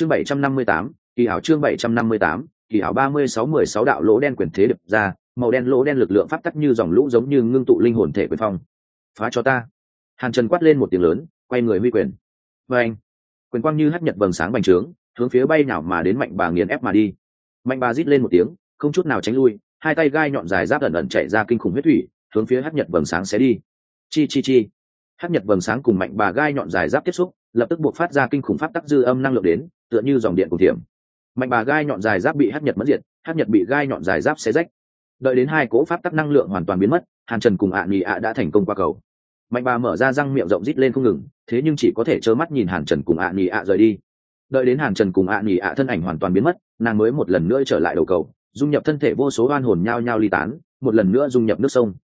chương bảy trăm năm mươi tám, kỳ hảo chương bảy trăm năm mươi tám, kỳ hảo ba mươi sáu mười sáu đạo lỗ đen quyền thế đập ra, màu đen lỗ đen lực lượng pháp tắc như dòng lũ giống như ngưng tụ linh hồn thể quyền phong. Phá cho ta. Hàn trần quát lên một tiếng lớn, quay người huy quyền. Và anh, quyền quang như hắt nhật vầng sáng bành trướng, hướng phía bay nào mà đến mạnh bà nghiền ép mà đi. Mạnh bà rít lên một tiếng, không chút nào tránh lui, hai tay gai nhọn dài giáp ẩn ẩn chạy ra kinh khủng huyết thủy, hướng phía hấp nhật vầng sáng sẽ đi. Chi chi chi. Hấp nhật vầng sáng cùng mạnh bà gai nhọn dài giáp tiếp xúc, lập tức buộc phát ra kinh khủng pháp tắc dư âm năng lượng đến tựa như dòng điện cùng thiểm. Mạnh bà gai nhọn dài giáp bị hát nhật mất diệt hát nhật bị gai nhọn dài giáp xé rách. Đợi đến hai cỗ pháp tắc năng lượng hoàn toàn biến mất, hàn trần cùng ạ à nghỉ ạ đã thành công qua cầu. Mạnh bà mở ra răng miệng rộng rít lên không ngừng, thế nhưng chỉ có thể trơ mắt nhìn hàn trần cùng ạ à nghỉ ạ rời đi. Đợi đến hàn trần cùng ạ à nghỉ ạ thân ảnh hoàn toàn biến mất, nàng mới một lần nữa trở lại đầu cầu, dung nhập thân thể vô số oan hồn nhao nhao ly tán, một lần nữa dung nhập nước sông.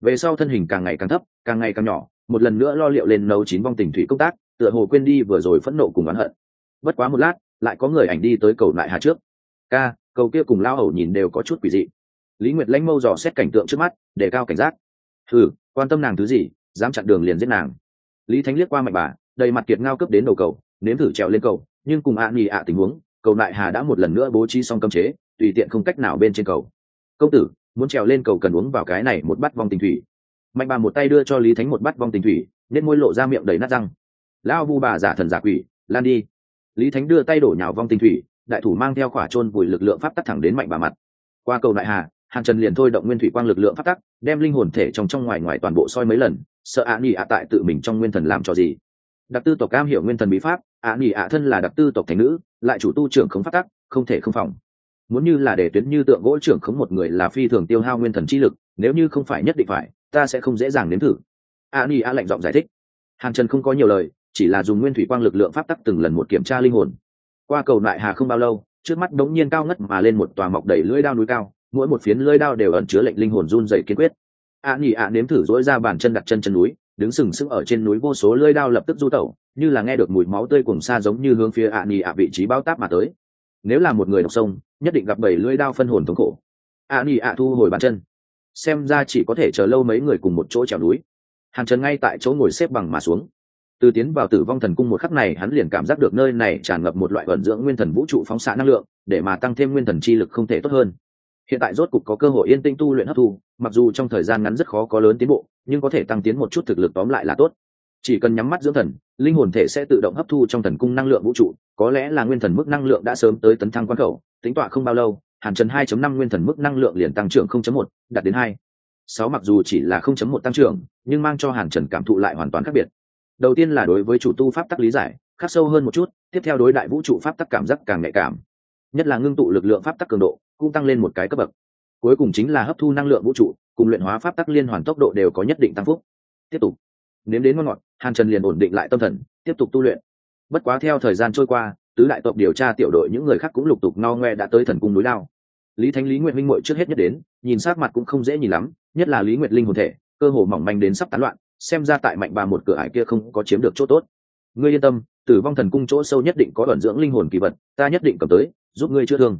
Về sau thân hình càng ngày càng thấp, càng ngày càng nhỏ, một lần nữa lo liệu lên nấu chín vong tình thủy công tác, tựa hồ quên đi vừa rồi phẫn nộ cùng oán hận bất quá một lát, lại có người ảnh đi tới cầu lại hà trước. Ca, cầu kia cùng lao hầu nhìn đều có chút quỷ dị. Lý nguyệt lãnh mâu dò xét cảnh tượng trước mắt, để cao cảnh giác. Thử quan tâm nàng thứ gì, dám chặn đường liền giết nàng. Lý thánh liếc qua mạnh bà, đầy mặt kiệt ngao cướp đến đầu cầu, nếm thử trèo lên cầu, nhưng cùng ạ à nghỉ ạ tình huống, cầu lại hà đã một lần nữa bố trí xong cấm chế, tùy tiện không cách nào bên trên cầu. Công tử, muốn trèo lên cầu cần uống vào cái này một bát vong tình thủy. Mạnh bà một tay đưa cho lý thánh một bát vong tình thủy nên môi lộ ra miệng đầy nát răng. Lão vu bà giả thần giả quỷ, lan đi lý thánh đưa tay đổ nhào vong tinh thủy, đại thủ mang theo khỏa trôn vùi lực lượng pháp tắc thẳng đến mạnh bà mặt. Qua cầu đại hà, Hàn trần liền thôi động nguyên thủy quang lực lượng pháp tắc, đem linh hồn thể trong trong ngoài ngoài toàn bộ soi mấy lần, sợ ạ nghỉ ạ tại tự mình trong nguyên thần làm cho gì? Đặc tư tộc cam hiểu nguyên thần bí pháp ạ nghỉ ạ thân là đặc tư tộc thành nữ, lại chủ tu trưởng khống pháp tắc, không thể không phòng. Muốn như là để tuyến như tượng gỗ trưởng khống một người là phi thường tiêu hao nguyên thần chi lực, nếu như không phải nhất định phải, ta sẽ không dễ dàng nếm thử. A ni a lạnh giọng giải thích. Hàn trần không có nhiều lời chỉ là dùng nguyên thủy quang lực lượng pháp tắc từng lần một kiểm tra linh hồn. Qua cầu nại hà không bao lâu, trước mắt đống nhiên cao ngất mà lên một tòa mọc đầy lưỡi đao núi cao, mỗi một phiến lưỡi đao đều ẩn chứa lệnh linh hồn run dày kiên quyết. A nhỉ ạ nếm thử dỗi ra bàn chân đặt chân chân núi, đứng sừng sững ở trên núi vô số lưỡi đao lập tức du tẩu, như là nghe được mùi máu tươi cùng xa giống như hướng phía a nhỉ ạ vị trí bao táp mà tới. Nếu là một người độc sông, nhất định gặp bảy lưỡi đao phân hồn thống khổ. A nhỉ ạ thu hồi bàn chân. Xem ra chỉ có thể chờ lâu mấy người cùng một chỗ trèo núi. Hàn trần ngay tại chỗ ngồi xếp bằng mà xuống từ tiến vào tử vong thần cung một khắc này hắn liền cảm giác được nơi này tràn ngập một loại vận dưỡng nguyên thần vũ trụ phóng xạ năng lượng để mà tăng thêm nguyên thần chi lực không thể tốt hơn hiện tại rốt cục có cơ hội yên tĩnh tu luyện hấp thu mặc dù trong thời gian ngắn rất khó có lớn tiến bộ nhưng có thể tăng tiến một chút thực lực tóm lại là tốt chỉ cần nhắm mắt dưỡng thần linh hồn thể sẽ tự động hấp thu trong thần cung năng lượng vũ trụ có lẽ là nguyên thần mức năng lượng đã sớm tới tấn thăng quan khẩu tính tọa không bao lâu hàn trần 2.5 nguyên thần mức năng lượng liền tăng trưởng 0.1, đạt đến 2. 6 mặc dù chỉ là 0.1 tăng trưởng, nhưng mang cho Hàn Trần cảm thụ lại hoàn toàn khác biệt. Đầu tiên là đối với chủ tu pháp tắc lý giải, khắc sâu hơn một chút, tiếp theo đối đại vũ trụ pháp tắc cảm giác càng nhạy cảm. Nhất là ngưng tụ lực lượng pháp tắc cường độ, cũng tăng lên một cái cấp bậc. Cuối cùng chính là hấp thu năng lượng vũ trụ, cùng luyện hóa pháp tắc liên hoàn tốc độ đều có nhất định tăng phúc. Tiếp tục. Nếm đến ngon ngọt, Hàn Trần liền ổn định lại tâm thần, tiếp tục tu luyện. Bất quá theo thời gian trôi qua, tứ đại tộc điều tra tiểu đội những người khác cũng lục tục no ngoe đã tới thần cung núi lao lý thánh lý nguyệt minh mội trước hết nhất đến nhìn sát mặt cũng không dễ nhìn lắm nhất là lý nguyệt linh hồn thể cơ hồ mỏng manh đến sắp tán loạn xem ra tại mạnh bà một cửa ải kia không có chiếm được chỗ tốt. Ngươi yên tâm, tử vong thần cung chỗ sâu nhất định có ẩn dưỡng linh hồn kỳ vật, ta nhất định cầm tới, giúp ngươi chữa thương.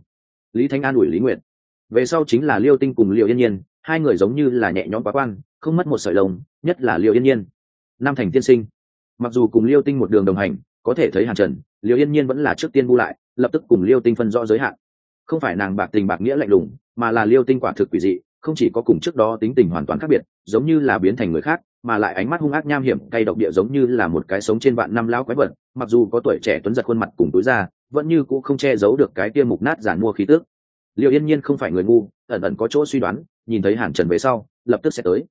Lý thanh an ủi lý nguyệt. Về sau chính là liêu tinh cùng liêu yên nhiên, hai người giống như là nhẹ nhõm quá quan, không mất một sợi lồng nhất là liêu yên nhiên. Nam thành tiên sinh. Mặc dù cùng liêu tinh một đường đồng hành, có thể thấy hàn trần, liêu yên nhiên vẫn là trước tiên bu lại, lập tức cùng liêu tinh phân rõ giới hạn. Không phải nàng bạc tình bạc nghĩa lạnh lùng, mà là liêu tinh quả thực quỷ dị, không chỉ có cùng trước đó tính tình hoàn toàn khác biệt, giống như là biến thành người khác mà lại ánh mắt hung ác nham hiểm, cay độc địa giống như là một cái sống trên vạn năm lão quái vật, mặc dù có tuổi trẻ tuấn giật khuôn mặt cùng túi ra vẫn như cũng không che giấu được cái kia mục nát giản mua khí tước liệu yên nhiên không phải người ngu, ẩn ẩn có chỗ suy đoán, nhìn thấy hàn trần về sau, lập tức sẽ tới.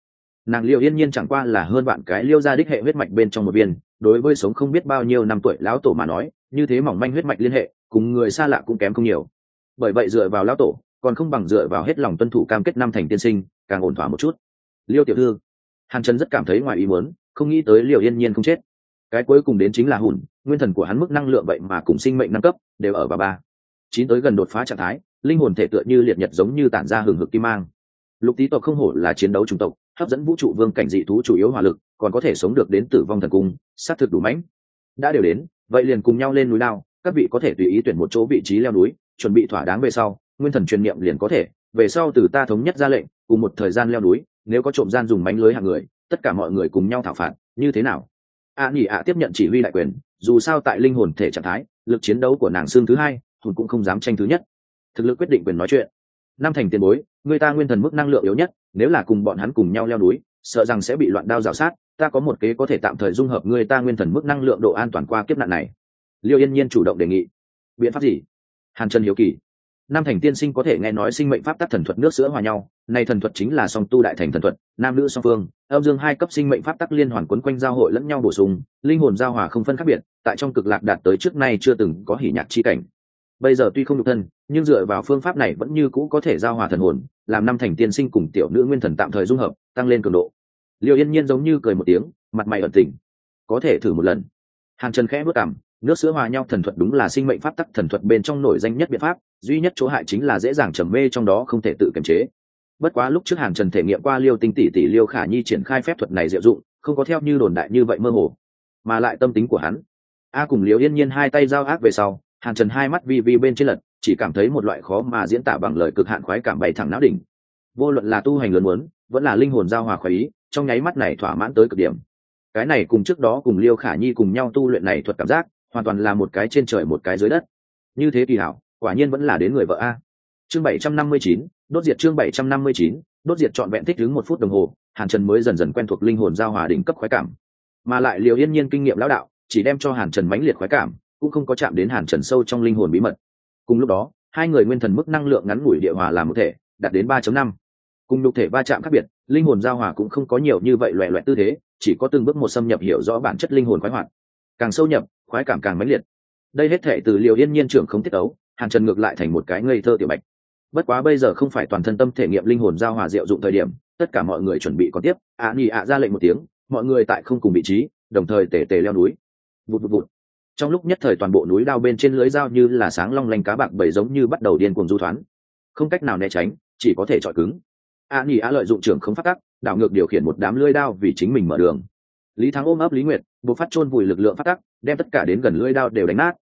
Nàng liệu yên nhiên chẳng qua là hơn bạn cái liêu ra đích hệ huyết mạch bên trong một viên, đối với sống không biết bao nhiêu năm tuổi lão tổ mà nói, như thế mỏng manh huyết mạch liên hệ, cùng người xa lạ cũng kém không nhiều. Bởi vậy dựa vào lão tổ, còn không bằng dựa vào hết lòng tuân thủ cam kết năm thành tiên sinh, càng ổn thỏa một chút. Liêu tiểu thư hàn trần rất cảm thấy ngoài ý muốn, không nghĩ tới liều yên nhiên không chết. Cái cuối cùng đến chính là hùn, nguyên thần của hắn mức năng lượng vậy mà cùng sinh mệnh năng cấp, đều ở bà ba. Chín tới gần đột phá trạng thái, linh hồn thể tựa như liệt nhật giống như tản ra hừng hực kim mang. Lục tý tộc không hổ là chiến đấu chủng tộc, hấp dẫn vũ trụ vương cảnh dị thú chủ yếu hỏa lực, còn có thể sống được đến tử vong thần cung xác thực đủ mãnh. Đã đều đến, vậy liền cùng nhau lên núi lao, các vị có thể tùy ý tuyển một chỗ vị trí leo núi, chuẩn bị thỏa đáng về sau, nguyên thần truyền niệm liền có thể, về sau từ ta thống nhất ra lệnh, cùng một thời gian leo núi nếu có trộm gian dùng mánh lưới hàng người tất cả mọi người cùng nhau thảo phạt như thế nào? A à, nghỉ ạ tiếp nhận chỉ huy đại quyền dù sao tại linh hồn thể trạng thái lực chiến đấu của nàng xương thứ hai hùn cũng không dám tranh thứ nhất. Thực lực quyết định quyền nói chuyện. Năm thành tiền bối người ta nguyên thần mức năng lượng yếu nhất nếu là cùng bọn hắn cùng nhau leo núi sợ rằng sẽ bị loạn đao rào sát ta có một kế có thể tạm thời dung hợp người ta nguyên thần mức năng lượng độ an toàn qua kiếp nạn này. Liêu yên nhiên chủ động đề nghị. Biện pháp gì? Hàn trần hiếu kỳ nam thành tiên sinh có thể nghe nói sinh mệnh pháp tắc thần thuật nước sữa hòa nhau, này thần thuật chính là song tu đại thành thần thuật, nam nữ song phương, âm dương hai cấp sinh mệnh pháp tắc liên hoàn quấn quanh giao hội lẫn nhau bổ sung, linh hồn giao hòa không phân khác biệt, tại trong cực lạc đạt tới trước nay chưa từng có hỉ nhạc chi cảnh. Bây giờ tuy không được thân, nhưng dựa vào phương pháp này vẫn như cũ có thể giao hòa thần hồn, làm năm thành tiên sinh cùng tiểu nữ nguyên thần tạm thời dung hợp, tăng lên cường độ. Liệu yên nhiên giống như cười một tiếng, mặt mày ẩn tình có thể thử một lần. Hàng trần khẽ bước cảm nước sữa hòa nhau thần thuật đúng là sinh mệnh pháp tắc thần thuật bên trong nổi danh nhất biện pháp, duy nhất chỗ hại chính là dễ dàng trầm mê trong đó không thể tự kiềm chế. Bất quá lúc trước hàn trần thể nghiệm qua liêu tinh tỷ tỷ liêu khả nhi triển khai phép thuật này diệu dụng, không có theo như đồn đại như vậy mơ hồ, mà lại tâm tính của hắn. A cùng liêu yên nhiên hai tay giao ác về sau, hàn trần hai mắt vi vi bên trên lật, chỉ cảm thấy một loại khó mà diễn tả bằng lời cực hạn khoái cảm bày thẳng não đỉnh. Vô luận là tu hành lớn muốn, vẫn là linh hồn giao hòa khoái ý, trong nháy mắt này thỏa mãn tới cực điểm. Cái này cùng trước đó cùng liêu khả nhi cùng nhau tu luyện này thuật cảm giác hoàn toàn là một cái trên trời một cái dưới đất. Như thế kỳ hảo, quả nhiên vẫn là đến người vợ a. Chương bảy trăm năm mươi chín, đốt diệt chương bảy trăm năm mươi chín, đốt diệt trọn vẹn thích đứng một phút đồng hồ, hàn trần mới dần dần quen thuộc linh hồn giao hòa đỉnh cấp khoái cảm. Mà lại liều yên nhiên kinh nghiệm lão đạo, chỉ đem cho hàn trần mãnh liệt khoái cảm, cũng không có chạm đến hàn trần sâu trong linh hồn bí mật. Cùng lúc đó, hai người nguyên thần mức năng lượng ngắn ngủi địa hòa làm một thể, đạt đến ba năm. Cùng nhục thể va chạm khác biệt, linh hồn giao hòa cũng không có nhiều như vậy loẹ loẹt tư thế, chỉ có từng bước một xâm nhập hiểu rõ bản chất linh hồn khoái hoạt càng sâu nhập khoái cảm càng mãnh liệt. Đây hết thể từ liều yên nhiên trưởng không tiết ấu hàn trần ngược lại thành một cái ngây thơ tiểu bạch. Bất quá bây giờ không phải toàn thân tâm thể nghiệm linh hồn giao hòa diệu dụng thời điểm tất cả mọi người chuẩn bị còn tiếp. Ạ à, ạ ra lệnh một tiếng mọi người tại không cùng vị trí đồng thời tề tề leo núi. Vụt vụt vụt. Trong lúc nhất thời toàn bộ núi đao bên trên lưới dao như là sáng long lanh cá bạc bầy giống như bắt đầu điên cuồng du thoán. Không cách nào né tránh chỉ có thể chọi cứng. A nhì a lợi dụng trưởng không phát tắc đảo ngược điều khiển một đám lưới đao vì chính mình mở đường. Lý thắng ôm ấp lý nguyệt buộc phát chôn vùi lực lượng phát tắc, đem tất cả đến gần lưỡi đao đều đánh nát.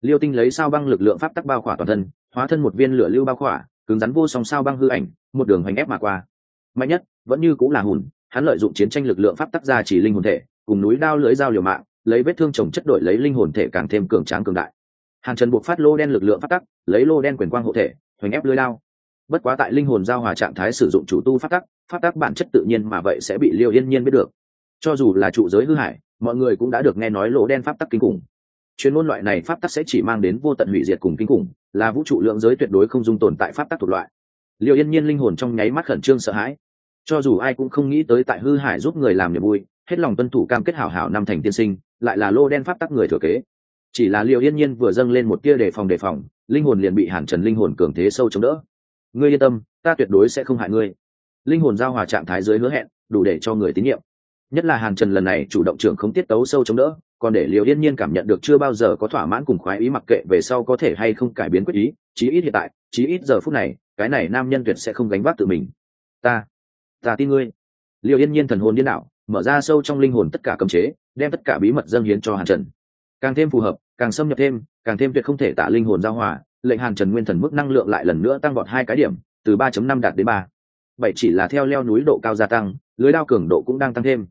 Liêu tinh lấy sao băng lực lượng pháp tắc bao khỏa toàn thân, hóa thân một viên lửa lưu bao khỏa, cứng rắn vô song sao băng hư ảnh, một đường hành ép mà qua. Mạnh nhất, vẫn như cũng là hùn, hắn lợi dụng chiến tranh lực lượng pháp tắc ra chỉ linh hồn thể, cùng núi đao lưới dao liều mạng, lấy vết thương trồng chất đổi lấy linh hồn thể càng thêm cường tráng cường đại. Hàn trần buộc phát lô đen lực lượng pháp tắc, lấy lô đen quyền quang hộ thể, hoành ép lưới lao bất quá tại linh hồn giao hòa trạng thái sử dụng chủ tu pháp tắc pháp tắc bản chất tự nhiên mà vậy sẽ bị liêu yên nhiên biết được cho dù là trụ giới hư hại, mọi người cũng đã được nghe nói lỗ đen pháp tắc kinh khủng. Chuyên môn loại này pháp tắc sẽ chỉ mang đến vô tận hủy diệt cùng kinh khủng, là vũ trụ lượng giới tuyệt đối không dung tồn tại pháp tắc thuộc loại. Liệu yên nhiên linh hồn trong nháy mắt khẩn trương sợ hãi. Cho dù ai cũng không nghĩ tới tại hư hải giúp người làm niềm vui, hết lòng tuân thủ cam kết hảo hảo năm thành tiên sinh, lại là lô đen pháp tắc người thừa kế. Chỉ là liệu yên nhiên vừa dâng lên một tia đề phòng đề phòng, linh hồn liền bị hàn trần linh hồn cường thế sâu chống đỡ. Ngươi yên tâm, ta tuyệt đối sẽ không hại ngươi. Linh hồn giao hòa trạng thái dưới hứa hẹn, đủ để cho người tín nhiệm nhất là hàn trần lần này chủ động trưởng không tiết tấu sâu chống đỡ, còn để liều yên nhiên cảm nhận được chưa bao giờ có thỏa mãn cùng khoái ý mặc kệ về sau có thể hay không cải biến quyết ý, chí ít hiện tại, chí ít giờ phút này, cái này nam nhân tuyệt sẽ không gánh vác tự mình. Ta ta tin ngươi. Liều yên nhiên thần hồn điên đạo mở ra sâu trong linh hồn tất cả cấm chế, đem tất cả bí mật dâng hiến cho hàn trần. Càng thêm phù hợp, càng xâm nhập thêm, càng thêm tuyệt không thể tạ linh hồn giao hòa, lệnh hàn trần nguyên thần mức năng lượng lại lần nữa tăng vọt hai cái điểm, từ ba năm đạt đến ba. Bảy chỉ là theo leo núi độ cao gia tăng, lưới đao cường độ cũng đang tăng thêm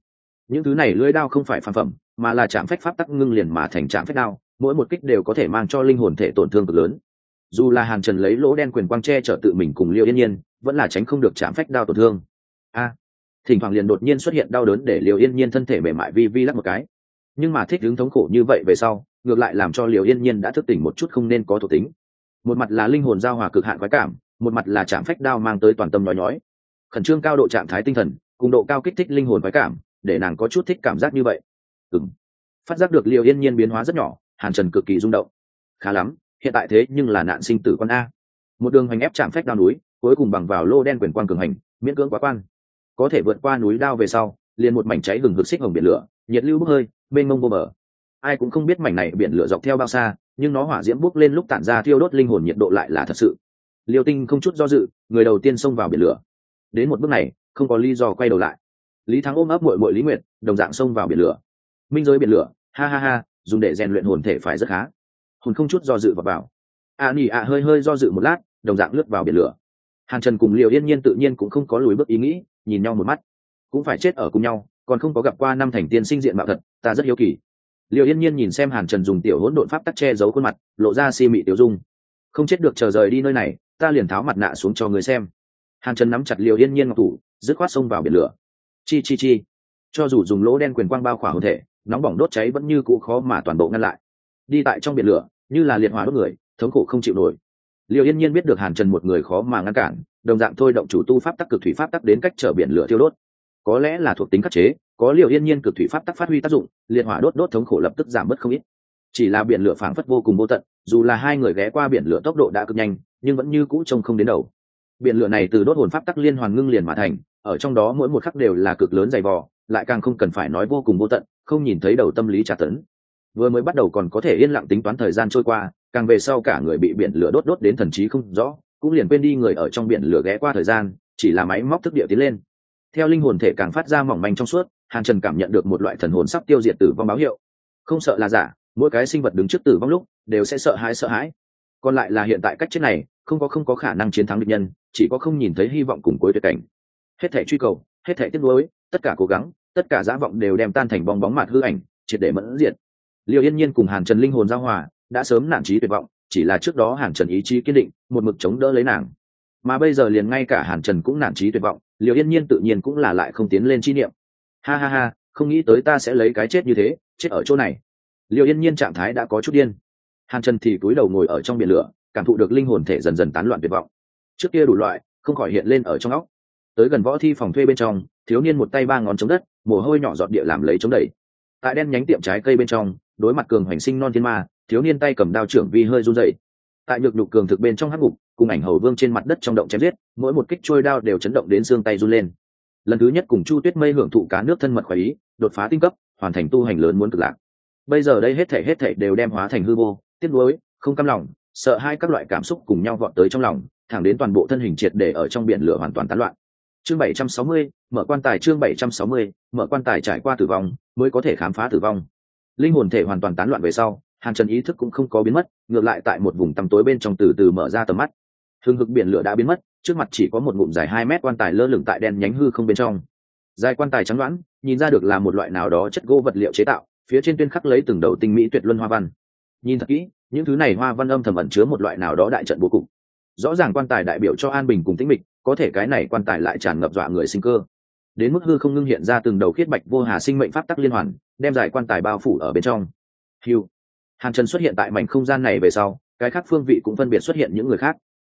những thứ này lưỡi đao không phải phản phẩm, mà là trạm phách pháp tắc ngưng liền mà thành trạm phách đao, mỗi một kích đều có thể mang cho linh hồn thể tổn thương cực lớn. Dù là hàn trần lấy lỗ đen quyền quang che chở tự mình cùng liêu yên nhiên, vẫn là tránh không được chạm phách đao tổn thương. A, thỉnh thoảng liền đột nhiên xuất hiện đau đớn để liều yên nhiên thân thể mềm mại vi vi lắc một cái. Nhưng mà thích đứng thống khổ như vậy về sau, ngược lại làm cho liều yên nhiên đã thức tỉnh một chút không nên có thuộc tính. Một mặt là linh hồn giao hòa cực hạn khoái cảm, một mặt là chạm phách đao mang tới toàn tâm nói nhói. Khẩn trương cao độ trạng thái tinh thần, cùng độ cao kích thích linh hồn khoái cảm để nàng có chút thích cảm giác như vậy. Ừng phát giác được liệu yên nhiên biến hóa rất nhỏ, hàn trần cực kỳ rung động. Khá lắm, hiện tại thế nhưng là nạn sinh tử con a. Một đường hành ép chạm phách đao núi, cuối cùng bằng vào lô đen quyền quan cường hành, miễn cưỡng quá quan. Có thể vượt qua núi đao về sau, liền một mảnh cháy gừng hực xích hồng biển lửa, nhiệt lưu bốc hơi, mênh mông vô bờ. Ai cũng không biết mảnh này biển lửa dọc theo bao xa, nhưng nó hỏa diễm bốc lên lúc tản ra thiêu đốt linh hồn nhiệt độ lại là thật sự. Liêu tinh không chút do dự, người đầu tiên xông vào biển lửa. Đến một bước này, không có lý do quay đầu lại lý thắng ôm ấp mội mội lý nguyệt, đồng dạng xông vào biển lửa. Minh giới biển lửa, ha ha ha, dùng để rèn luyện hồn thể phải rất khá. Hồn không chút do dự vào vào. A nỉ ạ hơi hơi do dự một lát, đồng dạng lướt vào biển lửa. Hàn trần cùng liệu yên nhiên tự nhiên cũng không có lùi bước ý nghĩ, nhìn nhau một mắt. Cũng phải chết ở cùng nhau, còn không có gặp qua năm thành tiên sinh diện mạo thật, ta rất hiếu kỳ. Liệu yên nhiên nhìn xem hàn trần dùng tiểu hỗn độn pháp tắc che giấu khuôn mặt, lộ ra si mị tiểu dung. Không chết được chờ rời đi nơi này, ta liền tháo mặt nạ xuống cho người xem. Hàn trần nắm chặt liệu yên nhiên ngọc thủ, dứt khoát xông vào biển lửa chi chi chi. Cho dù dùng lỗ đen quyền quang bao khỏa hồn thể, nóng bỏng đốt cháy vẫn như cũ khó mà toàn bộ ngăn lại. Đi tại trong biển lửa, như là liệt hỏa đốt người, thống khổ không chịu nổi. Liệu yên nhiên biết được hàn trần một người khó mà ngăn cản, đồng dạng thôi động chủ tu pháp tắc cực thủy pháp tắc đến cách chở biển lửa thiêu đốt. Có lẽ là thuộc tính khắc chế, có liệu yên nhiên cực thủy pháp tắc phát huy tác dụng, liệt hỏa đốt đốt thống khổ lập tức giảm bớt không ít. Chỉ là biển lửa phảng phất vô cùng vô tận, dù là hai người ghé qua biển lửa tốc độ đã cực nhanh, nhưng vẫn như cũ trông không đến đầu. Biển lửa này từ đốt hồn pháp tắc liên hoàn ngưng liền mà thành ở trong đó mỗi một khắc đều là cực lớn dày vò, lại càng không cần phải nói vô cùng vô tận, không nhìn thấy đầu tâm lý tra tấn. Vừa mới bắt đầu còn có thể yên lặng tính toán thời gian trôi qua, càng về sau cả người bị biển lửa đốt đốt đến thần trí không rõ, cũng liền quên đi người ở trong biển lửa ghé qua thời gian, chỉ là máy móc thức địa tiến lên. Theo linh hồn thể càng phát ra mỏng manh trong suốt, hàn trần cảm nhận được một loại thần hồn sắp tiêu diệt tử vong báo hiệu. Không sợ là giả, mỗi cái sinh vật đứng trước tử vong lúc, đều sẽ sợ hãi sợ hãi. Còn lại là hiện tại cách chết này, không có không có khả năng chiến thắng địch nhân, chỉ có không nhìn thấy hy vọng cùng cuối tuyệt cảnh hết thể truy cầu, hết thể tiếc nuối, tất cả cố gắng, tất cả dã vọng đều đem tan thành bong bóng mạt hư ảnh, triệt để mẫn diệt. Liệu yên nhiên cùng hàn trần linh hồn giao hòa đã sớm nản trí tuyệt vọng, chỉ là trước đó hàn trần ý chí kiên định, một mực chống đỡ lấy nàng. Mà bây giờ liền ngay cả hàn trần cũng nản trí tuyệt vọng liệu yên nhiên tự nhiên cũng là lại không tiến lên chi niệm. Ha ha ha, không nghĩ tới ta sẽ lấy cái chết như thế, chết ở chỗ này. Liệu yên nhiên trạng thái đã có chút điên. Hàn trần thì cúi đầu ngồi ở trong biển lửa, cảm thụ được linh hồn thể dần dần tán loạn tuyệt vọng. Trước kia đủ loại, không khỏi hiện lên ở trong óc tới gần võ thi phòng thuê bên trong, thiếu niên một tay ba ngón chống đất, mồ hôi nhỏ giọt địa làm lấy chống đẩy. Tại đen nhánh tiệm trái cây bên trong, đối mặt cường hoành sinh non thiên ma, thiếu niên tay cầm đao trưởng vi hơi run dậy tại nhược nhục cường thực bên trong hắc ngục, cùng ảnh hầu vương trên mặt đất trong động chém giết, mỗi một kích trôi đao đều chấn động đến xương tay run lên. Lần thứ nhất cùng chu tuyết mây hưởng thụ cá nước thân mật khỏi ý, đột phá tinh cấp, hoàn thành tu hành lớn muốn cực lạc. Bây giờ đây hết thể hết thể đều đem hóa thành hư vô, tiếc nuối, không cam lòng, sợ hai các loại cảm xúc cùng nhau vọt tới trong lòng, thẳng đến toàn bộ thân hình triệt để ở trong biển lửa hoàn toàn tán loạn chương 760, mở quan tài chương 760, mở quan tài trải qua tử vong mới có thể khám phá tử vong. Linh hồn thể hoàn toàn tán loạn về sau hàn trần ý thức cũng không có biến mất ngược lại tại một vùng tăm tối bên trong từ từ mở ra tầm mắt. Hương hực biển lửa đã biến mất trước mặt chỉ có một ngụm dài hai mét quan tài lơ lửng tại đen nhánh hư không bên trong. Dài quan tài trắng loãng nhìn ra được là một loại nào đó chất gỗ vật liệu chế tạo phía trên tuyên khắc lấy từng đầu tinh mỹ tuyệt luân hoa văn. Nhìn thật kỹ những thứ này hoa văn âm thầm ẩn chứa một loại nào đó đại trận bố cục. Rõ ràng quan tài đại biểu cho an bình cùng tĩnh mịch có thể cái này quan tài lại tràn ngập dọa người sinh cơ. Đến mức hư không ngưng hiện ra từng đầu khiết bạch vô hà sinh mệnh pháp tắc liên hoàn, đem giải quan tài bao phủ ở bên trong. Hiu hàn trần xuất hiện tại mảnh không gian này về sau, cái khác phương vị cũng phân biệt xuất hiện những người khác.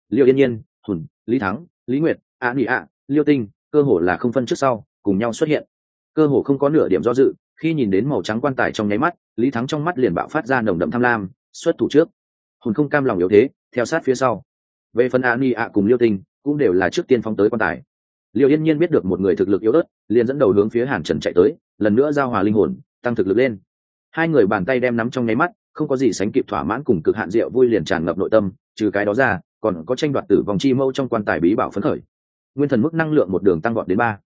Liệu yên nhiên hùn lý thắng, lý nguyệt, a nị ạ liêu tinh, cơ hồ là không phân trước sau, cùng nhau xuất hiện. Cơ hồ không có nửa điểm do dự, khi nhìn đến màu trắng quan tài trong nháy mắt, lý thắng trong mắt liền bạo phát ra nồng đậm tham lam, xuất thủ trước. Hùn không cam lòng yếu thế, theo sát phía sau. Về phần a nị ạ cùng liêu tinh cũng đều là trước tiên phóng tới quan tài. Liệu yên nhiên biết được một người thực lực yếu ớt, liền dẫn đầu hướng phía hàn trần chạy tới, lần nữa giao hòa linh hồn, tăng thực lực lên. Hai người bàn tay đem nắm trong nháy mắt, không có gì sánh kịp thỏa mãn cùng cực hạn rượu vui liền tràn ngập nội tâm, trừ cái đó ra, còn có tranh đoạt tử vòng chi mâu trong quan tài bí bảo phấn khởi. Nguyên thần mức năng lượng một đường tăng gọn đến ba,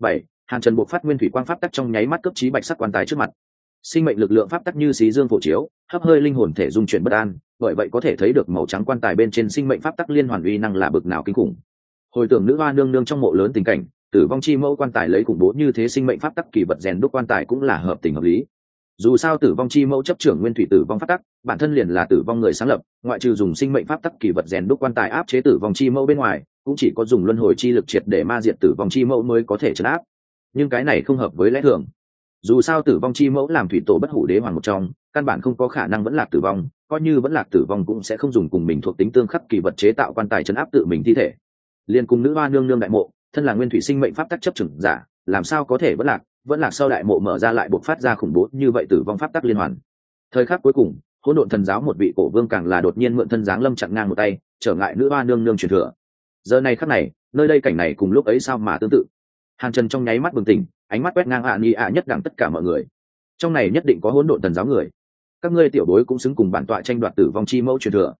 bảy, hàn trần buộc phát nguyên thủy quang pháp tắc trong nháy mắt cấp trí bạch sắc quan tài trước mặt. Sinh mệnh lực lượng pháp tắc như xí dương phổ chiếu, hấp hơi linh hồn thể dung chuyển bất an bởi vậy có thể thấy được màu trắng quan tài bên trên sinh mệnh pháp tắc liên hoàn uy năng là bực nào kinh khủng. Hồi tưởng nữ hoa nương nương trong mộ lớn tình cảnh, tử vong chi mẫu quan tài lấy khủng bố như thế sinh mệnh pháp tắc kỳ vật rèn đúc quan tài cũng là hợp tình hợp lý. Dù sao tử vong chi mẫu chấp trưởng nguyên thủy tử vong pháp tắc, bản thân liền là tử vong người sáng lập, ngoại trừ dùng sinh mệnh pháp tắc kỳ vật rèn đúc quan tài áp chế tử vong chi mẫu bên ngoài, cũng chỉ có dùng luân hồi chi lực triệt để ma diệt tử vong chi mẫu mới có thể chấn áp. Nhưng cái này không hợp với lẽ thường. Dù sao tử vong chi mẫu làm thủy tổ bất hủ đế hoàng một trong, căn bản không có khả năng vẫn lạc tử vong coi như vẫn lạc tử vong cũng sẽ không dùng cùng mình thuộc tính tương khắc kỳ vật chế tạo quan tài chấn áp tự mình thi thể. Liên cùng nữ hoa nương nương đại mộ, thân là nguyên thủy sinh mệnh pháp tắc chấp trừng giả, làm sao có thể vẫn lạc vẫn lạc sau đại mộ mở ra lại buộc phát ra khủng bố như vậy tử vong pháp tắc liên hoàn. Thời khắc cuối cùng, hỗn độn thần giáo một vị cổ vương càng là đột nhiên mượn thân dáng lâm chặn ngang một tay, trở ngại nữ hoa nương nương truyền thừa. Giờ này khắc này, nơi đây cảnh này cùng lúc ấy sao mà tương tự? Hàn trần trong nháy mắt bừng tỉnh, ánh mắt quét ngang ạ ni ạ nhất đẳng tất cả mọi người. Trong này nhất định có hỗn độn thần giáo người các ngươi tiểu đối cũng xứng cùng bản tọa tranh đoạt tử vong chi mẫu truyền thừa.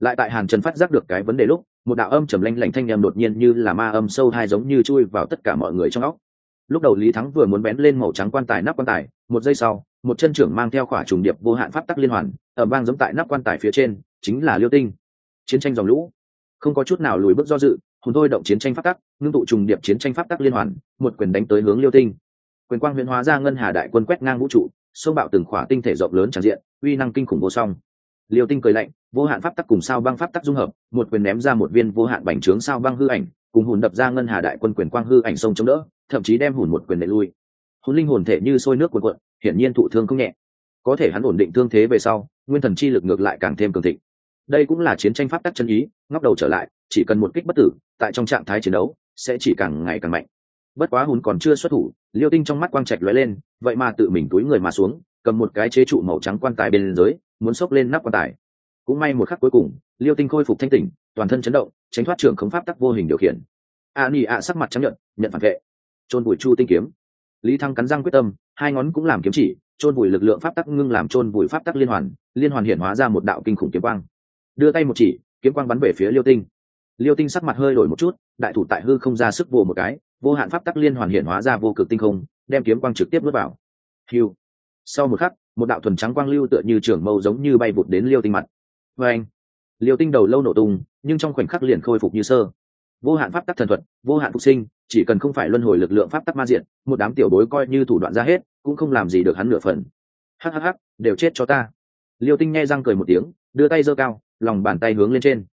Lại tại hàn trần phát giác được cái vấn đề lúc, một đạo âm trầm lanh lảnh thanh nhầm đột nhiên như là ma âm sâu hai giống như chui vào tất cả mọi người trong óc. Lúc đầu lý thắng vừa muốn bén lên màu trắng quan tài nắp quan tài, một giây sau, một chân trưởng mang theo khỏa trùng điệp vô hạn pháp tắc liên hoàn ở bang giống tại nắp quan tài phía trên, chính là liêu tinh. Chiến tranh dòng lũ. Không có chút nào lùi bước do dự hùng thôi động chiến tranh pháp tắc, ngưng tụ trùng điệp chiến tranh pháp tắc liên hoàn, một quyền đánh tới hướng liêu tinh. Quyền quang huyện hóa ra ngân hà đại quân quét ngang vũ trụ xông bạo từng khỏa tinh thể rộng lớn tràn diện, uy năng kinh khủng vô song. Liêu tinh cười lạnh, vô hạn pháp tắc cùng sao băng pháp tắc dung hợp, một quyền ném ra một viên vô hạn bành trướng sao băng hư ảnh, cùng hùn đập ra ngân hà đại quân quyền quang hư ảnh sông chống đỡ, thậm chí đem hùn một quyền đẩy lui. Hùn linh hồn thể như sôi nước cuộn cuộn, hiển nhiên thụ thương không nhẹ. Có thể hắn ổn định thương thế về sau, nguyên thần chi lực ngược lại càng thêm cường thịnh. Đây cũng là chiến tranh pháp tắc chân ý, ngóc đầu trở lại, chỉ cần một kích bất tử, tại trong trạng thái chiến đấu, sẽ chỉ càng ngày càng mạnh bất quá hùn còn chưa xuất thủ, liêu tinh trong mắt quang trạch lóe lên, vậy mà tự mình túi người mà xuống, cầm một cái chế trụ màu trắng quan tài bên dưới, muốn xốc lên nắp quan tài. Cũng may một khắc cuối cùng, liêu tinh khôi phục thanh tỉnh, toàn thân chấn động, tránh thoát trường khống pháp tắc vô hình điều khiển. A ni a sắc mặt chấp nhận nhận phản vệ. Trôn bụi chu tinh kiếm. Lý thăng cắn răng quyết tâm, hai ngón cũng làm kiếm chỉ trôn bụi lực lượng pháp tắc ngưng làm trôn bụi pháp tắc liên hoàn liên hoàn hiện hóa ra một đạo kinh khủng kiếm quang. Đưa tay một chỉ, kiếm quang bắn về phía liêu tinh. Liêu tinh sắc mặt hơi đổi một chút, đại thủ tại hư không ra sức vô một cái vô hạn pháp tắc liên hoàn hiện hóa ra vô cực tinh không, đem kiếm quang trực tiếp nuốt vào. Hiu sau một khắc, một đạo thuần trắng quang lưu tựa như trường mâu giống như bay vụt đến liêu tinh mặt. Vê anh, liêu tinh đầu lâu nổ tung, nhưng trong khoảnh khắc liền khôi phục như sơ. Vô hạn pháp tắc thần thuật, vô hạn phục sinh, chỉ cần không phải luân hồi lực lượng pháp tắc ma diện, một đám tiểu bối coi như thủ đoạn ra hết, cũng không làm gì được hắn nửa phần. Hhh đều chết cho ta. Liêu tinh nghe răng cười một tiếng, đưa tay giơ cao, lòng bàn tay hướng lên trên.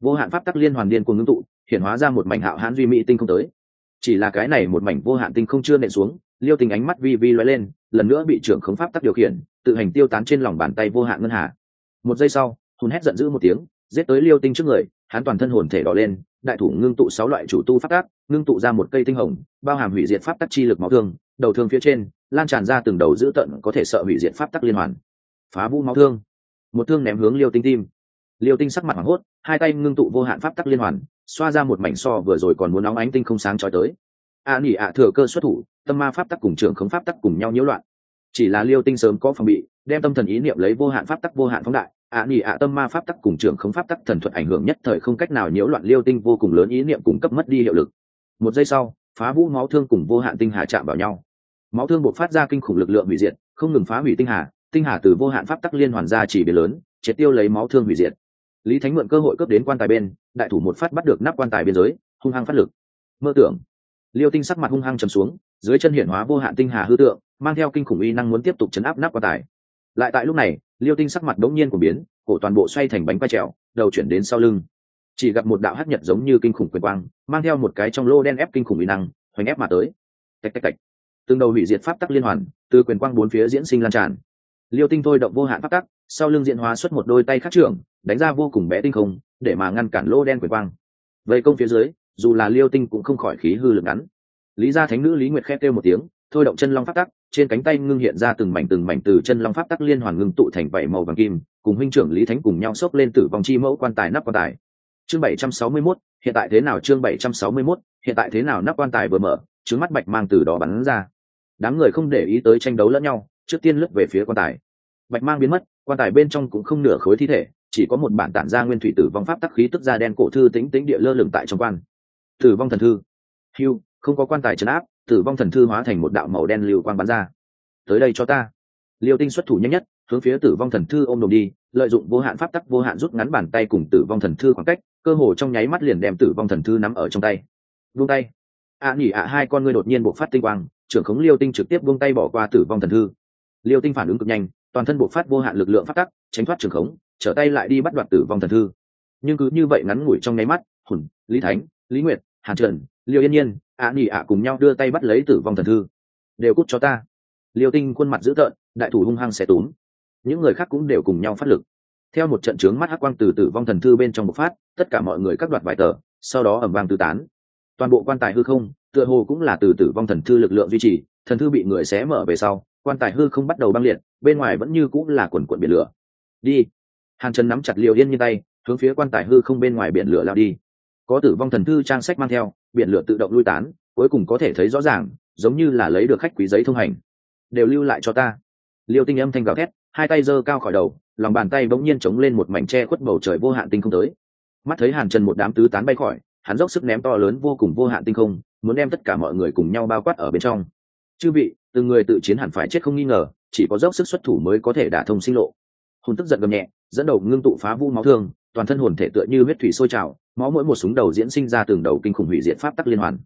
Vô hạn pháp tắc liên hoàn điên cuồng ngưng tụ, hiện hóa ra một mảnh hạo hãn duy mỹ tinh không tới chỉ là cái này một mảnh vô hạn tinh không chưa nện xuống, liêu tinh ánh mắt vi vi loay lên, lần nữa bị trưởng khống pháp tắc điều khiển, tự hành tiêu tán trên lòng bàn tay vô hạn ngân hà. Một giây sau hồn hét giận dữ một tiếng, giết tới liêu tinh trước người, hắn toàn thân hồn thể đỏ lên, đại thủ ngưng tụ sáu loại chủ tu pháp tắc, ngưng tụ ra một cây tinh hồng, bao hàm hủy diệt pháp tắc chi lực máu thương, đầu thương phía trên, lan tràn ra từng đầu dữ tận có thể sợ hủy diệt pháp tắc liên hoàn. Phá vũ máu thương. Một thương ném hướng liêu tinh tim. Liêu tinh sắc mặt hoảng hốt, hai tay ngưng tụ vô hạn pháp tắc liên hoàn xoa ra một mảnh so vừa rồi còn muốn nóng ánh tinh không sáng trói tới. A nỉ ạ thừa cơ xuất thủ, tâm ma pháp tắc cùng trường khống pháp tắc cùng nhau nhiễu loạn. Chỉ là liêu tinh sớm có phòng bị, đem tâm thần ý niệm lấy vô hạn pháp tắc vô hạn phóng đại. Ạ nỉ ạ tâm ma pháp tắc cùng trường khống pháp tắc thần thuật ảnh hưởng nhất thời không cách nào nhiễu loạn liêu tinh vô cùng lớn ý niệm cung cấp mất đi hiệu lực. Một giây sau, phá vũ máu thương cùng vô hạn tinh hà chạm vào nhau. Máu thương buộc phát ra kinh khủng lực lượng hủy diệt, không ngừng phá hủy tinh hà. Tinh hà từ vô hạn pháp tắc liên hoàn ra chỉ biến lớn, triệt tiêu lấy máu thương hủy diệt lý thánh mượn cơ hội cướp đến quan tài bên, đại thủ một phát bắt được nắp quan tài biên giới, hung hăng phát lực. Mơ tưởng. Liêu tinh sắc mặt hung hăng trầm xuống, dưới chân hiển hóa vô hạn tinh hà hư tượng, mang theo kinh khủng uy năng muốn tiếp tục chấn áp nắp quan tài. Lại tại lúc này, liêu tinh sắc mặt đống nhiên của biến, cổ toàn bộ xoay thành bánh quay trèo, đầu chuyển đến sau lưng. Chỉ gặp một đạo hát nhật giống như kinh khủng quyền quang, mang theo một cái trong lô đen ép kinh khủng uy năng, hoành ép mà tới. Tạch tạch tạch. Từng đầu hủy diệt pháp tắc liên hoàn, từ quyền quang bốn phía diễn sinh lan tràn liêu tinh thôi động vô hạn pháp tắc sau lưng diện hóa xuất một đôi tay khắc trưởng đánh ra vô cùng bé tinh không để mà ngăn cản lô đen quyền quang. Vây công phía dưới dù là liêu tinh cũng không khỏi khí hư lực ngắn. Lý gia thánh nữ lý nguyệt khép kêu một tiếng thôi động chân long pháp tắc trên cánh tay ngưng hiện ra từng mảnh từng mảnh từ chân long pháp tắc liên hoàn ngưng tụ thành vảy màu vàng kim cùng huynh trưởng lý thánh cùng nhau xốc lên tử vòng chi mẫu quan tài nắp quan tài. Chương bảy trăm sáu mươi 761, hiện tại thế nào chương bảy trăm sáu mươi 761, hiện tại thế nào nắp quan tài vừa mở trứng mắt bạch mang từ đó bắn ra. Đám người không để ý tới tranh đấu lẫn nhau trước tiên lướt về phía quan tài. Bạch mang biến mất quan tài bên trong cũng không nửa khối thi thể chỉ có một bản tản ra nguyên thủy tử vong pháp tắc khí tức da đen cổ thư tính tính địa lơ lửng tại trong quan. Tử vong thần thư. Hưu, không có quan tài trấn áp tử vong thần thư hóa thành một đạo màu đen liều quang bắn ra. Tới đây cho ta. Liêu tinh xuất thủ nhanh nhất hướng phía tử vong thần thư ôm đồm đi lợi dụng vô hạn pháp tắc vô hạn rút ngắn bàn tay cùng tử vong thần thư khoảng cách cơ hồ trong nháy mắt liền đem tử vong thần thư nắm ở trong tay. Buông tay. Ạ à, nhỉ ạ hai con ngươi đột nhiên buộc phát tinh quang trưởng khống liêu tinh trực tiếp buông tay bỏ qua tử vong thần thư liêu tinh phản ứng cực nhanh, toàn thân bộc phát vô hạn lực lượng pháp tắc, tránh thoát trường khống, trở tay lại đi bắt đoạt tử vong thần thư. Nhưng cứ như vậy ngắn ngủi trong nháy mắt, hùn, lý thánh, lý nguyệt, hàn trần, liêu yên nhiên ạ nỉ ạ cùng nhau đưa tay bắt lấy tử vong thần thư. Đều cút cho ta. Liêu tinh khuôn mặt dữ tợn, đại thủ hung hăng xẻ túm. Những người khác cũng đều cùng nhau phát lực. Theo một trận trướng mắt hắc quang từ tử vong thần thư bên trong một phát, tất cả mọi người cắt đoạt vài tờ, sau đó ẩm vang tư tán. Toàn bộ quan tài hư không, tựa hồ cũng là từ tử vong thần thư lực lượng duy trì, thần thư bị người xé mở về sau quan tài hư không bắt đầu băng liệt, bên ngoài vẫn như cũng là quần quận biển lửa. Đi. Hàn trần nắm chặt liều yên như tay, hướng phía quan tài hư không bên ngoài biển lửa lao đi. Có tử vong thần thư trang sách mang theo, biển lửa tự động lui tán, cuối cùng có thể thấy rõ ràng, giống như là lấy được khách quý giấy thông hành. Đều lưu lại cho ta. Liêu tinh âm thanh gào thét, hai tay giơ cao khỏi đầu, lòng bàn tay bỗng nhiên chống lên một mảnh tre khuất bầu trời vô hạn tinh không tới. Mắt thấy hàn trần một đám tứ tán bay khỏi, hắn dốc sức ném to lớn vô cùng vô hạn tinh không, muốn đem tất cả mọi người cùng nhau bao quát ở bên trong. Chư vị từng người tự chiến hẳn phải chết không nghi ngờ, chỉ có dốc sức xuất thủ mới có thể đả thông sinh lộ. Hồn tức giận gầm nhẹ, dẫn đầu ngưng tụ phá vu máu thương, toàn thân hồn thể tựa như huyết thủy sôi trào, máu mỗi một súng đầu diễn sinh ra từng đầu kinh khủng hủy diệt pháp tắc liên hoàn.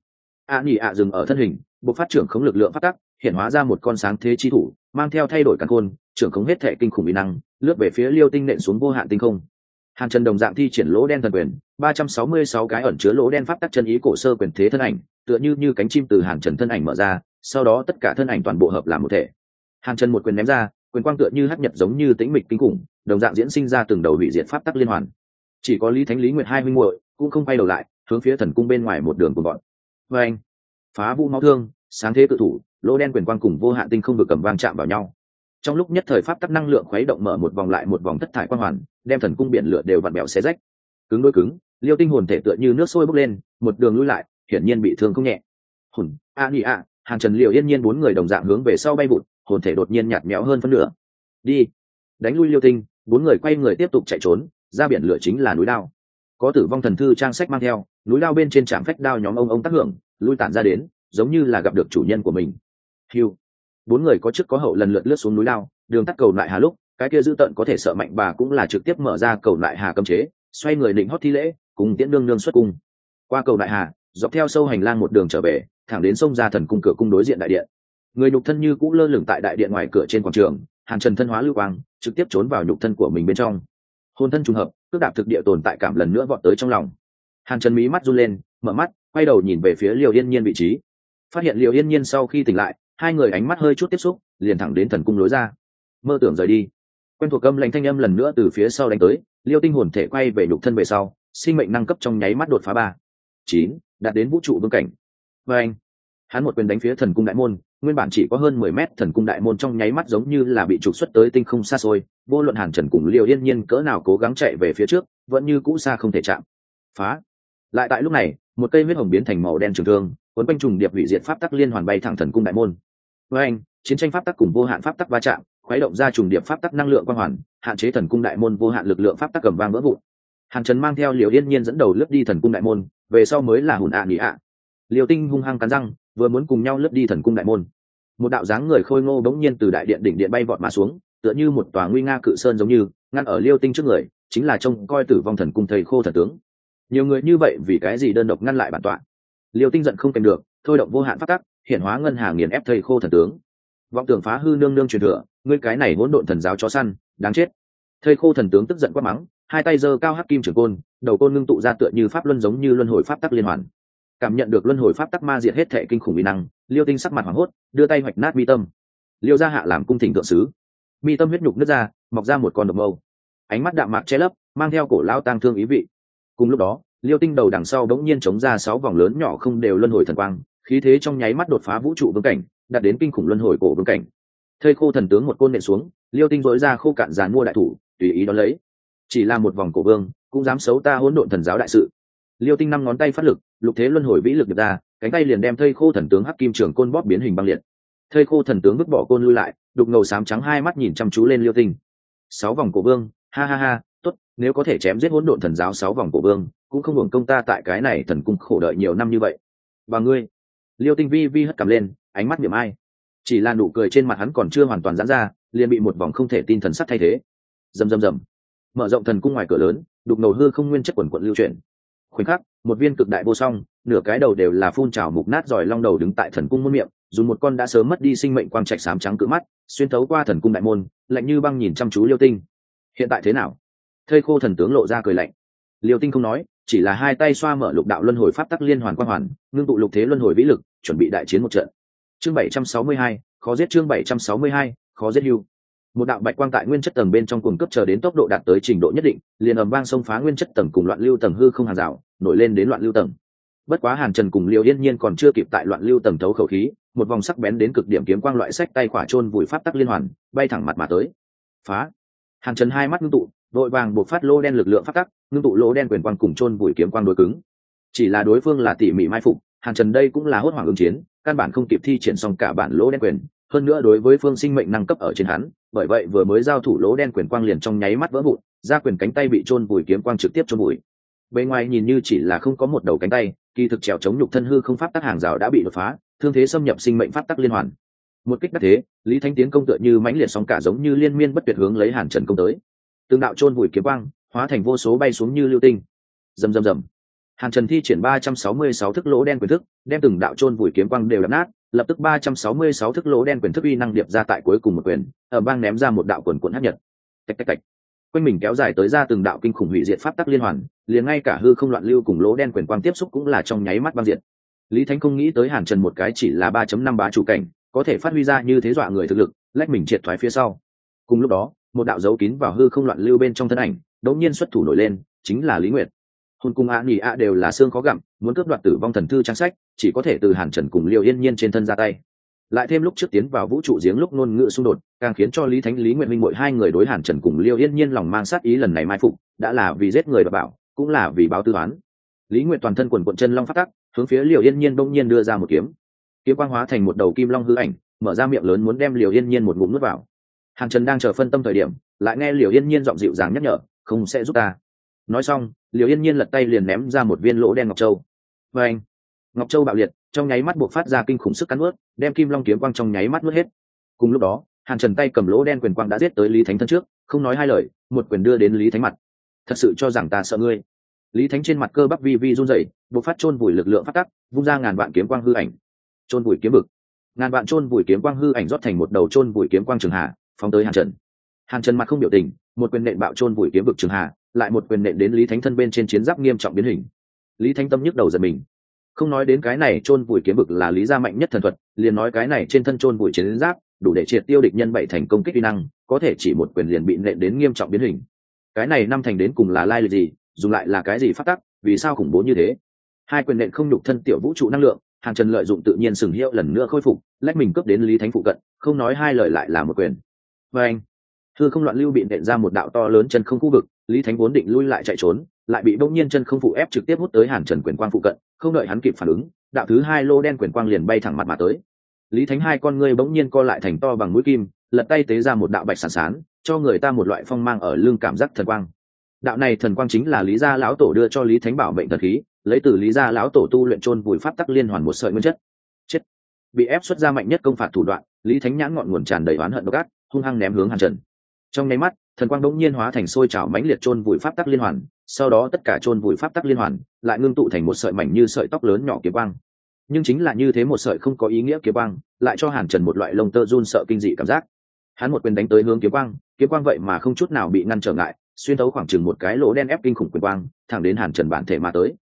A nhị ạ dừng ở thân hình buộc phát trưởng khống lực lượng pháp tắc, hiện hóa ra một con sáng thế chi thủ, mang theo thay đổi căn khôn trưởng khống hết thệ kinh khủng bí năng, lướt về phía liêu tinh nện xuống vô hạn tinh không. Hàn trần đồng dạng thi triển lỗ đen thần quyền, ba trăm sáu mươi sáu cái ẩn chứa lỗ đen pháp tắc chân ý cổ sơ quyền thế thân ảnh tựa như như cánh chim từ hàn trần thân ảnh mở ra, sau đó tất cả thân ảnh toàn bộ hợp làm một thể. Hàn trần một quyền ném ra, quyền quang tựa như hấp nhật giống như tĩnh mịch kinh khủng, đồng dạng diễn sinh ra từng đầu hủy diệt pháp tắc liên hoàn. Chỉ có lý thánh lý nguyệt hai huynh muội cũng không quay đầu lại, hướng phía thần cung bên ngoài một đường của bọn vê anh, phá vũ máu thương, sáng thế cự thủ, lỗ đen quyền quang cùng vô hạn tinh không được cầm vang chạm vào nhau. Trong lúc nhất thời pháp tắc năng lượng khuấy động mở một vòng lại một vòng thất thải quang hoàn, đem thần cung biển lửa đều vặn bẹo xé rách. Cứng đôi cứng, liêu tinh hồn thể tựa như nước sôi bốc lên, một đường lui lại hiển nhiên bị thương không nhẹ. Hồn a nhị a hàng trần liệu yên nhiên bốn người đồng dạng hướng về sau bay vụt, hồn thể đột nhiên nhạt nhẽo hơn phân nửa. Đi. Đánh lui liêu tinh, bốn người quay người tiếp tục chạy trốn, ra biển lửa chính là núi đao. Có tử vong thần thư trang sách mang theo, núi đao bên trên trạm phách đao nhóm ông ông tác hưởng, lui tản ra đến, giống như là gặp được chủ nhân của mình. Hiu bốn người có trước có hậu lần lượt lướt xuống núi đao, đường tắt cầu lại hà lúc, cái kia dữ tợn có thể sợ mạnh bà cũng là trực tiếp mở ra cầu lại hà cấm chế, xoay người định hót thi lễ, cùng tiễn đương đương xuất cung. Qua cầu đại hà dọc theo sâu hành lang một đường trở về, thẳng đến sông ra thần cung cửa cung đối diện đại điện. Người nhục thân như cũ lơ lửng tại đại điện ngoài cửa trên quảng trường, hàn trần thân hóa lưu quang, trực tiếp trốn vào nhục thân của mình bên trong. Hôn thân trùng hợp, cước đạp thực địa tồn tại cảm lần nữa vọt tới trong lòng. Hàn trần mí mắt run lên, mở mắt, quay đầu nhìn về phía liều yên nhiên vị trí. Phát hiện liều yên nhiên sau khi tỉnh lại, hai người ánh mắt hơi chút tiếp xúc, liền thẳng đến thần cung lối ra. Mơ tưởng rời đi. Quen thuộc âm lệnh thanh âm lần nữa từ phía sau đánh tới, liêu tinh hồn thể quay về nhục thân về sau, sinh mệnh năng cấp trong nháy mắt đột phá ba. Chín đạt đến vũ trụ vương cảnh. Và anh, hắn một quyền đánh phía thần cung đại môn, nguyên bản chỉ có hơn mười mét thần cung đại môn trong nháy mắt giống như là bị trục xuất tới tinh không xa xôi, vô luận hàn trần cùng liều yên nhiên cỡ nào cố gắng chạy về phía trước, vẫn như cũ xa không thể chạm. Phá. Lại tại lúc này, một cây huyết hồng biến thành màu đen trường thương quấn quanh trùng điệp hủy diệt pháp tắc liên hoàn bay thẳng thần cung đại môn. Với anh, chiến tranh pháp tắc cùng vô hạn pháp tắc va chạm, khuấy động ra trùng điệp pháp tắc năng lượng quang hoàn, hạn chế thần cung đại môn vô hạn lực lượng pháp tắc cầm vang vỡ vụn. Hàn trần mang theo liều yên nhiên dẫn đầu lướt đi thần cung đại môn về sau mới là hùn ạ à nghỉ ạ. Liều tinh hung hăng cắn răng, vừa muốn cùng nhau lướt đi thần cung đại môn. Một đạo dáng người khôi ngô bỗng nhiên từ đại điện đỉnh điện bay vọt mà xuống, tựa như một tòa nguy nga cự sơn giống như, ngăn ở liêu tinh trước người, chính là trông coi tử vong thần cung thầy khô thần tướng. Nhiều người như vậy vì cái gì đơn độc ngăn lại bản tọa? Liêu tinh giận không kèm được, thôi động vô hạn phát tắc hiện hóa ngân hàng nghiền ép thầy khô thần tướng. Vọng tưởng phá hư nương nương truyền thừa, ngươi cái này hỗn độn thần giáo chó săn, đáng chết. Thầy khô thần tướng tức giận quát mắng hai tay giơ cao hắc kim trường côn, đầu côn ngưng tụ ra tựa như pháp luân giống như luân hồi pháp tắc liên hoàn. Cảm nhận được luân hồi pháp tắc ma diệt hết thệ kinh khủng mỹ năng, liêu tinh sắc mặt hoảng hốt, đưa tay hoạch nát mi tâm. Liêu gia hạ làm cung thỉnh thượng sứ. Mi tâm huyết nhục nứt ra, mọc ra một con độc mâu. Ánh mắt đạm mạc che lấp, mang theo cổ lao tang thương ý vị. Cùng lúc đó, liêu tinh đầu đằng sau bỗng nhiên chống ra sáu vòng lớn nhỏ không đều luân hồi thần quang, khí thế trong nháy mắt đột phá vũ trụ vương cảnh, đạt đến kinh khủng luân hồi cổ vương cảnh. Thây khô thần tướng một côn nện xuống, liêu tinh dối ra khô cạn dàn mua đại thủ, tùy ý đón lấy chỉ là một vòng cổ vương, cũng dám xấu ta hỗn độn thần giáo đại sự. Liêu tinh năm ngón tay phát lực, lục thế luân hồi vĩ lực được ra, cánh tay liền đem thây khô thần tướng hắc kim trường côn bóp biến hình băng liệt. Thây khô thần tướng vứt bỏ côn lui lại, đục ngầu sám trắng hai mắt nhìn chăm chú lên liêu tinh. Sáu vòng cổ vương, ha ha ha, tốt, nếu có thể chém giết hỗn độn thần giáo sáu vòng cổ vương, cũng không hưởng công ta tại cái này thần cung khổ đợi nhiều năm như vậy. Và ngươi. Liêu tinh vi vi hất cầm lên, ánh mắt niệm ai. Chỉ là nụ cười trên mặt hắn còn chưa hoàn toàn giãn ra, liền bị một vòng không thể tin thần sắc thay thế. Rầm rầm rầm mở rộng thần cung ngoài cửa lớn, đục ngầu hư không nguyên chất quần quận lưu chuyển. Khoảnh khắc, một viên cực đại vô song, nửa cái đầu đều là phun trào mục nát giỏi long đầu đứng tại thần cung muôn miệng, dùng một con đã sớm mất đi sinh mệnh quang trạch sám trắng cự mắt, xuyên thấu qua thần cung đại môn, lạnh như băng nhìn chăm chú liêu tinh. Hiện tại thế nào? Thây khô thần tướng lộ ra cười lạnh. Liêu tinh không nói, chỉ là hai tay xoa mở lục đạo luân hồi pháp tắc liên hoàn quang hoàn, ngưng tụ lục thế luân hồi vĩ lực, chuẩn bị đại chiến một trận. Chương bảy trăm sáu mươi hai, khó giết chương bảy trăm sáu mươi hai, khó giết hưu một đạo bạch quang tại nguyên chất tầng bên trong cuồng cấp chờ đến tốc độ đạt tới trình độ nhất định, liền ầm vang xông phá nguyên chất tầng cùng loạn lưu tầng hư không hàng rào, nổi lên đến loạn lưu tầng. Bất quá hàn trần cùng liều yên nhiên còn chưa kịp tại loạn lưu tầng thấu khẩu khí, một vòng sắc bén đến cực điểm kiếm quang loại sách tay khỏa trôn vùi pháp tắc liên hoàn, bay thẳng mặt mà tới. Phá! Hàn trần hai mắt ngưng tụ, đội vàng buộc phát lô đen lực lượng pháp tắc, ngưng tụ lô đen quyền quang cùng trôn vùi kiếm quang đối cứng. Chỉ là đối phương là tỉ mỉ mai phục, hàn trần đây cũng là hốt hoảng ứng chiến, căn bản không kịp thi triển xong cả bản lỗ đen quyền hơn nữa đối với phương sinh mệnh năng cấp ở trên hắn, bởi vậy vừa mới giao thủ lỗ đen quyền quang liền trong nháy mắt vỡ vụn, ra quyền cánh tay bị chôn vùi kiếm quang trực tiếp chôn bụi. bề ngoài nhìn như chỉ là không có một đầu cánh tay, kỳ thực trèo chống nhục thân hư không pháp tắc hàng rào đã bị đột phá, thương thế xâm nhập sinh mệnh pháp tắc liên hoàn. Một kích đắc thế, lý thanh tiến công tựa như mãnh liệt sóng cả giống như liên miên bất tuyệt hướng lấy hàn trần công tới. Tương đạo chôn vùi kiếm quang, hóa thành vô số bay xuống như lưu tinh. Rầm rầm rầm hàn trần thi triển ba trăm sáu mươi sáu thức lỗ đen quyền thức, đem từng đạo chôn vùi kiếm quang đều đập nát, lập tức ba trăm sáu mươi sáu thức lỗ đen quyền thức uy năng điệp ra tại cuối cùng một quyền, ở bang ném ra một đạo quần cuộn hấp nhật. Tạch tạch tạch. Quanh mình kéo dài tới ra từng đạo kinh khủng hủy diệt pháp tắc liên hoàn, liền ngay cả hư không loạn lưu cùng lỗ đen quyền quang tiếp xúc cũng là trong nháy mắt băng diệt. Lý thánh không nghĩ tới hàn trần một cái chỉ là ba chấm năm bá chủ cảnh, có thể phát huy ra như thế dọa người thực lực, lách mình triệt thoái phía sau. Cùng lúc đó, một đạo dấu kín vào hư không loạn lưu bên trong thân ảnh, đột nhiên xuất thủ nổi lên, chính là lý nguyệt hôn cung a nỉ a đều là xương khó gặm, muốn cướp đoạt tử vong thần thư trang sách, chỉ có thể từ hàn trần cùng liều yên nhiên trên thân ra tay. Lại thêm lúc trước tiến vào vũ trụ giếng lúc ngôn ngữ xung đột, càng khiến cho lý thánh, lý nguyện minh mỗi hai người đối hàn trần cùng liêu yên nhiên lòng mang sát ý lần này mai phục, đã là vì giết người và bảo, cũng là vì báo tư toán. Lý nguyện toàn thân quần quận chân long phát tắc, hướng phía liều yên nhiên bỗng nhiên đưa ra một kiếm. Kiếm quang hóa thành một đầu kim long hư ảnh, mở ra miệng lớn muốn đem liều yên nhiên một ngụm nước vào. Hàn trần đang chờ phân tâm thời điểm, lại nghe liều yên nhiên giọng dịu dàng nhắc nhở, không sẽ giúp ta nói xong liều yên nhiên lật tay liền ném ra một viên lỗ đen ngọc châu. Và anh, ngọc châu bạo liệt, trong nháy mắt buộc phát ra kinh khủng sức cắn ướt đem kim long kiếm quang trong nháy mắt nuốt hết. Cùng lúc đó, hàn trần tay cầm lỗ đen quyền quang đã giết tới lý thánh thân trước, không nói hai lời, một quyền đưa đến lý thánh mặt. Thật sự cho rằng ta sợ ngươi. Lý thánh trên mặt cơ bắp vi vi run dậy buộc phát chôn vùi lực lượng phát tắc, vung ra ngàn vạn kiếm quang hư ảnh. Chôn vùi kiếm bực ngàn vạn chôn vùi kiếm quang hư ảnh rót thành một đầu chôn vùi kiếm quang trường hà, phóng tới hàn trần. Hàn trần mặt không biểu tình, một quyền nện bạo chôn vùi kiếm vực trường hà lại một quyền nện đến lý thánh thân bên trên chiến giáp nghiêm trọng biến hình. Lý thánh tâm nhức đầu giật mình. Không nói đến cái này chôn vùi kiếm vực là lý gia mạnh nhất thần thuật, liền nói cái này trên thân chôn vùi chiến giáp, đủ để triệt tiêu địch nhân bảy thành công kích kỹ năng, có thể chỉ một quyền liền bị nện đến nghiêm trọng biến hình. Cái này năm thành đến cùng là lai lịch gì, dùng lại là cái gì phát tắc, vì sao khủng bố như thế? Hai quyền nện không nhục thân tiểu vũ trụ năng lượng, hàng trần lợi dụng tự nhiên sừng hiệu lần nữa khôi phục, lách mình cướp đến lý thánh phụ cận, không nói hai lời lại là một quyền. Và anh thư không loạn lưu bị nện ra một đạo to lớn chân không khu vực, lý thánh vốn định lui lại chạy trốn, lại bị bỗng nhiên chân không phụ ép trực tiếp hút tới hàn trần quyền quang phụ cận, không đợi hắn kịp phản ứng, đạo thứ hai lô đen quyền quang liền bay thẳng mặt mà tới. Lý thánh hai con ngươi bỗng nhiên co lại thành to bằng mũi kim, lật tay tế ra một đạo bạch sản sán, cho người ta một loại phong mang ở lưng cảm giác thần quang. Đạo này thần quang chính là lý gia lão tổ đưa cho lý thánh bảo mệnh thần khí, lấy từ lý gia lão tổ tu luyện trôn vùi pháp tắc liên hoàn một sợi nguyên chất. Chết. Bị ép xuất ra mạnh nhất công phạt thủ đoạn, lý thánh nhãn ngọn nguồn tràn đầy oán hận độc ác, hung hăng ném hướng hàn trần trong nháy mắt, thần quang đống nhiên hóa thành sôi trào mãnh liệt trôn vùi pháp tắc liên hoàn, sau đó tất cả trôn vùi pháp tắc liên hoàn lại ngưng tụ thành một sợi mảnh như sợi tóc lớn nhỏ kiếm quang. Nhưng chính là như thế một sợi không có ý nghĩa kiếm quang, lại cho hàn trần một loại lông tơ run sợ kinh dị cảm giác. Hắn một quyền đánh tới hướng kiếm quang kiếm quang vậy mà không chút nào bị ngăn trở ngại, xuyên tấu khoảng chừng một cái lỗ đen ép kinh khủng quyền quang, thẳng đến hàn trần bản thể mà tới.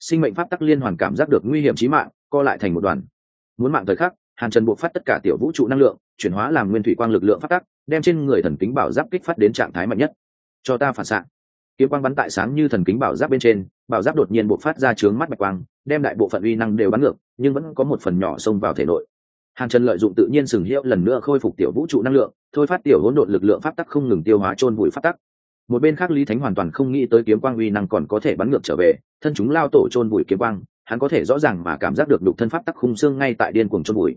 Sinh mệnh pháp tắc liên hoàn cảm giác được nguy hiểm trí mạng, co lại thành một đoàn. Muốn mạng thời khắc hàn trần buộc phát tất cả tiểu vũ trụ năng lượng, chuyển hóa làm nguyên thủy quang lực lượng phát tắc, đem trên người thần kính bảo giáp kích phát đến trạng thái mạnh nhất. Cho ta phản xạ. Kiếm quang bắn tại sáng như thần kính bảo giáp bên trên, bảo giáp đột nhiên buộc phát ra trướng mắt bạch quang, đem đại bộ phận uy năng đều bắn ngược, nhưng vẫn có một phần nhỏ xông vào thể nội. Hàn trần lợi dụng tự nhiên sừng hiệu lần nữa khôi phục tiểu vũ trụ năng lượng, thôi phát tiểu hỗn độn lực lượng pháp tắc không ngừng tiêu hóa trôn bụi pháp tắc. Một bên khác lý thánh hoàn toàn không nghĩ tới kiếm quang uy năng còn có thể bắn ngược trở về, thân chúng lao tổ trôn bụi kiếm quang hắn có thể rõ ràng mà cảm giác được đục thân pháp tắc khung xương ngay tại điên cuồng trôn bụi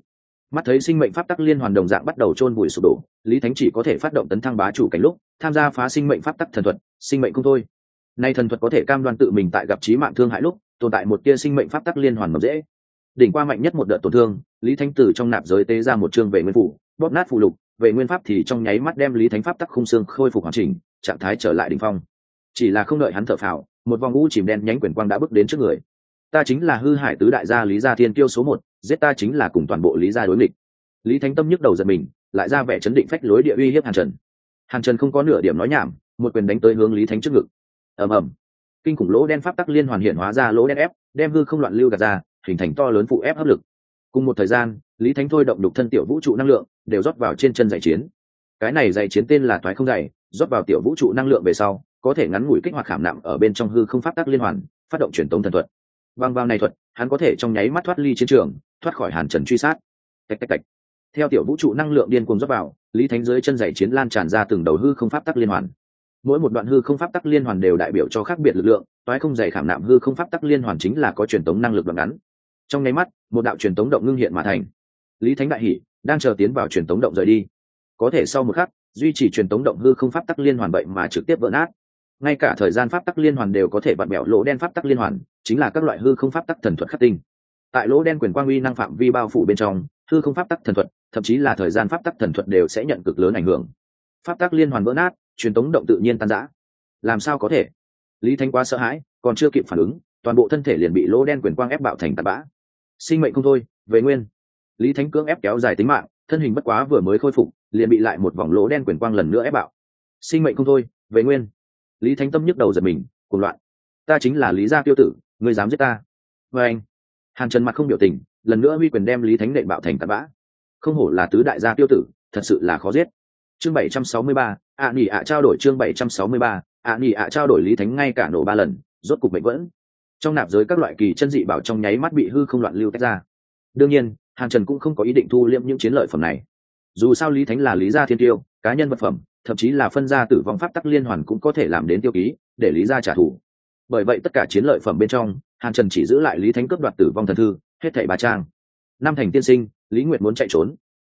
mắt thấy sinh mệnh pháp tắc liên hoàn đồng dạng bắt đầu trôn bụi sụp đổ, lý thánh chỉ có thể phát động tấn thăng bá chủ cảnh lúc, tham gia phá sinh mệnh pháp tắc thần thuật, sinh mệnh không thôi. Nay thần thuật có thể cam đoan tự mình tại gặp trí mạng thương hại lúc, tồn tại một tia sinh mệnh pháp tắc liên hoàn mập dễ. Đỉnh qua mạnh nhất một đợt tổn thương, lý thánh tử trong nạp giới tế ra một chương vệ nguyên phủ, bóp nát phụ lục vệ nguyên pháp thì trong nháy mắt đem lý thánh pháp tắc khung xương khôi phục hoàn chỉnh, trạng thái trở lại đỉnh phong. Chỉ là không đợi hắn thở phào, một vòng ngũ chìm đen nhánh quyền quang đã bước đến trước người ta chính là hư hải tứ đại gia lý gia thiên tiêu số một, giết ta chính là cùng toàn bộ lý gia đối nghịch. Lý thánh tâm nhức đầu giật mình, lại ra vẻ chấn định phách lối địa uy hiếp hàn trần. Hàn trần không có nửa điểm nói nhảm, một quyền đánh tới hướng lý thánh trước ngực. Ầm ầm. Kinh khủng lỗ đen pháp tắc liên hoàn hiện hóa ra lỗ đen ép, đem hư không loạn lưu gạt ra, hình thành to lớn phụ ép áp lực. Cùng một thời gian, lý thánh thôi động đục thân tiểu vũ trụ năng lượng, đều rót vào trên chân giải chiến. Cái này giải chiến tên là thoái không dày, rót vào tiểu vũ trụ năng lượng về sau, có thể ngắn ngủi kích hoạt khảm nạm ở bên trong hư không pháp tắc liên hoàn, phát động truyền tống thần thuật bằng vào này thuật, hắn có thể trong nháy mắt thoát ly chiến trường, thoát khỏi hàn trần truy sát. Tạch tạch tạch. Theo tiểu vũ trụ năng lượng điên cuồng dốc vào, lý thánh dưới chân dày chiến lan tràn ra từng đầu hư không pháp tắc liên hoàn. Mỗi một đoạn hư không pháp tắc liên hoàn đều đại biểu cho khác biệt lực lượng, toái không dày khảm nạm hư không pháp tắc liên hoàn chính là có truyền tống năng lực đoạn ngắn. Trong nháy mắt, một đạo truyền tống động ngưng hiện mà thành. Lý thánh đại hỷ đang chờ tiến vào truyền tống động rời đi. Có thể sau một khắc, duy trì truyền tống động hư không pháp tắc liên hoàn vậy mà trực tiếp vỡ nát ngay cả thời gian pháp tắc liên hoàn đều có thể bật bẹo lỗ đen pháp tắc liên hoàn, chính là các loại hư không pháp tắc thần thuật khắc tinh. Tại lỗ đen quyền quang uy năng phạm vi bao phủ bên trong, hư không pháp tắc thần thuật, thậm chí là thời gian pháp tắc thần thuật đều sẽ nhận cực lớn ảnh hưởng. Pháp tắc liên hoàn vỡ nát, truyền tống động tự nhiên tan rã. Làm sao có thể? Lý thanh quá sợ hãi, còn chưa kịp phản ứng, toàn bộ thân thể liền bị lỗ đen quyền quang ép bạo thành tạt bã. Sinh mệnh không thôi, về nguyên. Lý thánh cưỡng ép kéo dài tính mạng, thân hình bất quá vừa mới khôi phục, liền bị lại một vòng lỗ đen quyền quang lần nữa ép bạo. Sinh mệnh không thôi, về nguyên lý thánh tâm nhức đầu giật mình, cuồng loạn. Ta chính là lý gia tiêu tử, ngươi dám giết ta. Và anh, hàn trần mặt không biểu tình, lần nữa huy quyền đem lý thánh nện bạo thành tạt bã. Không hổ là tứ đại gia tiêu tử, thật sự là khó giết. Chương bảy trăm sáu mươi ba ạ nghỉ ạ trao đổi chương bảy trăm sáu mươi ba ạ nghỉ ạ trao đổi lý thánh ngay cả nổ ba lần, rốt cục mệnh vẫn. Trong nạp giới các loại kỳ chân dị bảo trong nháy mắt bị hư không loạn lưu tách ra. Đương nhiên, hàn trần cũng không có ý định thu liệm những chiến lợi phẩm này. Dù sao lý thánh là lý gia thiên tiêu, cá nhân vật phẩm thậm chí là phân gia tử vong pháp tắc liên hoàn cũng có thể làm đến tiêu ký để lý gia trả thù. Bởi vậy tất cả chiến lợi phẩm bên trong hàn trần chỉ giữ lại lý thánh cướp đoạt tử vong thần thư hết thảy ba trang. Năm thành tiên sinh lý nguyệt muốn chạy trốn.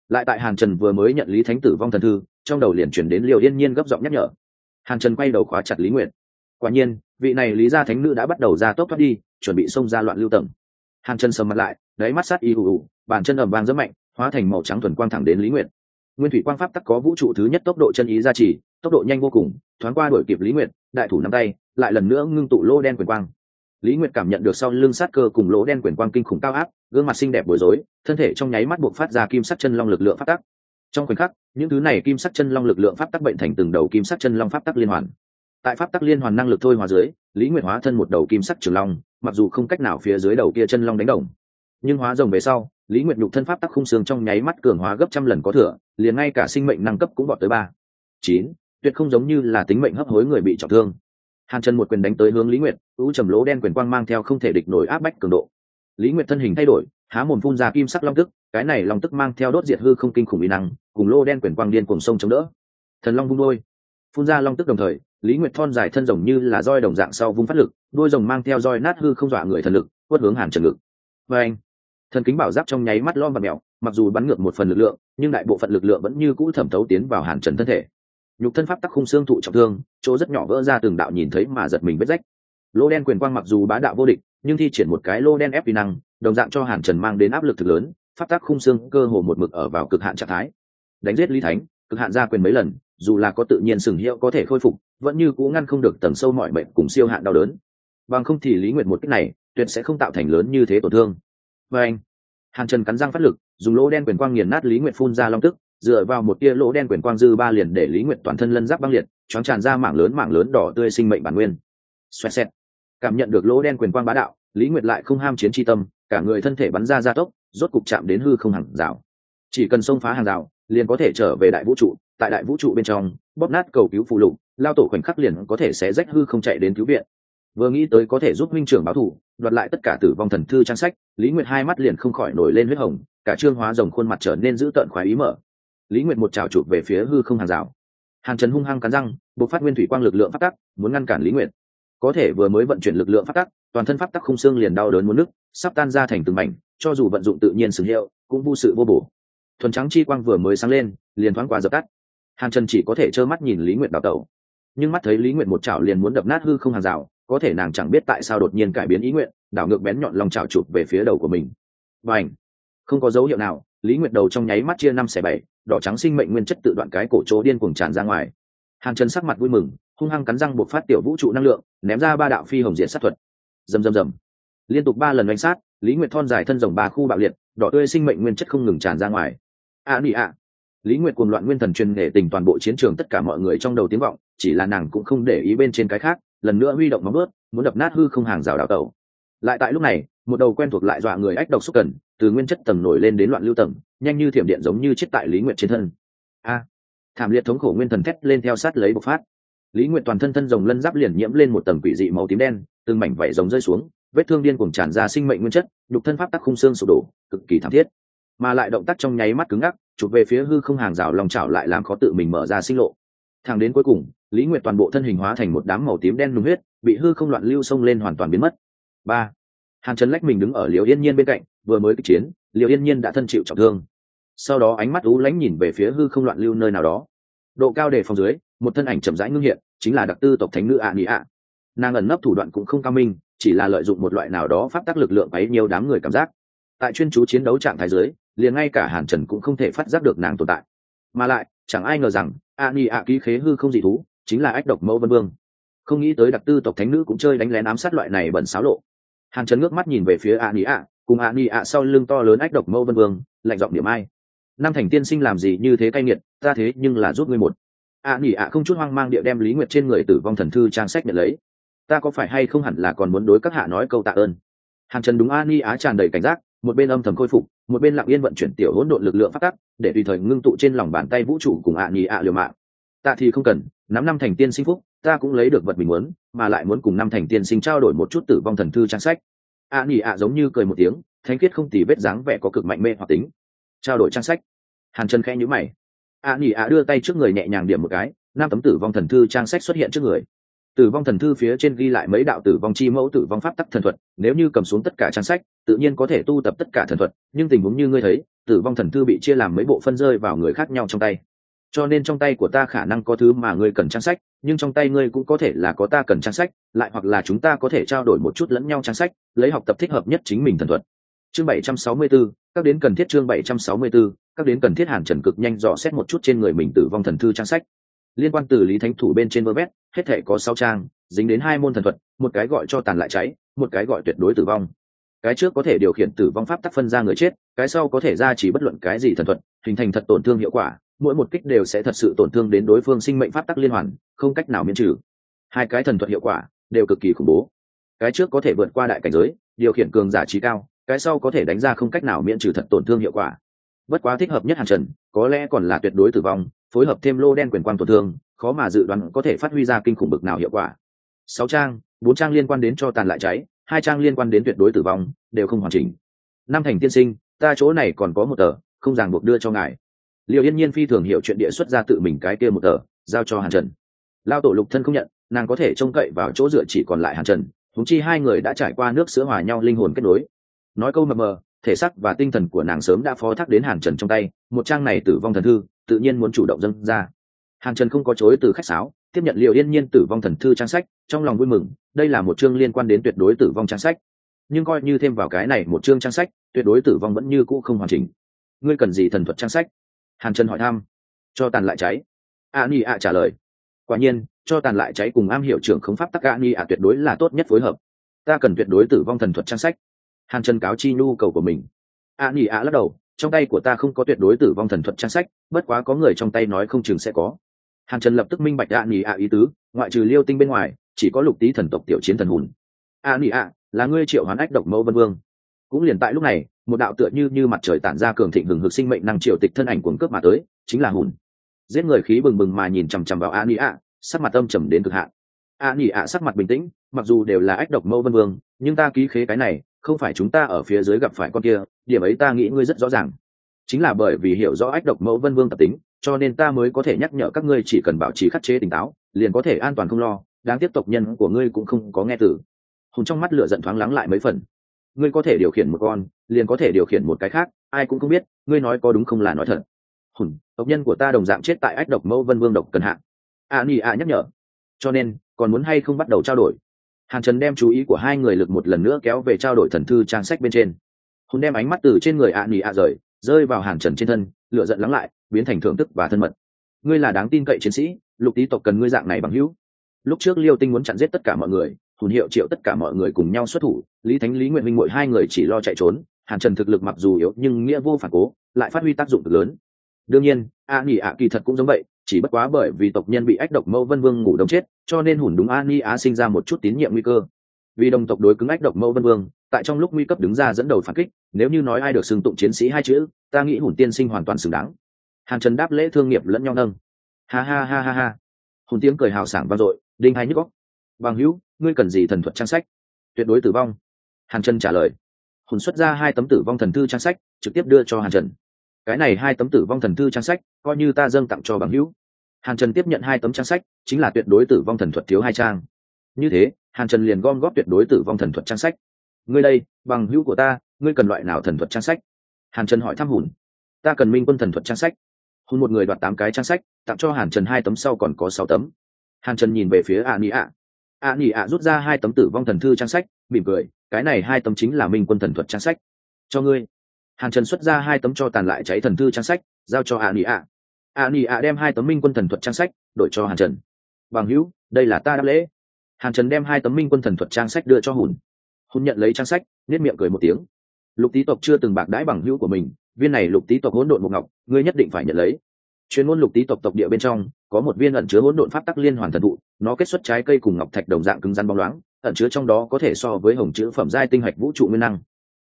Lại tại hàn trần vừa mới nhận lý thánh tử vong thần thư trong đầu liền chuyển đến liều yên nhiên gấp giọng nhắc nhở. Hàn trần quay đầu khóa chặt lý nguyệt. Quả nhiên vị này lý gia thánh nữ đã bắt đầu ra tốc thoát đi chuẩn bị xông ra loạn lưu tầng. Hàn trần sầm mặt lại đáy mắt sát y hù hù, bàn chân ầm vang rất mạnh hóa thành màu trắng thuần quang thẳng đến lý nguyệt nguyên thủy quang pháp tắc có vũ trụ thứ nhất tốc độ chân ý gia trì, tốc độ nhanh vô cùng, thoáng qua đổi kịp lý nguyệt, đại thủ nắm tay, lại lần nữa ngưng tụ lô đen quyền quang. Lý nguyệt cảm nhận được sau lưng sát cơ cùng lỗ đen quyền quang kinh khủng cao áp, gương mặt xinh đẹp bối rối, thân thể trong nháy mắt buộc phát ra kim sắc chân long lực lượng pháp tắc. Trong khoảnh khắc, những thứ này kim sắc chân long lực lượng pháp tắc bệnh thành từng đầu kim sắc chân long pháp tắc liên hoàn. Tại pháp tắc liên hoàn năng lực thôi hòa dưới, lý nguyệt hóa thân một đầu kim sắc trường long, mặc dù không cách nào phía dưới đầu kia chân long đánh đồng, nhưng hóa rồng về sau lý nguyệt nhục thân pháp tắc khung xương trong nháy mắt cường hóa gấp trăm lần có thừa, liền ngay cả sinh mệnh năng cấp cũng vọt tới ba. Chín, tuyệt không giống như là tính mệnh hấp hối người bị trọng thương. Hàn trần một quyền đánh tới hướng lý nguyệt u trầm lỗ đen quyền quang mang theo không thể địch nổi áp bách cường độ. Lý nguyệt thân hình thay đổi, há mồm phun ra kim sắc long tức, cái này long tức mang theo đốt diệt hư không kinh khủng uy năng, cùng lô đen quyền quang điên cùng sông chống đỡ. Thần long vung đôi. Phun ra long tức đồng thời, lý nguyệt thon dài thân rồng như là roi đồng dạng sau vung phát lực, đôi rồng mang theo roi nát hư không dọa người thần lực, quất hướng hàn trần ngực. Vê anh thần kính bảo giáp trong nháy mắt lom và mèo, mặc dù bắn ngược một phần lực lượng, nhưng đại bộ phận lực lượng vẫn như cũ thẩm thấu tiến vào hàn trần thân thể. Nhục thân pháp tắc khung xương thụ trọng thương, chỗ rất nhỏ vỡ ra từng đạo nhìn thấy mà giật mình vết rách. Lô đen quyền quang mặc dù bá đạo vô địch, nhưng thi triển một cái lô đen ép vi năng, đồng dạng cho hàn trần mang đến áp lực thực lớn, pháp tắc khung xương cơ hồ một mực ở vào cực hạn trạng thái. Đánh giết lý thánh, cực hạn ra quyền mấy lần, dù là có tự nhiên sừng hiệu có thể khôi phục, vẫn như cũ ngăn không được tầng sâu mọi bệnh cùng siêu hạn đau đớn. Bằng không thì lý nguyệt một cách này, tuyệt sẽ không tạo thành lớn như thế tổn thương và anh, hàn trần cắn răng phát lực, dùng lỗ đen quyền quang nghiền nát lý nguyệt phun ra long tức, dựa vào một tia lỗ đen quyền quang dư ba liền để lý nguyệt toàn thân lân giáp băng liệt, choáng tràn ra mảng lớn mảng lớn đỏ tươi sinh mệnh bản nguyên. Xoẹt xẹt. Cảm nhận được lỗ đen quyền quang bá đạo, lý nguyệt lại không ham chiến tri tâm, cả người thân thể bắn ra gia tốc, rốt cục chạm đến hư không hàng rào. Chỉ cần xông phá hàng rào, liền có thể trở về đại vũ trụ, tại đại vũ trụ bên trong, bóp nát cầu cứu phụ lục, lao tổ khoảnh khắc liền có thể sẽ rách hư không chạy đến cứu viện vừa nghĩ tới có thể giúp minh trưởng báo thủ, đoạt lại tất cả tử vong thần thư trang sách, lý nguyệt hai mắt liền không khỏi nổi lên huyết hồng, cả trương hóa rồng khuôn mặt trở nên dữ tợn khoái ý mở. Lý nguyệt một trào chụp về phía hư không hàng rào. Hàn trần hung hăng cắn răng, buộc phát nguyên thủy quang lực lượng phát tắc, muốn ngăn cản lý nguyệt. Có thể vừa mới vận chuyển lực lượng phát tắc, toàn thân pháp tắc khung xương liền đau đớn muốn nứt, sắp tan ra thành từng mảnh, cho dù vận dụng tự nhiên sử hiệu, cũng vô sự vô bổ. Thuần trắng chi quang vừa mới sáng lên, liền thoáng qua dập tắt. Hàn trần chỉ có thể trơ mắt nhìn lý nguyệt đào tẩu. Nhưng mắt thấy lý nguyệt một chảo liền muốn đập nát hư không hàng rào có thể nàng chẳng biết tại sao đột nhiên cải biến ý nguyện, đảo ngược bén nhọn lòng trào chụp về phía đầu của mình. Và ảnh không có dấu hiệu nào, lý nguyệt đầu trong nháy mắt chia năm xẻ bảy, đỏ trắng sinh mệnh nguyên chất tự đoạn cái cổ chỗ điên cuồng tràn ra ngoài. Hàn trần sắc mặt vui mừng, hung hăng cắn răng buộc phát tiểu vũ trụ năng lượng, ném ra ba đạo phi hồng diện sát thuật. Rầm rầm rầm. Liên tục ba lần đánh sát, lý nguyệt thon dài thân rồng ba khu bạo liệt, đỏ tươi sinh mệnh nguyên chất không ngừng tràn ra ngoài. A nị ạ lý nguyệt cuồng loạn nguyên thần truyền nghệ tình toàn bộ chiến trường tất cả mọi người trong đầu tiếng vọng, chỉ là nàng cũng không để ý bên trên cái khác lần nữa huy động móng bớt muốn đập nát hư không hàng rào đào tẩu lại tại lúc này, một đầu quen thuộc lại dọa người ách độc xúc cần, từ nguyên chất tầng nổi lên đến loạn lưu tầng, nhanh như thiểm điện giống như chết tại lý nguyện trên thân. A! Thảm liệt thống khổ nguyên thần thét lên theo sát lấy bộc phát. Lý nguyện toàn thân thân rồng lân giáp liền nhiễm lên một tầng quỷ dị màu tím đen, từng mảnh vảy rồng rơi xuống, vết thương điên cuồng tràn ra sinh mệnh nguyên chất, nhục thân pháp tắc khung xương sụp đổ, cực kỳ thảm thiết. Mà lại động tác trong nháy mắt cứng ngắc, chụp về phía hư không hàng rào lòng chảo lại làm khó tự mình mở ra sinh lộ. Thang đến cuối cùng lý nguyệt toàn bộ thân hình hóa thành một đám màu tím đen nung huyết, bị hư không loạn lưu xông lên hoàn toàn biến mất. Ba, hàn trần lách mình đứng ở liều yên nhiên bên cạnh, vừa mới kích chiến liều yên nhiên đã thân chịu trọng thương. Sau đó ánh mắt ú lánh nhìn về phía hư không loạn lưu nơi nào đó. Độ cao đề phòng dưới, một thân ảnh chậm rãi ngưng hiện, chính là đặc tư tộc thánh nữ ạ nị ạ nàng ẩn nấp thủ đoạn cũng không cao minh, chỉ là lợi dụng một loại nào đó pháp tác lực lượng ấy nhiều đám người cảm giác. Tại chuyên chú chiến đấu trạng thái dưới, liền ngay cả hàn trần cũng không thể phát giác được nàng tồn tại. Mà lại, chẳng ai ngờ rằng, a ni a ký khế hư không dị thú chính là ách độc mẫu vân vương. Không nghĩ tới đặc tư tộc thánh nữ cũng chơi đánh lén ám sát loại này bẩn xáo lộ. Hàn trần ngước mắt nhìn về phía a ni ạ, cùng a ni ạ sau lưng to lớn ách độc mâu vân vương, lạnh giọng điểm ai. Năm thành tiên sinh làm gì như thế cay nghiệt, ta thế nhưng là giúp ngươi một. A ni ạ không chút hoang mang địa đem lý nguyệt trên người tử vong thần thư trang sách nhận lấy. Ta có phải hay không hẳn là còn muốn đối các hạ nói câu tạ ơn? Hàn trần đúng a ni á tràn đầy cảnh giác, một bên âm thầm khôi phục, một bên lặng yên vận chuyển tiểu hỗn độn lực lượng phát tắc, để tùy thời ngưng tụ trên lòng bàn tay vũ trụ cùng ạ nhì ạ liều mạng. Ta thì không cần, nắm năm thành tiên sinh phúc, ta cũng lấy được vật mình muốn, mà lại muốn cùng năm thành tiên sinh trao đổi một chút tử vong thần thư trang sách. Ạ nhỉ ạ giống như cười một tiếng, thánh khiết không tì vết dáng vẻ có cực mạnh mê hoặc tính. Trao đổi trang sách. Hàn chân khẽ nhữ mày. Ạ nhỉ ạ đưa tay trước người nhẹ nhàng điểm một cái, năm tấm tử vong thần thư trang sách xuất hiện trước người. Tử vong thần thư phía trên ghi lại mấy đạo tử vong chi mẫu tử vong pháp tắc thần thuật, nếu như cầm xuống tất cả trang sách, tự nhiên có thể tu tập tất cả thần thuật, nhưng tình huống như ngươi thấy, tử vong thần thư bị chia làm mấy bộ phân rơi vào người khác nhau trong tay cho nên trong tay của ta khả năng có thứ mà ngươi cần trang sách nhưng trong tay ngươi cũng có thể là có ta cần trang sách lại hoặc là chúng ta có thể trao đổi một chút lẫn nhau trang sách lấy học tập thích hợp nhất chính mình thần thuật. Chương 764, các đến cần thiết chương 764, các đến cần thiết hàn trần cực nhanh dò xét một chút trên người mình tử vong thần thư trang sách. Liên quan từ lý thánh thủ bên trên vơ vét hết thể có sáu trang dính đến hai môn thần thuật một cái gọi cho tàn lại cháy một cái gọi tuyệt đối tử vong. Cái trước có thể điều khiển tử vong pháp tắc phân ra người chết cái sau có thể ra chỉ bất luận cái gì thần thuật hình thành thật tổn thương hiệu quả mỗi một kích đều sẽ thật sự tổn thương đến đối phương sinh mệnh pháp tắc liên hoàn, không cách nào miễn trừ. Hai cái thần thuật hiệu quả đều cực kỳ khủng bố. Cái trước có thể vượt qua đại cảnh giới, điều khiển cường giả trí cao, cái sau có thể đánh ra không cách nào miễn trừ thật tổn thương hiệu quả. Bất quá thích hợp nhất hàn trần, có lẽ còn là tuyệt đối tử vong, phối hợp thêm lô đen quyền quan tổn thương, khó mà dự đoán có thể phát huy ra kinh khủng bực nào hiệu quả. Sáu trang, bốn trang liên quan đến cho tàn lại cháy, hai trang liên quan đến tuyệt đối tử vong, đều không hoàn chỉnh. Năm thành tiên sinh, ta chỗ này còn có một tờ, không ràng buộc đưa cho ngài liệu yên nhiên phi thường hiểu chuyện địa xuất ra tự mình cái kia một tờ, giao cho hàn trần. Lao tổ lục thân không nhận, nàng có thể trông cậy vào chỗ dựa chỉ còn lại hàn trần thúng chi hai người đã trải qua nước sữa hòa nhau linh hồn kết nối. Nói câu mờ mờ, thể sắc và tinh thần của nàng sớm đã phó thác đến hàn trần trong tay, một trang này tử vong thần thư, tự nhiên muốn chủ động dâng ra. Hàn trần không có chối từ khách sáo, tiếp nhận liệu yên nhiên tử vong thần thư trang sách, trong lòng vui mừng, đây là một chương liên quan đến tuyệt đối tử vong trang sách. Nhưng coi như thêm vào cái này một chương trang sách, tuyệt đối tử vong vẫn như cũ không hoàn chỉnh. Ngươi cần gì thần thuật trang sách? Hàn trần hỏi thăm. Cho tàn lại cháy. A ni a trả lời. Quả nhiên, cho tàn lại cháy cùng am hiệu trưởng khống pháp tắc a ni a tuyệt đối là tốt nhất phối hợp. Ta cần tuyệt đối tử vong thần thuật trang sách. Hàn trần cáo chi nhu cầu của mình. A ni a lắc đầu. Trong tay của ta không có tuyệt đối tử vong thần thuật trang sách, bất quá có người trong tay nói không chừng sẽ có. Hàn trần lập tức minh bạch a ni a ý tứ, ngoại trừ liêu tinh bên ngoài, chỉ có lục tý thần tộc tiểu chiến thần hùn. A ni a là ngươi triệu hoán ách độc mẫu vân vương cũng liền tại lúc này, một đạo tựa như như mặt trời tản ra cường thịnh hừng hực sinh mệnh năng triệu tịch thân ảnh cuồng cướp mà tới, chính là hùn. Giết người khí bừng bừng mà nhìn chằm chằm vào a ni a sắc mặt âm trầm đến cực hạn. A ni a sắc mặt bình tĩnh, mặc dù đều là ách độc mẫu vân vương, nhưng ta ký khế cái này, không phải chúng ta ở phía dưới gặp phải con kia, điểm ấy ta nghĩ ngươi rất rõ ràng. Chính là bởi vì hiểu rõ ách độc mẫu vân vương tập tính, cho nên ta mới có thể nhắc nhở các ngươi chỉ cần bảo trì khắc chế tỉnh táo, liền có thể an toàn không lo, đáng tiếp tộc nhân của ngươi cũng không có nghe tử hùng trong mắt lửa giận thoáng lắng lại mấy phần ngươi có thể điều khiển một con, liền có thể điều khiển một cái khác, ai cũng không biết, ngươi nói có đúng không là nói thật. Hùn, tộc nhân của ta đồng dạng chết tại ách độc mẫu vân vương độc cần hạ. a ni a nhắc nhở. Cho nên, còn muốn hay không bắt đầu trao đổi? Hàn trần đem chú ý của hai người lực một lần nữa kéo về trao đổi thần thư trang sách bên trên. Hùn đem ánh mắt từ trên người a ni a rời, rơi vào hàn trần trên thân lựa giận lắng lại, biến thành thưởng thức và thân mật. Ngươi là đáng tin cậy chiến sĩ, lục tý tộc cần ngươi dạng này bằng hữu. Lúc trước liêu tinh muốn chặn giết tất cả mọi người hùn hiệu triệu tất cả mọi người cùng nhau xuất thủ, lý thánh, lý nguyện minh mỗi hai người chỉ lo chạy trốn, hàn trần thực lực mặc dù yếu nhưng nghĩa vô phản cố, lại phát huy tác dụng cực lớn. Đương nhiên, a nghỉ ạ kỳ thật cũng giống vậy, chỉ bất quá bởi vì tộc nhân bị ách độc mẫu vân vương ngủ đông chết, cho nên hùn đúng a ni á sinh ra một chút tín nhiệm nguy cơ. Vì đồng tộc đối cứng ách độc mẫu vân vương, tại trong lúc nguy cấp đứng ra dẫn đầu phản kích, nếu như nói ai được xưng tụng chiến sĩ hai chữ, ta nghĩ hùn tiên sinh hoàn toàn xứng đáng. Hàn trần đáp lễ thương nghiệp lẫn nhau nâng. Ha ha ha ha ha. Hùn tiếng cười hào sảng vang dội, đinh hai nhức góc bằng hữu, ngươi cần gì thần thuật trang sách? Tuyệt đối tử vong. Hàn trần trả lời. Hùn xuất ra hai tấm tử vong thần thư trang sách, trực tiếp đưa cho hàn trần. Cái này hai tấm tử vong thần thư trang sách, coi như ta dâng tặng cho bằng hữu. Hàn trần tiếp nhận hai tấm trang sách, chính là tuyệt đối tử vong thần thuật thiếu hai trang. Như thế, hàn trần liền gom góp tuyệt đối tử vong thần thuật trang sách. Ngươi đây bằng hữu của ta, ngươi cần loại nào thần thuật trang sách? Hàn trần hỏi thăm hùn. Ta cần minh quân thần thuật trang sách. Hùn một người đoạt tám cái trang sách, tặng cho hàn trần hai tấm sau còn có sáu tấm. Hàn trần nhìn về phía a nị ạ a nhỉ ạ rút ra hai tấm tử vong thần thư trang sách, mỉm cười, cái này hai tấm chính là minh quân thần thuật trang sách. Cho ngươi. Hàn trần xuất ra hai tấm cho tàn lại cháy thần thư trang sách, giao cho a nhỉ ạ. A nhỉ ạ đem hai tấm minh quân thần thuật trang sách, đổi cho hàn trần. Bằng hữu, đây là ta đáp lễ. Hàn trần đem hai tấm minh quân thần thuật trang sách đưa cho hùn. Hùn nhận lấy trang sách nết miệng cười một tiếng. Lục tý tộc chưa từng bạc đãi bằng hữu của mình, viên này lục tý tộc hỗn độn một ngọc, ngươi nhất định phải nhận lấy. Chuyên môn lục tý tộc tộc địa bên trong có một viên ẩn chứa hỗn độn pháp tắc liên hoàn thần thụ, nó kết xuất trái cây cùng ngọc thạch đồng dạng cứng rắn bóng loáng, ẩn chứa trong đó có thể so với hồng chữ phẩm giai tinh hạch vũ trụ nguyên năng.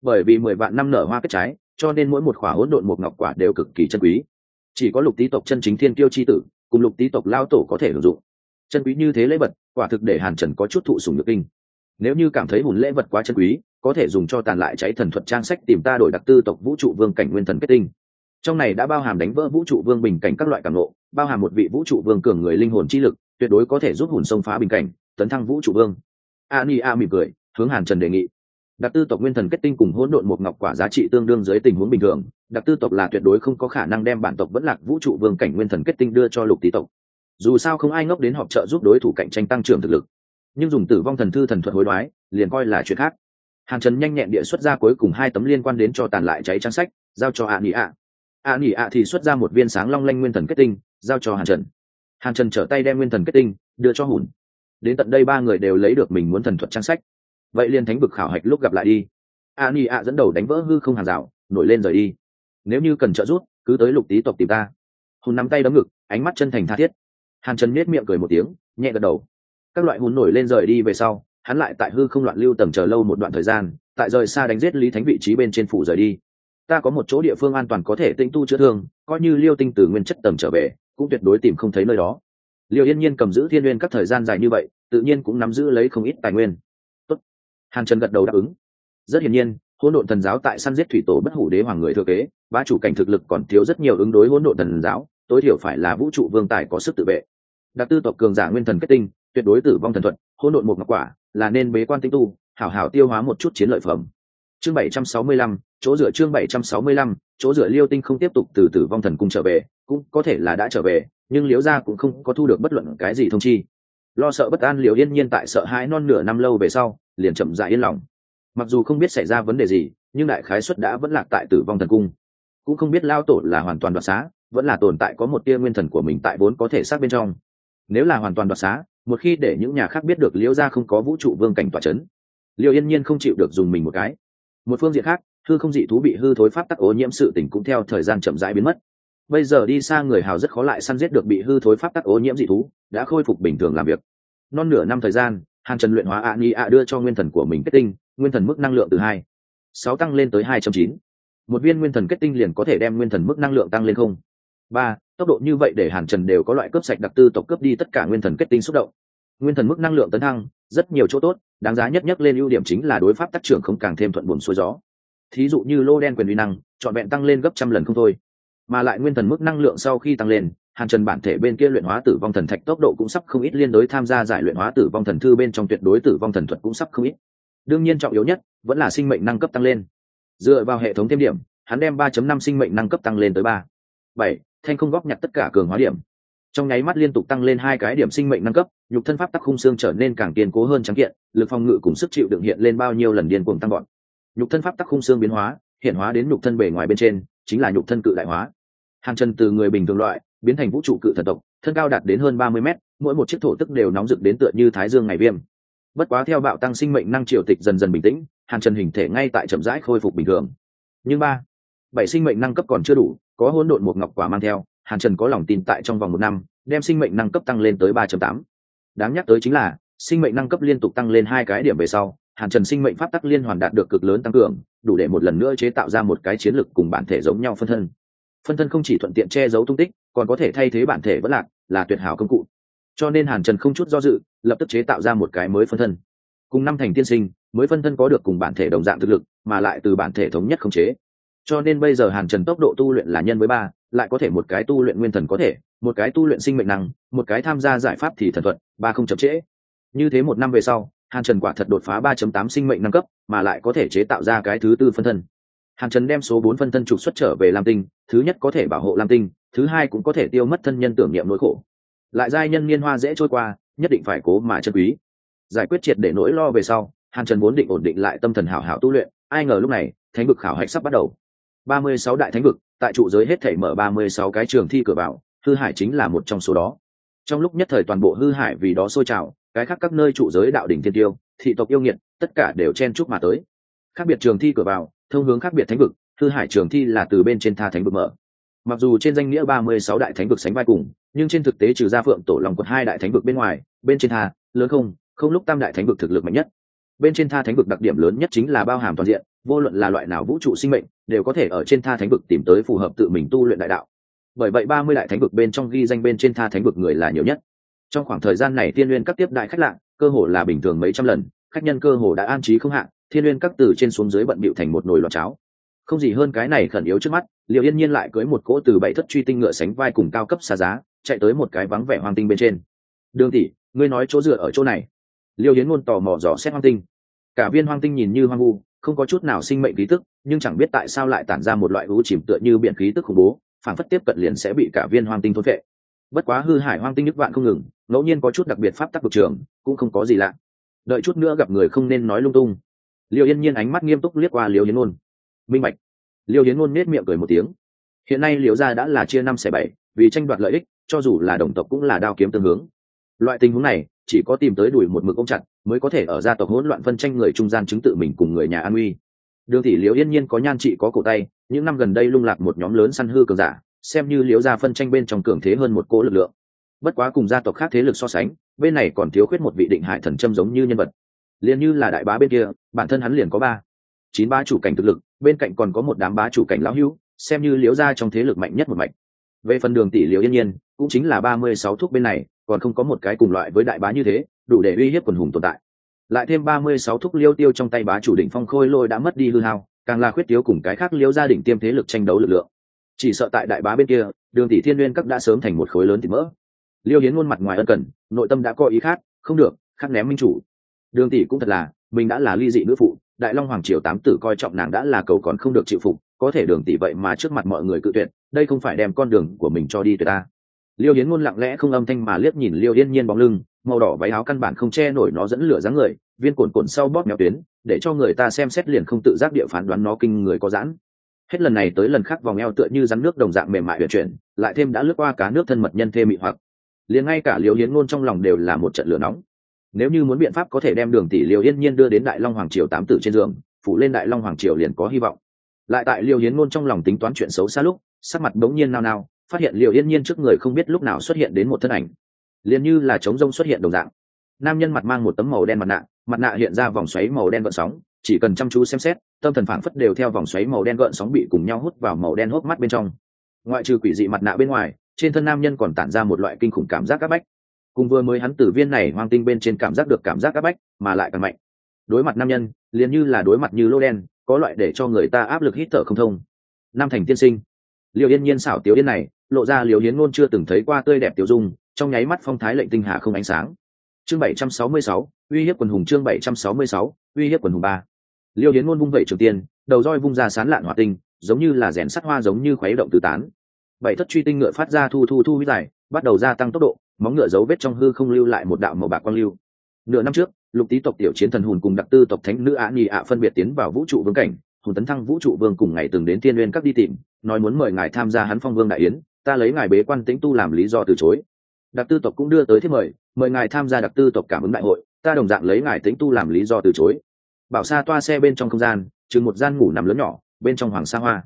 Bởi vì mười vạn năm nở hoa kết trái, cho nên mỗi một khỏa hỗn độn một ngọc quả đều cực kỳ chân quý. Chỉ có lục tý tộc chân chính thiên tiêu chi tử, cùng lục tý tộc lao tổ có thể hưởng dụng. Chân quý như thế lễ vật, quả thực để hàn trần có chút thụ sùng nhược kinh. Nếu như cảm thấy hùn lễ vật quá chân quý, có thể dùng cho tàn lại cháy thần thuật trang sách tìm ta đổi đặc tư tộc vũ trụ vương cảnh nguyên thần kết tinh. Trong này đã bao hàm đánh vỡ vũ trụ vương bình cảnh các loại cảm lộ bao hàm một vị vũ trụ vương cường người linh hồn chi lực, tuyệt đối có thể giúp hùn sông phá bình cảnh, tấn thăng vũ trụ vương. A ni a mỉm cười, hướng hàn trần đề nghị. Đặc tư tộc nguyên thần kết tinh cùng hỗn độn một ngọc quả giá trị tương đương dưới tình huống bình thường, đặc tư tộc là tuyệt đối không có khả năng đem bản tộc vẫn lạc vũ trụ vương cảnh nguyên thần kết tinh đưa cho lục tý tộc. Dù sao không ai ngốc đến họp trợ giúp đối thủ cạnh tranh tăng trưởng thực lực. Nhưng dùng tử vong thần thư thần thuật hối đoái, liền coi là chuyện khác. Hàn trần nhanh nhẹn địa xuất ra cuối cùng hai tấm liên quan đến cho tàn lại cháy trang sách, giao cho ạ nỉ ạ ạ nỉ ạ thì xuất ra một viên sáng long lanh nguyên thần kết tinh giao cho hàn trần. Hàn trần trở tay đem nguyên thần kết tinh, đưa cho hùn. Đến tận đây ba người đều lấy được mình muốn thần thuật trang sách. Vậy liền thánh vực khảo hạch lúc gặp lại đi. A ni a dẫn đầu đánh vỡ hư không hàng rào, nổi lên rời đi. Nếu như cần trợ giúp, cứ tới lục tý tộc tìm ta. Hùn nắm tay đấm ngực, ánh mắt chân thành tha thiết. Hàn trần nết miệng cười một tiếng, nhẹ gật đầu. Các loại hùn nổi lên rời đi về sau, hắn lại tại hư không loạn lưu tầm chờ lâu một đoạn thời gian, tại rời xa đánh giết lý thánh vị trí bên trên phủ rời đi. Ta có một chỗ địa phương an toàn có thể tinh tu chữa thương, coi như liêu tinh từ nguyên chất tầm trở về cũng tuyệt đối tìm không thấy nơi đó. Liệu yên nhiên cầm giữ thiên nguyên các thời gian dài như vậy, tự nhiên cũng nắm giữ lấy không ít tài nguyên. Tốt. hàn trần gật đầu đáp ứng. Rất hiển nhiên, hỗn độn thần giáo tại săn giết thủy tổ bất hủ đế hoàng người thừa kế ba chủ cảnh thực lực còn thiếu rất nhiều ứng đối hỗn độn thần giáo, tối thiểu phải là vũ trụ vương tài có sức tự vệ. Đặc tư tộc cường giả nguyên thần kết tinh, tuyệt đối tử vong thần thuật, hỗn độn một ngọc quả, là nên bế quan tinh tu, hảo hảo tiêu hóa một chút chiến lợi phẩm chương bảy trăm sáu mươi lăm, chỗ dựa chương bảy trăm sáu mươi lăm, chỗ dựa liêu tinh không tiếp tục từ tử vong thần cung trở về, cũng có thể là đã trở về, nhưng liễu gia cũng không có thu được bất luận cái gì thông chi. Lo sợ bất an liễu yên nhiên tại sợ hãi non nửa năm lâu về sau, liền chậm dại yên lòng. Mặc dù không biết xảy ra vấn đề gì, nhưng đại khái xuất đã vẫn lạc tại tử vong thần cung. Cũng không biết lao tổ là hoàn toàn đoạt xá, vẫn là tồn tại có một tia nguyên thần của mình tại vốn có thể xác bên trong. Nếu là hoàn toàn đoạt xá, một khi để những nhà khác biết được liễu gia không có vũ trụ vương cảnh tỏa c h ấ n liễu yên nhiên không chịu được dùng mình một cái một phương diện khác, hư không dị thú bị hư thối pháp tắc ô nhiễm sự tỉnh cũng theo thời gian chậm rãi biến mất. Bây giờ đi xa người hào rất khó lại săn giết được bị hư thối pháp tắc ô nhiễm dị thú, đã khôi phục bình thường làm việc. Non nửa năm thời gian, hàn trần luyện hóa ạ ni ạ đưa cho nguyên thần của mình kết tinh, nguyên thần mức năng lượng từ hai, sáu tăng lên tới hai trăm chín. Một viên nguyên thần kết tinh liền có thể đem nguyên thần mức năng lượng tăng lên không. Ba, tốc độ như vậy để hàn trần đều có loại cướp sạch đặc tư tộc cướp đi tất cả nguyên thần kết tinh xúc động. Nguyên thần mức năng lượng tấn thăng, rất nhiều chỗ tốt đáng giá nhất nhất lên ưu điểm chính là đối pháp tác trưởng không càng thêm thuận buồn xuôi gió. Thí dụ như lô đen quyền uy năng, trọn vẹn tăng lên gấp trăm lần không thôi. Mà lại nguyên thần mức năng lượng sau khi tăng lên, hàn trần bản thể bên kia luyện hóa tử vong thần thạch tốc độ cũng sắp không ít liên đối tham gia giải luyện hóa tử vong thần thư bên trong tuyệt đối tử vong thần thuật cũng sắp không ít. Đương nhiên trọng yếu nhất, vẫn là sinh mệnh năng cấp tăng lên. Dựa vào hệ thống thêm điểm, hắn đem 3.5 sinh mệnh năng cấp tăng lên tới ba. Bảy, thanh không góp nhặt tất cả cường hóa điểm trong nháy mắt liên tục tăng lên hai cái điểm sinh mệnh nâng cấp, nhục thân pháp tắc khung xương trở nên càng kiên cố hơn trắng kiện, lực phòng ngự cùng sức chịu đựng hiện lên bao nhiêu lần điên cuồng tăng gọn nhục thân pháp tắc khung xương biến hóa, hiện hóa đến nhục thân bề ngoài bên trên, chính là nhục thân cự đại hóa. Hàng chân từ người bình thường loại, biến thành vũ trụ cự thần tộc, thân cao đạt đến hơn ba mươi mét, mỗi một chiếc thổ tức đều nóng rực đến tựa như thái dương ngày viêm. Bất quá theo bạo tăng sinh mệnh năng triều tịch dần dần bình tĩnh, hàng chân hình thể ngay tại chậm rãi khôi phục bình thường. Nhưng ba, bảy sinh mệnh năng cấp còn chưa đủ, có hỗn độn một ngọc quả mang theo hàn trần có lòng tin tại trong vòng một năm, đem sinh mệnh năng cấp tăng lên tới ba tám. Đáng nhắc tới chính là, sinh mệnh năng cấp liên tục tăng lên hai cái điểm về sau, hàn trần sinh mệnh pháp tắc liên hoàn đạt được cực lớn tăng cường, đủ để một lần nữa chế tạo ra một cái chiến lược cùng bản thể giống nhau phân thân. Phân thân không chỉ thuận tiện che giấu tung tích, còn có thể thay thế bản thể vẫn lạc, là tuyệt hảo công cụ. Cho nên hàn trần không chút do dự, lập tức chế tạo ra một cái mới phân thân. Cùng năm thành tiên sinh, mới phân thân có được cùng bản thể đồng dạng thực lực, mà lại từ bản thể thống nhất khống chế. Cho nên bây giờ hàn trần tốc độ tu luyện là nhân với ba lại có thể một cái tu luyện nguyên thần có thể, một cái tu luyện sinh mệnh năng, một cái tham gia giải pháp thì thần thuận ba không chậm trễ. Như thế một năm về sau, hàn trần quả thật đột phá ba tám sinh mệnh năng cấp, mà lại có thể chế tạo ra cái thứ tư phân thân. Hàn trần đem số bốn phân thân trục xuất trở về lam tinh, thứ nhất có thể bảo hộ lam tinh, thứ hai cũng có thể tiêu mất thân nhân tưởng niệm nỗi khổ. Lại giai nhân niên hoa dễ trôi qua, nhất định phải cố mà chân quý. Giải quyết triệt để nỗi lo về sau, hàn trần vốn định ổn định lại tâm thần hảo hảo tu luyện, ai ngờ lúc này, thánh vực khảo hạch sắp bắt đầu ba mươi sáu đại thánh vực, tại trụ giới hết thể mở ba mươi sáu cái trường thi cửa vào, hư hải chính là một trong số đó. Trong lúc nhất thời toàn bộ hư hải vì đó sôi trào, cái khác các nơi trụ giới đạo đỉnh thiên tiêu, thị tộc yêu nghiệt, tất cả đều chen chúc mà tới. Khác biệt trường thi cửa vào, thông hướng khác biệt thánh vực, hư hải trường thi là từ bên trên tha thánh vực mở. Mặc dù trên danh nghĩa ba mươi sáu đại thánh vực sánh vai cùng, nhưng trên thực tế trừ ra phượng tổ lòng quật hai đại thánh vực bên ngoài, bên trên tha, lớn không không lúc tam đại thánh vực thực lực mạnh nhất. Bên trên tha thánh vực đặc điểm lớn nhất chính là bao hàm toàn diện vô luận là loại nào vũ trụ sinh mệnh, đều có thể ở trên tha thánh vực tìm tới phù hợp tự mình tu luyện đại đạo. Bởi vậy ba mươi đại thánh vực bên trong ghi danh bên trên tha thánh vực người là nhiều nhất. Trong khoảng thời gian này, thiên nguyên các tiếp đại khách lạ, cơ hồ là bình thường mấy trăm lần, khách nhân cơ hồ đã an trí không hạn thiên nguyên các từ trên xuống dưới bận bịu thành một nồi lọt cháo. Không gì hơn cái này khẩn yếu trước mắt liệu yên nhiên lại cưới một cỗ từ bảy thất truy tinh ngựa sánh vai cùng cao cấp xa giá, chạy tới một cái vắng vẻ hoang tinh bên trên. Đường tỷ, ngươi nói chỗ dựa ở chỗ này. Liêu hiến ngôn tò mò dò xét hoang tinh. Cả viên hoang tinh nhìn như hoang vu không có chút nào sinh mệnh khí tức, nhưng chẳng biết tại sao lại tản ra một loại u chìm tựa như biển khí tức khủng bố phản phất tiếp cận liền sẽ bị cả viên hoang tinh thôn vệ bất quá hư hải hoang tinh nước vạn không ngừng, ngẫu nhiên có chút đặc biệt pháp tắc vực trường, cũng không có gì lạ. Đợi chút nữa gặp người không nên nói lung tung. Liêu yên nhiên ánh mắt nghiêm túc liếc qua liêu hiến ngôn. Minh bạch. Liêu hiến ngôn nết miệng cười một tiếng. Hiện nay liêu gia đã là chia năm xẻ bảy, vì tranh đoạt lợi ích, cho dù là đồng tộc cũng là đao kiếm tương hướng. Loại tình huống này chỉ có tìm tới đuổi một mực ông chặt, mới có thể ở gia tộc hỗn loạn phân tranh người trung gian chứng tự mình cùng người nhà an uy. Đường tỷ liễu yên nhiên có nhan trị, có cổ tay, những năm gần đây lung lạc một nhóm lớn săn hư cường giả, xem như liễu gia phân tranh bên trong cường thế hơn một cỗ lực lượng. Bất quá cùng gia tộc khác thế lực so sánh, bên này còn thiếu khuyết một vị định hải thần châm giống như nhân vật. Liền như là đại bá bên kia, bản thân hắn liền có ba, chín ba chủ cảnh thực lực, bên cạnh còn có một đám bá chủ cảnh lão hữu, xem như liễu gia trong thế lực mạnh nhất một mạch. Về phần đường tỷ liễu yên nhiên, cũng chính là ba mươi sáu thuốc bên này còn không có một cái cùng loại với đại bá như thế, đủ để uy hiếp quần hùng tồn tại. Lại thêm ba mươi sáu thúc liêu tiêu trong tay bá chủ đỉnh phong khôi lôi đã mất đi hư hao, càng là khuyết thiếu cùng cái khác liêu gia đỉnh tiêm thế lực tranh đấu lực lượng. Chỉ sợ tại đại bá bên kia, đường tỷ thiên nguyên các đã sớm thành một khối lớn thì mỡ. Liêu hiến ngôn mặt ngoài ân cần, nội tâm đã có ý khác, không được, khắc ném minh chủ. Đường tỷ cũng thật là, mình đã là ly dị nữ phụ, đại long hoàng triều tám tử coi trọng nàng đã là cầu còn không được chịu phục, có thể đường tỷ vậy mà trước mặt mọi người cự tuyệt, đây không phải đem con đường của mình cho đi tuyệt ta liêu hiến ngôn lặng lẽ không âm thanh mà liếc nhìn liêu yên nhiên bóng lưng, màu đỏ váy áo căn bản không che nổi nó dẫn lửa dáng người, viên cồn cồn sau bóp méo tuyến, để cho người ta xem xét liền không tự giác địa phán đoán nó kinh người có giãn. Hết lần này tới lần khác vòng eo tựa như rắn nước đồng dạng mềm mại huyền chuyển, lại thêm đã lướt qua cá nước thân mật nhân thê mị hoặc. Liền ngay cả liêu hiến ngôn trong lòng đều là một trận lửa nóng. Nếu như muốn biện pháp có thể đem đường tỷ liêu yên nhiên đưa đến đại long hoàng triều tám tử trên giường, phủ lên đại long hoàng triều liền có hy vọng. Lại tại liêu hiến ngôn trong lòng tính toán chuyện xấu xa lúc, sắc mặt bỗng nhiên nao nao phát hiện liệu yên nhiên trước người không biết lúc nào xuất hiện đến một thân ảnh. Liền như là trống rông xuất hiện đồng dạng. Nam nhân mặt mang một tấm màu đen mặt nạ mặt nạ hiện ra vòng xoáy màu đen gợn sóng, chỉ cần chăm chú xem xét, tâm thần phảng phất đều theo vòng xoáy màu đen gợn sóng bị cùng nhau hút vào màu đen hốc mắt bên trong. Ngoại trừ quỷ dị mặt nạ bên ngoài, trên thân nam nhân còn tản ra một loại kinh khủng cảm giác áp bách. Cùng vừa mới hắn tử viên này hoang tinh bên trên cảm giác được cảm giác áp bách, mà lại càng mạnh. Đối mặt nam nhân, liền như là đối mặt như lô đen, có loại để cho người ta áp lực hít thở không thông. Nam thành tiên sinh liệu yên nhiên xảo tiểu yên này lộ ra liều hiến ngôn chưa từng thấy qua tươi đẹp tiểu dung, trong nháy mắt phong thái lệnh tinh hà không ánh sáng. Chương bảy trăm sáu mươi sáu, uy hiếp quần hùng chương bảy trăm sáu mươi sáu, uy hiếp quần hùng ba. Liêu hiến ngôn vung vẩy trường tiên, đầu roi vung ra sán lạn hỏa tinh, giống như là rèn sắt hoa giống như khuấy động tứ tán. Bảy thất truy tinh ngựa phát ra thu thu thu huy dài, bắt đầu gia tăng tốc độ, móng ngựa dấu vết trong hư không lưu lại một đạo màu bạc quang lưu. Nửa năm trước, lục tý tộc tiểu chiến thần hùn cùng đặc tư tộc thánh nữ ạ nhì ạ phân biệt tiến vào vũ trụ vương cảnh hùn tấn thăng vũ trụ vương cùng ngày từng đến tiên uyên các đi tìm, nói muốn mời ngài tham gia hắn phong vương đại yến ta lấy ngài bế quan tĩnh tu làm lý do từ chối. Đặc tư tộc cũng đưa tới thiết mời mời ngài tham gia đặc tư tộc cảm ứng đại hội, ta đồng dạng lấy ngài tĩnh tu làm lý do từ chối. Bảo xa toa xe bên trong không gian, chừng một gian ngủ nằm lớn nhỏ, bên trong hoàng sa hoa.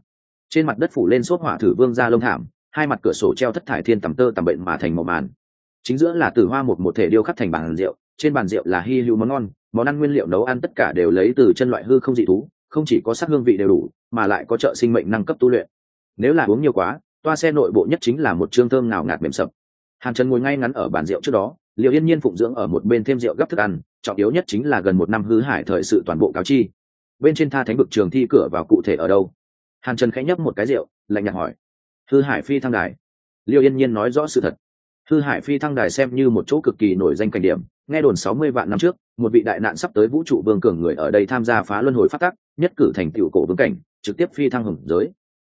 Trên mặt đất phủ lên xốp hỏa thử vương ra lông thảm, hai mặt cửa sổ treo thất thải thiên tầm tơ tầm bệnh mà thành màu màn. Chính giữa là tử hoa một một thể điêu khắc thành bàn rượu, trên bàn rượu là hy hữu món ngon, món ăn nguyên liệu nấu ăn tất cả đều lấy từ chân loại hư không dị thú, không chỉ có sắc hương vị đều đủ, mà lại có trợ sinh mệnh năng cấp tu luyện. Nếu là uống nhiều quá toa xe nội bộ nhất chính là một trương thơm nào ngạt mềm sập hàn trần ngồi ngay ngắn ở bàn rượu trước đó liệu yên nhiên phụng dưỡng ở một bên thêm rượu gấp thức ăn, trọng yếu nhất chính là gần một năm hư hải thời sự toàn bộ cáo chi. Bên trên tha thánh vực trường thi cửa vào cụ thể ở đâu? Hàn trần khẽ nhấp một cái rượu, lạnh nhạt hỏi. Hư hải phi thăng đài. Liêu yên nhiên nói rõ sự thật. Hư hải phi thăng đài xem như một chỗ cực kỳ nổi danh cảnh điểm, nghe đồn sáu mươi vạn năm trước, một vị đại nạn sắp tới vũ trụ vương cường người ở đây tham gia phá luân hồi phát tắc nhất cử thành tựu cổ vương cảnh, trực tiếp phi thăng hưởng giới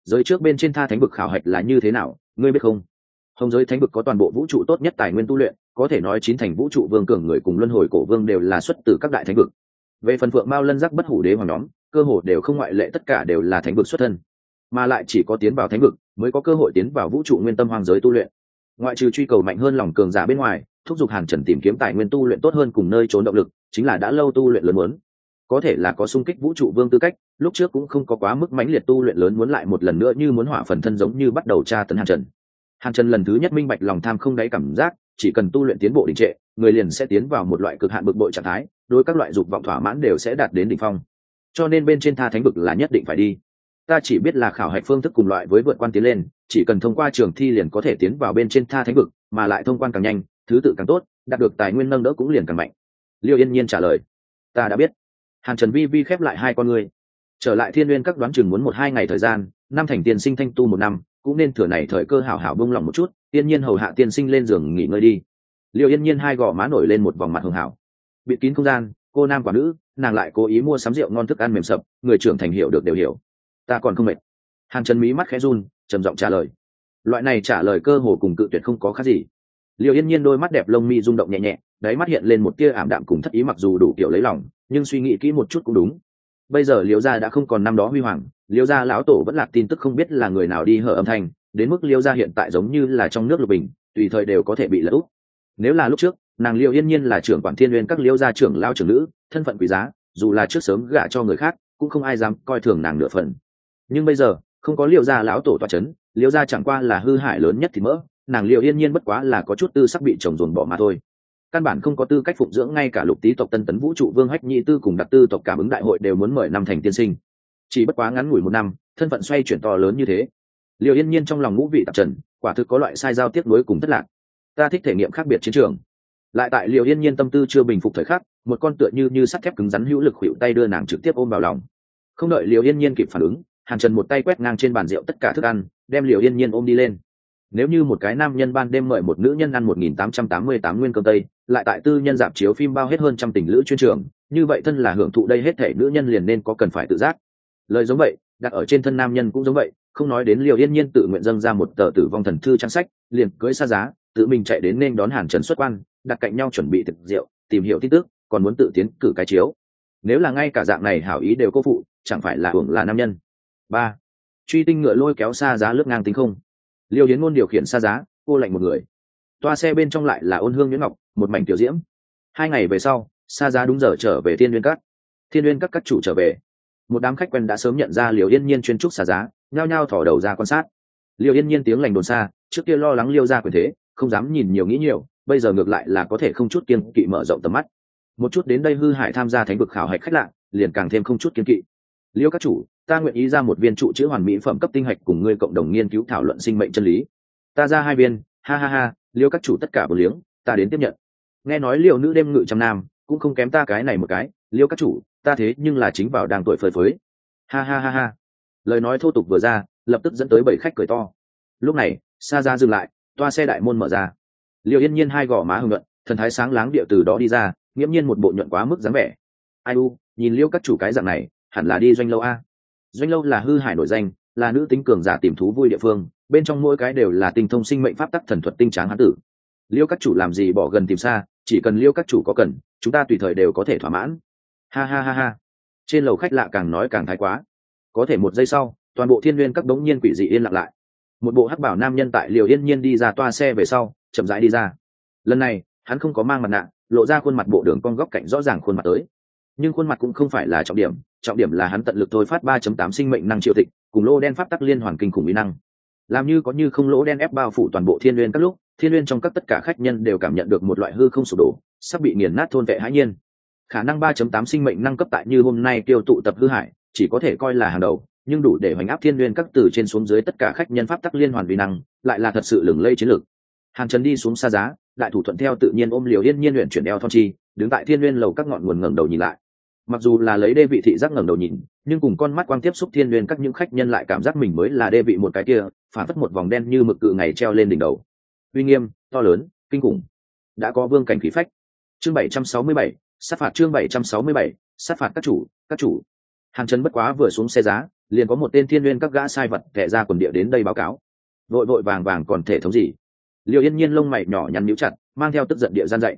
giới trước bên trên tha thánh vực khảo hạch là như thế nào, ngươi biết không? Hồng giới thánh vực có toàn bộ vũ trụ tốt nhất tài nguyên tu luyện, có thể nói chín thành vũ trụ vương cường người cùng luân hồi cổ vương đều là xuất từ các đại thánh vực. Về phần phượng mao lân giác bất hủ đế hoàng nhóm, cơ hội đều không ngoại lệ, tất cả đều là thánh vực xuất thân. Mà lại chỉ có tiến vào thánh vực, mới có cơ hội tiến vào vũ trụ nguyên tâm hoàng giới tu luyện. Ngoại trừ truy cầu mạnh hơn lòng cường giả bên ngoài, thúc giục hàn trần tìm kiếm tài nguyên tu luyện tốt hơn cùng nơi trốn động lực, chính là đã lâu tu luyện lớn muốn có thể là có sung kích vũ trụ vương tư cách, lúc trước cũng không có quá mức mãnh liệt tu luyện lớn muốn lại một lần nữa như muốn hỏa phần thân giống như bắt đầu tra tấn hàn trần. Hàn trần lần thứ nhất minh bạch lòng tham không đáy cảm giác, chỉ cần tu luyện tiến bộ đình trệ, người liền sẽ tiến vào một loại cực hạn bực bội trạng thái, đối các loại dục vọng thỏa mãn đều sẽ đạt đến đỉnh phong. Cho nên bên trên tha thánh vực là nhất định phải đi. Ta chỉ biết là khảo hạch phương thức cùng loại với vượt quan tiến lên, chỉ cần thông qua trường thi liền có thể tiến vào bên trên tha thánh vực, mà lại thông quan càng nhanh, thứ tự càng tốt, đạt được tài nguyên nâng đỡ cũng liền càng mạnh. Liêu yên nhiên trả lời, ta đã biết hàn trần vi vi khép lại hai con người. Trở lại thiên n các đoán chừng muốn một hai ngày thời gian, năm thành Tiên sinh thanh tu một năm, cũng nên thừa này thời cơ hảo hảo bông lòng một chút Tiên nhiên hầu hạ tiên sinh lên giường nghỉ ngơi đi. Liệu yên nhiên hai gò má nổi lên một vòng mặt hường hảo. Bịt kín không gian, cô nam quả nữ, nàng lại cố ý mua sắm rượu ngon thức ăn mềm sập, người trưởng thành hiểu được đều hiểu. Ta còn không mệt. Hàn trần Mỹ mắt khẽ run, trầm giọng trả lời. Loại này trả lời cơ hồ cùng cự tuyệt không có khác gì. Liệu yên nhiên đôi mắt đẹp lông mi rung động nhẹ nhẹ, đáy mắt hiện lên một tia ảm đạm cùng thất ý mặc dù đủ kiểu lấy lòng nhưng suy nghĩ kỹ một chút cũng đúng. Bây giờ liễu gia đã không còn năm đó huy hoàng, liễu gia lão tổ vẫn lạc tin tức không biết là người nào đi hở âm thanh, đến mức liễu gia hiện tại giống như là trong nước lục bình, tùy thời đều có thể bị lỡ úp. Nếu là lúc trước, nàng liễu yên nhiên là trưởng quản thiên nguyên các liễu gia trưởng lao trưởng nữ, thân phận quý giá, dù là trước sớm gả cho người khác, cũng không ai dám coi thường nàng nửa phần. Nhưng bây giờ, không có liễu gia lão tổ toa c h ấ n liễu gia chẳng qua là hư hại lớn nhất thì mỡ, nàng liễu yên nhiên bất quá là có chút tư sắc bị chồng dồn bỏ mà thôi căn bản không có tư cách phụng dưỡng ngay cả lục tý tộc tân tấn vũ trụ vương hách nhị tư cùng đặc tư tộc cảm ứng đại hội đều muốn mời năm thành tiên sinh. Chỉ bất quá ngắn ngủi một năm, thân phận xoay chuyển to lớn như thế. Liệu yên nhiên trong lòng ngũ vị tạp trần, quả thực có loại sai giao tiếp nối cùng thất lạc. Ta thích thể nghiệm khác biệt chiến trường. Lại tại liệu yên nhiên tâm tư chưa bình phục thời khắc, một con tựa như như sắt thép cứng rắn hữu lực khuỵu tay đưa nàng trực tiếp ôm vào lòng. Không đợi liệu yên nhiên kịp phản ứng, hàn trần một tay quét ngang trên bàn rượu tất cả thức ăn, đem liệu yên nhiên ôm đi lên nếu như một cái nam nhân ban đêm mời một nữ nhân ăn một nghìn tám trăm tám mươi tám nguyên cơm tây, lại tại tư nhân dạp chiếu phim bao hết hơn trăm tình lữ chuyên trường, như vậy thân là hưởng thụ đây hết thể nữ nhân liền nên có cần phải tự giác. Lời giống vậy, đặt ở trên thân nam nhân cũng giống vậy, không nói đến liều yên nhiên tự nguyện dâng ra một tờ tử vong thần thư trang sách, liền cưới xa giá, tự mình chạy đến nên đón hàn trần xuất quan, đặt cạnh nhau chuẩn bị thực rượu, tìm hiểu tin tức, còn muốn tự tiến cử cái chiếu. Nếu là ngay cả dạng này hảo ý đều cô phụ, chẳng phải là hưởng là nam nhân. Ba, truy tinh ngựa lôi kéo xa giá lướt ngang tính không liêu hiến ngôn điều khiển xa giá, cô lạnh một người. Toa xe bên trong lại là ôn hương nhuyễn ngọc, một mảnh tiểu diễm. Hai ngày về sau, xa giá đúng giờ trở về thiên nguyên các. Thiên nguyên các các chủ trở về. Một đám khách quen đã sớm nhận ra liều yên nhiên chuyên trúc xa giá, nhao nhao thỏ đầu ra quan sát. Liều yên nhiên tiếng lành đồn xa, trước kia lo lắng liêu ra quyền thế, không dám nhìn nhiều nghĩ nhiều, bây giờ ngược lại là có thể không chút kiên kỵ mở rộng tầm mắt. Một chút đến đây hư hại tham gia thánh vực khảo hạch khách lạ, liền càng thêm không chút kiên kỵ liêu các chủ, ta nguyện ý ra một viên trụ chữ hoàn mỹ phẩm cấp tinh hạch cùng ngươi cộng đồng nghiên cứu thảo luận sinh mệnh chân lý. Ta ra hai viên, ha ha ha, liêu các chủ tất cả một liếng, ta đến tiếp nhận. Nghe nói liêu nữ đêm ngự trăm nam, cũng không kém ta cái này một cái. Liêu các chủ, ta thế nhưng là chính vào đang tuổi phơi phới. Ha ha ha ha. Lời nói thô tục vừa ra, lập tức dẫn tới bảy khách cười to. Lúc này xa ra dừng lại, toa xe đại môn mở ra. Liêu yên nhiên hai gò má hưng luận thần thái sáng láng địa từ đó đi ra, nghiễm nhiên một bộ nhuận quá mức dáng vẻ. Ai u, nhìn liêu các chủ cái dạng này hẳn là đi doanh lâu a. Doanh lâu là hư hải nổi danh, là nữ tính cường giả tìm thú vui địa phương, bên trong mỗi cái đều là tinh thông sinh mệnh pháp tắc thần thuật tinh tráng hán tử. Liêu các chủ làm gì bỏ gần tìm xa, chỉ cần liêu các chủ có cần, chúng ta tùy thời đều có thể thỏa mãn. Ha ha ha ha. Trên lầu khách lạ càng nói càng thái quá. Có thể một giây sau, toàn bộ thiên n các đống nhiên quỷ dị yên lặng lại. Một bộ hắc bảo nam nhân tại liều yên nhiên đi ra toa xe về sau, chậm rãi đi ra. Lần này, hắn không có mang mặt nạ, lộ ra khuôn mặt bộ đường con góc cạnh rõ ràng khuôn mặt tới. Nhưng khuôn mặt cũng không phải là trọng điểm trọng điểm là hắn tận lực thôi phát 3.8 sinh mệnh năng triệu thịnh cùng lỗ đen pháp tắc liên hoàn kinh khủng uy năng. Làm như có như không lỗ đen ép bao phủ toàn bộ thiên nguyên các lúc, thiên nguyên trong các tất cả khách nhân đều cảm nhận được một loại hư không sụp đổ, sắp bị nghiền nát thôn vệ hãi nhiên. Khả năng 3.8 sinh mệnh năng cấp tại như hôm nay tiêu tụ tập hư hại, chỉ có thể coi là hàng đầu, nhưng đủ để hoành áp thiên nguyên các từ trên xuống dưới tất cả khách nhân pháp tắc liên hoàn uy năng, lại là thật sự lừng lây chiến lược. Hàng trần đi xuống xa giá, đại thủ thuận theo tự nhiên ôm liều yên nhiên luyện chuyển eo thon chi, đứng tại thiên nguyên lầu các ngọn nguồn ngẩng đầu nhìn lại mặc dù là lấy đê vị thị giác ngẩng đầu nhìn, nhưng cùng con mắt quang tiếp xúc thiên liên các những khách nhân lại cảm giác mình mới là đê vị một cái kia, phản phất một vòng đen như mực cự ngày treo lên đỉnh đầu. Uy nghiêm, to lớn, kinh khủng. Đã có vương cảnh khí phách. Chương bảy trăm sáu mươi bảy, sát phạt chương bảy trăm sáu mươi bảy, sát phạt các chủ các chủ. Hàng chân bất quá vừa xuống xe giá, liền có một tên thiên liên các gã sai vật kẻ ra quần địa đến đây báo cáo. Vội vội vàng vàng còn thể thống gì? Liêu yên nhiên lông mày nhỏ nhắn nhíu chặt, mang theo tức giận địa gian dạy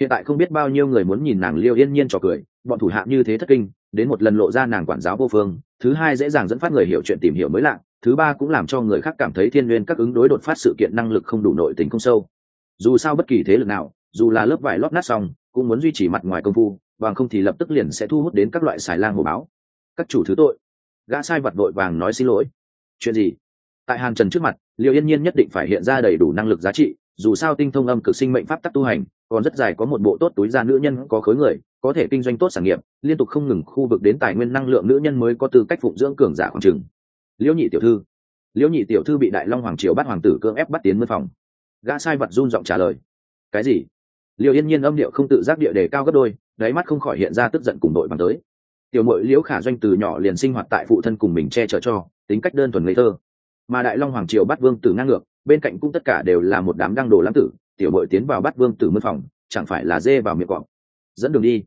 hiện tại không biết bao nhiêu người muốn nhìn nàng liêu yên nhiên trò cười, bọn thủ hạ như thế thất kinh, đến một lần lộ ra nàng quản giáo vô phương, thứ hai dễ dàng dẫn phát người hiểu chuyện tìm hiểu mới lạ, thứ ba cũng làm cho người khác cảm thấy thiên n các ứng đối đột phát sự kiện năng lực không đủ nội tình không sâu. Dù sao bất kỳ thế lực nào, dù là lớp vải lót nát xong, cũng muốn duy trì mặt ngoài công phu, bằng không thì lập tức liền sẽ thu hút đến các loại xài lang hồ báo. Các chủ thứ tội. Gã sai vật vội vàng nói xin lỗi. Chuyện gì? Tại hàn trần trước mặt liệu yên nhiên nhất định phải hiện ra đầy đủ năng lực giá trị, dù sao tinh thông âm cực sinh mệnh pháp tắc tu hành còn rất dài có một bộ tốt túi da nữ nhân có khối người, có thể kinh doanh tốt sản nghiệp, liên tục không ngừng khu vực đến tài nguyên năng lượng nữ nhân mới có tư cách phụng dưỡng cường giả khoảng trừng liễu nhị tiểu thư. Liễu nhị tiểu thư bị đại long hoàng triều bắt hoàng tử cưỡng ép bắt tiến mân phòng. Gã sai vật run giọng trả lời. Cái gì? Liệu yên nhiên âm điệu không tự giác địa đề cao gấp đôi, đáy mắt không khỏi hiện ra tức giận cùng đội bằng tới. Tiểu mội liễu khả doanh từ nhỏ liền sinh hoạt tại phụ thân cùng mình che chở cho, tính cách đơn thuần ngây thơ. Mà đại long hoàng triều bắt vương tử ngang ngược, bên cạnh cũng tất cả đều là một đám đăng đồ lãng tử tiểu bội tiến vào bắt vương tử mân phòng, chẳng phải là dê vào miệng cọp. Dẫn đường đi.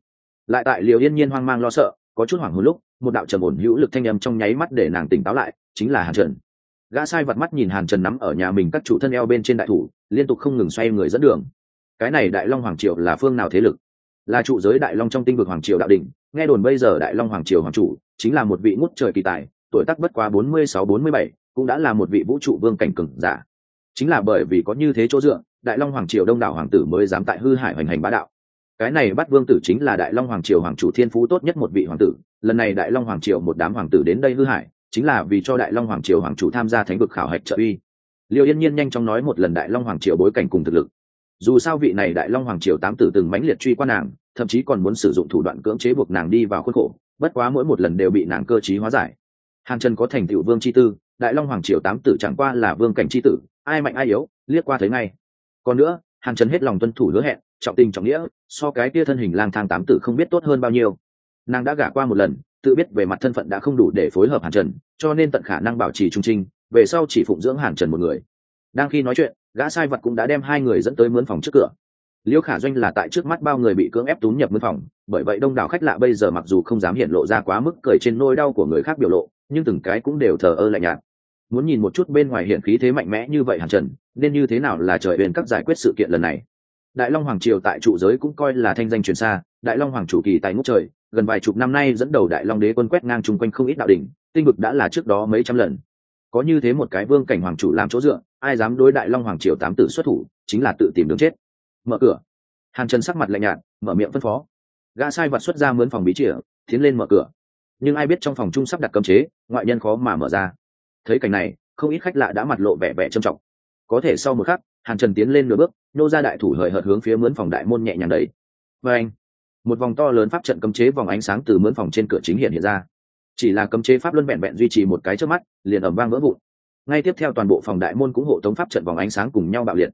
Lại tại liều yên nhiên hoang mang lo sợ, có chút hoảng hồn lúc, một đạo trầm ổn hữu lực thanh âm trong nháy mắt để nàng tỉnh táo lại, chính là hàn trần. Gã sai vật mắt nhìn hàn trần nắm ở nhà mình các chủ thân eo bên trên đại thủ, liên tục không ngừng xoay người dẫn đường. Cái này đại long hoàng triều là phương nào thế lực? Là trụ giới đại long trong tinh vực hoàng triều đạo đình nghe đồn bây giờ đại long hoàng triều hoàng chủ chính là một vị ngút trời kỳ tài, tuổi tác bất quá bốn mươi sáu, bốn mươi bảy, cũng đã là một vị vũ trụ vương cảnh cừng giả. Chính là bởi vì có như thế chỗ dựa đại long hoàng triều đông đảo hoàng tử mới dám tại hư hải hoành hành bá đạo. Cái này bắt vương tử chính là đại long hoàng triều hoàng chủ thiên phú tốt nhất một vị hoàng tử. Lần này đại long hoàng triều một đám hoàng tử đến đây hư hải, chính là vì cho đại long hoàng triều hoàng chủ tham gia thánh vực khảo hạch trợ uy. Liệu yên nhiên nhanh chóng nói một lần đại long hoàng triều bối cảnh cùng thực lực. Dù sao vị này đại long hoàng triều tám tử từng mãnh liệt truy qua nàng, thậm chí còn muốn sử dụng thủ đoạn cưỡng chế buộc nàng đi vào khuôn khổ, bất quá mỗi một lần đều bị nàng cơ t hóa giải. Hàng chân có thành tựu vương c h i tư, đại long hoàng triều tám tử chẳng qua là vương cảnh c h i tử, ai mạnh ai yếu, liếc qua thấy ngay còn nữa, Hàn Trần hết lòng tuân thủ hứa hẹn, trọng tình trọng nghĩa, so cái kia thân hình lang thang tám tử không biết tốt hơn bao nhiêu. Nàng đã gả qua một lần, tự biết về mặt thân phận đã không đủ để phối hợp hàn trần, cho nên tận khả năng bảo trì trung trinh, về sau chỉ phụng dưỡng hàn trần một người. Đang khi nói chuyện, gã sai vật cũng đã đem hai người dẫn tới mướn phòng trước cửa. Liễu khả doanh là tại trước mắt bao người bị cưỡng ép túm nhập mướn phòng, bởi vậy đông đảo khách lạ bây giờ mặc dù không dám hiện lộ ra quá mức cười trên nôi đau của người khác biểu lộ, nhưng từng cái cũng đều thờ ơ lạnh nhạt muốn nhìn một chút bên ngoài hiện khí thế mạnh mẽ như vậy hàn trần, nên như thế nào là trời huyền các giải quyết sự kiện lần này. Đại long hoàng triều tại trụ giới cũng coi là thanh danh truyền xa, đại long hoàng chủ kỳ tại ngũ trời, gần vài chục năm nay dẫn đầu đại long đế quân quét ngang chung quanh không ít đạo đỉnh, tinh vực đã là trước đó mấy trăm lần. Có như thế một cái vương cảnh hoàng chủ làm chỗ dựa, ai dám đối đại long hoàng triều tám tử xuất thủ, chính là tự tìm đường chết. Mở cửa. Hàn trần sắc mặt lạnh nhạt, mở miệng phân phó. Gã sai vật xuất ra mướn phòng bí chìa, tiến lên mở cửa. Nhưng ai biết trong phòng chung sắp đặt cấm chế, ngoại nhân khó mà mở ra thấy cảnh này, không ít khách lạ đã mặt lộ vẻ vẻ trầm trọng. Có thể sau một khắc, hàn trần tiến lên nửa bước, nô ra đại thủ hời hợt hướng phía mướn phòng đại môn nhẹ nhàng đấy và anh, một vòng to lớn pháp trận cấm chế vòng ánh sáng từ mướn phòng trên cửa chính hiện hiện ra. Chỉ là cấm chế pháp luân vẹn vẹn duy trì một cái trước mắt, liền ẩm vang vỡ vụn. Ngay tiếp theo toàn bộ phòng đại môn cũng hộ tống pháp trận vòng ánh sáng cùng nhau bạo liệt.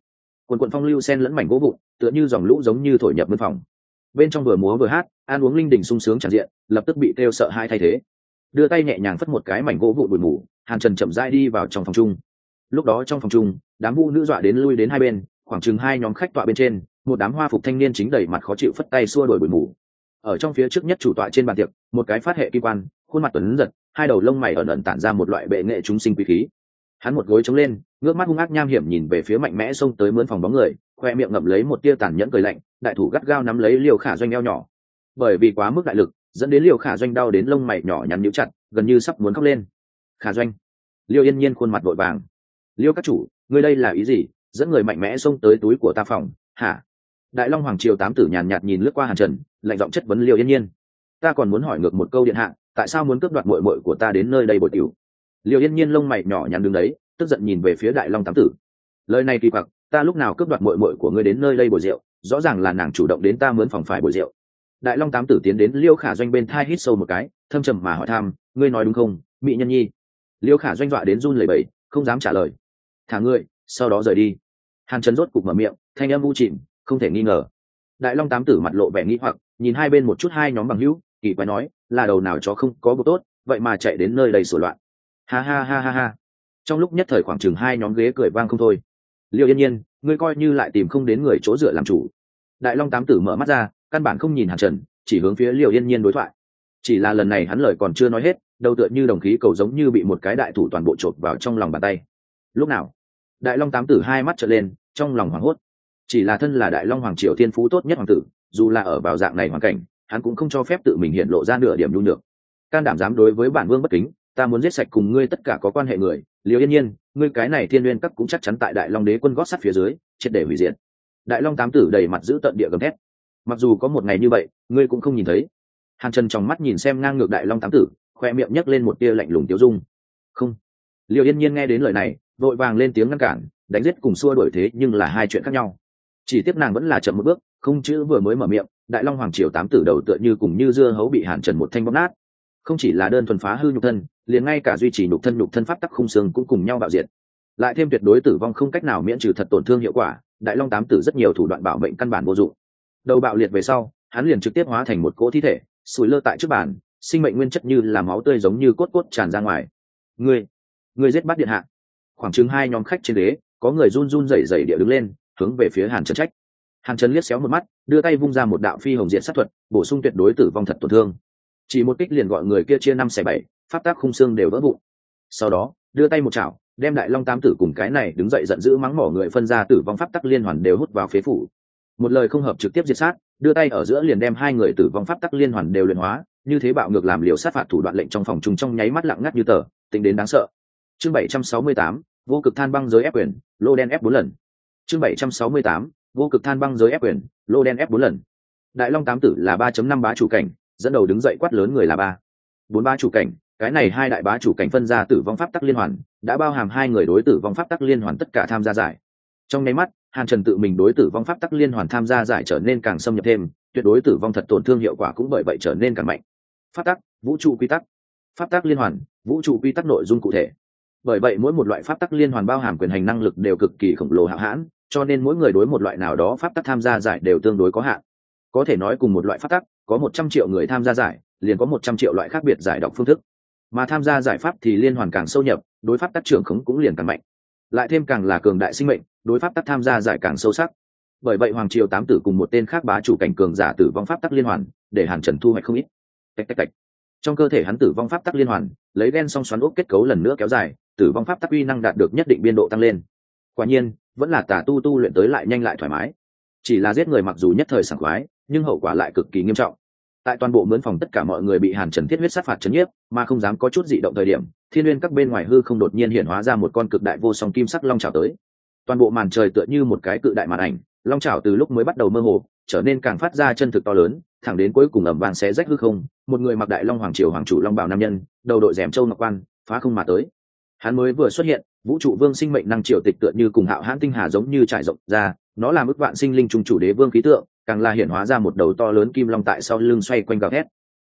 Quần quận phong lưu sen lẫn mảnh gỗ vụn, tựa như dòng lũ giống như thổi nhập mướn phòng. Bên trong vừa múa vừa hát, ăn uống linh đình sung sướng tràn diện, lập tức bị kêu sợ hai thay thế. Đưa tay nhẹ nhàng phất một cái mảnh gỗ vụn bụi mù hàn trần chậm rãi đi vào trong phòng chung. Lúc đó trong phòng chung, đám vũ nữ dọa đến lui đến hai bên, khoảng chừng hai nhóm khách tọa bên trên, một đám hoa phục thanh niên chính đầy mặt khó chịu phất tay xua đổi bụi mù ở trong phía trước nhất chủ tọa trên bàn tiệc, một cái phát hệ kim quan, khuôn mặt tuấn giật, hai đầu lông mày ẩn ẩn tản ra một loại bệ nghệ chúng sinh quý khí. Hắn một gối chống lên, ngước mắt hung ác nham hiểm nhìn về phía mạnh mẽ xông tới mướn phòng bóng người, khoe miệng ngậm lấy một tia tàn nhẫn cười lạnh, đại thủ gắt gao nắm lấy liều khả doanh eo nhỏ. Bởi vì quá mức đại lực, dẫn đến liều khả doanh đau đến lông mày nhỏ nhắn nhũ chặt, gần như sắp muốn khóc lên khả doanh. Liêu yên nhiên khuôn mặt vội vàng. Liêu các chủ, ngươi đây là ý gì? Dẫn người mạnh mẽ xông tới túi của ta phòng. Hả? Đại long hoàng triều tám tử nhàn nhạt nhìn lướt qua hàn trần, lạnh giọng chất vấn liêu yên nhiên. Ta còn muốn hỏi ngược một câu điện hạ, tại sao muốn cướp đoạt mội mội của ta đến nơi đây bội tiểu liêu yên nhiên lông mày nhỏ nhắn đứng đấy, tức giận nhìn về phía đại long tám tử. Lời này kỳ quặc, ta lúc nào cướp đoạt mội mội của ngươi đến nơi đây bồi rượu? Rõ ràng là nàng chủ động đến ta mướn phòng phải bồi rượu. Đại long tám tử tiến đến liêu khả doanh bên thai hít sâu một cái, thâm trầm mà hỏi thăm, ngươi nói đúng không, mỹ nhân nhi? Liêu khả doanh dọa đến run lẩy bẩy, không dám trả lời. Thả ngươi, sau đó rời đi. Hàn trần rốt cục mở miệng, thanh âm u chìm không thể nghi ngờ. Đại long tám tử mặt lộ vẻ nghĩ hoặc, nhìn hai bên một chút hai nhóm bằng hữu, kỳ quái nói, là đầu nào chó không có bộ tốt, vậy mà chạy đến nơi đầy sửa loạn. Ha ha ha ha ha. Trong lúc nhất thời khoảng chừng hai nhóm ghế cười vang không thôi. Liệu yên nhiên, ngươi coi như lại tìm không đến người chỗ dựa làm chủ. Đại long tám tử mở mắt ra, căn bản không nhìn hàn trần, chỉ hướng phía liệu yên nhiên đối thoại chỉ là lần này hắn lời còn chưa nói hết, đầu tựa như đồng khí cầu giống như bị một cái đại thủ toàn bộ chộp vào trong lòng bàn tay. Lúc nào? Đại long tám tử hai mắt trở lên, trong lòng hoảng hốt. Chỉ là thân là đại long hoàng triều thiên phú tốt nhất hoàng tử, dù là ở vào dạng này hoàn cảnh, hắn cũng không cho phép tự mình hiện lộ ra nửa điểm nhu được can đảm dám đối với bản vương bất kính, ta muốn giết sạch cùng ngươi tất cả có quan hệ người liều yên nhiên, ngươi cái này thiên n cấp cũng chắc chắn tại đại long đế quân gót sắt phía dưới, triệt để hủy diệt. Đại long tám tử đầy mặt giữ tận địa gầm thét. Mặc dù có một ngày như vậy, ngươi cũng không nhìn thấy hàn trần trong mắt nhìn xem ngang ngược đại long tám tử, khoe miệng nhấc lên một tia lạnh lùng tiêu dung. Không. Liệu yên nhiên nghe đến lời này, vội vàng lên tiếng ngăn cản, đánh giết cùng xua đổi thế nhưng là hai chuyện khác nhau. Chỉ tiếp nàng vẫn là chậm một bước, không chữ vừa mới mở miệng, đại long hoàng triều tám tử đầu tựa như cùng như dưa hấu bị hàn trần một thanh bóc nát. Không chỉ là đơn thuần phá hư nhục thân, liền ngay cả duy trì nhục thân nhục thân pháp tắc khung xương cũng cùng nhau bạo diệt. Lại thêm tuyệt đối tử vong không cách nào miễn trừ thật tổn thương hiệu quả, đại long tám tử rất nhiều thủ đoạn bảo mệnh căn bản vô dụng. Đầu bạo liệt về sau, hắn liền trực tiếp hóa thành một cỗ thi thể sủi lơ tại trước bàn, sinh mệnh nguyên chất như là máu tươi giống như cốt cốt tràn ra ngoài. Ngươi ngươi giết bắt điện hạ. Khoảng chừng hai nhóm khách trên đế có người run run rẩy rẩy địa đứng lên, hướng về phía hàn trần trách. Hàn trần liếc xéo một mắt, đưa tay vung ra một đạo phi hồng diện sát thuật, bổ sung tuyệt đối tử vong thật tổn thương. Chỉ một kích liền gọi người kia chia năm xẻ bảy phát tác khung xương đều vỡ vụn. Sau đó, đưa tay một chảo, đem đại long tám tử cùng cái này đứng dậy giận dữ mắng mỏ người phân ra tử vong pháp tắc liên hoàn đều hút vào phế phủ một lời không hợp trực tiếp diệt sát, đưa tay ở giữa liền đem hai người tử vong pháp tắc liên hoàn đều luyện hóa, như thế bạo ngược làm liều sát phạt thủ đoạn lệnh trong phòng trùng trong nháy mắt lặng ngắt như tờ, tính đến đáng sợ. Chương bảy trăm sáu mươi tám, vô cực than băng giới ép quyền, lô đen ép bốn lần. Chương bảy trăm sáu mươi tám, vô cực than băng giới ép quyền, lô đen ép bốn lần. Đại long tám tử là ba năm bá chủ cảnh, dẫn đầu đứng dậy quát lớn người là ba. Bốn ba chủ cảnh, cái này hai đại bá chủ cảnh phân ra tử vong pháp tắc liên hoàn, đã bao hàm hai người đối tử vong pháp tắc liên hoàn tất cả tham gia giải. Trong nháy mắt hàn trần tự mình đối tử vong pháp tắc liên hoàn tham gia giải trở nên càng xâm nhập thêm, tuyệt đối tử vong thật tổn thương hiệu quả cũng bởi vậy trở nên càng mạnh. Pháp tắc, vũ trụ quy tắc. Pháp tắc liên hoàn, vũ trụ quy tắc nội dung cụ thể. Bởi vậy mỗi một loại pháp tắc liên hoàn bao hàm quyền hành năng lực đều cực kỳ khổng lồ hạo hãn, cho nên mỗi người đối một loại nào đó pháp tắc tham gia giải đều tương đối có hạn. Có thể nói cùng một loại pháp tắc, có một trăm triệu người tham gia giải, liền có một trăm triệu loại khác biệt giải đọc phương thức. Mà tham gia giải pháp thì liên hoàn càng sâu nhập, đối pháp tác trưởng khống cũng liền càng mạnh. Lại thêm càng là cường đại sinh mệnh đối pháp tắc tham gia giải càng sâu sắc. Bởi vậy hoàng triều tám tử cùng một tên khác bá chủ cảnh cường giả tử vong pháp tắc liên hoàn, để hàn trần thu hoạch không ít. Tạch tạch tạch. Trong cơ thể hắn tử vong pháp tắc liên hoàn, lấy đen song xoắn ốc kết cấu lần nữa kéo dài, tử vong pháp tắc uy năng đạt được nhất định biên độ tăng lên. Quả nhiên, vẫn là tà tu tu luyện tới lại nhanh lại thoải mái. Chỉ là giết người mặc dù nhất thời sảng khoái, nhưng hậu quả lại cực kỳ nghiêm trọng. Tại toàn bộ mướn phòng tất cả mọi người bị hàn trần thiết huyết sát phạt chấn nhiếp, mà không dám có chút dị động thời điểm, thiên n các bên ngoài hư không đột nhiên hiện hóa ra một con cực đại vô song kim sắc long trào tới toàn bộ màn trời tựa như một cái cự đại màn ảnh, long trào từ lúc mới bắt đầu mơ hồ, trở nên càng phát ra chân thực to lớn, thẳng đến cuối cùng ẩm vàng xé rách hư không, một người mặc đại long hoàng triều hoàng chủ long bảo nam nhân, đầu đội rèm châu ngọc quan, phá không mà tới. Hắn mới vừa xuất hiện, vũ trụ vương sinh mệnh năng triều tịch tựa như cùng hạo hãn tinh hà giống như trải rộng ra, nó làm ức vạn sinh linh trung chủ đế vương khí tượng, càng là hiện hóa ra một đầu to lớn kim long tại sau lưng xoay quanh gào thét.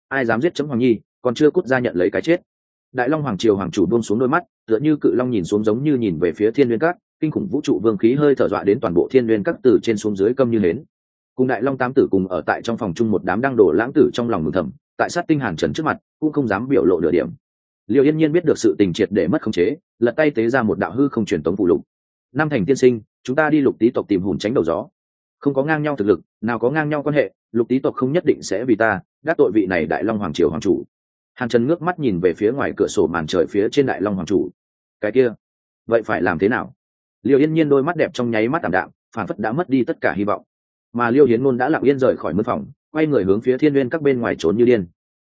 Ai dám giết chấm hoàng nhi, còn chưa cút ra nhận lấy cái chết. Đại long hoàng triều hoàng chủ buông xuống đôi mắt, tựa như cự long nhìn xuống giống như nhìn về phía thiên liên cát kinh khủng vũ trụ vương khí hơi thở dọa đến toàn bộ thiên nguyên các từ trên xuống dưới câm như hến. Cùng đại long tám tử cùng ở tại trong phòng chung một đám đang đổ lãng tử trong lòng mừng thầm, tại sát tinh hàn trần trước mặt, cũng không dám biểu lộ nửa điểm. Liệu yên nhiên biết được sự tình triệt để mất khống chế, lật tay tế ra một đạo hư không truyền tống phụ lục. Năm thành tiên sinh, chúng ta đi lục tý tộc tìm hùn tránh đầu gió. Không có ngang nhau thực lực, nào có ngang nhau quan hệ, lục tý tộc không nhất định sẽ vì ta, gác tội vị này đại long hoàng triều hoàng chủ. Hàn trần ngước mắt nhìn về phía ngoài cửa sổ màn trời phía trên đại long hoàng chủ. Cái kia, vậy phải làm thế nào? Liêu yên nhiên đôi mắt đẹp trong nháy mắt tảm đạm, phản phất đã mất đi tất cả hy vọng. Mà liêu hiến ngôn đã lặng yên rời khỏi mân phòng, quay người hướng phía thiên n g u y ê n các bên ngoài trốn như điên.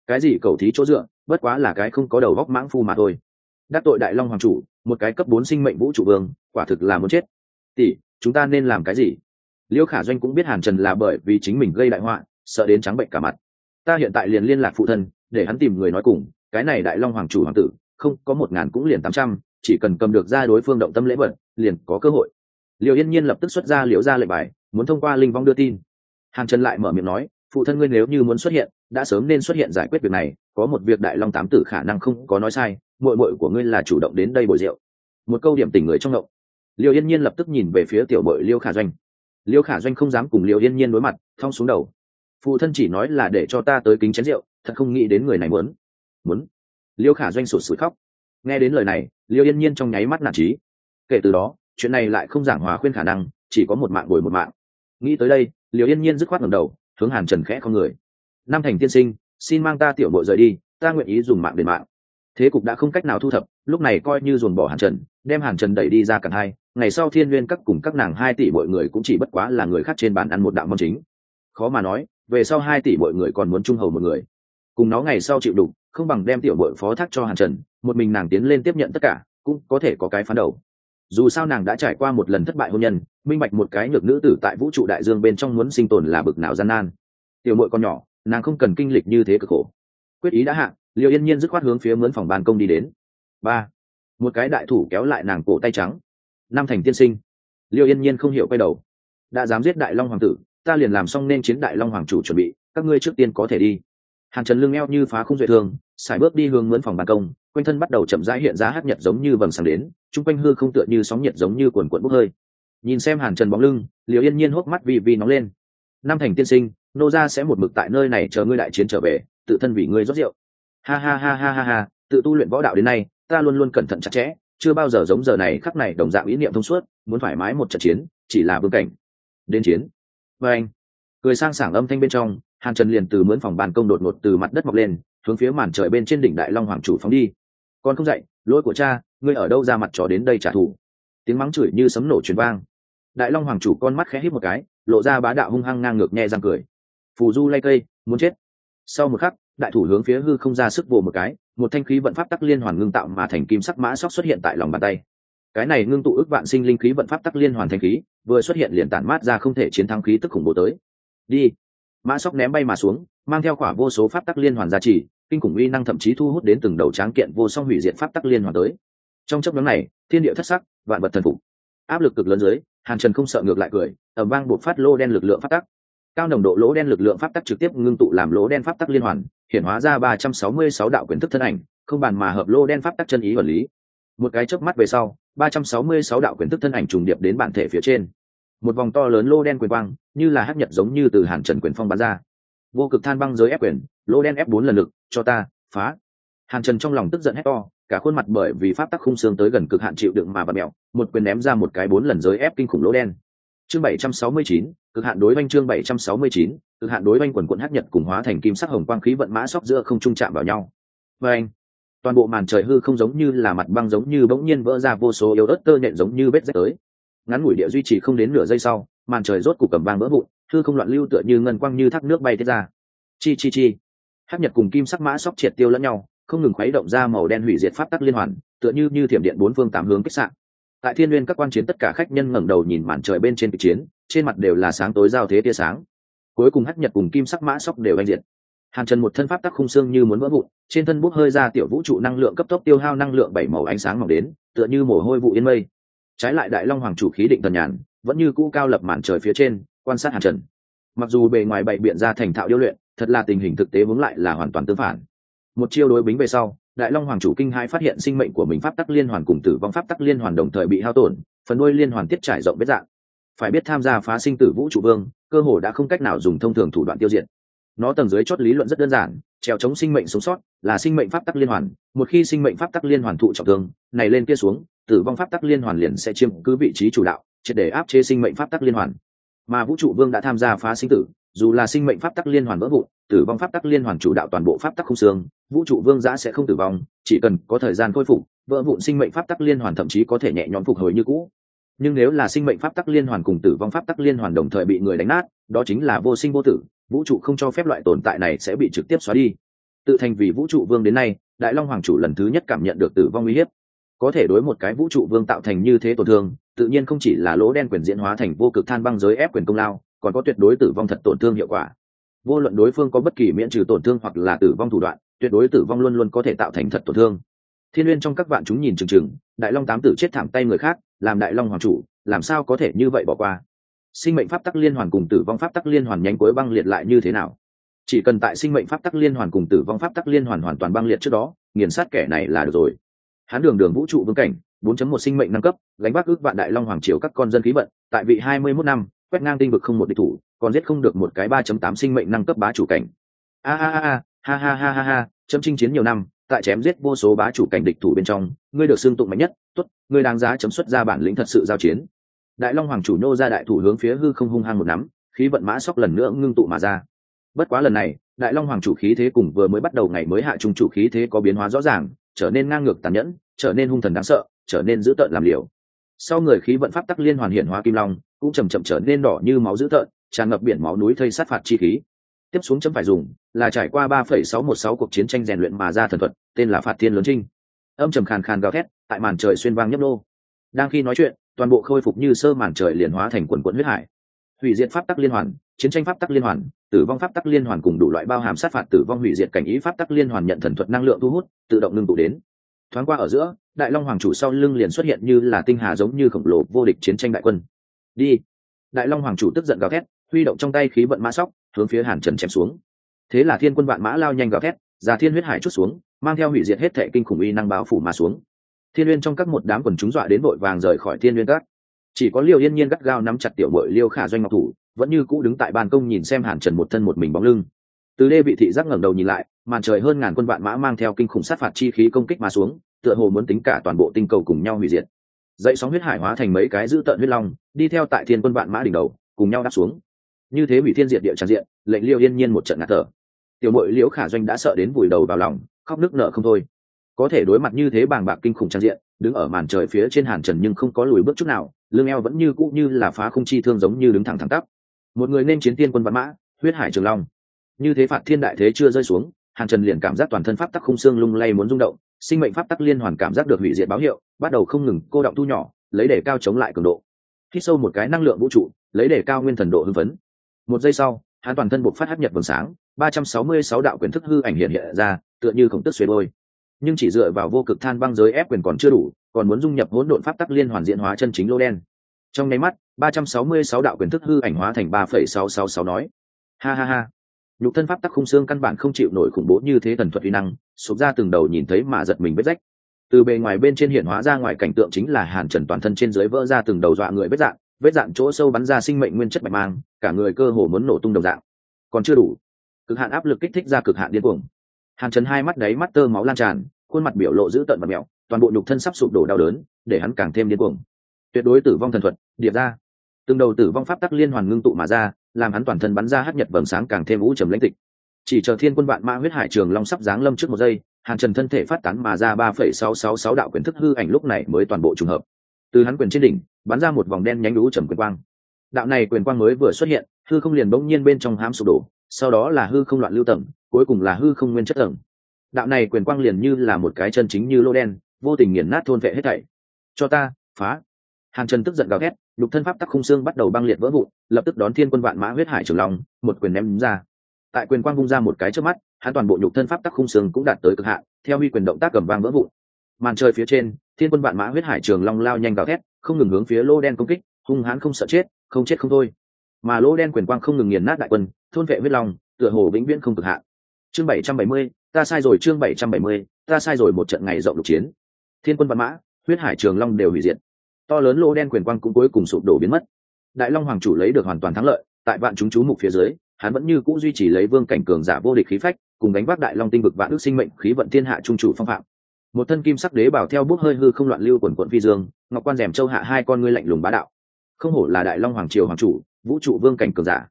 Cái gì cầu thí chỗ dựa, bất quá là cái không có đầu góc mãng phu mà thôi. Đắc tội đại long hoàng chủ, một cái cấp bốn sinh mệnh vũ trụ vương, quả thực là muốn chết. Tỷ, chúng ta nên làm cái gì? Liêu khả doanh cũng biết hàn trần là bởi vì chính mình gây đại họa, sợ đến trắng bệnh cả mặt. Ta hiện tại liền liên lạc phụ thân, để hắn tìm người nói cùng, cái này đại long hoàng chủ hoàng tử, không, có một ngàn cũng liền tám trăm chỉ cần cầm được ra đối phương động tâm lễ vật, liền có cơ hội. Liêu yên nhiên lập tức xuất ra liễu ra lệnh bài, muốn thông qua linh vong đưa tin. Hàn trần lại mở miệng nói, phụ thân ngươi nếu như muốn xuất hiện, đã sớm nên xuất hiện giải quyết việc này, có một việc đại long tám tử khả năng không có nói sai mội mội của ngươi là chủ động đến đây bồi rượu. Một câu điểm tình người trong ngộng. Liêu yên nhiên lập tức nhìn về phía tiểu bội liêu khả doanh. Liêu khả doanh không dám cùng liêu yên nhiên đối mặt, thong xuống đầu. Phụ thân chỉ nói là để cho ta tới kính chén rượu, thật không nghĩ đến người này muốn. Muốn? Liêu khả doanh sụt sụt khóc. Nghe đến lời này liêu yên nhiên trong nháy mắt nản trí. Kể từ đó, chuyện này lại không giảng hòa khuyên khả năng, chỉ có một mạng bồi một mạng. Nghĩ tới đây, liêu yên nhiên dứt khoát ngầm đầu, hướng hàn trần khẽ không người. Nam thành tiên sinh, xin mang ta tiểu bộ rời đi, ta nguyện ý dùng mạng để mạng. Thế cục đã không cách nào thu thập, lúc này coi như dồn bỏ hàn trần, đem hàn trần đẩy đi ra cẳng hai. Ngày sau thiên nguyên các cùng các nàng hai tỷ mọi người cũng chỉ bất quá là người khác trên bàn ăn một đạo môn chính. Khó mà nói, về sau hai tỷ mọi người còn muốn trung hầu một người. Cùng nó ngày sau chịu đục, không bằng đem tiểu bội phó thác cho hàn trần một mình nàng tiến lên tiếp nhận tất cả, cũng có thể có cái phán đầu. Dù sao nàng đã trải qua một lần thất bại hôn nhân, minh bạch một cái nhược nữ tử tại vũ trụ đại dương bên trong muốn sinh tồn là bực nào gian nan. Tiểu mội con nhỏ, nàng không cần kinh lịch như thế cực khổ. Quyết ý đã hạ liệu yên nhiên dứt khoát hướng phía mướn phòng ban công đi đến. Ba. Một cái đại thủ kéo lại nàng cổ tay trắng. Nam thành tiên sinh. Liêu yên nhiên không hiểu quay đầu. Đã dám giết đại long hoàng tử, ta liền làm xong nên chiến đại long hoàng chủ chuẩn bị, các ngươi trước tiên có thể đi. Hàn trần lưng eo như phá không duệ thương, sải bước đi hướng mướn phòng ban công quanh thân bắt đầu chậm rãi hiện ra hát nhật giống như vầng sáng đến, chung quanh hư không tựa như sóng nhiệt giống như cuồn cuộn bốc hơi. Nhìn xem hàn trần bóng lưng liều yên nhiên hốc mắt vì vì nóng lên. Nam thành tiên sinh, nô gia sẽ một mực tại nơi này chờ ngươi đại chiến trở về, tự thân vì ngươi rót rượu. Ha ha ha ha ha ha, tự tu luyện võ đạo đến nay, ta luôn luôn cẩn thận chặt chẽ, chưa bao giờ giống giờ này khắc này đồng dạng ý niệm thông suốt, muốn thoải mái một trận chiến, chỉ là vương cảnh. Đến chiến. Và anh, cười sang sảng âm thanh bên trong, hàn trần liền từ mướn phòng ban công đột ngột từ mặt đất mọc lên, hướng phía màn trời bên trên đỉnh đại long hoàng chủ phóng đi con không dậy lỗi của cha, ngươi ở đâu ra mặt trò đến đây trả thù? Tiếng mắng chửi như sấm nổ truyền vang. Đại long hoàng chủ con mắt khẽ hít một cái, lộ ra bá đạo hung hăng ngang ngược nhe răng cười. Phù du lay cây, muốn chết. Sau một khắc, đại thủ hướng phía hư không ra sức vồ một cái, một thanh khí vận pháp tắc liên hoàn ngưng tạo mà thành kim sắc mã sóc xuất hiện tại lòng bàn tay. Cái này ngưng tụ ước vạn sinh linh khí vận pháp tắc liên hoàn thanh khí, vừa xuất hiện liền tản mát ra không thể chiến thắng khí tức khủng bố tới. Đi. Mã sóc ném bay mà xuống, mang theo quả vô số pháp tắc liên hoàn giá trị kinh khủng uy năng thậm chí thu hút đến từng đầu tráng kiện vô song hủy diệt pháp tắc liên hoàn tới. Trong chấp nhóm này, thiên địa thất sắc, vạn vật thần phục. Áp lực cực lớn dưới, hàn trần không sợ ngược lại cười ở vang buộc phát lô đen lực lượng pháp tắc. Cao nồng độ lỗ đen lực lượng pháp tắc trực tiếp ngưng tụ làm lỗ đen pháp tắc liên hoàn, hiện hóa ra ba trăm sáu mươi sáu đạo quyền thức thân ảnh, không bàn mà hợp lô đen pháp tắc chân ý vật lý. Một cái chớp mắt về sau, ba trăm sáu mươi sáu đạo quyền thức thân ảnh trùng điệp đến bản thể phía trên. Một vòng to lớn lô đen quyền quang, như là hấp nhật giống như từ hàn trần quyền phong bắn ra vô cực than băng giới ép quyền, lỗ đen ép bốn lần lực, cho ta, phá. Hàn trần trong lòng tức giận hét to, cả khuôn mặt bởi vì pháp tắc khung xương tới gần cực hạn chịu đựng mà bật mẹo, một quyền ném ra một cái bốn lần giới ép kinh khủng lỗ đen. Chương bảy trăm sáu mươi chín, cực hạn đối banh chương bảy trăm sáu mươi chín, cực hạn đối banh quần quận hát nhật cùng hóa thành kim sắc hồng quang khí vận mã sóc giữa không trung chạm vào nhau. Và anh, toàn bộ màn trời hư không giống như là mặt băng giống như bỗng nhiên vỡ ra vô số yếu ớt tơ nhện giống như vết rách tới. Ngắn ngủi địa duy trì không đến nửa giây sau, màn trời rốt cục cầm vang vỡ vụn thư không loạn lưu tựa như ngân quang như thác nước bay tiết ra. Chi chi chi. Hắc nhật cùng kim sắc mã sóc triệt tiêu lẫn nhau, không ngừng khuấy động ra màu đen hủy diệt pháp tắc liên hoàn, tựa như như thiểm điện bốn phương tám hướng kích sạn tại thiên n các quan chiến tất cả khách nhân ngẩng đầu nhìn màn trời bên trên kịch chiến, trên mặt đều là sáng tối giao thế tia sáng. Cuối cùng hắc nhật cùng kim sắc mã sóc đều anh diệt. Hàn trần một thân pháp tắc khung xương như muốn vỡ vụn, trên thân bút hơi ra tiểu vũ trụ năng lượng cấp tốc tiêu hao năng lượng bảy màu ánh sáng mỏng đến, tựa như mồ hôi vụ yên mây. Trái lại đại long hoàng chủ khí định thần nhàn, vẫn như cũ cao lập màn trời phía trên quan sát hàn trần. Mặc dù bề ngoài bậy biện ra thành thạo điêu luyện, thật là tình hình thực tế vướng lại là hoàn toàn tương phản. Một chiêu đối bính về sau, đại long hoàng chủ kinh hai phát hiện sinh mệnh của mình pháp tắc liên hoàn cùng tử vong pháp tắc liên hoàn đồng thời bị hao tổn, phần đuôi liên hoàn tiết trải rộng vết dạng. Phải biết tham gia phá sinh tử vũ trụ vương, cơ hồ đã không cách nào dùng thông thường thủ đoạn tiêu diệt. Nó tầng dưới chót lý luận rất đơn giản, trèo chống sinh mệnh sống sót là sinh mệnh pháp tắc liên hoàn, một khi sinh mệnh pháp tắc liên hoàn thụ trọng thương, này lên kia xuống, tử vong pháp tắc liên hoàn liền sẽ chiếm cứ vị trí chủ đạo, triệt để áp chế sinh mệnh pháp tắc liên hoàn mà vũ trụ vương đã tham gia phá sinh tử, dù là sinh mệnh pháp tắc liên hoàn vỡ vụn, tử vong pháp tắc liên hoàn chủ đạo toàn bộ pháp tắc không xương, vũ trụ vương giã sẽ không tử vong, chỉ cần có thời gian khôi phục, vỡ vụn sinh mệnh pháp tắc liên hoàn thậm chí có thể nhẹ nhõm phục hồi như cũ. Nhưng nếu là sinh mệnh pháp tắc liên hoàn cùng tử vong pháp tắc liên hoàn đồng thời bị người đánh nát, đó chính là vô sinh vô tử, vũ trụ không cho phép loại tồn tại này sẽ bị trực tiếp xóa đi. Tự thành vì vũ trụ vương đến nay, đại long hoàng chủ lần thứ nhất cảm nhận được tử vong uy hiếp có thể đối một cái vũ trụ vương tạo thành như thế tổn thương, tự nhiên không chỉ là lỗ đen quyền diễn hóa thành vô cực than băng giới ép quyền công lao, còn có tuyệt đối tử vong thật tổn thương hiệu quả. Vô luận đối phương có bất kỳ miễn trừ tổn thương hoặc là tử vong thủ đoạn, tuyệt đối tử vong luôn luôn có thể tạo thành thật tổn thương. Thiên n trong các bạn chúng nhìn chừng chừng, đại long tám tử chết thảm tay người khác, làm đại long hoàng chủ, làm sao có thể như vậy bỏ qua? Sinh mệnh pháp tắc liên hoàn cùng tử vong pháp tắc liên hoàn nhánh cuối băng liệt lại như thế nào? Chỉ cần tại sinh mệnh pháp tắc liên hoàn cùng tử vong pháp tắc liên hoàn hoàn toàn băng liệt trước đó, nghiền sát kẻ này là được rồi hắn đường đường vũ trụ vương cảnh 4.1 sinh mệnh nâng cấp, gánh vác ước vạn đại long hoàng triều các con dân khí vận, tại vị 21 năm, quét ngang tinh vực không một địch thủ, còn giết không được một cái 3.8 sinh mệnh năng cấp bá chủ cảnh. A a a ha ha ha ha ha, chấm chinh chiến nhiều năm, tại chém giết vô số bá chủ cảnh địch thủ bên trong, ngươi được xương tụng mạnh nhất, tốt, ngươi đáng giá chấm xuất ra bản lĩnh thật sự giao chiến. Đại long hoàng chủ nô ra đại thủ hướng phía hư không hung hăng một nắm, khí vận mã sóc lần nữa ngưng tụ mà ra. Bất quá lần này, đại long hoàng chủ khí thế cùng vừa mới bắt đầu ngày mới hạ trung chủ khí thế có biến hóa rõ ràng trở nên ngang ngược tàn nhẫn, trở nên hung thần đáng sợ, trở nên dữ tợn làm liều. Sau người khí vận pháp tắc liên hoàn hiện hóa kim long, cũng chầm chậm trở nên đỏ như máu dữ tợn, tràn ngập biển máu núi thây sát phạt chi khí. Tiếp xuống chấm phải dùng là trải qua ba phẩy sáu một sáu cuộc chiến tranh rèn luyện mà ra thần thuật, tên là phạt thiên lớn trinh. Âm trầm khàn khàn gào thét, tại màn trời xuyên vang nhấp nô. Đang khi nói chuyện, toàn bộ khôi phục như sơ màn trời liền hóa thành quần quận huyết hải. Hủy diệt pháp tắc liên hoàn chiến tranh pháp tắc liên hoàn, tử vong pháp tắc liên hoàn cùng đủ loại bao hàm sát phạt tử vong hủy diệt cảnh ý pháp tắc liên hoàn nhận thần thuật năng lượng thu hút, tự động ngưng tụ đến. Thoáng qua ở giữa, đại long hoàng chủ sau lưng liền xuất hiện như là tinh hà giống như khổng lồ vô địch chiến tranh đại quân. Đi. Đại long hoàng chủ tức giận gào thét, huy động trong tay khí vận mã sóc, hướng phía hàn trần chém xuống. Thế là thiên quân vạn mã lao nhanh gào thét, ra thiên huyết hải chút xuống, mang theo hủy diệt hết thệ kinh khủng uy năng báo phủ mà xuống. Thiên uyên trong các một đám quần chúng dọa đến vội vàng rời khỏi thiên uyên các. Chỉ có liêu yên nhiên gắt gao nắm chặt tiểu bội liêu khả doanh ngọc thủ vẫn như cũ đứng tại ban công nhìn xem hàn trần một thân một mình bóng lưng. Từ đê vị thị giác ngẩng đầu nhìn lại, màn trời hơn ngàn quân vạn mã mang theo kinh khủng sát phạt chi khí công kích mà xuống, tựa hồ muốn tính cả toàn bộ tinh cầu cùng nhau hủy diệt. Dậy sóng huyết hải hóa thành mấy cái dữ tợn huyết long, đi theo tại thiên quân vạn mã đỉnh đầu, cùng nhau đáp xuống. Như thế hủy thiên diệt địa tràn diện, lệnh liêu yên nhiên một trận ngạt thở. Tiểu mội liễu khả doanh đã sợ đến vùi đầu vào lòng, khóc nước nở không thôi. Có thể đối mặt như thế bàng bạc kinh khủng trang diện, đứng ở màn trời phía trên hàn trần nhưng không có lùi bước chút nào, lưng eo vẫn như cũ như là phá không chi thương giống như đứng thẳng thẳng tắp một người nên chiến tiên quân văn mã, huyết hải trường long. Như thế phạt thiên đại thế chưa rơi xuống, hàn trần liền cảm giác toàn thân pháp tắc khung xương lung lay muốn rung động, sinh mệnh pháp tắc liên hoàn cảm giác được hủy diệt báo hiệu, bắt đầu không ngừng cô động thu nhỏ, lấy để cao chống lại cường độ. Hít sâu một cái năng lượng vũ trụ, lấy để cao nguyên thần độ hưng phấn. Một giây sau, hắn toàn thân buộc phát hấp nhật vầng sáng, ba trăm sáu mươi sáu đạo quyền thức hư ảnh hiện hiện ra, tựa như khổng tức xuyên đôi nhưng chỉ dựa vào vô cực than băng giới ép quyền còn chưa đủ, còn muốn dung nhập hỗn độn pháp tắc liên hoàn diện hóa chân chính lô đen. Trong nháy mắt ba trăm sáu mươi sáu đạo quyền thức hư ảnh hóa thành ba phẩy sáu sáu sáu nói. Ha ha ha. Nhục thân pháp tắc khung xương căn bản không chịu nổi khủng bố như thế thần thuật uy năng, sụp ra từng đầu nhìn thấy mà giật mình vết rách. Từ bề ngoài bên trên hiện hóa ra ngoài cảnh tượng chính là hàn trần toàn thân trên dưới vỡ ra từng đầu dọa người vết dạng vết dạng chỗ sâu bắn ra sinh mệnh nguyên chất bạch mang, cả người cơ hồ muốn nổ tung đồng dạng. Còn chưa đủ. Cực hạn áp lực kích thích ra cực hạn điên cuồng. Hàn trần hai mắt đáy mắt tơ máu lan tràn, khuôn mặt biểu lộ dữ tợn và mẹo, toàn bộ nhục thân sắp sụp đổ đau đớn, để hắn càng thêm điên cuồng. Tuyệt đối tử vong thần thuật, điệp ra từng đầu tử vong pháp tắc liên hoàn ngưng tụ mà ra, làm hắn toàn thân bắn ra hát nhật vầng sáng càng thêm vũ trầm lãnh tịch. Chỉ chờ thiên quân vạn ma huyết hải trường long sắp giáng lâm trước một giây, hàn trần thân thể phát tán mà ra ba phẩy sáu sáu sáu đạo quyền thức hư ảnh lúc này mới toàn bộ trùng hợp. Từ hắn quyền trên đỉnh, bắn ra một vòng đen nhánh lũ trầm quyền quang. Đạo này quyền quang mới vừa xuất hiện, hư không liền bỗng nhiên bên trong hám sụp đổ, sau đó là hư không loạn lưu tầng, cuối cùng là hư không nguyên chất tầng. Đạo này quyền quang liền như là một cái chân chính như lô đen, vô tình nghiền nát thôn vệ hết thảy. Cho ta, phá! Hàn trần tức giận gào thét nhục thân pháp tắc khung xương bắt đầu băng liệt vỡ vụn, lập tức đón thiên quân vạn mã huyết hải trường long, một quyền ném ra. Tại quyền quang vung ra một cái trước mắt, hắn toàn bộ nhục thân pháp tắc khung xương cũng đạt tới cực hạn, theo huy quyền động tác cầm vang vỡ vụn. Màn trời phía trên, thiên quân vạn mã huyết hải trường long lao nhanh gào thét, không ngừng hướng phía lô đen công kích, hung hãn không sợ chết, không chết không thôi. Mà lô đen quyền quang không ngừng nghiền nát đại quân, thôn vệ huyết long, tựa hồ vĩnh viễn không cực hạn. Chương bảy trăm bảy mươi, ta sai rồi, chương bảy trăm bảy mươi, ta sai rồi, một trận ngày rộng lục chiến. Thiên quân vạn mã, huyết hải trường long đều hủy diệt to lớn lỗ đen quyền quang cũng cuối cùng sụp đổ biến mất. Đại long hoàng chủ lấy được hoàn toàn thắng lợi, tại vạn chúng chú mục phía dưới, hắn vẫn như cũ duy trì lấy vương cảnh cường giả vô địch khí phách, cùng đánh vác đại long tinh vực vạn ước sinh mệnh khí vận thiên hạ trung chủ phong phạm. Một thân kim sắc đế bảo theo bút hơi hư không loạn lưu quần quận phi dương, ngọc quan rèm châu hạ hai con ngươi lạnh lùng bá đạo. Không hổ là đại long hoàng triều hoàng chủ, vũ trụ vương cảnh cường giả.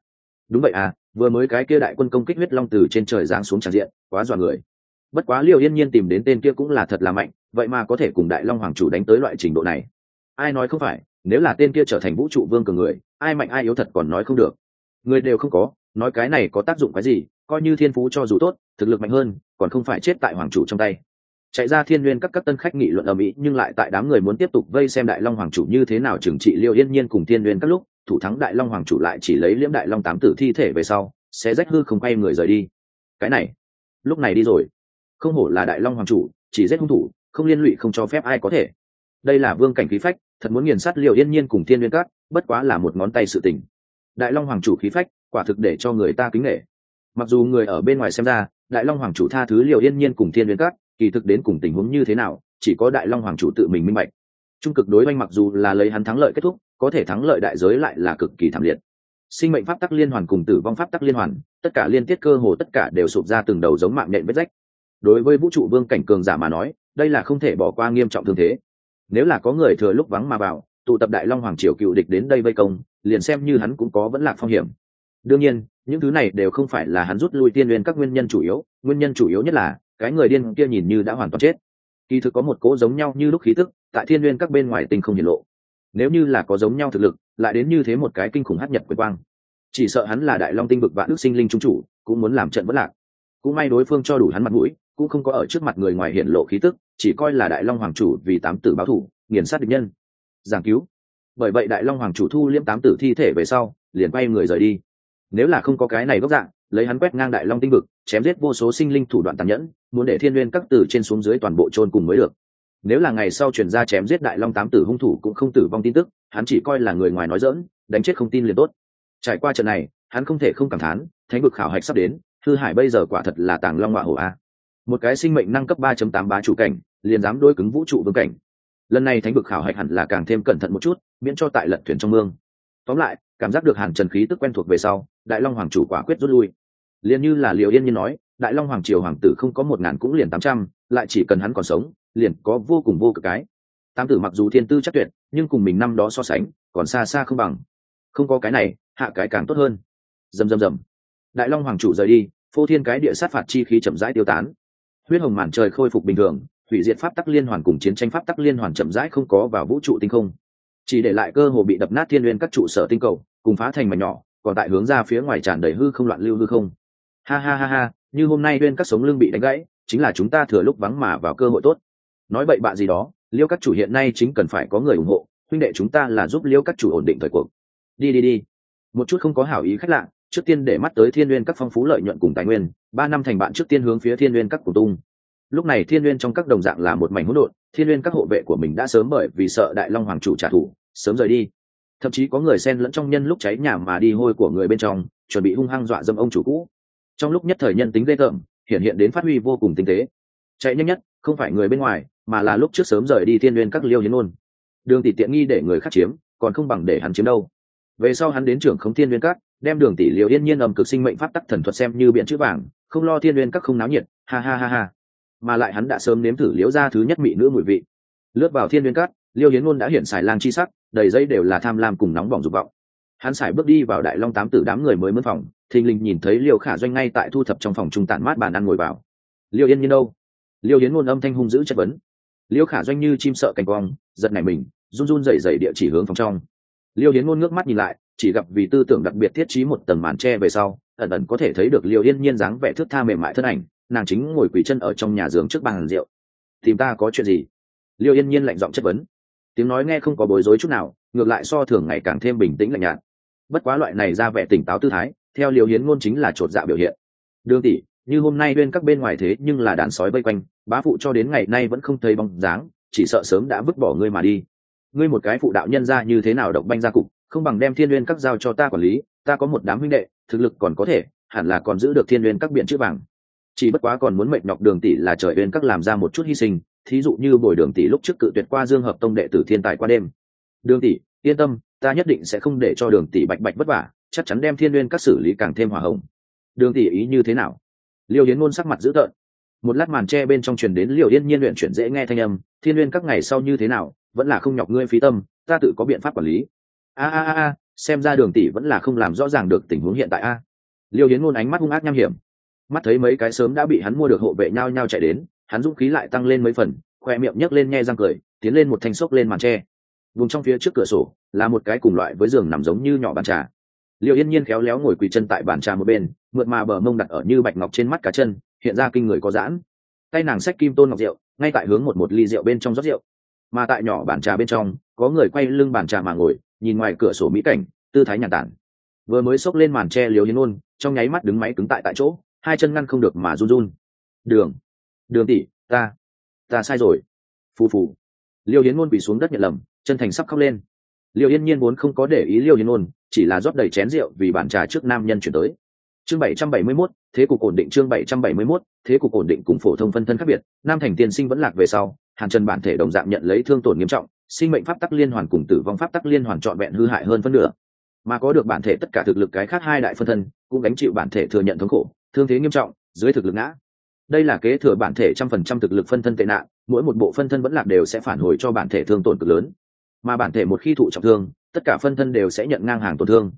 Đúng vậy à vừa mới cái kia đại quân công kích huyết long từ trên trời giáng xuống tràn diện, quá dọa người. Bất quá liều yên nhiên tìm đến tên kia cũng là thật là mạnh, vậy mà có thể cùng đại long hoàng chủ đánh tới loại trình độ này ai nói không phải, nếu là tên kia trở thành vũ trụ vương cường người, ai mạnh ai yếu thật còn nói không được. Người đều không có, nói cái này có tác dụng cái gì, coi như thiên phú cho dù tốt, thực lực mạnh hơn, còn không phải chết tại hoàng chủ trong tay. Chạy ra thiên nguyên các các tân khách nghị luận ở mỹ, nhưng lại tại đám người muốn tiếp tục vây xem đại long hoàng chủ như thế nào trừng trị liêu yên nhiên cùng thiên nguyên các lúc, thủ thắng đại long hoàng chủ lại chỉ lấy liễm đại long tám tử thi thể về sau, sẽ rách hư không quay người rời đi. Cái này, lúc này đi rồi. Không hổ là đại long hoàng chủ, chỉ giết hung thủ, không liên lụy không cho phép ai có thể. Đây là vương cảnh khí phách thật muốn nghiền sát liều yên nhiên cùng thiên liên cát bất quá là một ngón tay sự tình. Đại long hoàng chủ khí phách, quả thực để cho người ta kính nghệ mặc dù người ở bên ngoài xem ra, đại long hoàng chủ tha thứ liều yên nhiên cùng thiên liên cát kỳ thực đến cùng tình huống như thế nào, chỉ có đại long hoàng chủ tự mình minh bạch. Trung cực đối oanh mặc dù là lấy hắn thắng lợi kết thúc, có thể thắng lợi đại giới lại là cực kỳ thảm liệt. Sinh mệnh pháp tắc liên hoàn cùng tử vong pháp tắc liên hoàn, tất cả liên tiết cơ hồ tất cả đều sụp ra từng đầu giống mạng nhện vết rách. Đối với vũ trụ vương cảnh cường giả mà nói, đây là không thể bỏ qua nghiêm trọng thương thế nếu là có người thừa lúc vắng mà vào tụ tập đại long hoàng triều cựu địch đến đây vây công, liền xem như hắn cũng có vẫn lạc phong hiểm. Đương nhiên, những thứ này đều không phải là hắn rút lui tiên liên các nguyên nhân chủ yếu, nguyên nhân chủ yếu nhất là, cái người điên kia nhìn như đã hoàn toàn chết. Kỳ thực có một cỗ giống nhau như lúc khí tức, tại thiên liên các bên ngoài tình không hiển lộ. Nếu như là có giống nhau thực lực, lại đến như thế một cái kinh khủng hát nhật quyền quang. Chỉ sợ hắn là đại long tinh vực và ước sinh linh trung chủ, cũng muốn làm trận bất lạc. Cũng may đối phương cho đủ hắn mặt mũi cũng không có ở trước mặt người ngoài hiện lộ khí tức, chỉ coi là đại long hoàng chủ vì tám tử báo thủ, nghiền sát địch nhân. Giảng cứu. Bởi vậy đại long hoàng chủ thu liễm tám tử thi thể về sau, liền quay người rời đi. Nếu là không có cái này gốc dạng, lấy hắn quét ngang đại long tinh vực, chém giết vô số sinh linh thủ đoạn tàn nhẫn, muốn để thiên n các tử trên xuống dưới toàn bộ chôn cùng mới được. Nếu là ngày sau truyền ra chém giết đại long tám tử hung thủ cũng không tử vong tin tức, hắn chỉ coi là người ngoài nói dỡn đánh chết không tin liền tốt. Trải qua trận này, hắn không thể không cảm thán, thánh vực khảo hạch sắp đến thư hải bây giờ quả thật là tàng long họa hổ a một cái sinh mệnh năng cấp ba tám bá chủ cảnh, liền dám đối cứng vũ trụ vương cảnh. Lần này thánh vực khảo hạch hẳn là càng thêm cẩn thận một chút, miễn cho tại lật thuyền trong mương. Tóm lại, cảm giác được hàn trần khí tức quen thuộc về sau, đại long hoàng chủ quả quyết rút lui. Liền như là liệu yên nhiên nói, đại long hoàng triều hoàng tử không có một ngàn cũng liền tám trăm, lại chỉ cần hắn còn sống, liền có vô cùng vô cực cái. Tam tử mặc dù thiên tư chắc tuyệt, nhưng cùng mình năm đó so sánh, còn xa xa không bằng. Không có cái này, hạ cái càng tốt hơn. Dầm dầm dầm. Đại long hoàng chủ rời đi, phô thiên cái địa sát phạt chi khí chậm rãi tiêu tán huyết hồng màn trời khôi phục bình thường, hủy diệt pháp tắc liên hoàn cùng chiến tranh pháp tắc liên hoàn chậm rãi không có vào vũ trụ tinh không. Chỉ để lại cơ hồ bị đập nát thiên liên các trụ sở tinh cầu, cùng phá thành mảnh nhỏ, còn tại hướng ra phía ngoài tràn đầy hư không loạn lưu hư không. Ha ha ha ha, như hôm nay bên các sống lưng bị đánh gãy, chính là chúng ta thừa lúc vắng mà vào cơ hội tốt. Nói bậy bạ gì đó, liêu các chủ hiện nay chính cần phải có người ủng hộ, huynh đệ chúng ta là giúp liêu các chủ ổn định thời cuộc. Đi đi đi. Một chút không có hảo ý khách lạ trước tiên để mắt tới thiên n g u y ê n các phong phú lợi nhuận cùng tài nguyên, ba năm thành bạn trước tiên hướng phía thiên n g u y ê n các cổ tung. Lúc này thiên n g u y ê n trong các đồng dạng là một mảnh hỗn độn, thiên n g u y ê n các hộ vệ của mình đã sớm bởi vì sợ đại long hoàng chủ trả thù, sớm rời đi. Thậm chí có người xen lẫn trong nhân lúc cháy nhà mà đi hôi của người bên trong, chuẩn bị hung hăng dọa dâm ông chủ cũ. Trong lúc nhất thời nhân tính ghê tởm, hiện hiện đến phát huy vô cùng tinh tế. Chạy nhanh nhất, không phải người bên ngoài, mà là lúc trước sớm rời đi thiên n các liêu hiến ôn đường tỷ tiện nghi để người khác chiếm, còn không bằng để hắn chiếm đâu. Về sau hắn đến trưởng khống thiên nguyên các đem đường tỷ liều yên nhiên ầm cực sinh mệnh pháp tắc thần thuật xem như biện chữ vàng, không lo thiên nguyên các không náo nhiệt, ha ha ha ha. Mà lại hắn đã sớm nếm thử liễu ra thứ nhất mỹ nữ mùi vị. Lướt vào thiên nguyên các, liêu hiến ngôn đã hiện xài lang chi sắc, đầy dây đều là tham lam cùng nóng bỏng dục vọng. Hắn xài bước đi vào đại long tám tử đám người mới mướn phòng, thình lình nhìn thấy liêu khả doanh ngay tại thu thập trong phòng trung tản mát bàn ăn ngồi vào. Liêu yên nhiên đâu? Liêu hiến ngôn âm thanh hung dữ chất vấn. Liêu khả doanh như chim sợ cành quong, giật nảy mình, run run dậy dậy địa chỉ hướng phòng trong. Liêu hiến ngôn ngước mắt nhìn lại chỉ gặp vì tư tưởng đặc biệt thiết trí một tầng màn tre về sau, ẩn ẩn có thể thấy được liêu yên nhiên dáng vẻ thước tha mềm mại thân ảnh, nàng chính ngồi quỳ chân ở trong nhà giường trước bàn rượu. Tìm ta có chuyện gì? Liêu yên nhiên lạnh giọng chất vấn. Tiếng nói nghe không có bối rối chút nào, ngược lại so thường ngày càng thêm bình tĩnh lạnh nhạt. Bất quá loại này ra vẻ tỉnh táo tư thái, theo liêu hiến ngôn chính là chột dạ biểu hiện. Đương tỷ, như hôm nay bên các bên ngoài thế nhưng là đàn sói vây quanh, bá phụ cho đến ngày nay vẫn không thấy bóng dáng, chỉ sợ sớm đã vứt bỏ ngươi mà đi. Ngươi một cái phụ đạo nhân ra như thế nào độc banh ra cục không bằng đem thiên n g u y ê n các giao cho ta quản lý, ta có một đám huynh đệ, thực lực còn có thể, hẳn là còn giữ được thiên n g u y ê n các biện chữ vàng. Chỉ bất quá còn muốn mệnh nhọc đường tỷ là trời uyên các làm ra một chút hy sinh, thí dụ như bồi đường tỷ lúc trước cự tuyệt qua dương hợp tông đệ tử thiên tài qua đêm. Đường tỷ, yên tâm, ta nhất định sẽ không để cho đường tỷ bạch bạch vất vả, chắc chắn đem thiên n các xử lý càng thêm hòa hồng. Đường tỷ ý như thế nào? Liêu hiến ngôn sắc mặt dữ tợn. Một lát màn tre bên trong truyền đến liều yên nhiên luyện chuyển dễ nghe thanh âm, thiên n các ngày sau như thế nào? Vẫn là không nhọc ngươi phí tâm, ta tự có biện pháp quản lý a a a, xem ra đường tỷ vẫn là không làm rõ ràng được tình huống hiện tại a. Liêu hiến ngôn ánh mắt hung ác nham hiểm. Mắt thấy mấy cái sớm đã bị hắn mua được hộ vệ nhau nhau chạy đến, hắn dũng khí lại tăng lên mấy phần, khoe miệng nhấc lên nhe răng cười, tiến lên một thanh xốc lên màn tre. Vùng trong phía trước cửa sổ, là một cái cùng loại với giường nằm giống như nhỏ bàn trà. Liêu yên nhiên khéo léo ngồi quỳ chân tại bàn trà một bên, mượt mà bờ mông đặt ở như bạch ngọc trên mắt cá chân, hiện ra kinh người có giãn. Tay nàng xách kim tôn ngọc rượu, ngay tại hướng một một ly rượu bên trong rót rượu. Mà tại nhỏ bàn trà bên trong, có người quay lưng bàn trà mà ngồi nhìn ngoài cửa sổ mỹ cảnh, tư thái nhàn tản. Vừa mới xốc lên màn tre liều hiến ôn, trong nháy mắt đứng máy cứng tại tại chỗ, hai chân ngăn không được mà run run. Đường đường tỷ, ta ta sai rồi. Phù phù. Liêu hiến ngôn bị xuống đất nhận lầm, chân thành sắp khóc lên. Liêu yên nhiên vốn không có để ý liêu hiến ngôn, chỉ là rót đầy chén rượu vì bản trà trước nam nhân chuyển tới. Chương bảy trăm bảy mươi mốt, thế cục ổn định chương bảy trăm bảy mươi mốt, thế cục ổn định cùng phổ thông phân thân khác biệt, nam thành tiên sinh vẫn lạc về sau, hàn trần bản thể đồng dạng nhận lấy thương tổn nghiêm trọng sinh mệnh pháp tắc liên hoàn cùng tử vong pháp tắc liên hoàn trọn vẹn hư hại hơn phân nửa. Mà có được bản thể tất cả thực lực cái khác hai đại phân thân, cũng gánh chịu bản thể thừa nhận thống khổ, thương thế nghiêm trọng, dưới thực lực ngã. Đây là kế thừa bản thể trăm phần trăm thực lực phân thân tệ nạn, mỗi một bộ phân thân vẫn lạc đều sẽ phản hồi cho bản thể thương tổn cực lớn. Mà bản thể một khi thụ trọng thương, tất cả phân thân đều sẽ nhận ngang hàng tổn thương.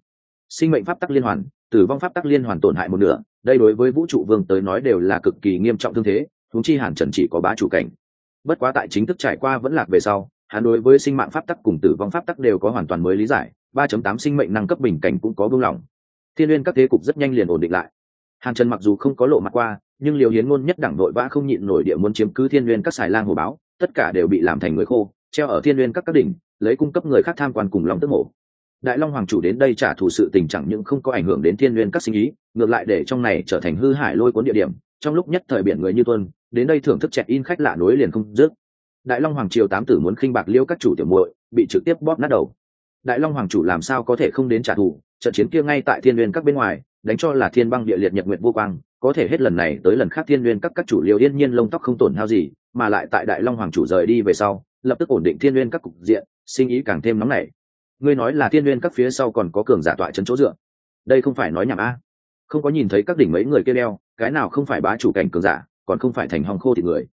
Sinh mệnh pháp tắc liên hoàn, tử vong pháp tắc liên hoàn tổn hại một nửa, đây đối với vũ trụ vương tới nói đều là cực kỳ nghiêm trọng thương thế thúng chi hàn trần chỉ có bá chủ cảnh. Bất quá tại chính thức trải qua vẫn lạc về sau hắn đối với sinh mạng pháp tắc cùng tử vong pháp tắc đều có hoàn toàn mới lý giải, ba chấm tám sinh mệnh năng cấp bình cảnh cũng có buông lỏng thiên liên các thế cục rất nhanh liền ổn định lại. Hàn trần mặc dù không có lộ mặt qua, nhưng liều hiến ngôn nhất đẳng nội vã không nhịn nổi địa muốn chiếm cứ thiên liên các xài lang hồ báo, tất cả đều bị làm thành người khô, treo ở thiên liên các các đỉnh, lấy cung cấp người khác tham quan cùng lòng tức mộ. Đại long hoàng chủ đến đây trả thù sự tình chẳng những không có ảnh hưởng đến thiên nguyên các sinh ý, ngược lại để trong này trở thành hư hại lôi cuốn địa điểm, trong lúc nhất thời biển người như tuân đến đây thưởng thức chẹt in khách lạ nối liền không dứt đại long hoàng triều tám tử muốn khinh bạc liêu các chủ tiểu muội, bị trực tiếp bóp nát đầu. Đại long hoàng chủ làm sao có thể không đến trả thù? Trận chiến kia ngay tại thiên nguyên các bên ngoài, đánh cho là thiên băng địa liệt nhật nguyện vô quang, có thể hết lần này tới lần khác thiên nguyên các các chủ liều yên nhiên lông tóc không tổn hao gì, mà lại tại đại long hoàng chủ rời đi về sau, lập tức ổn định thiên nguyên các cục diện, sinh ý càng thêm nóng nảy. Ngươi nói là thiên nguyên các phía sau còn có cường giả tọa chân chỗ dựa? Đây không phải nói nhảm a. Không có nhìn thấy các đỉnh mấy người kia đeo, cái nào không phải bá chủ cảnh cường giả, còn không phải thành hòng khô thịt người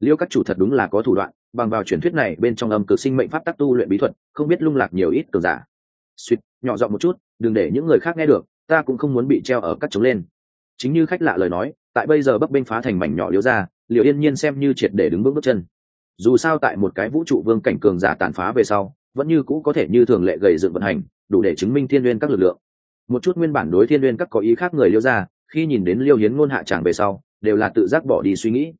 liêu các chủ thật đúng là có thủ đoạn, bằng vào truyền thuyết này bên trong âm cực sinh mệnh pháp tắc tu luyện bí thuật, không biết lung lạc nhiều ít cường giả. Suýt nhỏ giọng một chút, đừng để những người khác nghe được, ta cũng không muốn bị treo ở các chống lên. Chính như khách lạ lời nói, tại bây giờ bấp bênh phá thành mảnh nhỏ liêu ra liệu yên nhiên xem như triệt để đứng bước bước chân. Dù sao tại một cái vũ trụ vương cảnh cường giả tàn phá về sau, vẫn như cũ có thể như thường lệ gầy dựng vận hành, đủ để chứng minh thiên n các lực lượng. Một chút nguyên bản đối thiên n các có ý khác người liêu ra khi nhìn đến liêu hiến ngôn hạ tràng về sau, đều là tự giác bỏ đi suy nghĩ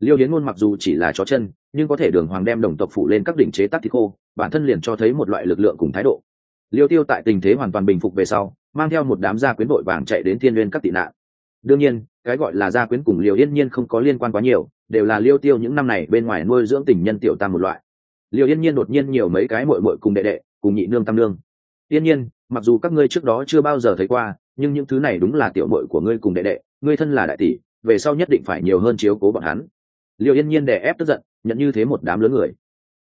liêu hiến ngôn mặc dù chỉ là chó chân, nhưng có thể đường hoàng đem đồng tộc phụ lên các đỉnh chế tác thịt khô, bản thân liền cho thấy một loại lực lượng cùng thái độ. Liêu tiêu tại tình thế hoàn toàn bình phục về sau, mang theo một đám gia quyến vội vàng chạy đến thiên n các tị nạn. Đương nhiên, cái gọi là gia quyến cùng liêu yên nhiên không có liên quan quá nhiều, đều là liêu tiêu những năm này bên ngoài nuôi dưỡng tình nhân tiểu tam một loại. Liêu yên nhiên đột nhiên nhiều mấy cái mội mội cùng đệ đệ, cùng nhị nương tam nương. Yên nhiên, mặc dù các ngươi trước đó chưa bao giờ thấy qua, nhưng những thứ này đúng là tiểu mội của ngươi cùng đệ đệ, ngươi thân là đại tỷ, về sau nhất định phải nhiều hơn chiếu cố bọn hắn liệu yên nhiên đè ép tức giận, nhận như thế một đám lớn người.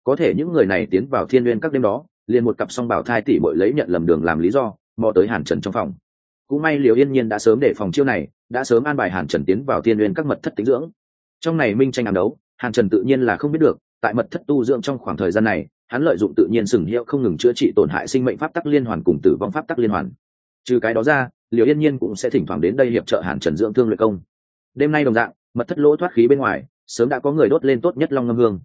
Có thể những người này tiến vào thiên n g u y ê n các đêm đó, liền một cặp song bảo thai tỷ bội lấy nhận lầm đường làm lý do mò tới hàn trần trong phòng. Cũng may liệu yên nhiên đã sớm để phòng chiêu này, đã sớm an bài hàn trần tiến vào thiên n g u y ê n các mật thất tính dưỡng. Trong này minh tranh ám đấu, hàn trần tự nhiên là không biết được, tại mật thất tu dưỡng trong khoảng thời gian này, hắn lợi dụng tự nhiên sừng hiệu không ngừng chữa trị tổn hại sinh mệnh pháp tắc liên hoàn cùng tử vong pháp tắc liên hoàn. Trừ cái đó ra liệu yên nhiên cũng sẽ thỉnh thoảng đến đây hiệp trợ hàn trần dưỡng thương luyện công. Đêm nay đồng dạng, mật thất lỗ thoát khí bên ngoài sớm đã có người đốt lên tốt nhất long ngâm hương.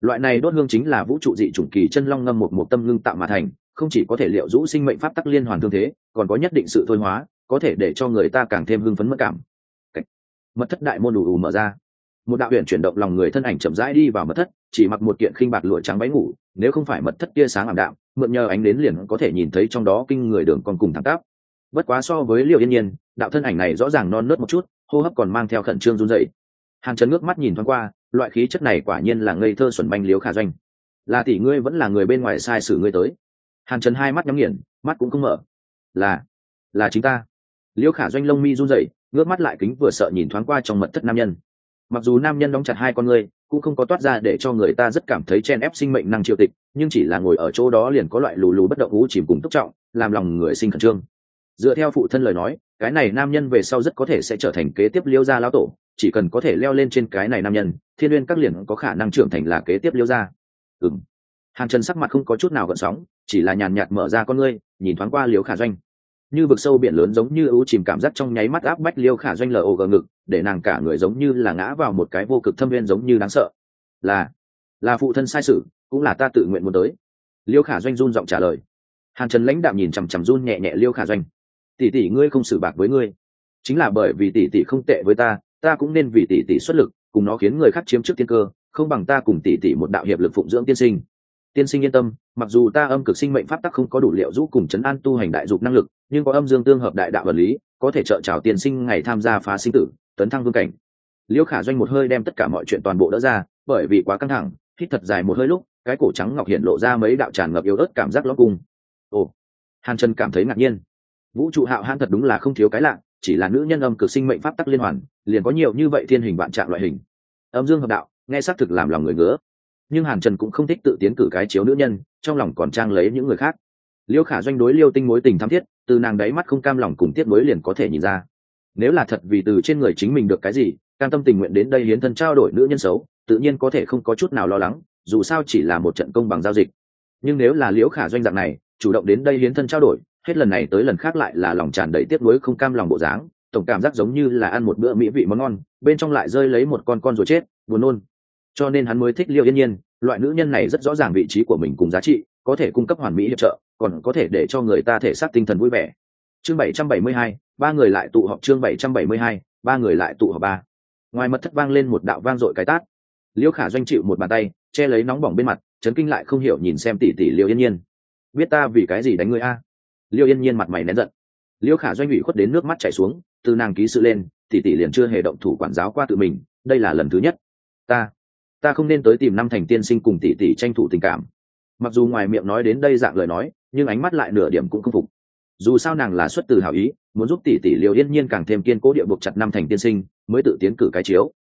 Loại này đốt hương chính là vũ trụ dị chủng kỳ chân long ngâm một một tâm ngưng tạo mà thành, không chỉ có thể liệu rũ sinh mệnh pháp tắc liên hoàn thương thế, còn có nhất định sự thôi hóa, có thể để cho người ta càng thêm hưng phấn mất cảm. Mật thất đại môn đủ ù mở ra. Một đạo huyện chuyển động lòng người thân ảnh chậm rãi đi vào mật thất, chỉ mặc một kiện khinh bạc lụa trắng váy ngủ, nếu không phải mật thất tia sáng ảm đạm, mượn nhờ ánh đến liền có thể nhìn thấy trong đó kinh người đường còn cùng thẳng tắp. Bất quá so với liệu yên nhiên, đạo thân ảnh này rõ ràng non nớt một chút, hô hấp còn mang theo khẩn trương run dậy hàn trần ngước mắt nhìn thoáng qua, loại khí chất này quả nhiên là ngây thơ xuẩn banh liếu khả doanh. Là tỷ ngươi vẫn là người bên ngoài sai sử ngươi tới. Hàn trần hai mắt nhắm nghiền, mắt cũng không mở. Là là chính ta. Liêu khả doanh lông mi run rẩy, ngước mắt lại kính vừa sợ nhìn thoáng qua trong mật thất nam nhân. Mặc dù nam nhân đóng chặt hai con ngươi, cũng không có toát ra để cho người ta rất cảm thấy chen ép sinh mệnh năng triều tịch, nhưng chỉ là ngồi ở chỗ đó liền có loại lù lù bất động hú chìm cùng túc trọng, làm lòng người sinh khẩn trương. Dựa theo phụ thân lời nói, cái này nam nhân về sau rất có thể sẽ trở thành kế tiếp liêu gia lão tổ chỉ cần có thể leo lên trên cái này nam nhân, thiên uyên các liền có khả năng trưởng thành là kế tiếp liêu gia. Ừng hàn trần sắc mặt không có chút nào gợn sóng, chỉ là nhàn nhạt mở ra con ngươi, nhìn thoáng qua liêu khả doanh. Như vực sâu biển lớn giống như ưu chìm cảm giác trong nháy mắt áp bách liêu khả doanh lờ ồ gờ ngực, để nàng cả người giống như là ngã vào một cái vô cực thâm viên giống như đáng sợ. Là là phụ thân sai sự, cũng là ta tự nguyện muốn tới. Liêu khả doanh run giọng trả lời. Hàn trần lãnh đạm nhìn chằm chằm run nhẹ nhẹ liêu khả doanh. Tỷ tỷ ngươi không xử bạc với ngươi. Chính là bởi vì tỷ tỷ không tệ với ta ta cũng nên vì tỷ tỷ xuất lực, cùng nó khiến người khác chiếm trước tiên cơ, không bằng ta cùng tỷ tỷ một đạo hiệp lực phụng dưỡng tiên sinh. Tiên sinh yên tâm, mặc dù ta âm cực sinh mệnh pháp tắc không có đủ liệu giúp cùng chấn an tu hành đại dục năng lực, nhưng có âm dương tương hợp đại đạo vật lý, có thể trợ chào tiên sinh ngày tham gia phá sinh tử, tấn thăng vương cảnh. Liễu khả doanh một hơi đem tất cả mọi chuyện toàn bộ đỡ ra, bởi vì quá căng thẳng, hít thật dài một hơi lúc, cái cổ trắng ngọc hiện lộ ra mấy đạo tràn ngập yếu ớt cảm giác lót cung. Ồ, hàn trần cảm thấy ngạc nhiên. Vũ trụ hạo hãn thật đúng là không thiếu cái lạ chỉ là nữ nhân âm cực sinh mệnh pháp tắc liên hoàn, liền có nhiều như vậy thiên hình vạn trạng loại hình. Âm dương hợp đạo, nghe xác thực làm lòng người ngứa. Nhưng hàn trần cũng không thích tự tiến cử cái chiếu nữ nhân, trong lòng còn trang lấy những người khác. Liêu khả doanh đối liêu tinh mối tình tham thiết, từ nàng đáy mắt không cam lòng cùng tiết mối liền có thể nhìn ra. Nếu là thật vì từ trên người chính mình được cái gì, cam tâm tình nguyện đến đây hiến thân trao đổi nữ nhân xấu, tự nhiên có thể không có chút nào lo lắng, dù sao chỉ là một trận công bằng giao dịch. Nhưng nếu là liễu khả doanh dạng này, chủ động đến đây hiến thân trao đổi hết lần này tới lần khác lại là lòng tràn đầy tiếc nuối không cam lòng bộ dáng, tổng cảm giác giống như là ăn một bữa mỹ vị món ngon, bên trong lại rơi lấy một con con rồi chết, buồn nôn. Cho nên hắn mới thích liêu yên nhiên, loại nữ nhân này rất rõ ràng vị trí của mình cùng giá trị, có thể cung cấp hoàn mỹ hiệp trợ, còn có thể để cho người ta thể xác tinh thần vui vẻ. Chương bảy trăm bảy mươi hai, ba người lại tụ họp chương bảy trăm bảy mươi hai, ba người lại tụ họp ba. Ngoài mật thất vang lên một đạo vang dội cái tát. Liêu khả doanh chịu một bàn tay, che lấy nóng bỏng bên mặt, chấn kinh lại không hiểu nhìn xem tỷ tỷ liêu yên nhiên. Biết ta vì cái gì đánh ngươi a? Liêu yên nhiên mặt mày nén giận. Liêu khả doanh ủy khuất đến nước mắt chảy xuống, từ nàng ký sự lên, tỷ tỷ liền chưa hề động thủ quản giáo qua tự mình, đây là lần thứ nhất. Ta ta không nên tới tìm năm thành tiên sinh cùng tỷ tỷ tranh thủ tình cảm. Mặc dù ngoài miệng nói đến đây dạng lời nói, nhưng ánh mắt lại nửa điểm cũng không phục. Dù sao nàng là xuất từ hảo ý, muốn giúp tỷ tỷ liều yên nhiên càng thêm kiên cố địa buộc chặt năm thành tiên sinh, mới tự tiến cử cái chiếu.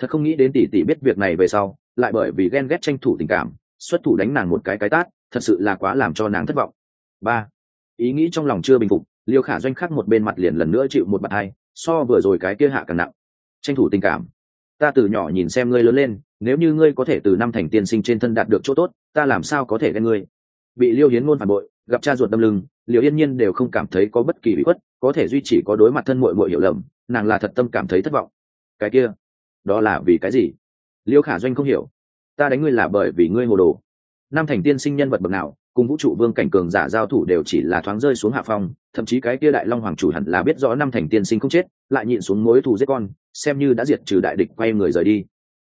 Thật không nghĩ đến tỷ tỷ biết việc này về sau, lại bởi vì ghen ghét tranh thủ tình cảm, xuất thủ đánh nàng một cái cái tát, thật sự là quá làm cho nàng thất vọng. Ba ý nghĩ trong lòng chưa bình phục, liêu khả doanh khắc một bên mặt liền lần nữa chịu một bạn hai, so vừa rồi cái kia hạ càng nặng. Tranh thủ tình cảm. Ta từ nhỏ nhìn xem ngươi lớn lên, nếu như ngươi có thể từ năm thành tiên sinh trên thân đạt được chỗ tốt, ta làm sao có thể ghen ngươi? Bị liêu hiến ngôn phản bội, gặp cha ruột đâm lưng, liêu yên nhiên đều không cảm thấy có bất kỳ bị khuất, có thể duy trì có đối mặt thân mội mội hiểu lầm, nàng là thật tâm cảm thấy thất vọng. Cái kia, đó là vì cái gì? Liêu khả doanh không hiểu. Ta đánh ngươi là bởi vì ngươi hồ đồ. Nam thành tiên sinh nhân vật bậc nào cùng vũ trụ vương cảnh cường giả giao thủ đều chỉ là thoáng rơi xuống hạ phong, thậm chí cái kia đại long hoàng chủ hẳn là biết rõ năm thành tiên sinh không chết, lại nhịn xuống mối thù giết con, xem như đã diệt trừ đại địch quay người rời đi.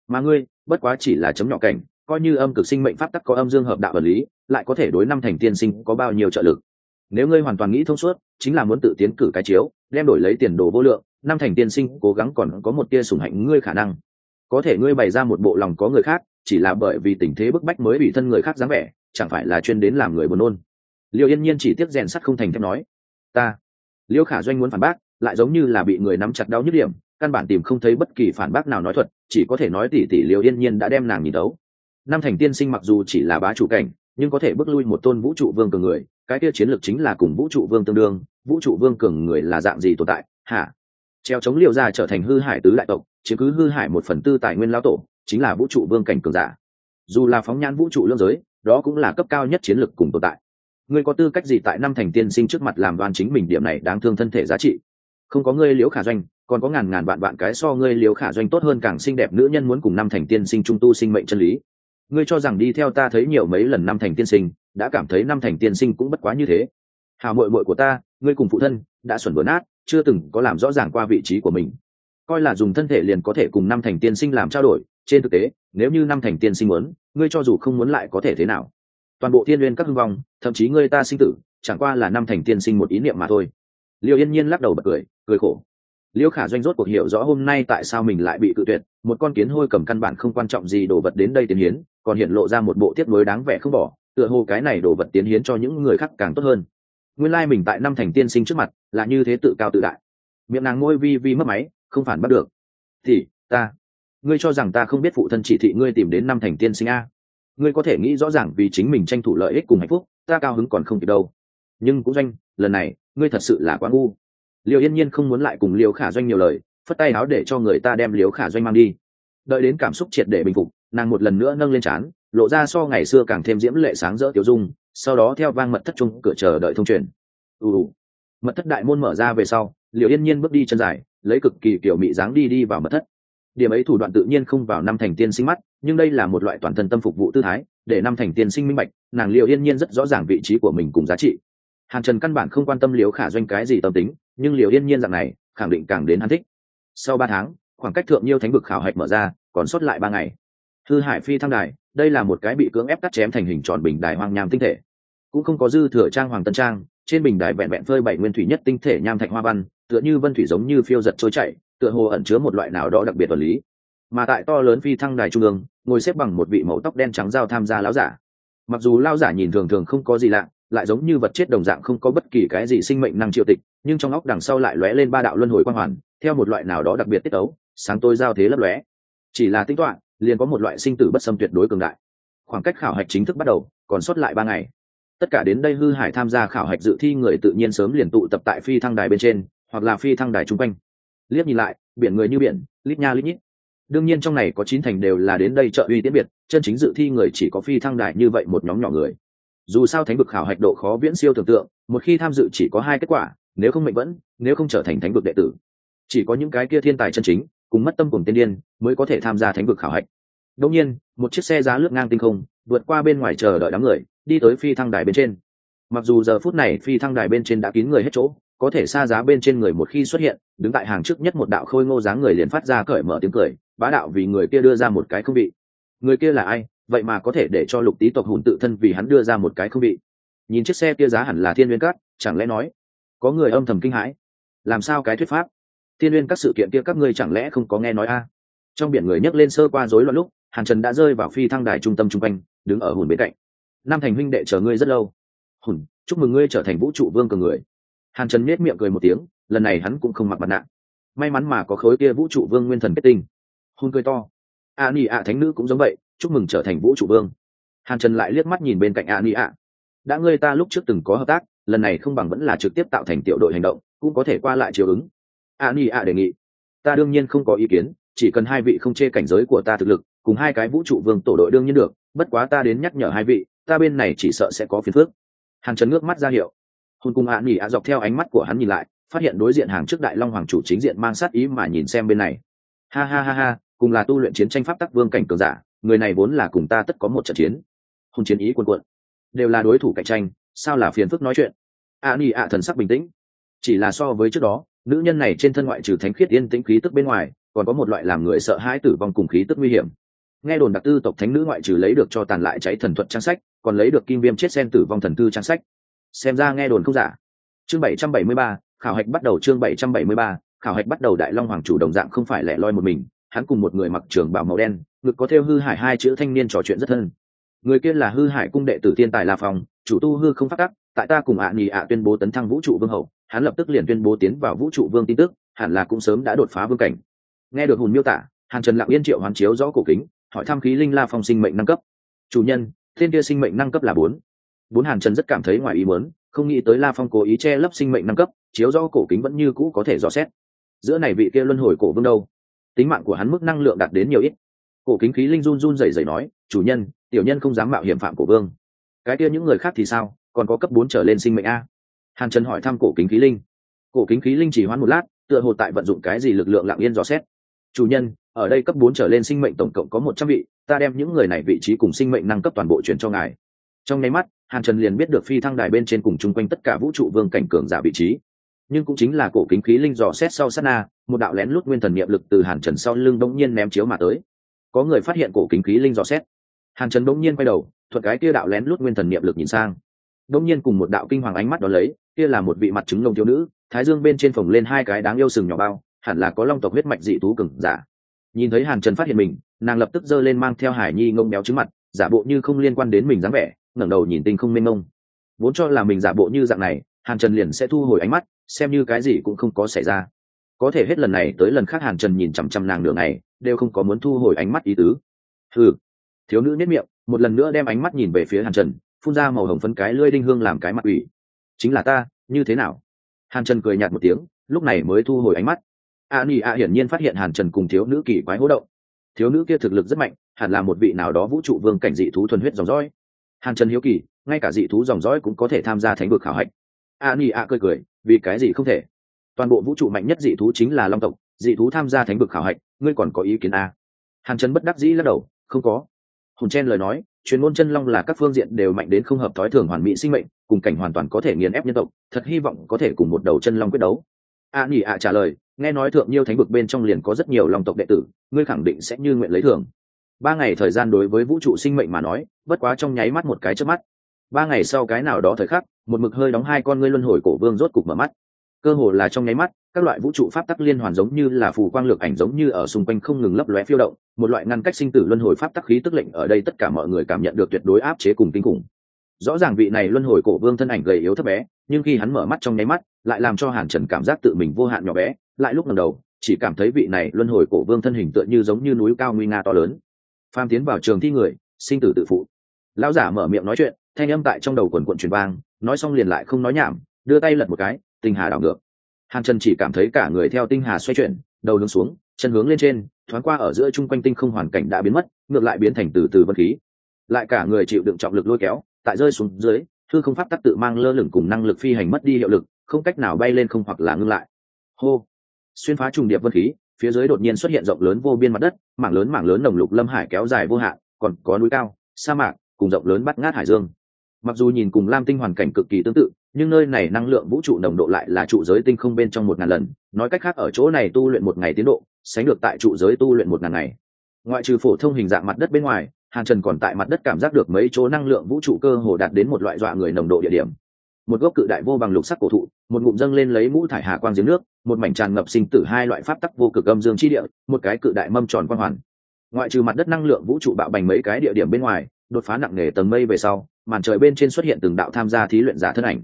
Mà ngươi, bất quá chỉ là chấm nhỏ cảnh, coi như âm cực sinh mệnh pháp tắc có âm dương hợp đạo vật lý, lại có thể đối năm thành tiên sinh có bao nhiêu trợ lực? Nếu ngươi hoàn toàn nghĩ thông suốt, chính là muốn tự tiến cử cái chiếu, đem đổi lấy tiền đồ vô lượng, năm thành tiên sinh cố gắng còn có một tia sủng hạnh ngươi khả năng. Có thể ngươi bày ra một bộ lòng có người khác, chỉ là bởi vì tình thế bức bách mới bị thân người khác dáng vẻ chẳng phải là chuyên đến làm người buồn nôn. Liệu yên nhiên chỉ tiếc rèn sắt không thành thép nói, ta. Liêu khả doanh muốn phản bác, lại giống như là bị người nắm chặt đau nhức điểm, căn bản tìm không thấy bất kỳ phản bác nào nói thuật, chỉ có thể nói tỉ tỉ liều yên nhiên đã đem nàng nhìn đấu. Năm thành tiên sinh mặc dù chỉ là bá chủ cảnh, nhưng có thể bước lui một tôn vũ trụ vương cường người, cái kia chiến lược chính là cùng vũ trụ vương tương đương, vũ trụ vương cường người là dạng gì tồn tại, hả? Treo chống liều ra trở thành hư hải tứ đại tộc chứ cứ hư hải một phần tư tài nguyên lao tổ, chính là vũ trụ vương cảnh cường giả. Dù là phóng nhãn vũ trụ lương giới đó cũng là cấp cao nhất chiến lược cùng tồn tại. Ngươi có tư cách gì tại năm thành tiên sinh trước mặt làm đoan chính mình điểm này đáng thương thân thể giá trị? Không có ngươi liễu khả doanh, còn có ngàn ngàn vạn vạn cái so ngươi liễu khả doanh tốt hơn càng xinh đẹp nữ nhân muốn cùng năm thành tiên sinh trung tu sinh mệnh chân lý. Ngươi cho rằng đi theo ta thấy nhiều mấy lần năm thành tiên sinh, đã cảm thấy năm thành tiên sinh cũng bất quá như thế. Hào mội mội của ta, ngươi cùng phụ thân, đã xuẩn bừa nát, chưa từng có làm rõ ràng qua vị trí của mình. Coi là dùng thân thể liền có thể cùng năm thành tiên sinh làm trao đổi, trên thực tế, nếu như năm thành tiên sinh muốn ngươi cho dù không muốn lại có thể thế nào. Toàn bộ thiên n g u y ê n các hưng vong, thậm chí ngươi ta sinh tử, chẳng qua là năm thành tiên sinh một ý niệm mà thôi. Liệu yên nhiên lắc đầu bật cười cười khổ. Liễu khả doanh rốt cuộc hiểu rõ hôm nay tại sao mình lại bị cự tuyệt, một con kiến hôi cầm căn bản không quan trọng gì đồ vật đến đây tiến hiến, còn hiện lộ ra một bộ tiếp nối đáng vẻ không bỏ, tựa hồ cái này đồ vật tiến hiến cho những người khác càng tốt hơn. Nguyên lai mình tại năm thành tiên sinh trước mặt, là như thế tự cao tự đại. Miệng nàng ngôi vi vi mất máy, không phản bắt được. Thì, ta ngươi cho rằng ta không biết phụ thân chỉ thị ngươi tìm đến năm thành tiên sinh a? Ngươi có thể nghĩ rõ ràng vì chính mình tranh thủ lợi ích cùng hạnh phúc, ta cao hứng còn không kịp đâu. Nhưng cũng doanh, lần này, ngươi thật sự là quá ngu. Liệu yên nhiên không muốn lại cùng liều khả doanh nhiều lời, phất tay áo để cho người ta đem liều khả doanh mang đi. Đợi đến cảm xúc triệt để bình phục, nàng một lần nữa nâng lên trán, lộ ra so ngày xưa càng thêm diễm lệ sáng rỡ tiểu dung, sau đó theo vang mật thất chung cửa chờ đợi thông truyền. Ù mật thất đại môn mở ra về sau liệu yên nhiên bước đi chân dài, lấy cực kỳ kiểu mị dáng đi đi vào mật thất điểm ấy thủ đoạn tự nhiên không vào năm thành tiên sinh mắt, nhưng đây là một loại toàn thân tâm phục vụ tư thái, để năm thành tiên sinh minh bạch, nàng liệu yên nhiên rất rõ ràng vị trí của mình cùng giá trị. Hàn trần căn bản không quan tâm liều khả doanh cái gì tâm tính, nhưng liều yên nhiên dạng này, khẳng định càng đến hắn thích. Sau ba tháng, khoảng cách thượng nhiêu thánh vực khảo hạch mở ra, còn sót lại ba ngày. Thư hải phi thăng đài, đây là một cái bị cưỡng ép cắt chém thành hình tròn bình đài hoang nham tinh thể. Cũng không có dư thừa trang hoàng tân trang, trên bình đài vẹn vẹn phơi bảy nguyên thủy nhất tinh thể nham thạch hoa văn, tựa như vân thủy giống như phiêu giật trôi chảy tựa hồ ẩn chứa một loại nào đó đặc biệt vật lý. Mà tại to lớn phi thăng đài trung ương, ngồi xếp bằng một vị mẫu tóc đen trắng giao tham gia lão giả. Mặc dù lao giả nhìn thường thường không có gì lạ, lại giống như vật chết đồng dạng không có bất kỳ cái gì sinh mệnh năng triệu tịch, nhưng trong óc đằng sau lại lóe lên ba đạo luân hồi quang hoàn, theo một loại nào đó đặc biệt tiết tấu, sáng tôi giao thế lấp lóe. Chỉ là tính toán, liền có một loại sinh tử bất xâm tuyệt đối cường đại. Khoảng cách khảo hạch chính thức bắt đầu, còn sót lại ba ngày. Tất cả đến đây hư hải tham gia khảo hạch dự thi người tự nhiên sớm liền tụ tập tại phi thăng đài bên trên, hoặc là phi thăng đài chung quanh liếc nhìn lại, biển người như biển, lít nha lít nhít. Đương nhiên trong này có chín thành đều là đến đây trợ uy tiễn biệt, chân chính dự thi người chỉ có phi thăng đài như vậy một nhóm nhỏ người. Dù sao thánh vực khảo hạch độ khó viễn siêu tưởng tượng, một khi tham dự chỉ có hai kết quả, nếu không mệnh vẫn, nếu không trở thành thánh vực đệ tử. Chỉ có những cái kia thiên tài chân chính, cùng mất tâm cùng tiên điên, mới có thể tham gia thánh vực khảo hạch. Đông nhiên, một chiếc xe giá lướt ngang tinh không, vượt qua bên ngoài chờ đợi đám người, đi tới phi thăng đài bên trên. Mặc dù giờ phút này phi thăng đài bên trên đã kín người hết chỗ có thể xa giá bên trên người một khi xuất hiện, đứng tại hàng trước nhất một đạo khôi ngô dáng người liền phát ra cởi mở tiếng cười, bá đạo vì người kia đưa ra một cái không bị. Người kia là ai? Vậy mà có thể để cho lục tý tộc hùn tự thân vì hắn đưa ra một cái không bị. Nhìn chiếc xe kia giá hẳn là thiên nguyên cát chẳng lẽ nói, có người âm thầm kinh hãi? Làm sao cái thuyết pháp? Thiên nguyên các sự kiện kia các ngươi chẳng lẽ không có nghe nói a? Trong biển người nhấc lên sơ qua rối loạn lúc, hàn trần đã rơi vào phi thăng đài trung tâm chung quanh, đứng ở hùn bên cạnh. Nam thành huynh đệ chờ ngươi rất lâu. Hùn chúc mừng ngươi trở thành vũ trụ vương cường người hàn trần nết miệng cười một tiếng, lần này hắn cũng không mặc mặt nạ. May mắn mà có khối kia vũ trụ vương nguyên thần kết tinh. Hôn cười to. A ni ạ thánh nữ cũng giống vậy, chúc mừng trở thành vũ trụ vương. Hàn trần lại liếc mắt nhìn bên cạnh a ni ạ đã ngươi ta lúc trước từng có hợp tác, lần này không bằng vẫn là trực tiếp tạo thành tiểu đội hành động, cũng có thể qua lại chiều ứng. A ni ạ đề nghị. Ta đương nhiên không có ý kiến, chỉ cần hai vị không chê cảnh giới của ta thực lực, cùng hai cái vũ trụ vương tổ đội đương nhiên được, bất quá ta đến nhắc nhở hai vị, ta bên này chỉ sợ sẽ có phiền phước hàn trần ngước mắt ra hiệu hôn cùng ạ nỉ ạ dọc theo ánh mắt của hắn nhìn lại, phát hiện đối diện hàng trước đại long hoàng chủ chính diện mang sát ý mà nhìn xem bên này. Ha ha ha ha, cùng là tu luyện chiến tranh pháp tắc vương cảnh cường giả, người này vốn là cùng ta tất có một trận chiến. Hôn chiến ý quân quận đều là đối thủ cạnh tranh, sao là phiền phức nói chuyện? A nỉ ạ thần sắc bình tĩnh. Chỉ là so với trước đó, nữ nhân này trên thân ngoại trừ thánh khiết yên tĩnh khí tức bên ngoài, còn có một loại làm người sợ hãi tử vong cùng khí tức nguy hiểm. Nghe đồn đặc tư tộc thánh nữ ngoại trừ lấy được cho tàn lại cháy thần thuật trang sách, còn lấy được kim viêm chết sen tử vong thần tư trang sách xem ra nghe đồn không giả. Chương bảy trăm bảy mươi ba, khảo hạch bắt đầu chương bảy trăm bảy mươi ba, khảo hạch bắt đầu đại long hoàng chủ đồng dạng không phải lẻ loi một mình, hắn cùng một người mặc trường bảo màu đen, ngực có theo hư hải hai chữ thanh niên trò chuyện rất thân. Người kia là hư hải cung đệ tử thiên tài la phong, chủ tu hư không phát tắc, tại ta cùng ạ à nhì ạ tuyên bố tấn thăng vũ trụ vương hậu, hắn lập tức liền tuyên bố tiến vào vũ trụ vương tin tức, hẳn là cũng sớm đã đột phá vương cảnh. Nghe được hùn miêu tả, hàn trần lặng yên triệu hoàn chiếu rõ cổ kính, hỏi thăm khí linh la phong sinh mệnh nâng cấp. Chủ nhân, thiên kia sinh mệnh nâng cấp là bốn bốn hàn trần rất cảm thấy ngoài ý muốn, không nghĩ tới la phong cố ý che lấp sinh mệnh năm cấp, chiếu rõ cổ kính vẫn như cũ có thể dò xét. Giữa này vị kia luân hồi cổ vương đâu? Tính mạng của hắn mức năng lượng đạt đến nhiều ít. Cổ kính khí linh run run rẩy rẩy nói, chủ nhân, tiểu nhân không dám mạo hiểm phạm cổ vương. Cái kia những người khác thì sao? Còn có cấp bốn trở lên sinh mệnh a. Hàn trần hỏi thăm cổ kính khí linh. Cổ kính khí linh chỉ hoãn một lát, tựa hồ tại vận dụng cái gì lực lượng lặng yên dò xét. Chủ nhân, ở đây cấp bốn trở lên sinh mệnh tổng cộng có một trăm vị, ta đem những người này vị trí cùng sinh mệnh năng cấp toàn bộ chuyển cho ngài. Trong nháy mắt hàn trần liền biết được phi thăng đài bên trên cùng chung quanh tất cả vũ trụ vương cảnh cường giả vị trí. Nhưng cũng chính là cổ kính khí linh dò xét sau sát na, một đạo lén lút nguyên thần niệm lực từ hàn trần sau lưng bỗng nhiên ném chiếu mà tới. Có người phát hiện cổ kính khí linh dò xét. Hàn trần bỗng nhiên quay đầu thuật cái kia đạo lén lút nguyên thần niệm lực nhìn sang. Bỗng nhiên cùng một đạo kinh hoàng ánh mắt đó lấy, kia là một vị mặt trứng lông thiếu nữ, thái dương bên trên phồng lên hai cái đáng yêu sừng nhỏ bao, hẳn là có long tộc huyết mạch dị thú cừng giả. Nhìn thấy hàn trần phát hiện mình, nàng lập tức giơ lên mang theo hải nhi ngông béo trứng mặt, giả bộ như không liên quan đến mình dáng vẻ ngẩng đầu nhìn tinh không mênh mông. Vốn cho là mình giả bộ như dạng này, hàn trần liền sẽ thu hồi ánh mắt, xem như cái gì cũng không có xảy ra. Có thể hết lần này tới lần khác hàn trần nhìn chằm chằm nàng nửa ngày, đều không có muốn thu hồi ánh mắt ý tứ. Ừ thiếu nữ nếp miệng, một lần nữa đem ánh mắt nhìn về phía hàn trần, phun ra màu hồng phấn cái lưỡi đinh hương làm cái mặt ủy. Chính là ta, như thế nào? Hàn trần cười nhạt một tiếng, lúc này mới thu hồi ánh mắt. A ni a hiển nhiên phát hiện hàn trần cùng thiếu nữ kỳ quái hỗ động. Thiếu nữ kia thực lực rất mạnh, hẳn là một vị nào đó vũ trụ vương cảnh dị thú thuần huyết dòng dõi hàn trần hiếu kỳ, ngay cả dị thú dòng dõi cũng có thể tham gia thánh vực khảo hạch. A ni a cười cười, vì cái gì không thể? Toàn bộ vũ trụ mạnh nhất dị thú chính là long tộc, dị thú tham gia thánh vực khảo hạch, ngươi còn có ý kiến a? Hàn trần bất đắc dĩ lắc đầu, không có. Hồn chen lời nói chuyên môn chân long là các phương diện đều mạnh đến không hợp thói thường hoàn mỹ sinh mệnh, cùng cảnh hoàn toàn có thể nghiền ép nhân tộc, thật hy vọng có thể cùng một đầu chân long quyết đấu. A nhỉ ạ trả lời, nghe nói thượng nhiêu thánh vực bên trong liền có rất nhiều long tộc đệ tử, ngươi khẳng định sẽ như nguyện lấy thường ba ngày thời gian đối với vũ trụ sinh mệnh mà nói, bất quá trong nháy mắt một cái trước mắt. Ba ngày sau cái nào đó thời khắc, một mực hơi đóng hai con ngươi luân hồi cổ vương rốt cục mở mắt. Cơ hồ là trong nháy mắt, các loại vũ trụ pháp tắc liên hoàn giống như là phù quang lược ảnh giống như ở xung quanh không ngừng lấp lóe phiêu động, một loại ngăn cách sinh tử luân hồi pháp tắc khí tức lệnh ở đây tất cả mọi người cảm nhận được tuyệt đối áp chế cùng kinh khủng. Rõ ràng vị này luân hồi cổ vương thân ảnh gầy yếu thấp bé, nhưng khi hắn mở mắt trong nháy mắt, lại làm cho hàn trần cảm giác tự mình vô hạn nhỏ bé, lại lúc lần đầu, chỉ cảm thấy vị này luân hồi cổ vương thân hình tựa như giống như núi cao nguy nga to lớn pham tiến vào trường thi người, sinh tử tự phụ. Lão giả mở miệng nói chuyện, thanh âm tại trong đầu quần quận truyền vang, nói xong liền lại không nói nhảm, đưa tay lật một cái, tinh hà đảo ngược. Hàn trần chỉ cảm thấy cả người theo tinh hà xoay chuyển, đầu hướng xuống, chân hướng lên trên, thoáng qua ở giữa chung quanh tinh không hoàn cảnh đã biến mất, ngược lại biến thành từ từ vân khí. Lại cả người chịu đựng trọng lực lôi kéo, tại rơi xuống dưới, thư không pháp tắc tự mang lơ lửng cùng năng lực phi hành mất đi hiệu lực, không cách nào bay lên không hoặc là ngưng lại. Hô! Xuyên phá trùng điệp vân khí phía dưới đột nhiên xuất hiện rộng lớn vô biên mặt đất, mảng lớn mảng lớn nồng lục lâm hải kéo dài vô hạn, còn có núi cao, sa mạc, cùng rộng lớn bắt ngát hải dương. Mặc dù nhìn cùng lam tinh hoàn cảnh cực kỳ tương tự, nhưng nơi này năng lượng vũ trụ nồng độ lại là trụ giới tinh không bên trong một ngàn lần, nói cách khác ở chỗ này tu luyện một ngày tiến độ, sánh được tại trụ giới tu luyện một ngàn ngày. Ngoại trừ phổ thông hình dạng mặt đất bên ngoài, hàn trần còn tại mặt đất cảm giác được mấy chỗ năng lượng vũ trụ cơ hồ đạt đến một loại dọa người nồng độ địa điểm. Một gốc cự đại vô bằng lục sắc cổ thụ, một ngụm dâng lên lấy mũ thải hà quang giếng nước một mảnh tràn ngập sinh tử hai loại pháp tắc vô cực âm dương chi địa, một cái cự đại mâm tròn quang hoàn. Ngoại trừ mặt đất năng lượng vũ trụ bạo bành mấy cái địa điểm bên ngoài, đột phá nặng nề tầng mây về sau, màn trời bên trên xuất hiện từng đạo tham gia thí luyện giả thân ảnh.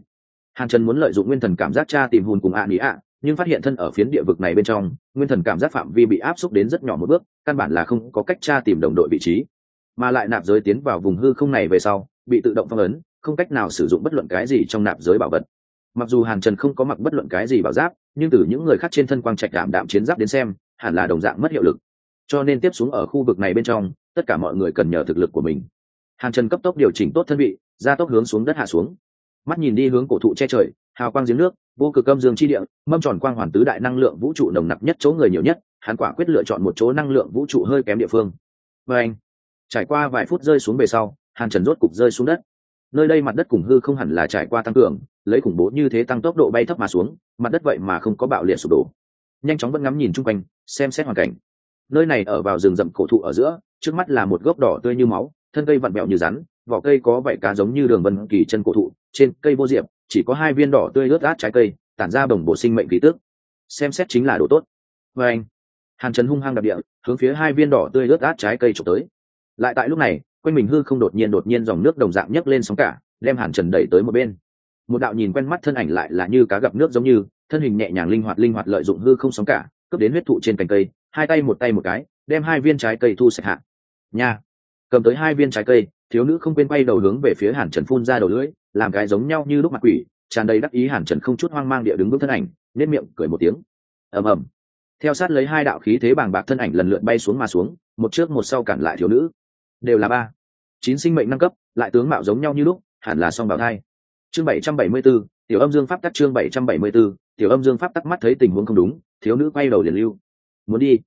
Hàn trần muốn lợi dụng nguyên thần cảm giác cha tìm hùn cùng ạ à ạ, nhưng phát hiện thân ở phiến địa vực này bên trong, nguyên thần cảm giác phạm vi bị áp xúc đến rất nhỏ một bước, căn bản là không có cách tra tìm đồng đội vị trí. Mà lại nạp giới tiến vào vùng hư không này về sau, bị tự động phong ấn, không cách nào sử dụng bất luận cái gì trong nạp giới bảo vật. Mặc dù hàn trần không có mặc bất luận cái gì bảo giáp nhưng từ những người khác trên thân quang trạch đảm đạm chiến giáp đến xem, hẳn là đồng dạng mất hiệu lực. Cho nên tiếp xuống ở khu vực này bên trong, tất cả mọi người cần nhờ thực lực của mình. Hàn trần cấp tốc điều chỉnh tốt thân vị, ra tốc hướng xuống đất hạ xuống. Mắt nhìn đi hướng cổ thụ che trời, hào quang giếng nước, vô cực âm dương chi địa, mâm tròn quang hoàn tứ đại năng lượng vũ trụ nồng nặc nhất chỗ người nhiều nhất, hắn quả quyết lựa chọn một chỗ năng lượng vũ trụ hơi kém địa phương. Và anh, trải qua vài phút rơi xuống về sau, hàn trần rốt cục rơi xuống đất. Nơi đây mặt đất cùng hư không hẳn là trải qua tăng cường lấy khủng bố như thế tăng tốc độ bay thấp mà xuống, mặt đất vậy mà không có bạo liệt sụp đổ. Nhanh chóng vẫn ngắm nhìn chung quanh, xem xét hoàn cảnh. Nơi này ở vào rừng rậm cổ thụ ở giữa, trước mắt là một gốc đỏ tươi như máu, thân cây vặn vẹo như rắn, vỏ cây có vảy cá giống như đường vân kỳ chân cổ thụ, trên cây vô diệp, chỉ có hai viên đỏ tươi ướt át trái cây, tản ra bồng bộ sinh mệnh khí tức. Xem xét chính là đồ tốt. Vê anh, hàn trần hung hăng đặc địa, hướng phía hai viên đỏ tươi ướt át trái cây trộm tới. Lại tại lúc này, quanh mình hư không đột nhiên đột nhiên dòng nước đồng dạng nhấc lên sóng cả, đem hàn trần đẩy tới một bên một đạo nhìn quen mắt thân ảnh lại là như cá gặp nước giống như, thân hình nhẹ nhàng linh hoạt linh hoạt lợi dụng hư không sóng cả, cướp đến huyết thụ trên cành cây, hai tay một tay một cái, đem hai viên trái cây thu sạch hạ. Nha! Cầm tới hai viên trái cây, thiếu nữ không quên quay đầu hướng về phía hàn trần phun ra đầu lưỡi, làm cái giống nhau như lúc mặt quỷ, tràn đầy đắc ý hàn trần không chút hoang mang địa đứng vững thân ảnh nên miệng cười một tiếng. Ầm ầm. Theo sát lấy hai đạo khí thế bàng bạc thân ảnh lần lượt bay xuống mà xuống, một trước một sau cản lại thiếu nữ. Đều là ba. Chín sinh mệnh năm cấp, lại tướng mạo giống nhau như lúc, hẳn là song bảo thai chương bảy trăm bảy mươi b ố tiểu âm dương pháp tắc chương bảy trăm bảy mươi b ố tiểu âm dương pháp tắc mắt thấy tình huống không đúng, thiếu nữ quay đầu liền lưu. Muốn đi.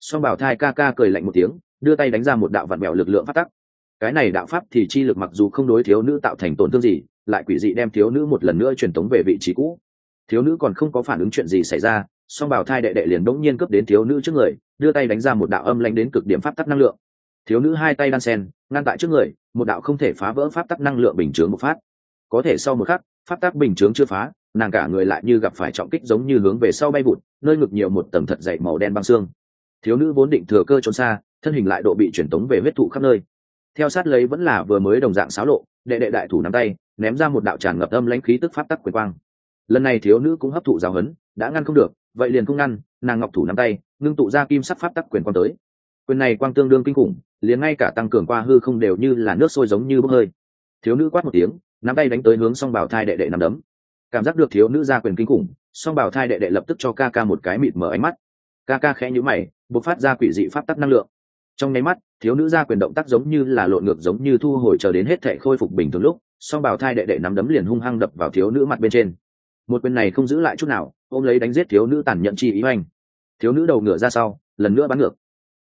Song bảo thai ca ca cười lạnh một tiếng, đưa tay đánh ra một đạo vạn bèo lực lượng pháp tắc. Cái này đạo pháp thì chi lực mặc dù không đối thiếu nữ tạo thành tổn thương gì, lại quỷ dị đem thiếu nữ một lần nữa truyền tống về vị trí cũ. Thiếu nữ còn không có phản ứng chuyện gì xảy ra, song bảo thai đệ đệ liền đống nhiên cướp đến thiếu nữ trước người, đưa tay đánh ra một đạo âm lãnh đến cực điểm pháp tắc năng lượng. Thiếu nữ hai tay đan sen, ngăn tại trước người, một đạo không thể phá vỡ pháp tắc năng lượng bình chướng một phát có thể sau một khắc, pháp tắc bình chướng chưa phá, nàng cả người lại như gặp phải trọng kích giống như hướng về sau bay vụt, nơi ngực nhiều một tầng thật dày màu đen băng xương. Thiếu nữ vốn định thừa cơ trốn xa, thân hình lại độ bị truyền tống về huyết thụ khắp nơi. Theo sát lấy vẫn là vừa mới đồng dạng xáo lộ, đệ đệ đại thủ nắm tay, ném ra một đạo tràn ngập âm lãnh khí tức pháp tắc quyền quang. Lần này thiếu nữ cũng hấp thụ giáo hấn đã ngăn không được, vậy liền không ngăn, nàng ngọc thủ nắm tay, ngưng tụ ra kim sắc pháp tắc quyền quang tới. Quyền này quang tương đương kinh khủng, liền ngay cả tăng cường qua hư không đều như là nước sôi giống như bốc hơi. Thiếu nữ quát một tiếng nắm tay đánh tới hướng song bảo thai đệ đệ nằm đấm. Cảm giác được thiếu nữ gia quyền kinh khủng, song bảo thai đệ đệ lập tức cho ca ca một cái mịt mở ánh mắt. Ca ca khẽ nhữ mày, bộc phát ra quỷ dị pháp tắc năng lượng. Trong nháy mắt, thiếu nữ gia quyền động tác giống như là lộn ngược giống như thu hồi chờ đến hết thể khôi phục bình thường lúc, song bảo thai đệ đệ nắm đấm liền hung hăng đập vào thiếu nữ mặt bên trên. Một quyền này không giữ lại chút nào, ôm lấy đánh giết thiếu nữ tàn nhận chi ý oanh thiếu nữ đầu ngựa ra sau, lần nữa bắn ngược.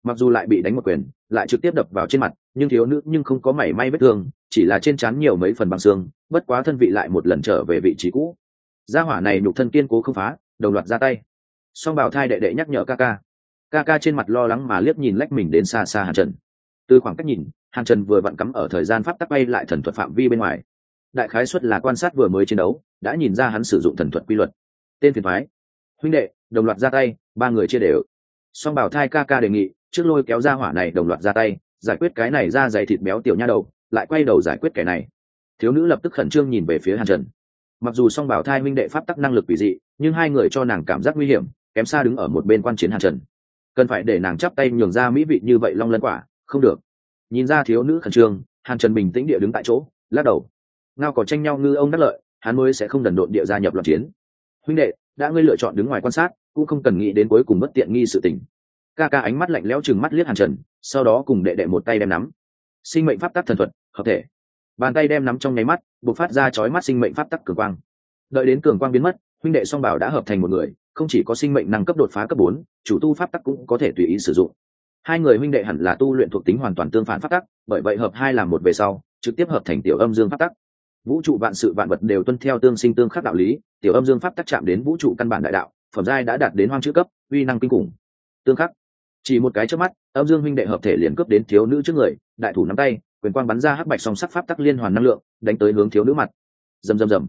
Mặc dù lại bị đánh một quyền, lại trực tiếp đập vào trên mặt nhưng thiếu nữ nhưng không có mảy may vết thương, chỉ là trên trán nhiều mấy phần bằng xương, bất quá thân vị lại một lần trở về vị trí cũ. Gia hỏa này nhục thân kiên cố không phá, đồng loạt ra tay. Song bảo thai đệ đệ nhắc nhở ca ca. Ca ca trên mặt lo lắng mà liếc nhìn lách mình đến xa xa hàn trần. Từ khoảng cách nhìn, hàn trần vừa vặn cắm ở thời gian pháp tắc bay lại thần thuật phạm vi bên ngoài. Đại khái xuất là quan sát vừa mới chiến đấu, đã nhìn ra hắn sử dụng thần thuật quy luật. Tên phiền thoái huynh đệ, đồng loạt ra tay, ba người chia đều. Song bảo thai ca ca đề nghị, trước lôi kéo ra hỏa này đồng loạt ra tay giải quyết cái này ra dày thịt béo tiểu nha đầu, lại quay đầu giải quyết cái này. Thiếu nữ lập tức khẩn trương nhìn về phía hàn trần. Mặc dù song bảo thai minh đệ pháp tắc năng lực quỷ dị, nhưng hai người cho nàng cảm giác nguy hiểm, kém xa đứng ở một bên quan chiến hàn trần. Cần phải để nàng chắp tay nhường ra mỹ vị như vậy long lân quả, không được. Nhìn ra thiếu nữ khẩn trương, hàn trần bình tĩnh địa đứng tại chỗ, lắc đầu. Ngao có tranh nhau ngư ông đắc lợi, hắn mới sẽ không đần độn địa gia nhập loạt chiến. Huynh đệ, đã ngươi lựa chọn đứng ngoài quan sát, cũng không cần nghĩ đến cuối cùng bất tiện nghi sự tình ca ca ánh mắt lạnh lẽo chừng mắt liếc hàn trần, sau đó cùng đệ đệ một tay đem nắm. Sinh mệnh pháp tắc thần thuật, hợp thể. Bàn tay đem nắm trong nháy mắt buộc phát ra chói mắt sinh mệnh pháp tắc cường quang. Đợi đến cường quang biến mất, huynh đệ song bảo đã hợp thành một người, không chỉ có sinh mệnh năng cấp đột phá cấp bốn, chủ tu pháp tắc cũng có thể tùy ý sử dụng. Hai người huynh đệ hẳn là tu luyện thuộc tính hoàn toàn tương phản pháp tắc, bởi vậy hợp hai làm một về sau, trực tiếp hợp thành tiểu âm dương pháp tắc. Vũ trụ vạn sự vạn vật đều tuân theo tương sinh tương khắc đạo lý, tiểu âm dương pháp tắc chạm đến vũ trụ căn bản đại đạo, phẩm giai đã đạt đến hoang chữ cấp, uy năng kinh khủng. Tương khắc chỉ một cái trước mắt, âm dương huynh đệ hợp thể liền cướp đến thiếu nữ trước người, đại thủ nắm tay, quyền quang bắn ra hắc bạch song sắc pháp tắc liên hoàn năng lượng, đánh tới hướng thiếu nữ mặt. Rầm rầm rầm.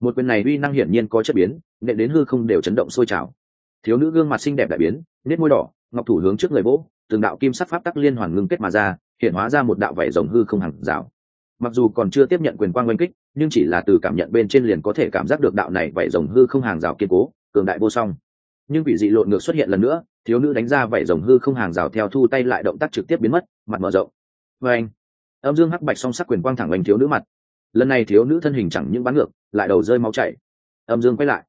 Một quyền này uy năng hiển nhiên có chất biến, nện đến hư không đều chấn động sôi trào. Thiếu nữ gương mặt xinh đẹp đại biến nết môi đỏ, ngọc thủ hướng trước người vỗ, từng đạo kim sắc pháp tắc liên hoàn ngưng kết mà ra, hiện hóa ra một đạo vảy rồng hư không hàng rào. Mặc dù còn chưa tiếp nhận quyền quang oanh kích, nhưng chỉ là từ cảm nhận bên trên liền có thể cảm giác được đạo này vảy rồng hư không hàng rào kiên cố, cường đại vô song nhưng vị dị lộn ngược xuất hiện lần nữa, thiếu nữ đánh ra vảy rồng hư không hàng rào theo thu tay lại động tác trực tiếp biến mất, mặt mở rộng. Vê anh, âm dương hắc bạch song sắc quyền quang thẳng oanh thiếu nữ mặt. Lần này thiếu nữ thân hình chẳng những bắn ngược, lại đầu rơi máu chảy. Âm dương quay lại.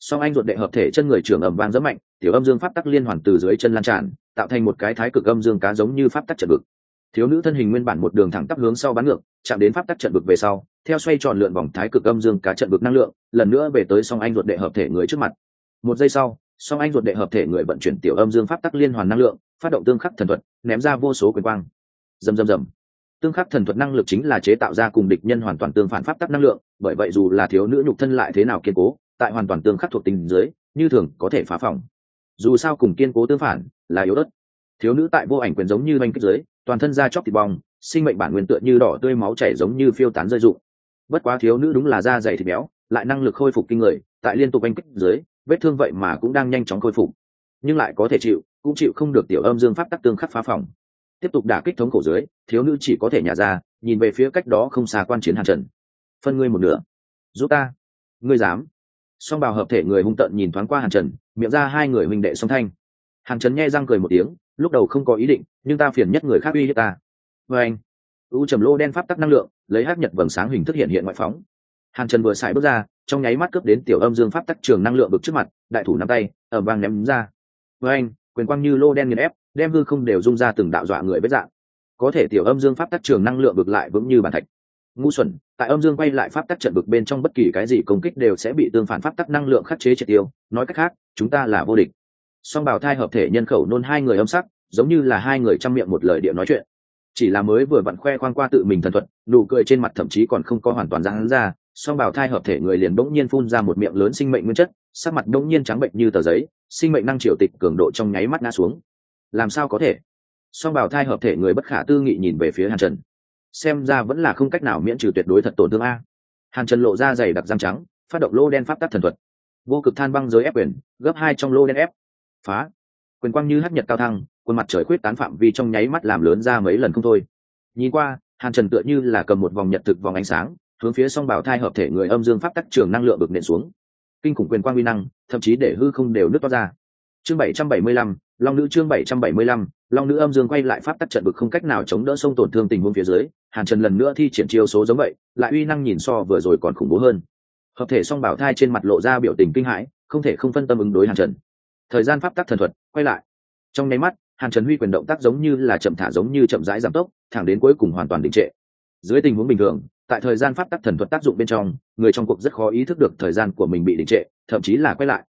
Song anh ruột đệ hợp thể chân người trưởng ẩm vang rất mạnh, tiểu âm dương pháp tắc liên hoàn từ dưới chân lan tràn, tạo thành một cái thái cực âm dương cá giống như pháp tắc trận vực. Thiếu nữ thân hình nguyên bản một đường thẳng tắp hướng sau bắn ngược, chạm đến pháp tắc trận vực về sau, theo xoay tròn lượn vòng thái cực âm dương cá trận vực năng lượng, lần nữa về tới song anh ruột đệ hợp thể người trước mặt. Một giây sau song anh ruột đệ hợp thể người vận chuyển tiểu âm dương pháp tắc liên hoàn năng lượng, phát động tương khắc thần thuật, ném ra vô số quyền quang. Dầm dầm dầm. Tương khắc thần thuật năng lực chính là chế tạo ra cùng địch nhân hoàn toàn tương phản pháp tắc năng lượng, bởi vậy dù là thiếu nữ nhục thân lại thế nào kiên cố, tại hoàn toàn tương khắc thuộc tình dưới, như thường có thể phá phòng. Dù sao cùng kiên cố tương phản là yếu đất thiếu nữ tại vô ảnh quyền giống như oanh kích dưới, toàn thân da chóc thịt bong, sinh mệnh bản nguyên tựa như đỏ tươi máu chảy giống như phiêu tán rơi rụng. Bất quá thiếu nữ đúng là da dày thịt béo, lại năng lực khôi phục kinh người, tại liên tục oanh kích dưới vết thương vậy mà cũng đang nhanh chóng khôi phục. Nhưng lại có thể chịu, cũng chịu không được tiểu âm dương pháp tắc tương khắc phá phòng. Tiếp tục đả kích thống khổ dưới, thiếu nữ chỉ có thể nhả ra, nhìn về phía cách đó không xa quan chiến hàn trần. Phân ngươi một nửa. Giúp ta. Ngươi dám. Song bào hợp thể người hung tận nhìn thoáng qua hàn trần, miệng ra hai người huynh đệ song thanh. Hàn trần nghe răng cười một tiếng, lúc đầu không có ý định, nhưng ta phiền nhất người khác uy hiếp ta. Vê anh, u trầm lô đen pháp tắc năng lượng, lấy hát nhật vầng sáng hình thức hiện hiện ngoại phóng. Hàn trần vừa xài bước ra trong nháy mắt cướp đến tiểu âm dương pháp tắc trường năng lượng bực trước mặt, đại thủ nắm tay ở vang ném ra. Với anh, quyền quang như lô đen nghiền ép, đem hư không đều rung ra từng đạo dọa người vết dạng. Có thể tiểu âm dương pháp tắc trường năng lượng bực lại vững như bàn thạch. Ngu xuẩn, tại âm dương quay lại pháp tắc trận bực bên trong bất kỳ cái gì công kích đều sẽ bị tương phản pháp tắc năng lượng khắc chế triệt tiêu. Nói cách khác, chúng ta là vô địch. Song bào thai hợp thể nhân khẩu nôn hai người âm sắc, giống như là hai người trong miệng một lời điệu nói chuyện. Chỉ là mới vừa vặn khoe khoang qua tự mình thần thuật, nụ cười trên mặt thậm chí còn không có hoàn toàn ra hắn ra song bào thai hợp thể người liền bỗng nhiên phun ra một miệng lớn sinh mệnh nguyên chất, sắc mặt bỗng nhiên trắng bệnh như tờ giấy, sinh mệnh năng triều tịch cường độ trong nháy mắt ngã xuống. Làm sao có thể? Song bào thai hợp thể người bất khả tư nghị nhìn về phía hàn trần. Xem ra vẫn là không cách nào miễn trừ tuyệt đối thật tổn thương a. Hàn trần lộ ra dày đặc răng trắng, phát động lô đen pháp tắc thần thuật. Vô cực than băng giới ép quyền, gấp hai trong lô đen ép. Phá. Quyền quang như hắc nhật cao thăng, khuôn mặt trời khuyết tán phạm vi trong nháy mắt làm lớn ra mấy lần không thôi. Nhìn qua, hàn trần tựa như là cầm một vòng nhật thực vòng ánh sáng hướng phía song bảo thai hợp thể người âm dương pháp tắc trường năng lượng bực nện xuống. Kinh khủng quyền quang uy năng, thậm chí để hư không đều nứt toát ra. Chương bảy trăm bảy mươi lăm, long nữ chương bảy trăm bảy mươi lăm, long nữ âm dương quay lại pháp tắc trận bực không cách nào chống đỡ sông tổn thương tình huống phía dưới, hàn trần lần nữa thi triển chiêu số giống vậy, lại uy năng nhìn so vừa rồi còn khủng bố hơn. Hợp thể song bảo thai trên mặt lộ ra biểu tình kinh hãi, không thể không phân tâm ứng đối hàn trần. Thời gian pháp tắc thần thuật, quay lại. Trong nháy mắt, hàn trần huy quyền động tác giống như là chậm thả giống như chậm rãi giảm tốc, thẳng đến cuối cùng hoàn toàn đình trệ. Dưới tình huống bình thường tại thời gian pháp tắc thần thuật tác dụng bên trong, người trong cuộc rất khó ý thức được thời gian của mình bị đình trệ, thậm chí là quay lại.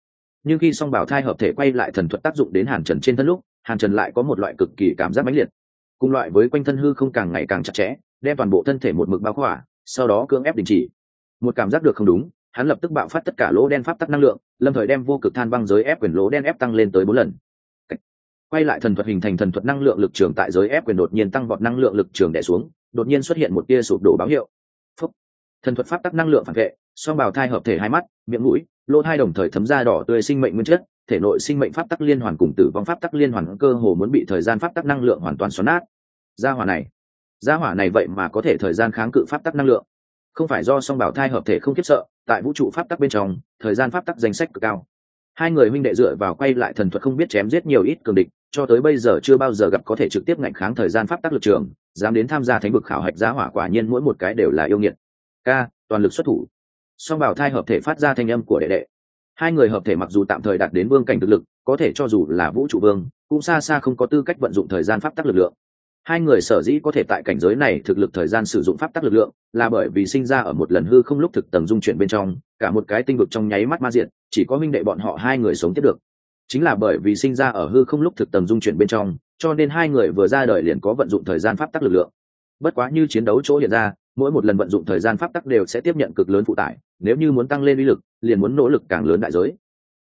Nhưng khi song bảo thai hợp thể quay lại thần thuật tác dụng đến hàn trần trên thân lúc, hàn trần lại có một loại cực kỳ cảm giác mãnh liệt. Cùng loại với quanh thân hư không càng ngày càng chặt chẽ, đem toàn bộ thân thể một mực bao khỏa, sau đó cưỡng ép đình chỉ. Một cảm giác được không đúng, hắn lập tức bạo phát tất cả lỗ đen pháp tắc năng lượng, lâm thời đem vô cực than băng giới ép quyền lỗ đen ép tăng lên tới bốn lần. Quay lại thần thuật hình thành thần thuật năng lượng lực trường tại giới ép quyền đột nhiên tăng vọt năng lượng lực trường đẻ xuống, đột nhiên xuất hiện một tia sụp đổ báo hiệu thần thuật pháp tắc năng lượng phản vệ, song bào thai hợp thể hai mắt, miệng mũi, lỗ hai đồng thời thấm ra đỏ tươi sinh mệnh nguyên chất, thể nội sinh mệnh pháp tắc liên hoàn cùng tử vong pháp tắc liên hoàn cơ hồ muốn bị thời gian pháp tắc năng lượng hoàn toàn xoắn nát. Gia hỏa này, gia hỏa này vậy mà có thể thời gian kháng cự pháp tắc năng lượng. Không phải do song bảo thai hợp thể không khiếp sợ, tại vũ trụ pháp tắc bên trong, thời gian pháp tắc danh sách cực cao. Hai người huynh đệ dựa vào quay lại thần thuật không biết chém giết nhiều ít cường địch, cho tới bây giờ chưa bao giờ gặp có thể trực tiếp ngạnh kháng thời gian pháp tắc lực trường, dám đến tham gia thánh vực khảo hạch giá hỏa quả nhiên mỗi một cái đều là yêu nghiệt ca, toàn lực xuất thủ. Song bảo thai hợp thể phát ra thanh âm của đệ đệ. Hai người hợp thể mặc dù tạm thời đạt đến vương cảnh thực lực, có thể cho dù là vũ trụ vương, cũng xa xa không có tư cách vận dụng thời gian pháp tắc lực lượng. Hai người sở dĩ có thể tại cảnh giới này thực lực thời gian sử dụng pháp tắc lực lượng, là bởi vì sinh ra ở một lần hư không lúc thực tầng dung chuyển bên trong, cả một cái tinh vực trong nháy mắt ma diện chỉ có minh đệ bọn họ hai người sống tiếp được. Chính là bởi vì sinh ra ở hư không lúc thực tầng dung chuyển bên trong, cho nên hai người vừa ra đời liền có vận dụng thời gian pháp tắc lực lượng. Bất quá như chiến đấu chỗ hiện ra mỗi một lần vận dụng thời gian pháp tắc đều sẽ tiếp nhận cực lớn phụ tải, nếu như muốn tăng lên uy lực, liền muốn nỗ lực càng lớn đại giới.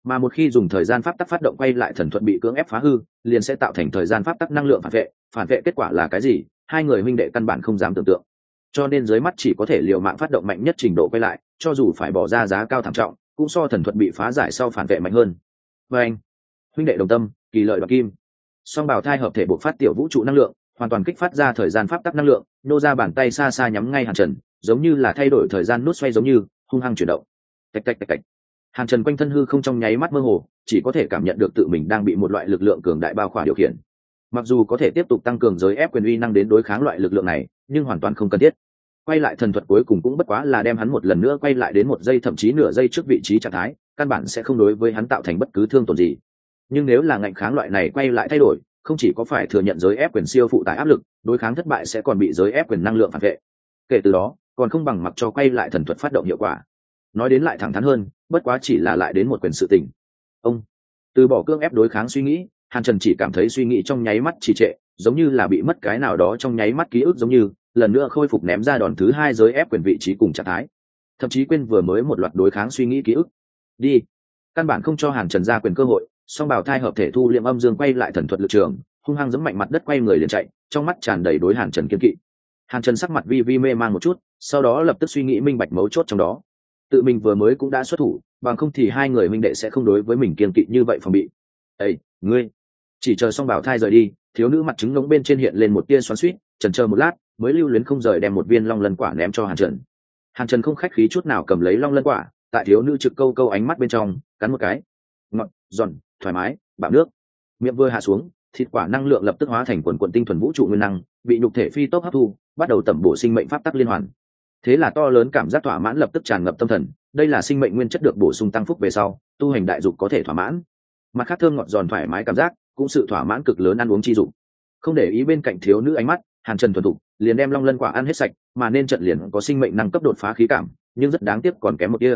Mà một khi dùng thời gian pháp tắc phát động quay lại thần thuật bị cưỡng ép phá hư, liền sẽ tạo thành thời gian pháp tắc năng lượng phản vệ. Phản vệ kết quả là cái gì? Hai người huynh đệ căn bản không dám tưởng tượng. Cho nên dưới mắt chỉ có thể liều mạng phát động mạnh nhất trình độ quay lại, cho dù phải bỏ ra giá cao thảm trọng, cũng so thần thuật bị phá giải sau phản vệ mạnh hơn. Và anh, huynh đệ đồng tâm, kỳ lợi đoạt kim. Song bào thai hợp thể bộc phát tiểu vũ trụ năng lượng hoàn toàn kích phát ra thời gian pháp tắc năng lượng, nô ra bàn tay xa xa nhắm ngay hàn trần, giống như là thay đổi thời gian nút xoay giống như, hung hăng chuyển động. Tạch tạch tạch tạch. Hàn trần quanh thân hư không trong nháy mắt mơ hồ, chỉ có thể cảm nhận được tự mình đang bị một loại lực lượng cường đại bao khỏa điều khiển. Mặc dù có thể tiếp tục tăng cường giới ép quyền uy năng đến đối kháng loại lực lượng này, nhưng hoàn toàn không cần thiết. Quay lại thần thuật cuối cùng cũng bất quá là đem hắn một lần nữa quay lại đến một giây thậm chí nửa giây trước vị trí trạng thái, căn bản sẽ không đối với hắn tạo thành bất cứ thương tổn gì. Nhưng nếu là ngạnh kháng loại này quay lại thay đổi không chỉ có phải thừa nhận giới ép quyền siêu phụ tải áp lực, đối kháng thất bại sẽ còn bị giới ép quyền năng lượng phản vệ. Kể từ đó, còn không bằng mặc cho quay lại thần thuật phát động hiệu quả. Nói đến lại thẳng thắn hơn, bất quá chỉ là lại đến một quyền sự tình. Ông, từ bỏ cương ép đối kháng suy nghĩ, hàn trần chỉ cảm thấy suy nghĩ trong nháy mắt trì trệ, giống như là bị mất cái nào đó trong nháy mắt ký ức giống như, lần nữa khôi phục ném ra đòn thứ hai giới ép quyền vị trí cùng trạng thái. Thậm chí quên vừa mới một loạt đối kháng suy nghĩ ký ức. Đi. Căn bản không cho hàn trần ra quyền cơ hội song bảo thai hợp thể thu liệm âm dương quay lại thần thuật lực trường, hung hăng giẫm mạnh mặt đất quay người liền chạy, trong mắt tràn đầy đối hàn trần kiên kỵ. Hàn trần sắc mặt vi vi mê man một chút, sau đó lập tức suy nghĩ minh bạch mấu chốt trong đó. Tự mình vừa mới cũng đã xuất thủ, bằng không thì hai người minh đệ sẽ không đối với mình kiên kỵ như vậy phòng bị. Ây ngươi, chỉ chờ xong bảo thai rời đi, thiếu nữ mặt trứng ngống bên trên hiện lên một tia xoắn suýt trần chờ một lát, mới lưu luyến không rời đem một viên long lân quả ném cho hàn trần. Hàn trần không khách khí chút nào cầm lấy long lân quả, tại thiếu nữ trực câu câu ánh mắt bên trong, cắn một cái giòn, thoải mái, bạo nước. Miệng vừa hạ xuống, thịt quả năng lượng lập tức hóa thành quần quần tinh thuần vũ trụ nguyên năng, bị nhục thể phi tốc hấp thu, bắt đầu tẩm bổ sinh mệnh pháp tắc liên hoàn. Thế là to lớn cảm giác thỏa mãn lập tức tràn ngập tâm thần, đây là sinh mệnh nguyên chất được bổ sung tăng phúc về sau, tu hành đại dục có thể thỏa mãn. Mặt khác thơm ngọt giòn thoải mái cảm giác, cũng sự thỏa mãn cực lớn ăn uống chi dục. Không để ý bên cạnh thiếu nữ ánh mắt, hàn trần thuần thục, liền đem long lân quả ăn hết sạch, mà nên trận liền có sinh mệnh năng cấp đột phá khí cảm, nhưng rất đáng tiếc còn kém một kia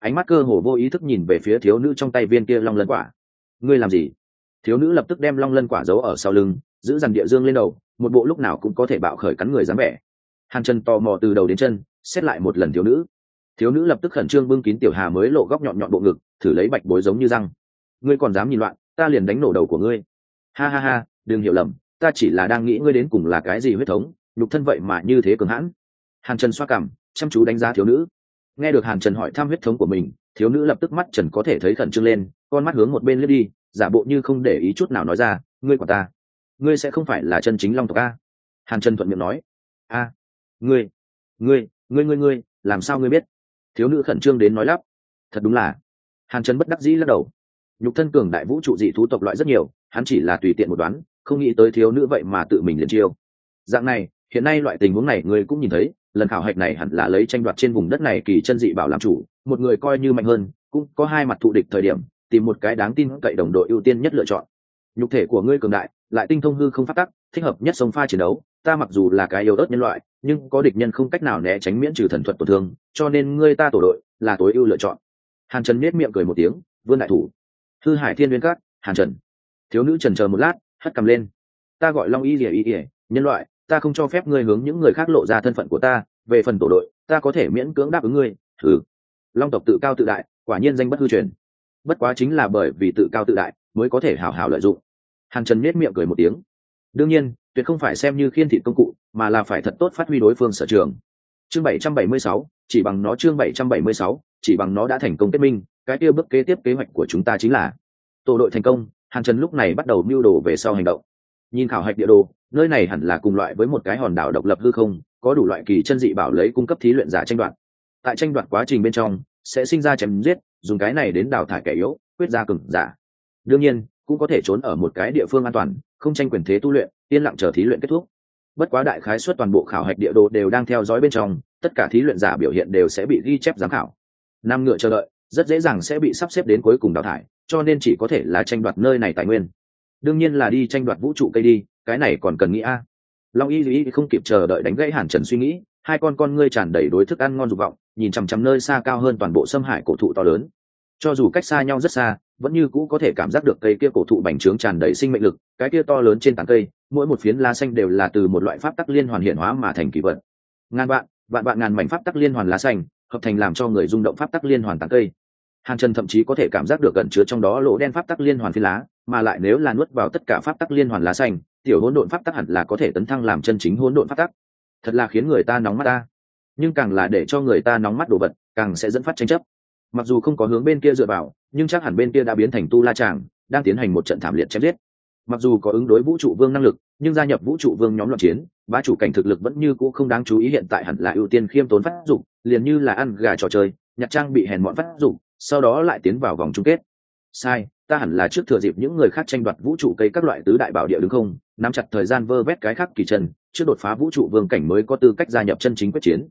ánh mắt cơ hồ vô ý thức nhìn về phía thiếu nữ trong tay viên kia long lân quả. Ngươi làm gì? Thiếu nữ lập tức đem long lân quả giấu ở sau lưng, giữ dằn địa dương lên đầu, một bộ lúc nào cũng có thể bạo khởi cắn người dám vẻ. Hàn trần tò mò từ đầu đến chân, xét lại một lần thiếu nữ. Thiếu nữ lập tức khẩn trương bưng kín tiểu hà mới lộ góc nhọn nhọn bộ ngực, thử lấy bạch bối giống như răng. Ngươi còn dám nhìn loạn, ta liền đánh nổ đầu của ngươi. Ha ha ha, đừng hiểu lầm, ta chỉ là đang nghĩ ngươi đến cùng là cái gì huyết thống, nhục thân vậy mà như thế cường hãn. Hàn trần xoa cảm, chăm chú đánh giá thiếu nữ nghe được hàn trần hỏi thăm huyết thống của mình, thiếu nữ lập tức mắt trần có thể thấy khẩn trương lên, con mắt hướng một bên lướt đi, giả bộ như không để ý chút nào nói ra, ngươi của ta? Ngươi sẽ không phải là chân chính long tộc a? Hàn trần thuận miệng nói, a, ngươi ngươi ngươi ngươi ngươi, làm sao ngươi biết? Thiếu nữ khẩn trương đến nói lắp, thật đúng là. Hàn trần bất đắc dĩ lắc đầu. Nhục thân cường đại vũ trụ dị thú tộc loại rất nhiều, hắn chỉ là tùy tiện một đoán, không nghĩ tới thiếu nữ vậy mà tự mình liền chiêu. Dạng này, hiện nay loại tình huống này ngươi cũng nhìn thấy lần khảo hạch này hẳn là lấy tranh đoạt trên vùng đất này kỳ chân dị bảo làm chủ, một người coi như mạnh hơn, cũng có hai mặt thụ địch thời điểm, tìm một cái đáng tin cậy đồng đội ưu tiên nhất lựa chọn. Nhục thể của ngươi cường đại, lại tinh thông hư không phát tắc, thích hợp nhất sông pha chiến đấu, ta mặc dù là cái yếu ớt nhân loại, nhưng có địch nhân không cách nào né tránh miễn trừ thần thuật tổn thương, cho nên ngươi ta tổ đội là tối ưu lựa chọn. Hàn trần nết miệng cười một tiếng, vươn đại thủ. Thư hải thiên nguyên cát hàn trần. Thiếu nữ trần chờ một lát, hất cầm lên. Ta gọi long y ỉa y ỉa nhân loại ta không cho phép ngươi hướng những người khác lộ ra thân phận của ta, về phần tổ đội, ta có thể miễn cưỡng đáp ứng ngươi, thử. Long tộc tự cao tự đại, quả nhiên danh bất hư truyền. Bất quá chính là bởi vì tự cao tự đại, mới có thể hào hào lợi dụng. Hàn trần miết miệng cười một tiếng. Đương nhiên, tuyệt không phải xem như khiên thị công cụ, mà là phải thật tốt phát huy đối phương sở trường. Chương bảy trăm bảy mươi sáu, chỉ bằng nó chương bảy trăm bảy mươi sáu, chỉ bằng nó đã thành công kết minh, cái kia bước kế tiếp kế hoạch của chúng ta chính là tổ đội thành công. Hàn trần lúc này bắt đầu mưu đồ về sau hành động. Nhìn khảo hạch địa đồ nơi này hẳn là cùng loại với một cái hòn đảo độc lập hư không, có đủ loại kỳ chân dị bảo lấy cung cấp thí luyện giả tranh đoạt. Tại tranh đoạt quá trình bên trong, sẽ sinh ra chém giết, dùng cái này đến đào thải kẻ yếu, quyết ra cừng giả. Đương nhiên, cũng có thể trốn ở một cái địa phương an toàn, không tranh quyền thế tu luyện, yên lặng chờ thí luyện kết thúc. Bất quá đại khái suất toàn bộ khảo hạch địa đồ đều đang theo dõi bên trong, tất cả thí luyện giả biểu hiện đều sẽ bị ghi chép giám khảo. Năm ngựa chờ đợi, rất dễ dàng sẽ bị sắp xếp đến cuối cùng đào thải, cho nên chỉ có thể là tranh đoạt nơi này tài nguyên. Đương nhiên là đi tranh đoạt vũ trụ cây đi cái này còn cần nghĩ a. Long y duy không kịp chờ đợi đánh gãy hàn trần suy nghĩ, hai con con ngươi tràn đầy đối thức ăn ngon dục vọng, nhìn chằm chằm nơi xa cao hơn toàn bộ xâm hải cổ thụ to lớn. Cho dù cách xa nhau rất xa, vẫn như cũ có thể cảm giác được cây kia cổ thụ bành trướng tràn đầy sinh mệnh lực, cái kia to lớn trên tảng cây, mỗi một phiến lá xanh đều là từ một loại pháp tắc liên hoàn hiện hóa mà thành kỳ vật. Ngàn vạn vạn vạn ngàn mảnh pháp tắc liên hoàn lá xanh, hợp thành làm cho người rung động pháp tắc liên hoàn tảng cây. Hàn trần thậm chí có thể cảm giác được gần chứa trong đó lỗ đen pháp tắc liên hoàn phi lá mà lại nếu là nuốt vào tất cả pháp tắc liên hoàn lá xanh, tiểu hỗn độn pháp tắc hẳn là có thể tấn thăng làm chân chính hỗn độn pháp tắc. Thật là khiến người ta nóng mắt ta. Nhưng càng là để cho người ta nóng mắt đồ vật, càng sẽ dẫn phát tranh chấp. Mặc dù không có hướng bên kia dựa vào, nhưng chắc hẳn bên kia đã biến thành tu la tràng đang tiến hành một trận thảm liệt chém giết. Mặc dù có ứng đối vũ trụ vương năng lực, nhưng gia nhập vũ trụ vương nhóm loạn chiến, bá chủ cảnh thực lực vẫn như cũ không đáng chú ý hiện tại hẳn là ưu tiên khiêm tốn phát dụng liền như là ăn gà trò chơi, nhặt trang bị hèn mọn phát dụng sau đó lại tiến vào vòng chung kết. Sai ta hẳn là trước thừa dịp những người khác tranh đoạt vũ trụ cây các loại tứ đại bảo địa đứng không, nắm chặt thời gian vơ vét cái khác kỳ chân, trước đột phá vũ trụ vương cảnh mới có tư cách gia nhập chân chính quyết chiến.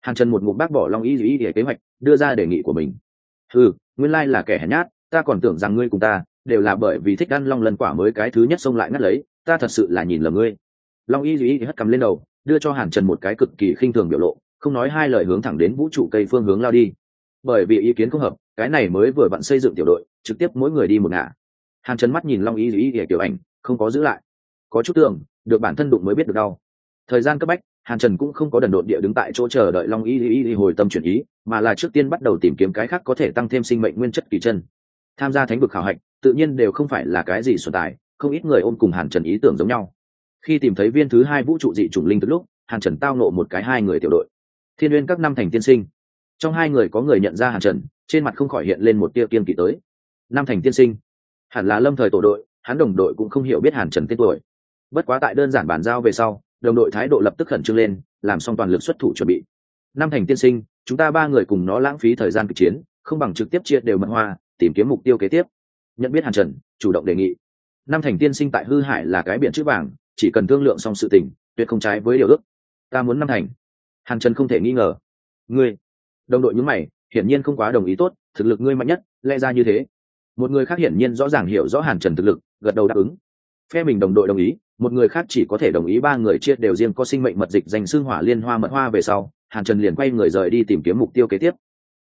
Hàn trần một ngụm bác bỏ long ý ý để kế hoạch, đưa ra đề nghị của mình. Ừ nguyên lai là kẻ hèn nhát, ta còn tưởng rằng ngươi cùng ta, đều là bởi vì thích ăn long lần quả mới cái thứ nhất xông lại ngắt lấy, ta thật sự là nhìn lầm ngươi. Long y dĩ hất cầm lên đầu, đưa cho hàn trần một cái cực kỳ khinh thường biểu lộ, không nói hai lời hướng thẳng đến vũ trụ cây phương hướng lao đi. Bởi vì ý kiến không hợp cái này mới vừa vặn xây dựng tiểu đội, trực tiếp mỗi người đi một ngả. Hàn trần mắt nhìn long y duy kiểu ảnh, không có giữ lại. Có chút tưởng, được bản thân đụng mới biết được đau. Thời gian cấp bách, hàn trần cũng không có đần độn địa đứng tại chỗ chờ đợi long y y hồi tâm chuyển ý, mà là trước tiên bắt đầu tìm kiếm cái khác có thể tăng thêm sinh mệnh nguyên chất kỳ chân. Tham gia thánh vực khảo hạch, tự nhiên đều không phải là cái gì xuân tài, không ít người ôm cùng hàn trần ý tưởng giống nhau. Khi tìm thấy viên thứ hai vũ trụ dị chủng linh từ lúc, hàn trần tao nộ một cái hai người tiểu đội. Thiên n các năm thành tiên sinh trong hai người có người nhận ra hàn trần, trên mặt không khỏi hiện lên một tia kiên kỵ tới. Nam thành tiên sinh. Hẳn là lâm thời tổ đội, hắn đồng đội cũng không hiểu biết hàn trần tên tuổi. Bất quá tại đơn giản bàn giao về sau, đồng đội thái độ lập tức khẩn trương lên, làm xong toàn lực xuất thủ chuẩn bị. Nam thành tiên sinh, chúng ta ba người cùng nó lãng phí thời gian kịch chiến, không bằng trực tiếp chia đều mật hoa, tìm kiếm mục tiêu kế tiếp. Nhận biết hàn trần, chủ động đề nghị. Nam thành tiên sinh tại hư hải là cái biển chữ vàng, chỉ cần thương lượng xong sự tình, tuyệt không trái với điều ước. Ta muốn năm thành. Hàn trần không thể nghi ngờ. Ngươi đồng đội nhúng mày, hiển nhiên không quá đồng ý tốt, thực lực ngươi mạnh nhất, lẽ ra như thế. Một người khác hiển nhiên rõ ràng hiểu rõ hàn trần thực lực, gật đầu đáp ứng. Phe mình đồng đội đồng ý, một người khác chỉ có thể đồng ý ba người chia đều riêng có sinh mệnh mật dịch dành xương hỏa liên hoa mật hoa về sau, hàn trần liền quay người rời đi tìm kiếm mục tiêu kế tiếp.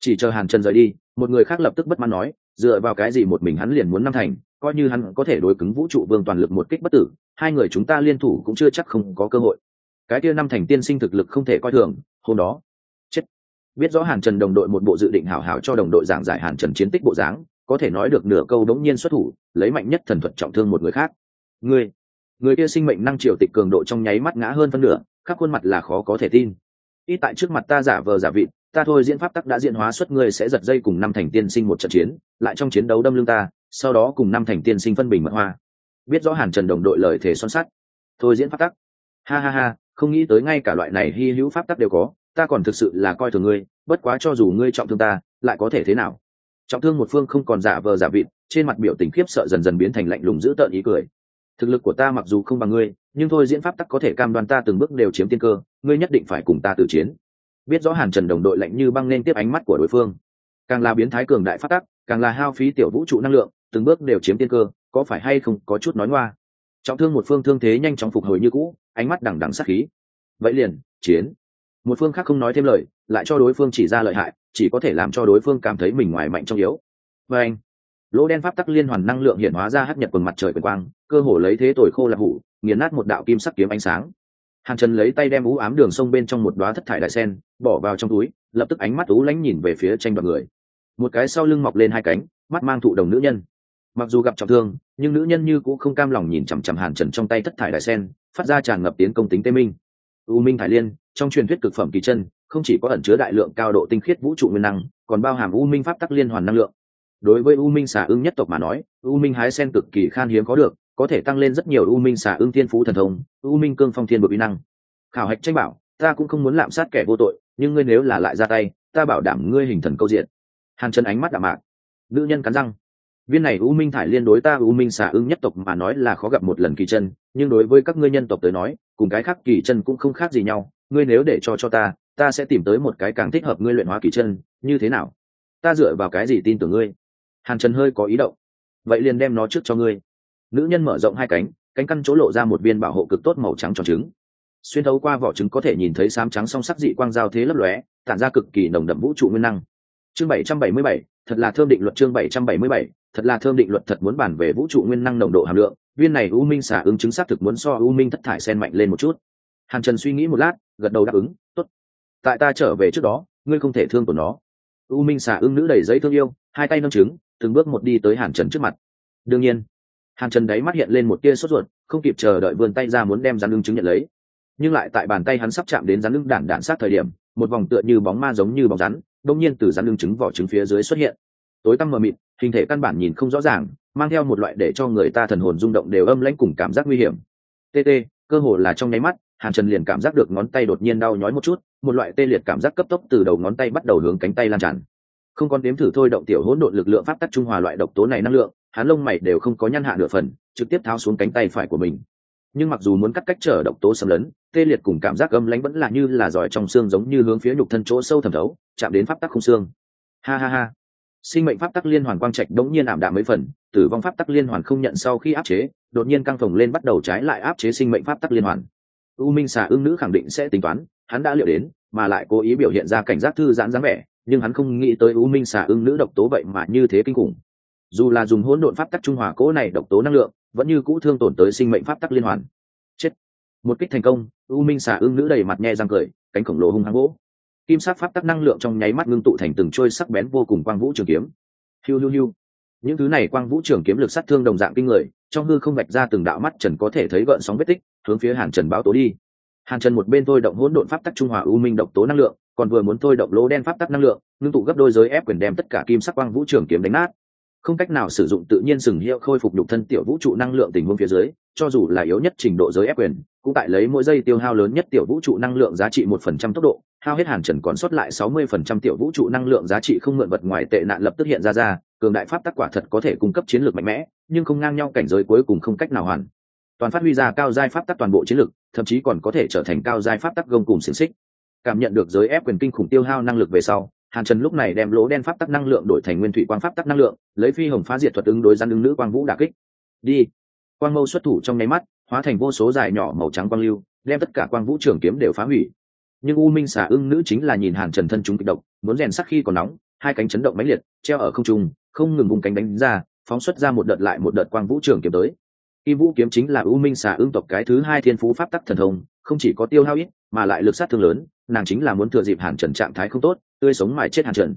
Chỉ chờ hàn trần rời đi, một người khác lập tức bất mãn nói, dựa vào cái gì một mình hắn liền muốn năm thành, coi như hắn có thể đối cứng vũ trụ vương toàn lực một kích bất tử, hai người chúng ta liên thủ cũng chưa chắc không có cơ hội. Cái kia năm thành tiên sinh thực lực không thể coi thường, hôm đó biết rõ hàn trần đồng đội một bộ dự định hảo hảo cho đồng đội giảng giải hàn trần chiến tích bộ dáng, có thể nói được nửa câu đống nhiên xuất thủ, lấy mạnh nhất thần thuật trọng thương một người khác. Người người kia sinh mệnh năng triều tịch cường độ trong nháy mắt ngã hơn phân nửa, khắp khuôn mặt là khó có thể tin. Ít tại trước mặt ta giả vờ giả vịt, ta thôi diễn pháp tắc đã diễn hóa xuất ngươi sẽ giật dây cùng năm thành tiên sinh một trận chiến, lại trong chiến đấu đâm lưng ta, sau đó cùng năm thành tiên sinh phân bình mật hoa. Biết rõ hàn trần đồng đội lời thể son sắt. Thôi diễn pháp tắc. Ha ha ha, không nghĩ tới ngay cả loại này hy hữu pháp tắc đều có ta còn thực sự là coi thường ngươi, bất quá cho dù ngươi trọng thương ta, lại có thể thế nào? Trọng thương một phương không còn giả vờ giả vịt, trên mặt biểu tình khiếp sợ dần dần biến thành lạnh lùng dữ tợn ý cười. Thực lực của ta mặc dù không bằng ngươi, nhưng thôi diễn pháp tắc có thể cam đoan ta từng bước đều chiếm tiên cơ, ngươi nhất định phải cùng ta tự chiến. Biết rõ hàn trần đồng đội lạnh như băng nên tiếp ánh mắt của đối phương. Càng là biến thái cường đại phát tắc, càng là hao phí tiểu vũ trụ năng lượng, từng bước đều chiếm tiên cơ, có phải hay không có chút nói ngoa? Trọng thương một phương thương thế nhanh chóng phục hồi như cũ, ánh mắt đằng đằng sắc khí. Vậy liền, chiến một phương khác không nói thêm lời, lại cho đối phương chỉ ra lợi hại, chỉ có thể làm cho đối phương cảm thấy mình ngoài mạnh trong yếu. Và anh, lỗ đen pháp tắc liên hoàn năng lượng hiện hóa ra hấp nhật quần mặt trời quần quang, cơ hồ lấy thế tuổi khô là hủ, nghiền nát một đạo kim sắc kiếm ánh sáng. Hàn trần lấy tay đem ú ám đường sông bên trong một đoá thất thải đại sen, bỏ vào trong túi, lập tức ánh mắt ú lánh nhìn về phía tranh đoạt người. Một cái sau lưng mọc lên hai cánh, mắt mang thụ đồng nữ nhân. Mặc dù gặp trọng thương, nhưng nữ nhân như cũng không cam lòng nhìn chằm chằm hàn trần trong tay thất thải đại sen, phát ra tràn ngập tiến công tính tê minh u minh thải liên, trong truyền thuyết cực phẩm kỳ chân, không chỉ có ẩn chứa đại lượng cao độ tinh khiết vũ trụ nguyên năng, còn bao hàm u minh pháp tắc liên hoàn năng lượng. Đối với u minh xà ưng nhất tộc mà nói, u minh hái sen cực kỳ khan hiếm có được, có thể tăng lên rất nhiều u minh xà ưng thiên phú thần thông, u minh cương phong thiên bực uy năng. Khảo hạch tranh bảo, ta cũng không muốn lạm sát kẻ vô tội, nhưng ngươi nếu là lại ra tay, ta bảo đảm ngươi hình thần câu diện. Hàn chân ánh mắt đạm mạc. Nữ nhân cắn răng viên này u minh thải liên đối ta u minh xả ưng nhất tộc mà nói là khó gặp một lần kỳ chân, nhưng đối với các ngươi nhân tộc tới nói, cùng cái khác kỳ chân cũng không khác gì nhau. Ngươi nếu để cho cho ta ta sẽ tìm tới một cái càng thích hợp ngươi luyện hóa kỳ chân, như thế nào? Ta dựa vào cái gì tin tưởng ngươi? Hàn trần hơi có ý động. Vậy liền đem nó trước cho ngươi. Nữ nhân mở rộng hai cánh cánh căn chỗ lộ ra một viên bảo hộ cực tốt màu trắng tròn trứng. Xuyên thấu qua vỏ trứng có thể nhìn thấy xám trắng song sắc dị quang giao thế lấp lóe, tản ra cực kỳ nồng đậm vũ trụ nguyên năng. Chương bảy trăm bảy mươi bảy, thật là thơm định luật chương bảy trăm bảy mươi bảy thật là thơm định luật thật muốn bản về vũ trụ nguyên năng nồng độ hàm lượng, viên này u minh xả ứng chứng xác thực muốn so u minh thất thải sen mạnh lên một chút. Hàn trần suy nghĩ một lát, gật đầu đáp ứng, tốt. Tại ta trở về trước đó, ngươi không thể thương của nó. U minh xả ứng nữ đẩy giấy thương yêu, hai tay nâng trứng, từng bước một đi tới hàn trần trước mặt. Đương nhiên. Hàn trần đáy mắt hiện lên một tia sốt ruột, không kịp chờ đợi vươn tay ra muốn đem rắn ưng chứng nhận lấy. Nhưng lại tại bàn tay hắn sắp chạm đến rắn ưng đản đản sát thời điểm, một vòng tựa như bóng ma giống như bóng rắn đông nhiên từ rắn ưng trứng vỏ trứng phía dưới xuất hiện. Tối tăm mờ mịt hình thể căn bản nhìn không rõ ràng, mang theo một loại để cho người ta thần hồn rung động đều âm lãnh cùng cảm giác nguy hiểm. Tt cơ hồ là trong nháy mắt, hàn trần liền cảm giác được ngón tay đột nhiên đau nhói một chút, một loại tê liệt cảm giác cấp tốc từ đầu ngón tay bắt đầu hướng cánh tay lan tràn. Không còn đếm thử thôi động tiểu hỗn độn lực lượng pháp tắc trung hòa loại độc tố này năng lượng, hắn lông mày đều không có nhăn hạ nửa phần, trực tiếp tháo xuống cánh tay phải của mình. Nhưng mặc dù muốn cắt cách trở độc tố xâm lấn, tê liệt cùng cảm giác âm lãnh vẫn là như là giỏi trong xương giống như hướng phía nhục thân chỗ sâu thẩm thấu, chạm đến pháp tắc không xương. Ha ha ha sinh mệnh pháp tắc liên hoàn quang trạch đống nhiên ảm đạm mấy phần, tử vong pháp tắc liên hoàn không nhận sau khi áp chế, đột nhiên căng phồng lên bắt đầu trái lại áp chế sinh mệnh pháp tắc liên hoàn. U minh xà ưng nữ khẳng định sẽ tính toán, hắn đã liệu đến, mà lại cố ý biểu hiện ra cảnh giác thư giãn dáng vẻ, nhưng hắn không nghĩ tới u minh xà ưng nữ độc tố vậy mà như thế kinh khủng. Dù là dùng hỗn độn pháp tắc trung hòa cố này độc tố năng lượng, vẫn như cũ thương tổn tới sinh mệnh pháp tắc liên hoàn. Chết. Một kích thành công, u minh xà ưng nữ đầy mặt nhẹ răng cười, cánh khổng lồ hung hăng gỗ kim sắc pháp tắc năng lượng trong nháy mắt ngưng tụ thành từng trôi sắc bén vô cùng quang vũ trường kiếm. Hiu hiu hiu. Những thứ này quang vũ trường kiếm lực sát thương đồng dạng kinh người, trong hư không vạch ra từng đạo mắt trần có thể thấy gợn sóng vết tích, hướng phía hàn trần báo tố đi. Hàn trần một bên thôi động hỗn độn pháp tắc trung hòa u minh độc tố năng lượng, còn vừa muốn thôi động lỗ đen pháp tắc năng lượng, ngưng tụ gấp đôi giới ép quyền đem tất cả kim sắc quang vũ trường kiếm đánh nát. Không cách nào sử dụng tự nhiên sừng hiệu khôi phục nhục thân tiểu vũ trụ năng lượng tình huống phía dưới, cho dù là yếu nhất trình độ giới ép quyền, cũng tại lấy mỗi giây tiêu hao lớn nhất tiểu vũ trụ năng lượng giá trị một phần trăm tốc độ hao hết hàn trần còn sót lại sáu mươi phần trăm tiểu vũ trụ năng lượng giá trị không mượn vật ngoài tệ nạn lập tức hiện ra ra, cường đại pháp tắc quả thật có thể cung cấp chiến lược mạnh mẽ, nhưng không ngang nhau cảnh giới cuối cùng không cách nào hoàn. Toàn phát huy ra cao giai pháp tắc toàn bộ chiến lược, thậm chí còn có thể trở thành cao giai pháp tắc gông cùng xiềng xích. Cảm nhận được giới ép quyền kinh khủng tiêu hao năng lực về sau, hàn trần lúc này đem lỗ đen pháp tắc năng lượng đổi thành nguyên thủy quang pháp tắc năng lượng, lấy phi hồng phá diệt thuật ứng đối gian ứng nữ quang vũ đà kích. Đi. Quang mâu xuất thủ trong nháy mắt, hóa thành vô số dài nhỏ màu trắng quang lưu, đem tất cả quang vũ trường kiếm đều phá hủy nhưng u minh xả ưng nữ chính là nhìn hàn trần thân chúng kịch độc, muốn rèn sắc khi còn nóng, hai cánh chấn động mãnh liệt, treo ở không trung, không ngừng vùng cánh đánh ra, phóng xuất ra một đợt lại một đợt quang vũ trường kiếm tới. Kim vũ kiếm chính là u minh xà ưng tộc cái thứ hai thiên phú pháp tắc thần thông, không chỉ có tiêu hao ít, mà lại lực sát thương lớn, nàng chính là muốn thừa dịp hàn trần trạng thái không tốt, tươi sống mài chết hàn trần.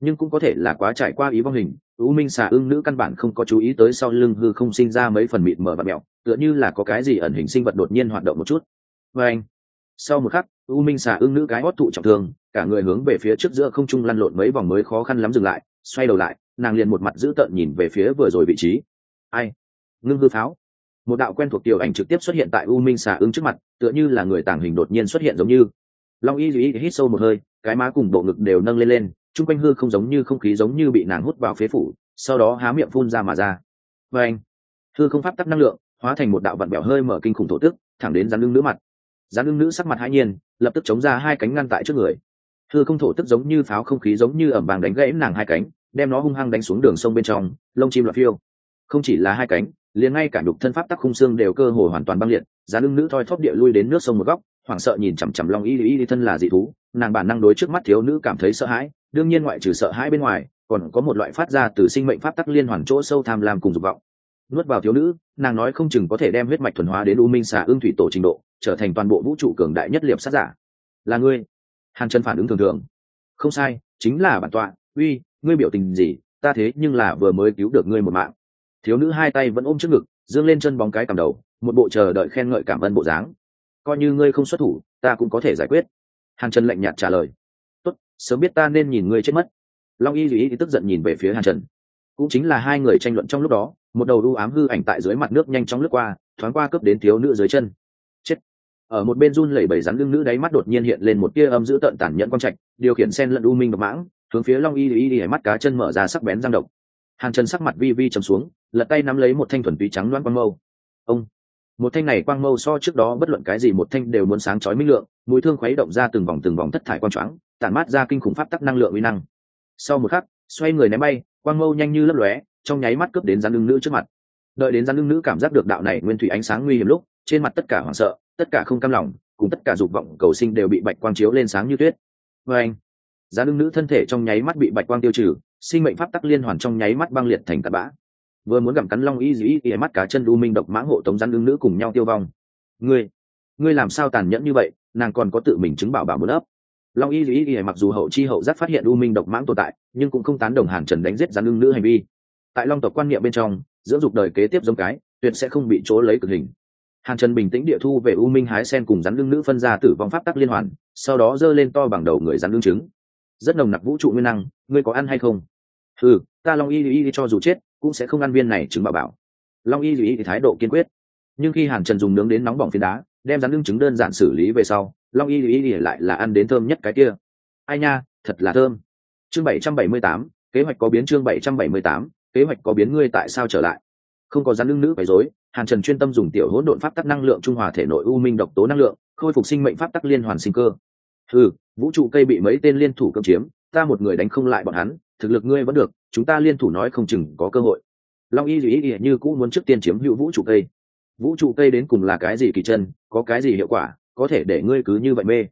Nhưng cũng có thể là quá trải qua ý vong hình, u minh xà ưng nữ căn bản không có chú ý tới sau lưng hư không sinh ra mấy phần mịt mờ và mẹo, tựa như là có cái gì ẩn hình sinh vật đột nhiên hoạt động một chút. Và anh, sau một khắc u minh xà ưng nữ cái hót thụ trọng thương, cả người hướng về phía trước giữa không trung lăn lộn mấy vòng mới khó khăn lắm dừng lại, xoay đầu lại, nàng liền một mặt dữ tợn nhìn về phía vừa rồi vị trí. Ai? Ngưng hư pháo. Một đạo quen thuộc tiểu ảnh trực tiếp xuất hiện tại u minh xà ưng trước mặt, tựa như là người tàng hình đột nhiên xuất hiện giống như. Long y duy hít sâu một hơi, cái má cùng bộ ngực đều nâng lên lên, chung quanh hư không giống như không khí giống như bị nàng hút vào phế phủ, sau đó há miệng phun ra mà ra. Và anh, hư không pháp tắc năng lượng, hóa thành một đạo vặn bẻo hơi mở kinh khủng thổ tức, thẳng đến rắn lưng nữ mặt. Rắn lưng nữ sắc mặt hãi nhiên lập tức chống ra hai cánh ngăn tại trước người. Hư không thổ tức giống như pháo không khí giống như ẩm vàng đánh gãy nàng hai cánh, đem nó hung hăng đánh xuống đường sông bên trong, lông chim loạt phiêu. Không chỉ là hai cánh, liền ngay cả nhục thân pháp tắc khung xương đều cơ hồ hoàn toàn băng liệt giá lưng nữ thoi thóp địa lui đến nước sông một góc, hoảng sợ nhìn chằm chằm long y y thân là dị thú, nàng bản năng đối trước mắt thiếu nữ cảm thấy sợ hãi, đương nhiên ngoại trừ sợ hãi bên ngoài, còn có một loại phát ra từ sinh mệnh pháp tắc liên hoàn chỗ sâu tham lam cùng dục vọng nuốt vào thiếu nữ, nàng nói không chừng có thể đem huyết mạch thuần hóa đến u minh xà ương thủy tổ trình độ, trở thành toàn bộ vũ trụ cường đại nhất liệp sát giả. Là ngươi? Hàn Trần phản ứng thường thường. Không sai, chính là bản tọa. Uy, ngươi biểu tình gì? Ta thế nhưng là vừa mới cứu được ngươi một mạng. Thiếu nữ hai tay vẫn ôm trước ngực dương lên chân bóng cái cầm đầu, một bộ chờ đợi khen ngợi cảm ơn bộ dáng. Coi như ngươi không xuất thủ, ta cũng có thể giải quyết. Hàn trần lạnh nhạt trả lời. Tốt, sớm biết ta nên nhìn ngươi chết mất. Long y dù ý tức giận nhìn về phía hàn trần. Cũng chính là hai người tranh luận trong lúc đó một đầu đu ám hư ảnh tại dưới mặt nước nhanh chóng lướt qua, thoáng qua cướp đến thiếu nữ dưới chân. Chết. Ở một bên run lẩy bẩy rắn lưng nữ đáy mắt đột nhiên hiện lên một tia âm dữ tợn tản nhẫn quang trạch, điều khiển sen lẫn u minh độc mãng, hướng phía long y y y mắt cá chân mở ra sắc bén răng độc hàng chân sắc mặt vi vi trầm xuống, lật tay nắm lấy một thanh thuần túy trắng loan quang mâu. Ông. Một thanh này quang mâu so trước đó bất luận cái gì một thanh đều muốn sáng chói minh lượng, mũi thương khuấy động ra từng vòng từng vòng thất thải quang choáng, tản mát ra kinh khủng pháp tắc năng lượng uy năng. Sau một khắc, xoay người ném bay, quang mâu nhanh như lấp lóe trong nháy mắt cướp đến rắn lưng nữ trước mặt. Đợi đến rắn lưng nữ cảm giác được đạo này nguyên thủy ánh sáng nguy hiểm lúc, trên mặt tất cả hoảng sợ, tất cả không cam lòng, cùng tất cả dục vọng cầu sinh đều bị bạch quang chiếu lên sáng như tuyết. Vê anh giá lưng nữ thân thể trong nháy mắt bị bạch quang tiêu trừ, sinh mệnh pháp tắc liên hoàn trong nháy mắt băng liệt thành tạt bã. Vừa muốn gặm cắn long y dĩ, y mắt cá chân đu minh độc mãng hộ tống rắn lưng nữ cùng nhau tiêu vong. Ngươi ngươi làm sao tàn nhẫn như vậy, nàng còn có tự mình chứng bảo bảo muốn ấp. Long y dĩ, y mặc dù hậu chi hậu giác phát hiện u minh độc mãng tồn tại, nhưng cũng không tán đồng hàn trần đánh giết rắn lưng nữ hành vi tại long tộc quan niệm bên trong, dưỡng dục đời kế tiếp giống cái, tuyệt sẽ không bị chỗ lấy cực hình. Hàn trần bình tĩnh địa thu về u minh hái sen cùng rắn lưng nữ phân ra tử vong pháp tắc liên hoàn, sau đó giơ lên to bằng đầu người rắn lưng trứng. Rất nồng nặc vũ trụ nguyên năng, ngươi có ăn hay không? Ừ ta long y y cho dù chết, cũng sẽ không ăn viên này trứng bảo bảo. Long y y thái độ kiên quyết. Nhưng khi hàn trần dùng nướng đến nóng bỏng phiến đá, đem rắn lưng trứng đơn giản xử lý về sau, long y y lại là ăn đến thơm nhất cái kia. Ai nha, thật là thơm. Chương bảy trăm bảy mươi tám, kế hoạch có biến chương bảy trăm bảy mươi tám kế hoạch có biến ngươi tại sao trở lại? Không có rắn lưng nữ quấy rối, hàn trần chuyên tâm dùng tiểu hỗn độn pháp tắc năng lượng trung hòa thể nội u minh độc tố năng lượng, khôi phục sinh mệnh pháp tắc liên hoàn sinh cơ. Ừ vũ trụ cây bị mấy tên liên thủ cầm chiếm, ta một người đánh không lại bọn hắn, thực lực ngươi vẫn được, chúng ta liên thủ nói không chừng có cơ hội. Long y dù ý ý như cũ muốn trước tiên chiếm hữu vũ trụ cây. Vũ trụ cây đến cùng là cái gì kỳ chân, có cái gì hiệu quả, có thể để ngươi cứ như vậy mê.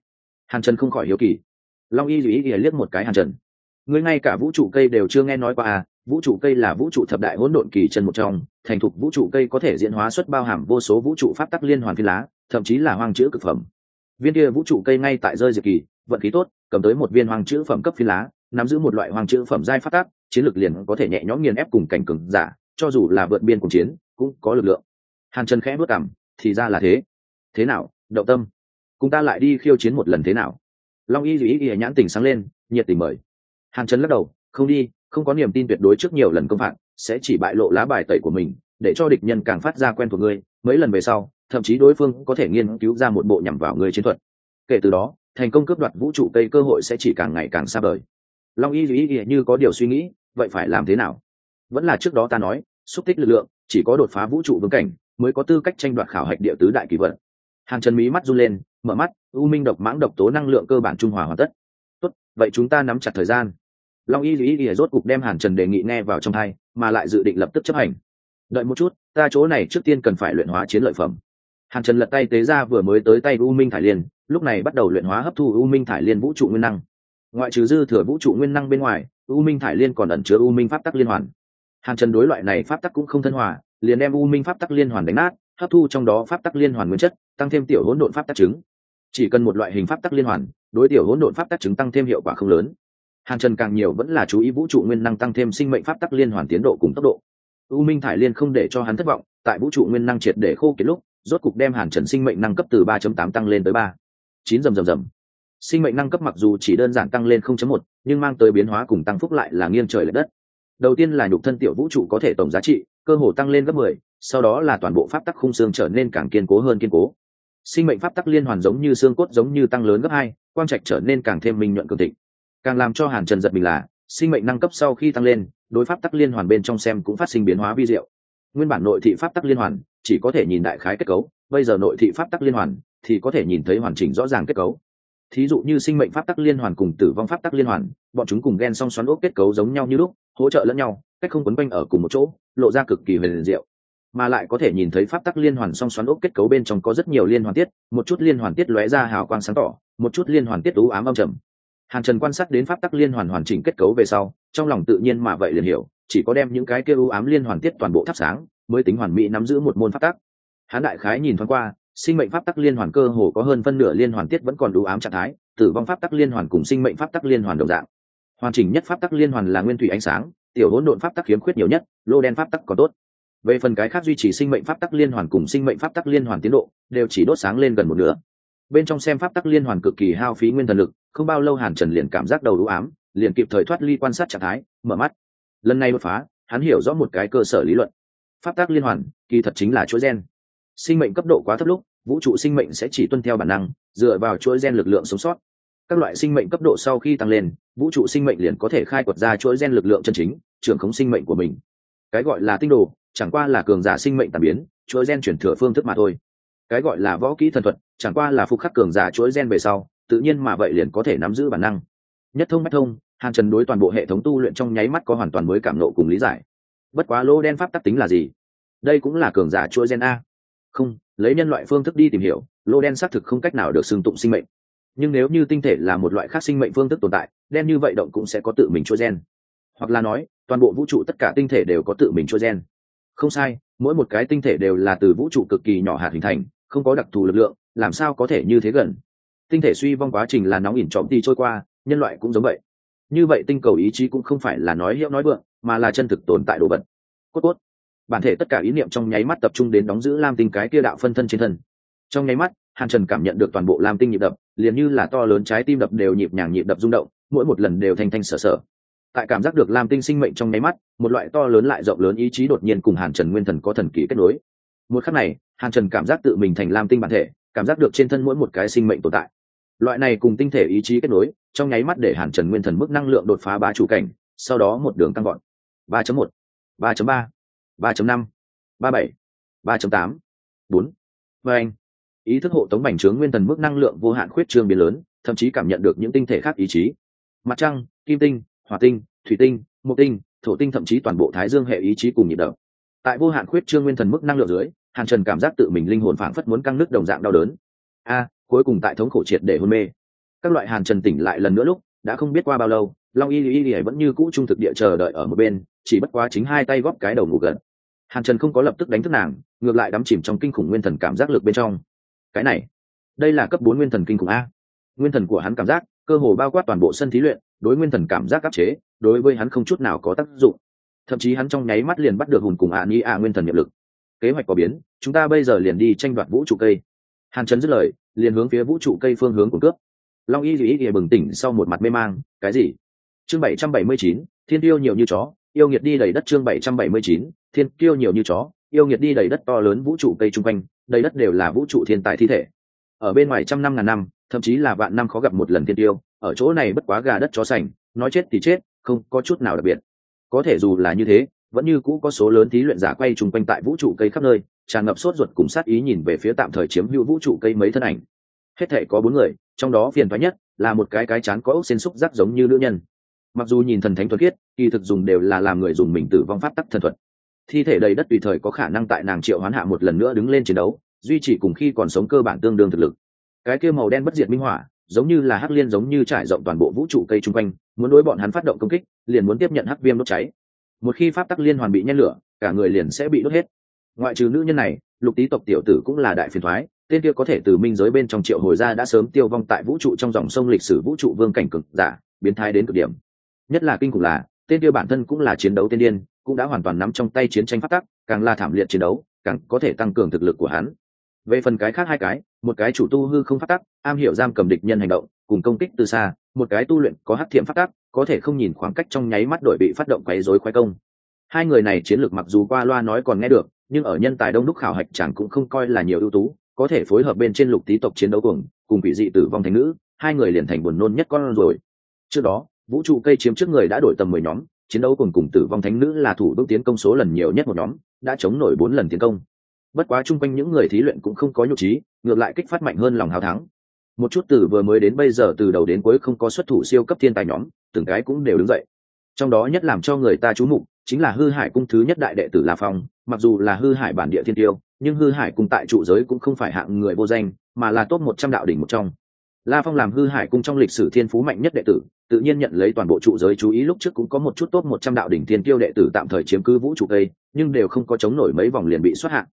Hàn trần không khỏi hiếu kỳ. Long y dù ý ý liếc một cái hàn trần. Ngươi ngay cả vũ trụ cây đều chưa nghe nói qua à vũ trụ cây là vũ trụ thập đại hỗn độn kỳ chân một trong, thành thục vũ trụ cây có thể diễn hóa xuất bao hàm vô số vũ trụ pháp tắc liên hoàn phi lá, thậm chí là hoang chữ cực phẩm. Viên kia vũ trụ cây ngay tại rơi diệt kỳ, vận khí tốt, cầm tới một viên hoang chữ phẩm cấp phi lá, nắm giữ một loại hoang chữ phẩm giai phát tác chiến lược liền có thể nhẹ nhõm nghiền ép cùng cảnh cường giả, cho dù là vượt biên cùng chiến, cũng có lực lượng. Hàn trần khẽ bước cảm thì ra là thế. Thế nào đậu tâm? Cùng ta lại đi khiêu chiến một lần thế nào? Long y dù ý ý nhãn tình sáng lên, nhiệt tình mời. Hàn trần lắc đầu, không đi không có niềm tin tuyệt đối trước nhiều lần công phạt, sẽ chỉ bại lộ lá bài tẩy của mình, để cho địch nhân càng phát ra quen thuộc ngươi, mấy lần về sau, thậm chí đối phương có thể nghiên cứu ra một bộ nhằm vào ngươi chiến thuật. Kể từ đó, thành công cướp đoạt vũ trụ cây cơ hội sẽ chỉ càng ngày càng xa vời. Long y dù ý như có điều suy nghĩ, vậy phải làm thế nào? Vẫn là trước đó ta nói, xúc tích lực lượng, chỉ có đột phá vũ trụ vương cảnh, mới có tư cách tranh đoạt khảo hạch địa tứ đại kỳ vật. Hàng chân mí mắt run lên, mở mắt, u minh độc mãng độc tố năng lượng cơ bản trung hòa hoàn tất. Tốt, vậy chúng ta nắm chặt thời gian long y Dĩ ý rốt cục đem hàn trần đề nghị nghe vào trong thai, mà lại dự định lập tức chấp hành. Đợi một chút, ta chỗ này trước tiên cần phải luyện hóa chiến lợi phẩm. Hàn trần lật tay tế ra vừa mới tới tay u minh thải liên, lúc này bắt đầu luyện hóa hấp thu u minh thải liên vũ trụ nguyên năng. Ngoại trừ dư thừa vũ trụ nguyên năng bên ngoài, u minh thải liên còn ẩn chứa u minh pháp tắc liên hoàn. Hàn trần đối loại này pháp tắc cũng không thân hòa, liền đem u minh pháp tắc liên hoàn đánh nát, hấp thu trong đó pháp tắc liên hoàn nguyên chất, tăng thêm tiểu hỗn độn pháp tắc trứng chỉ cần một loại hình pháp tắc liên hoàn, đối tiểu hỗn độn pháp tắc trứng tăng thêm hiệu quả không lớn hàn trần càng nhiều vẫn là chú ý vũ trụ nguyên năng tăng thêm sinh mệnh pháp tắc liên hoàn tiến độ cùng tốc độ u minh thải liên không để cho hắn thất vọng tại vũ trụ nguyên năng triệt để khô kiệt lúc rốt cục đem hàn trần sinh mệnh năng cấp từ 3.8 tăng lên tới 3. 9 rầm rầm rầm. Sinh mệnh năng cấp mặc dù chỉ đơn giản tăng lên 0.1, nhưng mang tới biến hóa cùng tăng phúc lại là nghiêng trời lệch đất. Đầu tiên là nhục thân tiểu vũ trụ có thể tổng giá trị, cơ hồ tăng lên gấp 10, sau đó là toàn bộ pháp tắc khung xương trở nên càng kiên cố hơn kiên cố. Sinh mệnh pháp tắc liên hoàn giống như xương cốt giống như tăng lớn gấp 2, quang trạch trở nên càng thêm minh nhuận cường thịnh. Càng làm cho Hàn Trần giật mình là, sinh mệnh năng cấp sau khi tăng lên, đối pháp tắc liên hoàn bên trong xem cũng phát sinh biến hóa vi diệu. Nguyên bản nội thị pháp tắc liên hoàn, chỉ có thể nhìn đại khái kết cấu bây giờ nội thị pháp tắc liên hoàn thì có thể nhìn thấy hoàn chỉnh rõ ràng kết cấu thí dụ như sinh mệnh pháp tắc liên hoàn cùng tử vong pháp tắc liên hoàn bọn chúng cùng gen song xoắn ốc kết cấu giống nhau như lúc hỗ trợ lẫn nhau cách không quấn quanh ở cùng một chỗ lộ ra cực kỳ huyền diệu mà lại có thể nhìn thấy pháp tắc liên hoàn song xoắn ốc kết cấu bên trong có rất nhiều liên hoàn tiết một chút liên hoàn tiết lóe ra hào quang sáng tỏ một chút liên hoàn tiết ú ám âm trầm hàn trần quan sát đến pháp tắc liên hoàn hoàn chỉnh kết cấu về sau, trong lòng tự nhiên mà vậy liền hiểu, chỉ có đem những cái kia ưu ám liên hoàn tiết toàn bộ thắp sáng, mới tính hoàn mỹ nắm giữ một môn pháp tắc. Hán đại khái nhìn thoáng qua, sinh mệnh pháp tắc liên hoàn cơ hồ có hơn phân nửa liên hoàn tiết vẫn còn u ám trạng thái, tử vong pháp tắc liên hoàn cùng sinh mệnh pháp tắc liên hoàn đồng dạng. Hoàn chỉnh nhất pháp tắc liên hoàn là nguyên thủy ánh sáng, tiểu hỗn độn pháp tắc khiếm khuyết nhiều nhất, lô đen pháp tắc còn tốt. Về phần cái khác duy trì sinh mệnh pháp tắc liên hoàn cùng sinh mệnh pháp tắc liên hoàn tiến độ, đều chỉ đốt sáng lên gần một nửa bên trong xem pháp tắc liên hoàn cực kỳ hao phí nguyên thần lực, không bao lâu hàn trần liền cảm giác đầu đũ ám, liền kịp thời thoát ly quan sát trạng thái, mở mắt. Lần này đột phá, hắn hiểu rõ một cái cơ sở lý luận. Pháp tác liên hoàn, kỳ thật chính là chuỗi gen. Sinh mệnh cấp độ quá thấp lúc, vũ trụ sinh mệnh sẽ chỉ tuân theo bản năng, dựa vào chuỗi gen lực lượng sống sót. Các loại sinh mệnh cấp độ sau khi tăng lên, vũ trụ sinh mệnh liền có thể khai quật ra chuỗi gen lực lượng chân chính, trưởng khống sinh mệnh của mình. Cái gọi là tinh đồ, chẳng qua là cường giả sinh mệnh tàn biến, chuỗi gen chuyển thừa phương thức mà thôi cái gọi là võ kỹ thần thuật, chẳng qua là phục khắc cường giả chuỗi gen về sau, tự nhiên mà vậy liền có thể nắm giữ bản năng. Nhất thông bách thông, hàn trần đối toàn bộ hệ thống tu luyện trong nháy mắt có hoàn toàn mới cảm nộ cùng lý giải. Bất quá lô đen pháp tắc tính là gì? Đây cũng là cường giả chuỗi gen a. Không, lấy nhân loại phương thức đi tìm hiểu, lô đen xác thực không cách nào được xưng tụng sinh mệnh. Nhưng nếu như tinh thể là một loại khác sinh mệnh phương thức tồn tại, đen như vậy động cũng sẽ có tự mình chuỗi gen. Hoặc là nói, toàn bộ vũ trụ tất cả tinh thể đều có tự mình chuỗi gen. Không sai mỗi một cái tinh thể đều là từ vũ trụ cực kỳ nhỏ hạt hình thành, không có đặc thù lực lượng, làm sao có thể như thế gần? Tinh thể suy vong quá trình là nóng ỉn trọm đi trôi qua, nhân loại cũng giống vậy. Như vậy tinh cầu ý chí cũng không phải là nói hiệu nói vượng, mà là chân thực tồn tại đồ vật. Cốt cốt. Bản thể tất cả ý niệm trong nháy mắt tập trung đến đóng giữ lam tinh cái kia đạo phân thân trên thân. Trong nháy mắt, hàn trần cảm nhận được toàn bộ lam tinh nhịp đập, liền như là to lớn trái tim đập đều nhịp nhàng nhịp đập rung động, mỗi một lần đều thanh thanh sở sở tại cảm giác được lam tinh sinh mệnh trong nháy mắt, một loại to lớn lại rộng lớn ý chí đột nhiên cùng hàn trần nguyên thần có thần kỳ kết nối. Một khắc này, hàn trần cảm giác tự mình thành lam tinh bản thể, cảm giác được trên thân mỗi một cái sinh mệnh tồn tại. Loại này cùng tinh thể ý chí kết nối, trong nháy mắt để hàn trần nguyên thần mức năng lượng đột phá ba chủ cảnh, sau đó một đường tăng gọn ba một, ba ba ba năm, ba bảy, ba tám, bốn. Và anh, ý thức hộ tống bành trướng nguyên thần mức năng lượng vô hạn khuyết trương biến lớn, thậm chí cảm nhận được những tinh thể khác ý chí. Mặt trăng, kim tinh hỏa tinh, thủy tinh mộc tinh, thổ tinh, thậm chí toàn bộ thái dương hệ ý chí cùng nhịp đập. Tại vô hạn khuyết trương nguyên thần mức năng lượng dưới, hàn trần cảm giác tự mình linh hồn phảng phất muốn căng nước đồng dạng đau đớn. A, cuối cùng tại thống khổ triệt để hôn mê. Các loại hàn trần tỉnh lại lần nữa lúc, đã không biết qua bao lâu, long y y y vẫn như cũ trung thực địa chờ đợi ở một bên, chỉ bất quá chính hai tay góp cái đầu ngủ gần hàn trần không có lập tức đánh thức nàng, ngược lại đắm chìm trong kinh khủng nguyên thần cảm giác lực bên trong. Cái này, đây là cấp bốn nguyên thần kinh khủng a. Nguyên thần của hắn cảm giác, cơ hồ bao quát toàn bộ sân thí luyện đối nguyên thần cảm giác áp chế, đối với hắn không chút nào có tác dụng. Thậm chí hắn trong nháy mắt liền bắt được hùn cùng ạ ni ạ nguyên thần nhiệm lực. Kế hoạch có biến, chúng ta bây giờ liền đi tranh đoạt vũ trụ cây. Hàn trần dứt lời, liền hướng phía vũ trụ cây phương hướng của cướp long y dù ý thì bừng tỉnh sau một mặt mê mang, cái gì? Chương bảy trăm bảy mươi chín, thiên tiêu nhiều như chó, yêu nghiệt đi đầy đất chương bảy trăm bảy mươi chín, thiên tiêu nhiều như chó, yêu nghiệt đi đầy đất to lớn vũ trụ cây chung quanh, đầy đất đều là vũ trụ thiên tài thi thể. Ở bên ngoài trăm năm ngàn năm, thậm chí là vạn năm khó gặp một lần thiên tiêu ở chỗ này bất quá gà đất chó sành, nói chết thì chết, không có chút nào đặc biệt. Có thể dù là như thế, vẫn như cũ có số lớn thí luyện giả quay chung quanh tại vũ trụ cây khắp nơi, tràn ngập sốt ruột cùng sát ý nhìn về phía tạm thời chiếm hữu vũ trụ cây mấy thân ảnh. Hết thể có bốn người, trong đó phiền thoái nhất là một cái cái chán có ốc xên xúc rắc giống như nữ nhân. Mặc dù nhìn thần thánh thuật khiết kỳ thực dùng đều là làm người dùng mình tử vong pháp tắc thần thuật. Thi thể đầy đất tùy thời có khả năng tại nàng triệu hoán hạ một lần nữa đứng lên chiến đấu, duy trì cùng khi còn sống cơ bản tương đương thực lực. Cái kia màu đen bất diệt minh hỏa giống như là hắc liên giống như trải rộng toàn bộ vũ trụ cây chung quanh, muốn đối bọn hắn phát động công kích, liền muốn tiếp nhận hắc viêm đốt cháy. Một khi pháp tắc liên hoàn bị nhen lửa, cả người liền sẽ bị đốt hết. Ngoại trừ nữ nhân này, lục tý tộc tiểu tử cũng là đại phiền thoái, tên kia có thể từ minh giới bên trong triệu hồi ra đã sớm tiêu vong tại vũ trụ trong dòng sông lịch sử vũ trụ vương cảnh cực giả, biến thái đến cực điểm. Nhất là kinh khủng là, tên kia bản thân cũng là chiến đấu tiên điên, cũng đã hoàn toàn nắm trong tay chiến tranh phát tắc, càng là thảm liệt chiến đấu, càng có thể tăng cường thực lực của hắn. Về phần cái khác hai cái, một cái chủ tu hư không phát tắc am hiểu giam cầm địch nhân hành động, cùng công kích từ xa, một cái tu luyện có hắc thiệm phát tác có thể không nhìn khoảng cách trong nháy mắt đội bị phát động quấy rối khoái công. Hai người này chiến lược mặc dù qua loa nói còn nghe được, nhưng ở nhân tài đông đúc khảo hạch chẳng cũng không coi là nhiều ưu tú, có thể phối hợp bên trên lục tý tộc chiến đấu cùng cùng quỷ dị tử vong thành nữ, hai người liền thành buồn nôn nhất con rồi. Trước đó, vũ trụ cây chiếm trước người đã đổi tầm mười nhóm, chiến đấu cùng cùng tử vong thánh nữ là thủ bước tiến công số lần nhiều nhất một nhóm, đã chống nổi bốn lần tiến công. Bất quá chung quanh những người thí luyện cũng không có nhục trí, ngược lại kích phát mạnh hơn lòng hào thắng một chút từ vừa mới đến bây giờ từ đầu đến cuối không có xuất thủ siêu cấp thiên tài nhóm, từng cái cũng đều đứng dậy. Trong đó nhất làm cho người ta chú mục chính là hư hải cung thứ nhất đại đệ tử la phong, mặc dù là hư hải bản địa thiên tiêu, nhưng hư hải cung tại trụ giới cũng không phải hạng người vô danh, mà là top một trăm đạo đỉnh một trong. La phong làm hư hải cung trong lịch sử thiên phú mạnh nhất đệ tử, tự nhiên nhận lấy toàn bộ trụ giới chú ý lúc trước cũng có một chút top một trăm đạo đỉnh thiên tiêu đệ tử tạm thời chiếm cứ vũ trụ cây nhưng đều không có chống nổi mấy vòng liền bị xuất hạng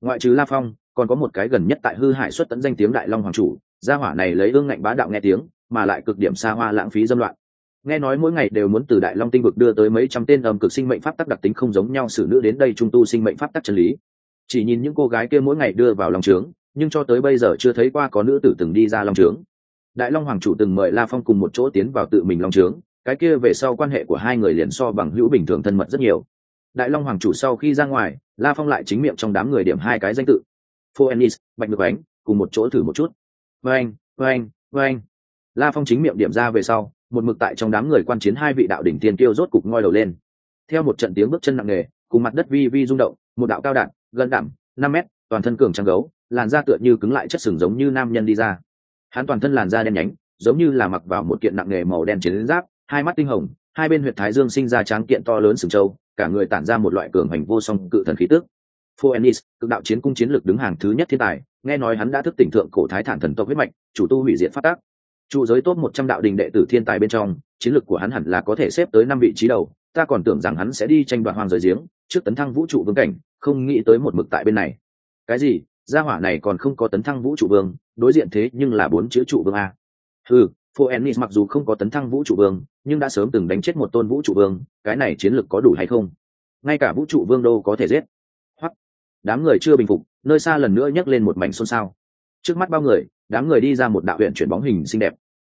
ngoại trừ la phong, còn có một cái gần nhất tại hư hải xuất tấn danh tiếng đại long hoàng chủ gia hỏa này lấy ương ngạnh bá đạo nghe tiếng, mà lại cực điểm xa hoa lãng phí dâm loạn. Nghe nói mỗi ngày đều muốn từ đại long tinh vực đưa tới mấy trăm tên âm cực sinh mệnh pháp tắc đặc tính không giống nhau xử nữ đến đây trung tu sinh mệnh pháp tắc chân lý. Chỉ nhìn những cô gái kia mỗi ngày đưa vào lòng trướng, nhưng cho tới bây giờ chưa thấy qua có nữ tử từng đi ra lòng trướng. Đại long hoàng chủ từng mời la phong cùng một chỗ tiến vào tự mình lòng trướng, cái kia về sau quan hệ của hai người liền so bằng hữu bình thường thân mật rất nhiều. Đại long hoàng chủ sau khi ra ngoài, la phong lại chính miệng trong đám người điểm hai cái danh tự. Phoenix, bạch ngược ánh, cùng một chỗ thử một chút vâng vâng vâng la phong chính miệng điểm ra về sau, một mực tại trong đám người quan chiến hai vị đạo đỉnh tiên tiêu rốt cục ngoi đầu lên. Theo một trận tiếng bước chân nặng nề, cùng mặt đất vi vi rung động, một đạo cao đạn, gần đảm năm mét, toàn thân cường trang gấu, làn da tựa như cứng lại chất sừng giống như nam nhân đi ra. Hắn toàn thân làn da đen nhánh, giống như là mặc vào một kiện nặng nề màu đen chiến giáp, hai mắt tinh hồng, hai bên huyệt thái dương sinh ra tráng kiện to lớn sừng trâu, cả người tản ra một loại cường hành vô song cự thần khí tức. Phoenix, cực đạo chiến cung chiến lược đứng hàng thứ nhất thiên tài, nghe nói hắn đã thức tỉnh thượng cổ thái thản thần tộc huyết mạch, chủ tu hủy diệt phát tác. Chủ giới tốt một trăm đạo đình đệ tử thiên tài bên trong, chiến lược của hắn hẳn là có thể xếp tới năm vị trí đầu, ta còn tưởng rằng hắn sẽ đi tranh đoạt hoàng giới giếng, trước tấn thăng vũ trụ vương cảnh, không nghĩ tới một mực tại bên này. Cái gì? Gia hỏa này còn không có tấn thăng vũ trụ vương, đối diện thế nhưng là bốn chữ trụ vương a ừ Phoenix mặc dù không có tấn thăng vũ trụ vương nhưng đã sớm từng đánh chết một tôn vũ trụ vương cái này chiến lược có đủ hay không ngay cả vũ trụ vương đâu có thể giết đám người chưa bình phục, nơi xa lần nữa nhấc lên một mảnh xôn xao. Trước mắt bao người, đám người đi ra một đạo huyện chuyển bóng hình xinh đẹp.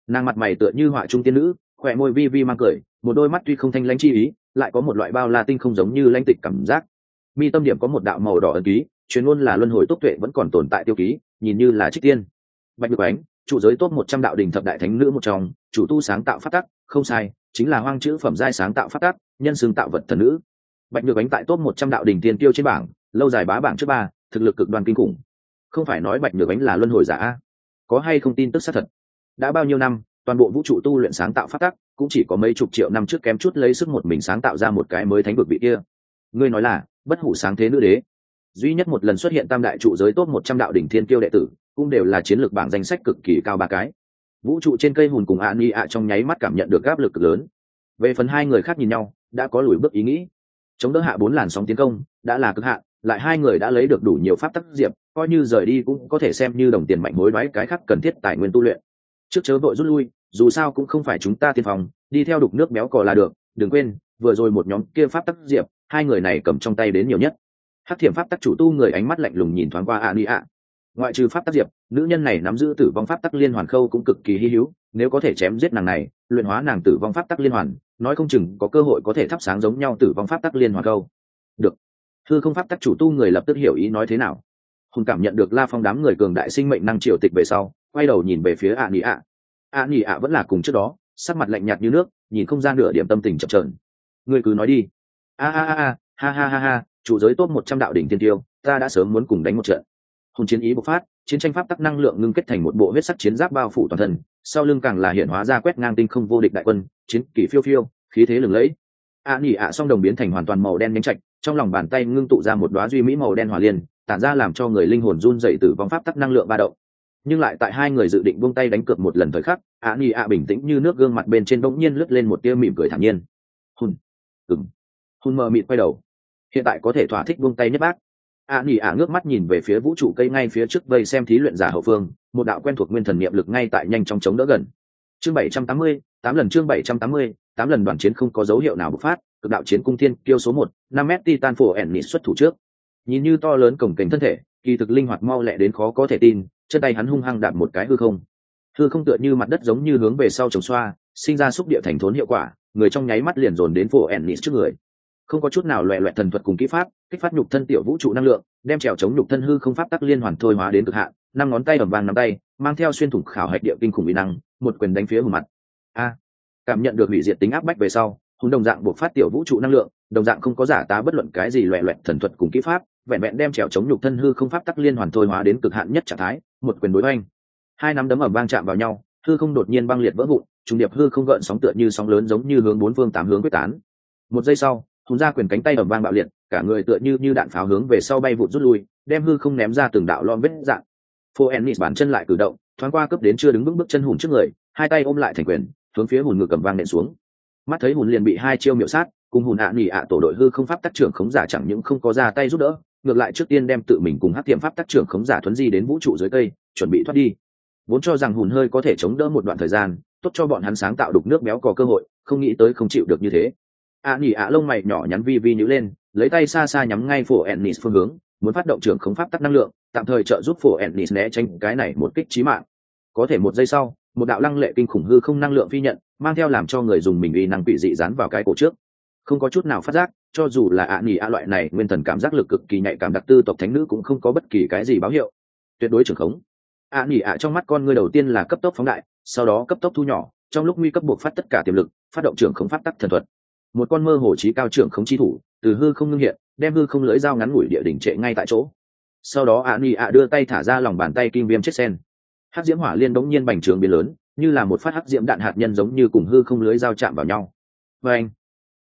Nàng mặt mày tựa như họa trung tiên nữ, khỏe môi vi vi mang cười, một đôi mắt tuy không thanh lãnh chi ý, lại có một loại bao la tinh không giống như lãnh tịch cảm giác. Mi tâm điểm có một đạo màu đỏ ẩn ký, chuyên môn là luân hồi tốc tuệ vẫn còn tồn tại tiêu ký, nhìn như là trích tiên. Bạch được ánh chủ giới tốt một trăm đạo đình thập đại thánh nữ một trong, chủ tu sáng tạo phát tắc, không sai, chính là hoang chữ phẩm giai sáng tạo phát tắc, nhân xương tạo vật thần nữ. Bạch ngược ánh tại top một trăm đạo đình tiên tiêu trên bảng lâu dài bá bảng trước ba, thực lực cực đoan kinh khủng. Không phải nói bạch nhược ánh là luân hồi giả có hay không tin tức xác thật? Đã bao nhiêu năm, toàn bộ vũ trụ tu luyện sáng tạo phát tắc, cũng chỉ có mấy chục triệu năm trước kém chút lấy sức một mình sáng tạo ra một cái mới thánh vực vị kia. Ngươi nói là, bất hủ sáng thế nữ đế. Duy nhất một lần xuất hiện tam đại trụ giới tốt một trăm đạo đỉnh thiên kiêu đệ tử, cũng đều là chiến lược bảng danh sách cực kỳ cao ba cái. Vũ trụ trên cây hùn cùng ạ ni ạ trong nháy mắt cảm nhận được áp lực cực lớn. Về phần hai người khác nhìn nhau, đã có lùi bước ý nghĩ. Chống đỡ hạ bốn làn sóng tiến công, đã là cực hạn lại hai người đã lấy được đủ nhiều pháp tắc diệp, coi như rời đi cũng có thể xem như đồng tiền mạnh mối đoái cái khác cần thiết tài nguyên tu luyện. Trước chớ vội rút lui, dù sao cũng không phải chúng ta tiên phòng đi theo đục nước béo cò là được, đừng quên, vừa rồi một nhóm kia pháp tắc diệp, hai người này cầm trong tay đến nhiều nhất. Hắc thiểm pháp tắc chủ tu người ánh mắt lạnh lùng nhìn thoáng qua ạ ni ạ ngoại trừ pháp tắc diệp, nữ nhân này nắm giữ tử vong pháp tắc liên hoàn khâu cũng cực kỳ hy hữu, nếu có thể chém giết nàng này, luyện hóa nàng tử vong pháp tắc liên hoàn, nói không chừng có cơ hội có thể thắp sáng giống nhau tử vong pháp tắc liên hoàn khâu. Được hư không pháp tắc chủ tu người lập tức hiểu ý nói thế nào. Hùng cảm nhận được la phong đám người cường đại sinh mệnh năng triều tịch về sau, quay đầu nhìn về phía ạ nỉ ạ ạ nỉ ạ vẫn là cùng trước đó, sắc mặt lạnh nhạt như nước, nhìn không gian nửa điểm tâm tình chậm trởn người cứ nói đi. A a a ha ha ha ha, chủ giới tốt một trăm đạo đỉnh tiên tiêu, ta đã sớm muốn cùng đánh một trận. Hùng chiến ý bộc phát, chiến tranh pháp tắc năng lượng ngưng kết thành một bộ huyết sắc chiến giáp bao phủ toàn thân, sau lưng càng là hiện hóa ra quét ngang tinh không vô địch đại quân, chiến kỷ phiêu phiêu, khí thế lừng lẫy. Ạ nỉ ạ song đồng biến thành hoàn toàn màu đen nhánh trạch trong lòng bàn tay ngưng tụ ra một đoá duy mỹ màu đen hòa liên, tản ra làm cho người linh hồn run dậy từ vong pháp tắc năng lượng ba động. Nhưng lại tại hai người dự định buông tay đánh cược một lần thời khắc ạ nỉ ạ bình tĩnh như nước gương mặt bên trên bỗng nhiên lướt lên một tia mỉm cười thản nhiên. Hùn ừng hùn mờ mịt quay đầu. Hiện tại có thể thỏa thích buông tay nhất bác. Ạ nỉ ạ ngước mắt nhìn về phía vũ trụ cây ngay phía trước vây xem thí luyện giả hậu phương, một đạo quen thuộc nguyên thần niệm lực ngay tại nhanh trong chống đỡ gần. Chương bảy trăm tám mươi, tám lần chương bảy trăm tám mươi, tám lần đoàn chiến không có dấu hiệu nào bộc phát cực đạo chiến cung thiên kiêu số một, năm m titan phổ ẻn nịt xuất thủ trước. Nhìn như to lớn cổng cảnh thân thể, kỳ thực linh hoạt mau lẹ đến khó có thể tin, chân tay hắn hung hăng đạp một cái hư không. Hư không tựa như mặt đất giống như hướng về sau trồng xoa, sinh ra xúc địa thành thốn hiệu quả, người trong nháy mắt liền dồn đến phổ ẻn nịt trước người. Không có chút nào loẹ loẹt thần thuật cùng kỹ pháp, kích phát nhục thân tiểu vũ trụ năng lượng, đem trèo chống nhục thân hư không pháp tắc liên hoàn thôi hóa đến cực hạn, năm ngón tay ẩm vàng nắm tay, mang theo xuyên thủng khảo hạch địa kinh khủng uy năng, một quyền đánh phía hùm mặt. A, cảm nhận được hủy diệt tính áp bách về sau hùng đồng dạng buộc phát tiểu vũ trụ năng lượng, đồng dạng không có giả tá bất luận cái gì loẹ loẹt thần thuật cùng kỹ pháp, vẹn vẹn đem trèo chống nhục thân hư không pháp tắc liên hoàn thôi hóa đến cực hạn nhất trạng thái, một quyền đối oanh hai nắm đấm ẩm vang chạm vào nhau, hư không đột nhiên băng liệt vỡ vụn, trùng điệp hư không gợn sóng tựa như sóng lớn giống như hướng bốn phương tám hướng quyết tán. Một giây sau, hùng ra quyền cánh tay ẩm vang bạo liệt, cả người tựa như như đạn pháo hướng về sau bay vụt rút lui, đem hư không ném ra từng đạo lon vết dạng. Phô ennis bản chân lại cử động, thoáng qua cấp đến chưa đứng vững bước chân hùn trước người, hai tay ôm lại thành quyền, hướng phía hùn ngực cầm vang nện xuống mắt thấy hùn liền bị hai chiêu miệu sát, cùng hùn ạ nỉ ạ tổ đội hư không pháp tác trưởng khống giả chẳng những không có ra tay giúp đỡ, ngược lại trước tiên đem tự mình cùng hát tiệm pháp tác trưởng khống giả thuấn di đến vũ trụ dưới cây, chuẩn bị thoát đi. Vốn cho rằng hùn hơi có thể chống đỡ một đoạn thời gian, tốt cho bọn hắn sáng tạo đục nước béo có cơ hội, không nghĩ tới không chịu được như thế. Ạ nỉ ạ lông mày nhỏ nhắn vi vi nhữ lên, lấy tay xa xa nhắm ngay phổ ennis phương hướng, muốn phát động trưởng khống pháp tắc năng lượng, tạm thời trợ giúp phổ ennis né tránh cái này một kích trí mạng. Có thể một giây sau một đạo lăng lệ kinh khủng hư không năng lượng phi nhận, mang theo làm cho người dùng mình uy năng bị dị dán vào cái cổ trước. Không có chút nào phát giác, cho dù là ạ nỉ ạ loại này, nguyên thần cảm giác lực cực kỳ nhạy cảm đặc tư tộc thánh nữ cũng không có bất kỳ cái gì báo hiệu. Tuyệt đối trưởng khống. ạ nỉ ạ trong mắt con ngươi đầu tiên là cấp tốc phóng đại, sau đó cấp tốc thu nhỏ, trong lúc nguy cấp buộc phát tất cả tiềm lực, phát động trưởng khống pháp tắc thần thuật. Một con mơ hồ trí cao trưởng khống chi thủ, từ hư không ngưng hiện, đem hư không lưỡi dao ngắn ngủi địa đỉnh trệ ngay tại chỗ. Sau đó ạ nỉ ạ đưa tay thả ra lòng bàn tay kim viêm chết sen hắc diễm hỏa liên đống nhiên bành trường biến lớn, như là một phát hắc diễm đạn hạt nhân giống như cùng hư không lưới dao chạm vào nhau. Và anh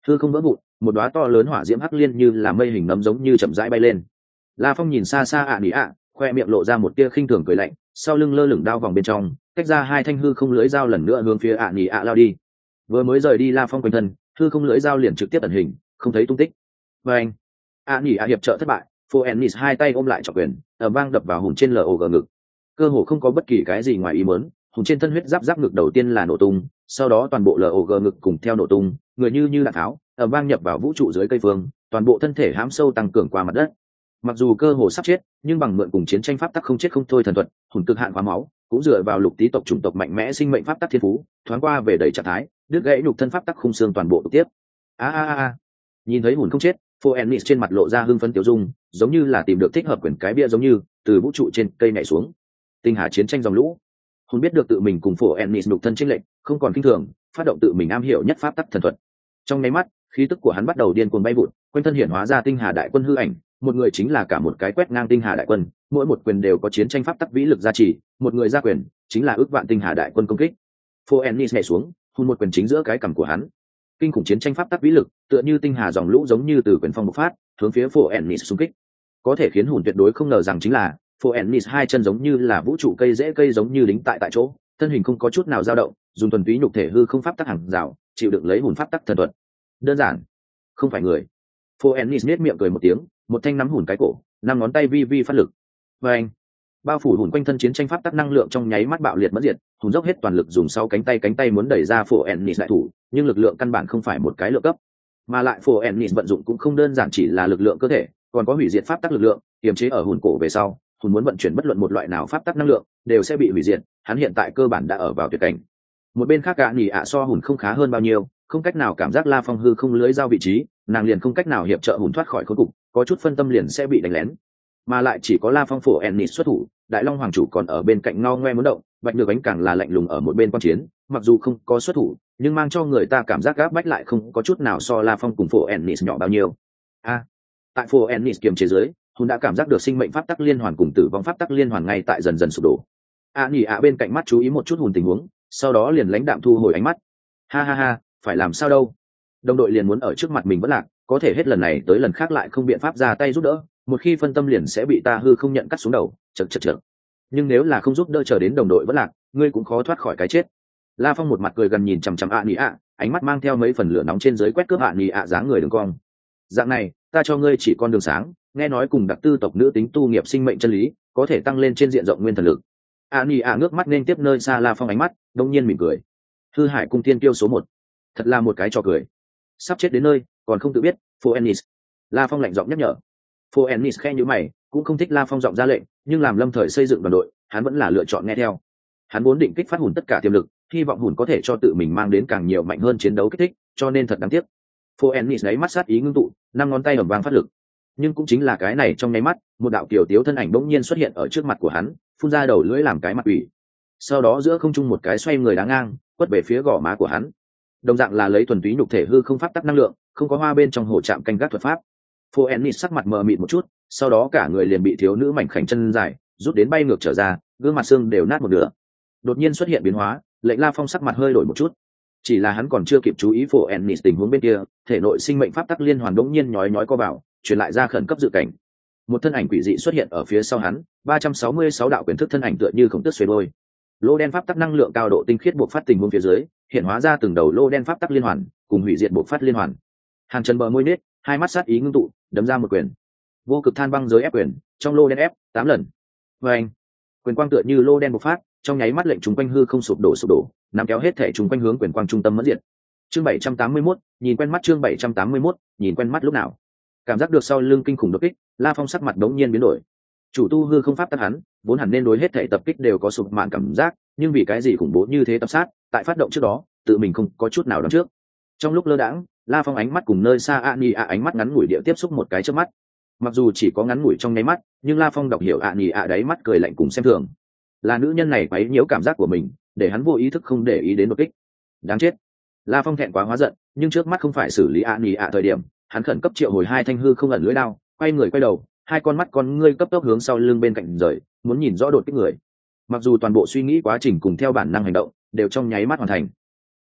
hư không vỡ vụn, một đóa to lớn hỏa diễm hắc liên như là mây hình nấm giống như chậm rãi bay lên. La phong nhìn xa xa ạ nỉ ạ, khoe miệng lộ ra một tia khinh thường cười lạnh, sau lưng lơ lửng đao vòng bên trong, tách ra hai thanh hư không lưới dao lần nữa hướng phía ạ nỉ ạ lao đi. Vừa mới rời đi la phong quanh thân, hư không lưới dao liền trực tiếp ẩn hình, không thấy tung tích. Và anh ạ nỉ ạ hiệp trợ thất bại phô ennis hai tay ôm lại trọc quyền ở vang đập vào hùng trên lờ ô gờ ngực cơ hồ không có bất kỳ cái gì ngoài ý mớn hùng trên thân huyết giáp giáp ngực đầu tiên là nổ tung, sau đó toàn bộ log ngực cùng theo nổ tung, người như như đạn tháo ở vang nhập vào vũ trụ dưới cây phương, toàn bộ thân thể hãm sâu tăng cường qua mặt đất. Mặc dù cơ hồ sắp chết, nhưng bằng mượn cùng chiến tranh pháp tắc không chết không thôi thần thuật, hùng cực hạn quá máu, cũng dựa vào lục tý tộc chủng tộc mạnh mẽ sinh mệnh pháp tắc thiên phú, thoáng qua về đầy trạng thái, đứt gãy nhục thân pháp tắc khung xương toàn bộ tiếp. A a a nhìn thấy hùn không chết phô ennis trên mặt lộ ra hưng phấn tiểu dung, giống như là tìm được thích hợp quyển cái bia giống như, từ vũ trụ trên cây nhảy xuống tinh hà chiến tranh dòng lũ. Hôn biết được tự mình cùng phổ ennis nhục thân trinh lệnh không còn kinh thường, phát động tự mình am hiểu nhất pháp tắc thần thuật. Trong nháy mắt, khí tức của hắn bắt đầu điên cuồng bay vụt, quanh thân hiển hóa ra tinh hà đại quân hư ảnh, một người chính là cả một cái quét ngang tinh hà đại quân, mỗi một quyền đều có chiến tranh pháp tắc vĩ lực gia trì, một người ra quyền, chính là ước vạn tinh hà đại quân công kích. Phô ennis nhảy xuống hùn một quyền chính giữa cái cằm của hắn. Kinh khủng chiến tranh pháp tắc vĩ lực, tựa như tinh hà dòng lũ giống như từ quyền phong bộc phát, hướng phía phổ ennis xung kích. Có thể khiến hùn tuyệt đối không ngờ rằng chính là phố ennis hai chân giống như là vũ trụ cây dễ cây giống như đính tại tại chỗ, thân hình không có chút nào dao động, dùng thuần túy nhục thể hư không pháp tắc hàng rào, chịu đựng lấy hùn pháp tắc thần thuật. Đơn giản, không phải người. Phố ennis nết miệng cười một tiếng, một thanh nắm hùn cái cổ, năm ngón tay vi vi phát lực. Và anh, bao phủ hùn quanh thân chiến tranh pháp tắc năng lượng trong nháy mắt bạo liệt mất diệt hùn dốc hết toàn lực dùng sau cánh tay cánh tay muốn đẩy ra phố ennis đại thủ, nhưng lực lượng căn bản không phải một cái lượng cấp. Mà lại phố ennis vận dụng cũng không đơn giản chỉ là lực lượng cơ thể, còn có hủy diệt pháp tắc lực lượng, kiềm chế ở hùn cổ về sau. Hồn muốn vận chuyển bất luận một loại nào pháp tắc năng lượng, đều sẽ bị hủy diệt, hắn hiện tại cơ bản đã ở vào tuyệt cảnh. Một bên khác, gã nhì ạ so hùn không khá hơn bao nhiêu, không cách nào cảm giác la phong hư không lưới giao vị trí, nàng liền không cách nào hiệp trợ hùn thoát khỏi khốn cục, có chút phân tâm liền sẽ bị đánh lén. Mà lại chỉ có la phong phổ ennis xuất thủ, đại long hoàng chủ còn ở bên cạnh ngao ngoe muốn động, bạch được ánh càng là lạnh lùng ở một bên quan chiến, mặc dù không có xuất thủ, nhưng mang cho người ta cảm giác gáp bách lại không có chút nào so la phong cùng phổ ennis nhỏ bao nhiêu. A, tại phổ ennis kiềm chế giới hồn đã cảm giác được sinh mệnh pháp tắc liên hoàn cùng tử vong pháp tắc liên hoàn ngay tại dần dần sụp đổ. A à, nhỉ ạ bên cạnh mắt chú ý một chút hồn tình huống sau đó liền lãnh đạm thu hồi ánh mắt. Ha ha ha phải làm sao đâu? Đồng đội liền muốn ở trước mặt mình vẫn lạc có thể hết lần này tới lần khác lại không biện pháp ra tay giúp đỡ một khi phân tâm liền sẽ bị ta hư không nhận cắt xuống đầu chật chật chật. Nhưng nếu là không giúp đỡ chờ đến đồng đội vẫn lạc ngươi cũng khó thoát khỏi cái chết. La phong một mặt cười gần nhìn chằm chằm ạ nỉ ạ ánh mắt mang theo mấy phần lửa nóng trên dưới quét cướp ạ nỉ ạ dáng người đường cong. Dạng này ta cho ngươi chỉ con đường sáng nghe nói cùng đặc tư tộc nữ tính tu nghiệp sinh mệnh chân lý, có thể tăng lên trên diện rộng nguyên thần lực. A ni a ngước mắt nên tiếp nơi xa la phong ánh mắt, đông nhiên mỉm cười. Hư hải cung tiên tiêu số một. Thật là một cái trò cười. Sắp chết đến nơi, còn không tự biết phố ennis la phong lạnh giọng nhắc nhở. Phố ennis khe nhữ mày, cũng không thích la phong giọng ra lệnh, nhưng làm lâm thời xây dựng đoàn đội, hắn vẫn là lựa chọn nghe theo. Hắn vốn định kích phát hùn tất cả tiềm lực, hy vọng hùn có thể cho tự mình mang đến càng nhiều mạnh hơn chiến đấu kích thích, cho nên thật đáng tiếc. Phố ennis lấy mắt sát ý ngưng tụ, năm ngón tay ẩm vang phát lực nhưng cũng chính là cái này trong nháy mắt, một đạo kiểu tiếu thân ảnh bỗng nhiên xuất hiện ở trước mặt của hắn, phun ra đầu lưỡi làm cái mặt ủy sau đó giữa không trung một cái xoay người đáng ngang, quất về phía gò má của hắn. Đồng dạng là lấy thuần túy nhục thể hư không pháp tắc năng lượng, không có hoa bên trong hồ trạm canh gác thuật pháp. Phô ennis sắc mặt mờ mịt một chút, sau đó cả người liền bị thiếu nữ mảnh khảnh chân dài, rút đến bay ngược trở ra, gương mặt xương đều nát một nửa. Đột nhiên xuất hiện biến hóa, lệnh la phong sắc mặt hơi đổi một chút. Chỉ là hắn còn chưa kịp chú ý phổ ennis tình huống bên kia, thể nội sinh mệnh pháp tắc liên hoàn đống nhiên nhói nhói co bảo truyền lại ra khẩn cấp dự cảnh. Một thân ảnh quỷ dị xuất hiện ở phía sau hắn ba trăm sáu mươi sáu đạo quyền thức thân ảnh tựa như khổng tức xuề đôi. Lô đen pháp tắc năng lượng cao độ tinh khiết buộc phát tình huống phía dưới hiện hóa ra từng đầu lô đen pháp tắc liên hoàn cùng hủy diệt buộc phát liên hoàn. Hàng trần bờ môi nết hai mắt sát ý ngưng tụ đấm ra một quyền. Vô cực than băng giới ép quyền trong lô đen ép tám lần. Vê anh quyền quang tựa như lô đen bộc phát trong nháy mắt lệnh chúng quanh hư không sụp đổ sụp đổ nắm kéo hết thể chúng quanh hướng quyền quang trung tâm mất diệt. Chương bảy trăm tám mươi 781, nhìn quen mắt chương bảy trăm tám mươi 781, nhìn quen mắt lúc nào cảm giác được sau lưng kinh khủng đột kích, la phong sắc mặt đống nhiên biến đổi. Chủ tu hư không pháp tắc hắn, vốn hẳn nên đối hết thể tập kích đều có sụp mạn cảm giác, nhưng vì cái gì khủng bố như thế tập sát, tại phát động trước đó, tự mình không có chút nào đón trước. Trong lúc lơ đãng, la phong ánh mắt cùng nơi xa a ni a ánh mắt ngắn ngủi địa tiếp xúc một cái trước mắt. Mặc dù chỉ có ngắn ngủi trong nháy mắt, nhưng la phong đọc hiểu a ni a đáy mắt cười lạnh cùng xem thường. Là nữ nhân này quấy nhiễu cảm giác của mình, để hắn vô ý thức không để ý đến đột kích. Đáng chết. La phong thẹn quá hóa giận, nhưng trước mắt không phải xử lý a ni a thời điểm hắn khẩn cấp triệu hồi hai thanh hư không ẩn lưỡi đao, quay người quay đầu, hai con mắt con ngươi cấp tốc hướng sau lưng bên cạnh rời, muốn nhìn rõ đột kích người. Mặc dù toàn bộ suy nghĩ quá trình cùng theo bản năng hành động, đều trong nháy mắt hoàn thành.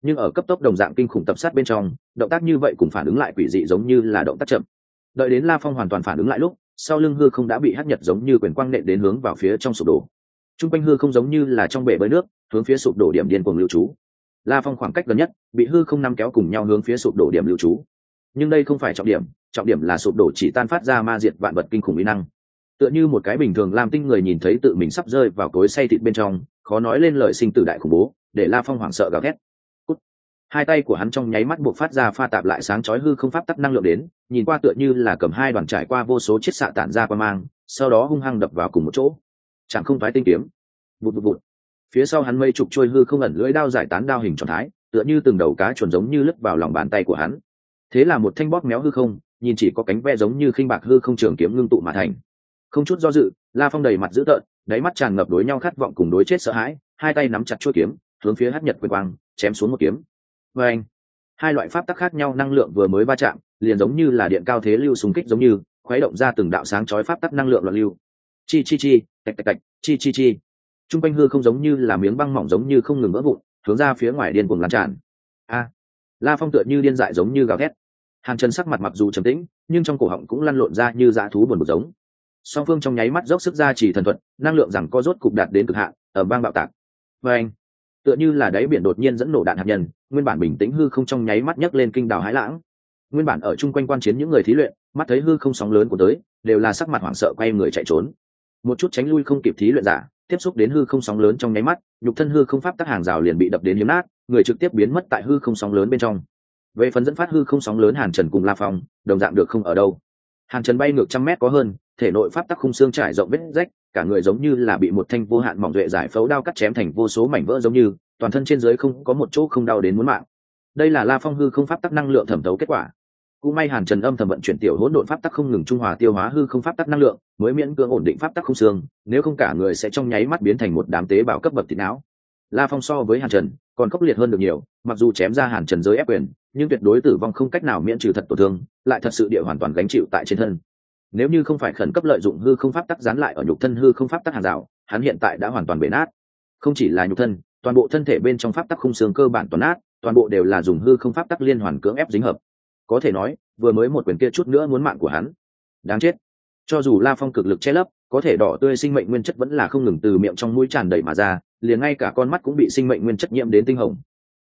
Nhưng ở cấp tốc đồng dạng kinh khủng tập sát bên trong, động tác như vậy cũng phản ứng lại quỷ dị giống như là động tác chậm. Đợi đến la phong hoàn toàn phản ứng lại lúc, sau lưng hư không đã bị hát nhật giống như quyền quang nện đến hướng vào phía trong sụp đổ. T r u n g quanh hư không giống như là trong bể bơi nước, hướng phía sụp đổ điểm điên cuồng lưu trú. La phong khoảng cách gần nhất, bị hư không năm kéo cùng nhau hướng phía sụp đổ điểm lưu trú nhưng đây không phải trọng điểm trọng điểm là sụp đổ chỉ tan phát ra ma diệt vạn vật kinh khủng mỹ năng. Tựa như một cái bình thường làm tinh người nhìn thấy tự mình sắp rơi vào cối say thịt bên trong, khó nói lên lời sinh tử đại khủng bố, để la phong hoảng sợ gào thét. Cút. hai tay của hắn trong nháy mắt buộc phát ra pha tạp lại sáng chói hư không pháp tắc năng lượng đến, nhìn qua tựa như là cầm hai đoàn trải qua vô số chiết xạ tản ra qua mang, sau đó hung hăng đập vào cùng một chỗ. Chẳng không phái tinh kiếm. Vụt vụt vụt. Phía sau hắn mây trục trôi hư không ẩn lưỡi đao giải tán đao hình tròn thái, tựa như từng đầu cá chuồn giống như lấp vào lòng bàn tay của hắn thế là một thanh bóp méo hư không, nhìn chỉ có cánh ve giống như khinh bạc hư không trường kiếm ngưng tụ mà thành. Không chút do dự, la phong đầy mặt dữ tợn, đáy mắt tràn ngập đối nhau khát vọng cùng đối chết sợ hãi, hai tay nắm chặt chuôi kiếm, hướng phía hát nhật quyền quang, chém xuống một kiếm. Vê anh hai loại pháp tắc khác nhau năng lượng vừa mới va chạm, liền giống như là điện cao thế lưu súng kích giống như, khuấy động ra từng đạo sáng chói pháp tắc năng lượng loạn lưu. Chi chi chi, tạch tạch tạch, chi chi chi. T r u n g quanh hư không giống như là miếng băng mỏng giống như không ngừng vỡ vụn, hướng ra phía ngoài điên cuồng lan tràn. A la phong tựa như điên dại giống như gào thét. Hàn chân sắc mặt mặc dù trầm tĩnh, nhưng trong cổ họng cũng lăn lộn ra như dã thú buồn bực giống. Song phương trong nháy mắt dốc sức ra chỉ thần thuật, năng lượng rằng có rốt cục đạt đến cực hạn, ở bang bạo tạc. Và anh, tựa như là đáy biển đột nhiên dẫn nổ đạn hạt nhân, nguyên bản bình tĩnh hư không trong nháy mắt nhấc lên kinh đào hái lãng. Nguyên bản ở chung quanh quan chiến những người thí luyện, mắt thấy hư không sóng lớn của tới, đều là sắc mặt hoảng sợ quay người chạy trốn. Một chút tránh lui không kịp thí luyện giả, tiếp xúc đến hư không sóng lớn trong nháy mắt, nhục thân hư không pháp tắc hàng rào liền bị đập đến hiếm nát người trực tiếp biến mất tại hư không sóng lớn bên trong. Về phần dẫn phát hư không sóng lớn hàn trần cùng la phong, đồng dạng được không ở đâu. Hàn trần bay ngược trăm mét có hơn, thể nội pháp tắc khung xương trải rộng vết rách, cả người giống như là bị một thanh vô hạn mỏng duệ giải phẫu đao cắt chém thành vô số mảnh vỡ giống như, toàn thân trên dưới không có một chỗ không đau đến muốn mạng. Đây là la phong hư không pháp tắc năng lượng thẩm thấu kết quả. Cũng may hàn trần âm thầm vận chuyển tiểu hỗn độn pháp tắc không ngừng trung hòa tiêu hóa hư không pháp tắc năng lượng, mới miễn cưỡng ổn định pháp tắc không xương, nếu không cả người sẽ trong nháy mắt biến thành một đám tế bào cấp bậc thịt não. La phong so với hàn trần còn khốc liệt hơn được nhiều, mặc dù chém ra hàn trần giới ép quyền, nhưng tuyệt đối tử vong không cách nào miễn trừ thật tổn thương, lại thật sự địa hoàn toàn gánh chịu tại trên thân. Nếu như không phải khẩn cấp lợi dụng hư không pháp tắc dán lại ở nhục thân hư không pháp tắc hàng rào, hắn hiện tại đã hoàn toàn bể nát. Không chỉ là nhục thân, toàn bộ thân thể bên trong pháp tắc khung xương cơ bản toàn nát, toàn bộ đều là dùng hư không pháp tắc liên hoàn cưỡng ép dính hợp. Có thể nói, vừa mới một quyền kia chút nữa muốn mạng của hắn. Đáng chết. Cho dù la phong cực lực che lấp, có thể đỏ tươi sinh mệnh nguyên chất vẫn là không ngừng từ miệng trong mũi tràn đầy mà ra liền ngay cả con mắt cũng bị sinh mệnh nguyên chất nhiễm đến tinh hồng.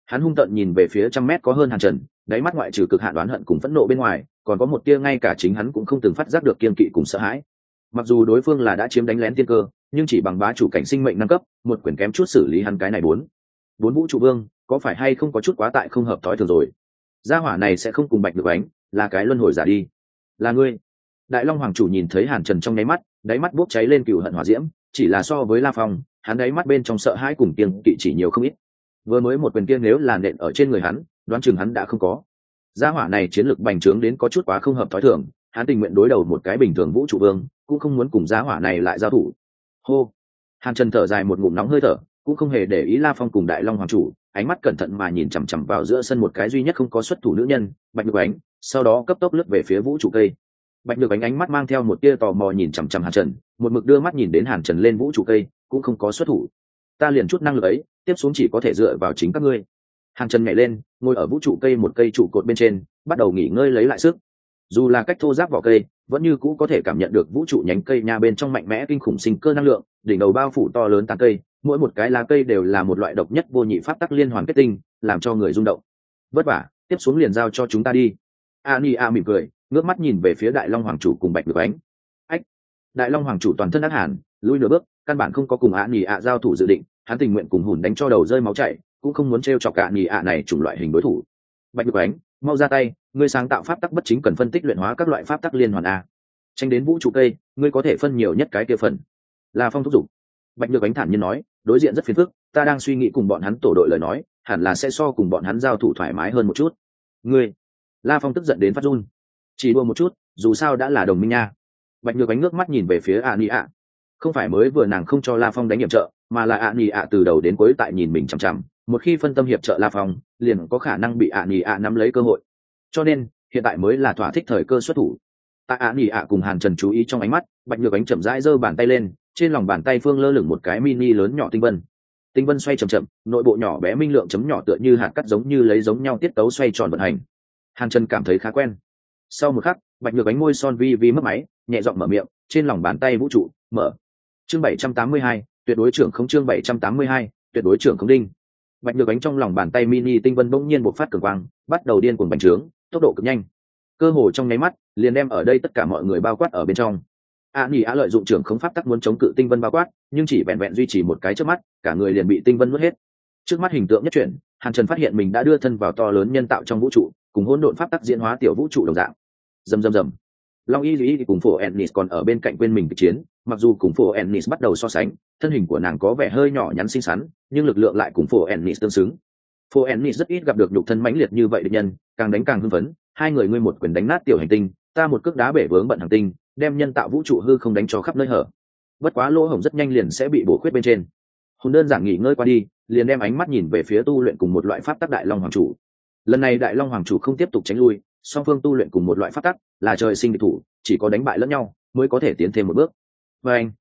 Hắn hung tận nhìn về phía trăm mét có hơn hàng trần, đáy mắt ngoại trừ cực hạn đoán hận cùng phẫn nộ bên ngoài, còn có một tia ngay cả chính hắn cũng không từng phát giác được kiên kỵ cùng sợ hãi. Mặc dù đối phương là đã chiếm đánh lén tiên cơ, nhưng chỉ bằng bá chủ cảnh sinh mệnh nâng cấp, một quyển kém chút xử lý hắn cái này bốn. Bốn vũ trụ vương, có phải hay không có chút quá tại không hợp thói thường rồi? Gia hỏa này sẽ không cùng bạch được ánh, là cái luân hồi giả đi. Là ngươi. Đại long hoàng chủ nhìn thấy hàn trần trong nháy mắt, đáy mắt bốc cháy lên cựu hận hỏa diễm, chỉ là so với la phong hắn ấy mắt bên trong sợ hãi cùng kiên kỵ chỉ nhiều không ít. Vừa mới một quyền kia nếu là nện ở trên người hắn, đoán chừng hắn đã không có. Gia hỏa này chiến lược bành trướng đến có chút quá không hợp thói thường, hắn tình nguyện đối đầu một cái bình thường vũ trụ vương, cũng không muốn cùng gia hỏa này lại giao thủ. Hô! Hàn trần thở dài một ngụm nóng hơi thở, cũng không hề để ý la phong cùng đại long hoàng chủ, ánh mắt cẩn thận mà nhìn chằm chằm vào giữa sân một cái duy nhất không có xuất thủ nữ nhân, bạch được ánh, sau đó cấp tốc lướt về phía vũ trụ cây. Bạch được ánh ánh mắt mang theo một tia tò mò nhìn chằm chằm hàn trần, một mực đưa mắt nhìn đến hàn trần lên vũ trụ cây cũng không có xuất thủ. Ta liền chút năng lực ấy, tiếp xuống chỉ có thể dựa vào chính các ngươi. Hàng trần nhảy lên, ngồi ở vũ trụ cây một cây trụ cột bên trên, bắt đầu nghỉ ngơi lấy lại sức. Dù là cách thô giáp vỏ cây, vẫn như cũ có thể cảm nhận được vũ trụ nhánh cây nhà bên trong mạnh mẽ kinh khủng sinh cơ năng lượng, đỉnh đầu bao phủ to lớn tàn cây, mỗi một cái lá cây đều là một loại độc nhất vô nhị pháp tắc liên hoàn kết tinh, làm cho người rung động. Vất vả, tiếp xuống liền giao cho chúng ta đi. A ni a mỉm cười, ngước mắt nhìn về phía đại long hoàng chủ cùng bạch được ánh. Ách, đại long hoàng chủ toàn thân ác hàn lui nửa bước căn bản không có cùng ạ ni ạ giao thủ dự định, hắn tình nguyện cùng hùn đánh cho đầu rơi máu chảy, cũng không muốn t r e o chọc ạ nhì ạ này chủng loại hình đối thủ. Bạch được ánh, mau ra tay, ngươi sáng tạo pháp tắc bất chính cần phân tích luyện hóa các loại pháp tắc liên hoàn a. Tranh đến vũ trụ cây, ngươi có thể phân nhiều nhất cái kia phần. Là phong thúc giục. Bạch được ánh thản nhiên nói, đối diện rất phiền phức, ta đang suy nghĩ cùng bọn hắn tổ đội lời nói, hẳn là sẽ so cùng bọn hắn giao thủ thoải mái hơn một chút. Ngươi. La phong tức giận đến phát run. Chỉ đua một chút, dù sao đã là đồng minh nha. Bạch được ánh nước mắt nhìn về phía a ni ạ không phải mới vừa nàng không cho la phong đánh hiệp trợ, mà là ạ ni ạ từ đầu đến cuối tại nhìn mình chằm chằm, một khi phân tâm hiệp trợ la phong, liền có khả năng bị ạ nỉ ạ nắm lấy cơ hội. Cho nên, hiện tại mới là thỏa thích thời cơ xuất thủ. Tại ạ nỉ ạ cùng hàn trần chú ý trong ánh mắt, bạch nhược ánh chậm rãi giơ bàn tay lên, trên lòng bàn tay phương lơ lửng một cái mini lớn nhỏ tinh vân. Tinh vân xoay chậm chậm, nội bộ nhỏ bé minh lượng chấm nhỏ tựa như hạt cắt giống như lấy giống nhau tiết tấu xoay tròn vận hành. Hàn trần cảm thấy khá quen. Sau một khắc, bạch nhược ánh môi son vi vi mất máy, nhẹ giọng mở miệng, trên lòng bàn tay vũ trụ, mở chương bảy trăm tám mươi hai, tuyệt đối trưởng không chương bảy trăm tám mươi hai, tuyệt đối trưởng không đinh. Bạch được bánh trong lòng bàn tay mini tinh vân bỗng nhiên bộc phát cường quang, bắt đầu điên cuồng bành trướng, tốc độ cực nhanh. Cơ hồ trong nháy mắt, liền đem ở đây tất cả mọi người bao quát ở bên trong. A nỉ a lợi dụng trưởng không pháp tắc muốn chống cự tinh vân bao quát, nhưng chỉ vẹn vẹn duy trì một cái trước mắt, cả người liền bị tinh vân nuốt hết. Trước mắt hình tượng nhất chuyển, hàn trần phát hiện mình đã đưa thân vào to lớn nhân tạo trong vũ trụ, cùng hỗn độn pháp tắc diễn hóa tiểu vũ trụ đồng dạng. Dầm dầm dầm long y lý cùng phổ ennis còn ở bên cạnh quên mình kịch chiến mặc dù cùng phổ ennis bắt đầu so sánh, thân hình của nàng có vẻ hơi nhỏ nhắn xinh xắn, nhưng lực lượng lại cùng phổ ennis tương xứng. Phổ ennis rất ít gặp được nhục thân mãnh liệt như vậy địch nhân, càng đánh càng hưng phấn, hai người ngươi một quyền đánh nát tiểu hành tinh, ta một cước đá bể vướng bận hành tinh, đem nhân tạo vũ trụ hư không đánh cho khắp nơi hở. Bất quá lỗ hổng rất nhanh liền sẽ bị bổ khuyết bên trên. Hồn đơn giản nghỉ ngơi qua đi, liền đem ánh mắt nhìn về phía tu luyện cùng một loại pháp tắc đại long hoàng chủ. Lần này đại long hoàng chủ không tiếp tục tránh lui, song phương tu luyện cùng một loại pháp tắc là trời sinh địch thủ, chỉ có đánh bại lẫn nhau mới có thể tiến thêm một bước và anh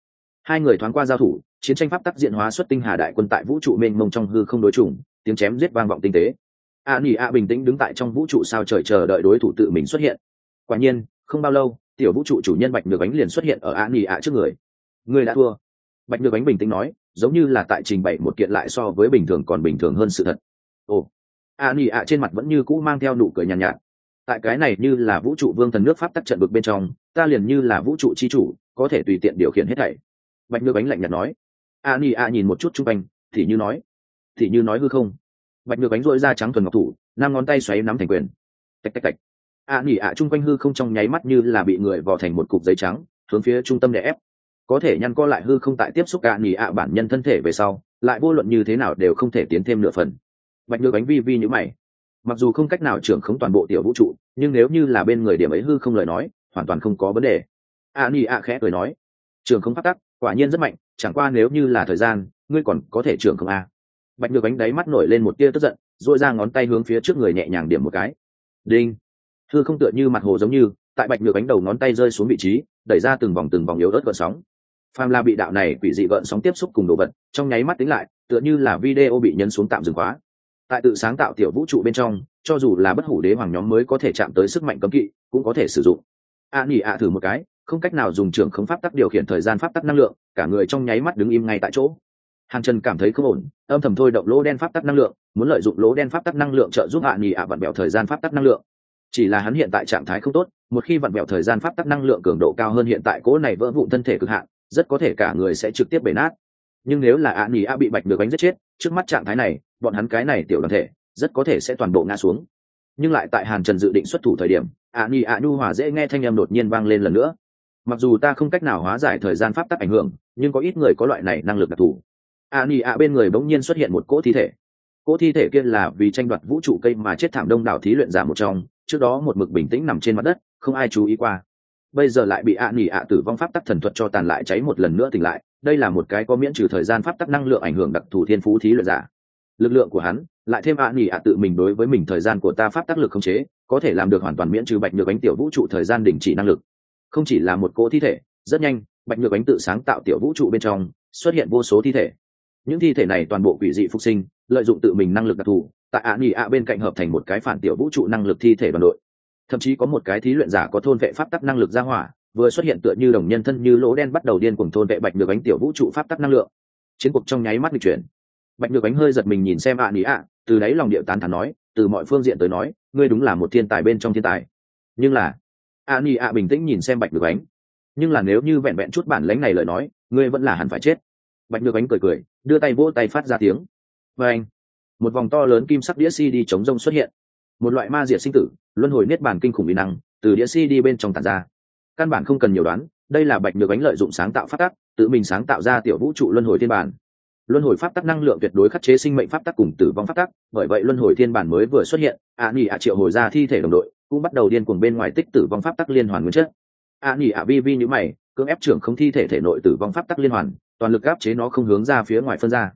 hai người thoáng qua giao thủ chiến tranh pháp tắc diện hóa xuất tinh hà đại quân tại vũ trụ mênh mông trong hư không đối chủng tiếng chém giết vang vọng tinh tế. A nỉ a bình tĩnh đứng tại trong vũ trụ sao trời chờ đợi đối thủ tự mình xuất hiện. Quả nhiên không bao lâu tiểu vũ trụ chủ nhân bạch nhược ánh liền xuất hiện ở a nỉ a trước người. Người đã thua. Bạch nhược ánh bình tĩnh nói giống như là tại trình bày một kiện lại so với bình thường còn bình thường hơn sự thật. Ồ a nỉ a trên mặt vẫn như cũ mang theo nụ cười nhàn nhạt, nhạt tại cái này như là vũ trụ vương thần nước pháp tắc trận vực bên trong ta liền như là vũ trụ chi chủ, có thể tùy tiện điều khiển hết thảy. Bạch nhược ánh lạnh nhạt nói. A ni a nhìn một chút chung quanh, thì như nói. Thì như nói hư không. Bạch nhược ánh dội ra trắng thuần ngọc thủ, năm ngón tay xoáy nắm thành quyền. Tạch tạch tạch. A nỉ a chung quanh hư không trong nháy mắt như là bị người vò thành một cục giấy trắng, hướng phía trung tâm để ép. Có thể nhăn co lại hư không tại tiếp xúc a nỉ a bản nhân thân thể về sau, lại vô luận như thế nào đều không thể tiến thêm nửa phần. Bạch nhược ánh vi vi như mày. Mặc dù không cách nào trưởng khống toàn bộ tiểu vũ trụ, nhưng nếu như là bên người điểm ấy hư không lời nói hoàn toàn không có vấn đề. A ni a khẽ cười nói, trường không phát tắc, quả nhiên rất mạnh, chẳng qua nếu như là thời gian, ngươi còn có thể trường không a. Bạch nhược bánh đáy mắt nổi lên một tia tức giận dội ra ngón tay hướng phía trước người nhẹ nhàng điểm một cái. Đinh. Thư không tựa như mặt hồ giống như, tại bạch nhược bánh đầu ngón tay rơi xuống vị trí, đẩy ra từng vòng từng vòng yếu ớt gợn sóng. Phàm la bị đạo này quỷ dị gợn sóng tiếp xúc cùng đồ vật, trong nháy mắt tính lại, tựa như là video bị nhấn xuống tạm dừng khóa. Tại tự sáng tạo tiểu vũ trụ bên trong, cho dù là bất hủ đế hoàng nhóm mới có thể chạm tới sức mạnh cấm kỵ, cũng có thể sử dụng a nỉ ạ thử một cái, không cách nào dùng trường khống pháp tắc điều khiển thời gian pháp tắc năng lượng, cả người trong nháy mắt đứng im ngay tại chỗ. Hàn trần cảm thấy không ổn, âm thầm thôi động lỗ đen pháp tắc năng lượng, muốn lợi dụng lỗ đen pháp tắc năng lượng trợ giúp hạ nghỉ ạ vặn bẹo thời gian pháp tắc năng lượng. Chỉ là hắn hiện tại trạng thái không tốt, một khi vặn bẹo thời gian pháp tắc năng lượng cường độ cao hơn hiện tại, cỗ này vỡ vụn thân thể cực hạn, rất có thể cả người sẽ trực tiếp bể nát. Nhưng nếu là ạ nghỉ ạ bị bạch được đánh giết chết, trước mắt trạng thái này, bọn hắn cái này tiểu đoàn thể, rất có thể sẽ toàn bộ ngã xuống nhưng lại tại hàn trần dự định xuất thủ thời điểm ạ ni ạ nhu hòa dễ nghe thanh em đột nhiên vang lên lần nữa. Mặc dù ta không cách nào hóa giải thời gian pháp tắc ảnh hưởng, nhưng có ít người có loại này năng lực đặc thù. Ạ ni ạ bên người bỗng nhiên xuất hiện một cỗ thi thể. Cỗ thi thể kia là vì tranh đoạt vũ trụ cây mà chết thảm đông đảo thí luyện giả một trong, trước đó một mực bình tĩnh nằm trên mặt đất, không ai chú ý qua. Bây giờ lại bị ạ nỉ ạ tử vong pháp tắc thần thuật cho tàn lại cháy một lần nữa tỉnh lại, đây là một cái có miễn trừ thời gian pháp tắc năng lượng ảnh hưởng đặc thù thiên phú thí luyện giả. Lực lượng của hắn lại thêm ạ nghỉ ạ tự mình đối với mình thời gian của ta pháp tác lực không chế, có thể làm được hoàn toàn miễn trừ bạch nhược bánh tiểu vũ trụ thời gian đình chỉ năng lực. Không chỉ là một cỗ thi thể, rất nhanh, bạch nhược bánh tự sáng tạo tiểu vũ trụ bên trong, xuất hiện vô số thi thể. Những thi thể này toàn bộ quỷ dị phục sinh, lợi dụng tự mình năng lực đặc thù, tại ạ nghỉ ạ bên cạnh hợp thành một cái phản tiểu vũ trụ năng lực thi thể đoàn đội. Thậm chí có một cái thí luyện giả có thôn vệ pháp tắc năng lực ra hỏa, vừa xuất hiện tựa như đồng nhân thân như lỗ đen bắt đầu điên cùng thôn vệ bạch nhược bánh tiểu vũ trụ pháp tắc năng lượng. Chiến cuộc trong nháy mắt lịch chuyển bạch nhược bánh hơi giật mình nhìn xem ạ nỉ ạ, từ đáy lòng điệu tán thắn nói, từ mọi phương diện tới nói, ngươi đúng là một thiên tài bên trong thiên tài. Nhưng là, ạ nỉ ạ bình tĩnh nhìn xem bạch nhược ánh. Nhưng là nếu như vẹn vẹn chút bản lánh này lời nói, ngươi vẫn là hẳn phải chết. Bạch nhược ánh cười cười, đưa tay vỗ tay phát ra tiếng. Và anh, một vòng to lớn kim sắc đĩa cd chống rông xuất hiện. Một loại ma diệt sinh tử, luân hồi niết bàn kinh khủng bí năng, từ đĩa cd bên trong tàn ra. Căn bản không cần nhiều đoán, đây là bạch nhược ánh lợi dụng sáng tạo phát tác tự mình sáng tạo ra tiểu vũ trụ luân hồi thiên bản luân hồi pháp tắc năng lượng tuyệt đối khắc chế sinh mệnh pháp tắc cùng tử vong pháp tắc, bởi vậy luân hồi thiên bản mới vừa xuất hiện ạ nghỉ ạ triệu hồi ra thi thể đồng đội, cũng bắt đầu điên cuồng bên ngoài tích tử vong pháp tắc liên hoàn nguyên chất. Ạ nghỉ ạ vi vi như mày, cưỡng ép trưởng không thi thể thể nội tử vong pháp tắc liên hoàn, toàn lực áp chế nó không hướng ra phía ngoài phân ra.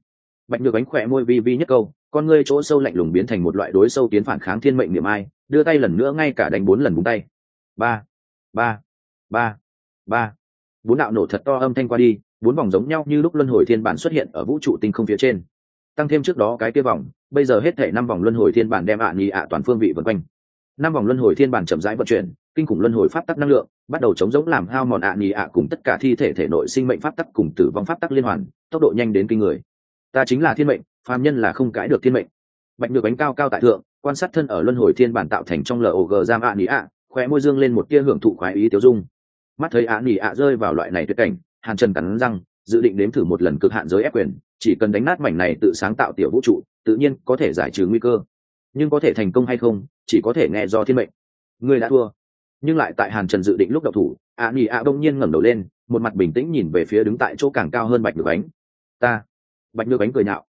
Bạch nhược ánh khỏe môi vi vi nhất câu, con ngươi chỗ sâu lạnh lùng biến thành một loại đối sâu tiến phản kháng thiên mệnh niệm ai, đưa tay lần nữa ngay cả đánh bốn lần búng tay. Ba ba ba ba. Bốn đạo nổ thật to âm thanh qua đi bốn vòng giống nhau như lúc luân hồi thiên bản xuất hiện ở vũ trụ tinh không phía trên. Tăng thêm trước đó cái kia vòng, bây giờ hết thể năm vòng luân hồi thiên bản đem ạ à ạ toàn phương vị vân quanh. Năm vòng luân hồi thiên bản chậm rãi vận chuyển, kinh khủng luân hồi pháp tắc năng lượng, bắt đầu chống giống làm hao mòn ạ à ạ cùng tất cả thi thể thể nội sinh mệnh pháp tắc cùng tử vong pháp tắc liên hoàn, tốc độ nhanh đến kinh người. Ta chính là thiên mệnh, phàm nhân là không cãi được thiên mệnh. Bạch được bánh cao cao tại thượng, quan sát thân ở luân hồi thiên bản tạo thành trong log giam ạ nhì ạ, khóe môi dương lên một tia hưởng thụ khoái ý tiêu dung. Mắt thấy ạ nhì ạ rơi vào loại này tuyệt cảnh hàn trần cắn răng, dự định nếm thử một lần cực hạn giới ép quyền, chỉ cần đánh nát mảnh này tự sáng tạo tiểu vũ trụ, tự nhiên có thể giải trừ nguy cơ. Nhưng có thể thành công hay không, chỉ có thể nghe do thiên mệnh. Ngươi đã thua. Nhưng lại tại hàn trần dự định lúc đậu thủ ạ nỉ ạ đông nhiên ngẩng đầu lên, một mặt bình tĩnh nhìn về phía đứng tại chỗ càng cao hơn bạch nhược ánh. Ta. Bạch nhược ánh cười nhạo.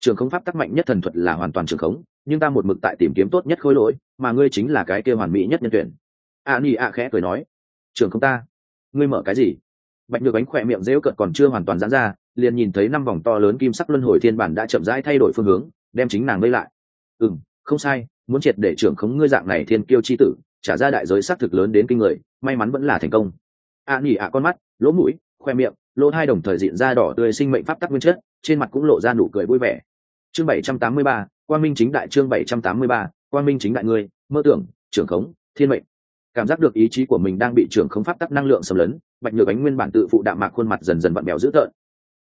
Trường không pháp tắc mạnh nhất thần thuật là hoàn toàn trường khống, nhưng ta một mực tại tìm kiếm tốt nhất khối lỗi, mà ngươi chính là cái kia hoàn mỹ nhất nhân tuyển. A ni a khẽ cười nói. Trường không ta. Ngươi mở cái gì? Bạch nhược ánh khỏe miệng rêu cợt còn chưa hoàn toàn giãn ra, liền nhìn thấy năm vòng to lớn kim sắc luân hồi thiên bản đã chậm rãi thay đổi phương hướng, đem chính nàng lấy lại. Ừ không sai, muốn triệt để trưởng khống ngươi dạng này thiên kiêu chi tử, trả ra đại giới xác thực lớn đến kinh người, may mắn vẫn là thành công. Ạ nhỉ ạ con mắt, lỗ mũi, khoe miệng, lỗ hai đồng thời diện da đỏ tươi sinh mệnh pháp tắc nguyên chất, trên mặt cũng lộ ra nụ cười vui vẻ. Chương bảy trăm tám mươi ba, quang minh chính đại chương bảy trăm tám mươi ba, quang minh chính đại ngươi, mơ tưởng, trưởng khống, thiên mệnh cảm giác được ý chí của mình đang bị trưởng khống pháp tắc năng lượng xâm lấn, bạch nhược ánh nguyên bản tự phụ đạm mạc khuôn mặt dần dần bận bèo dữ tợn.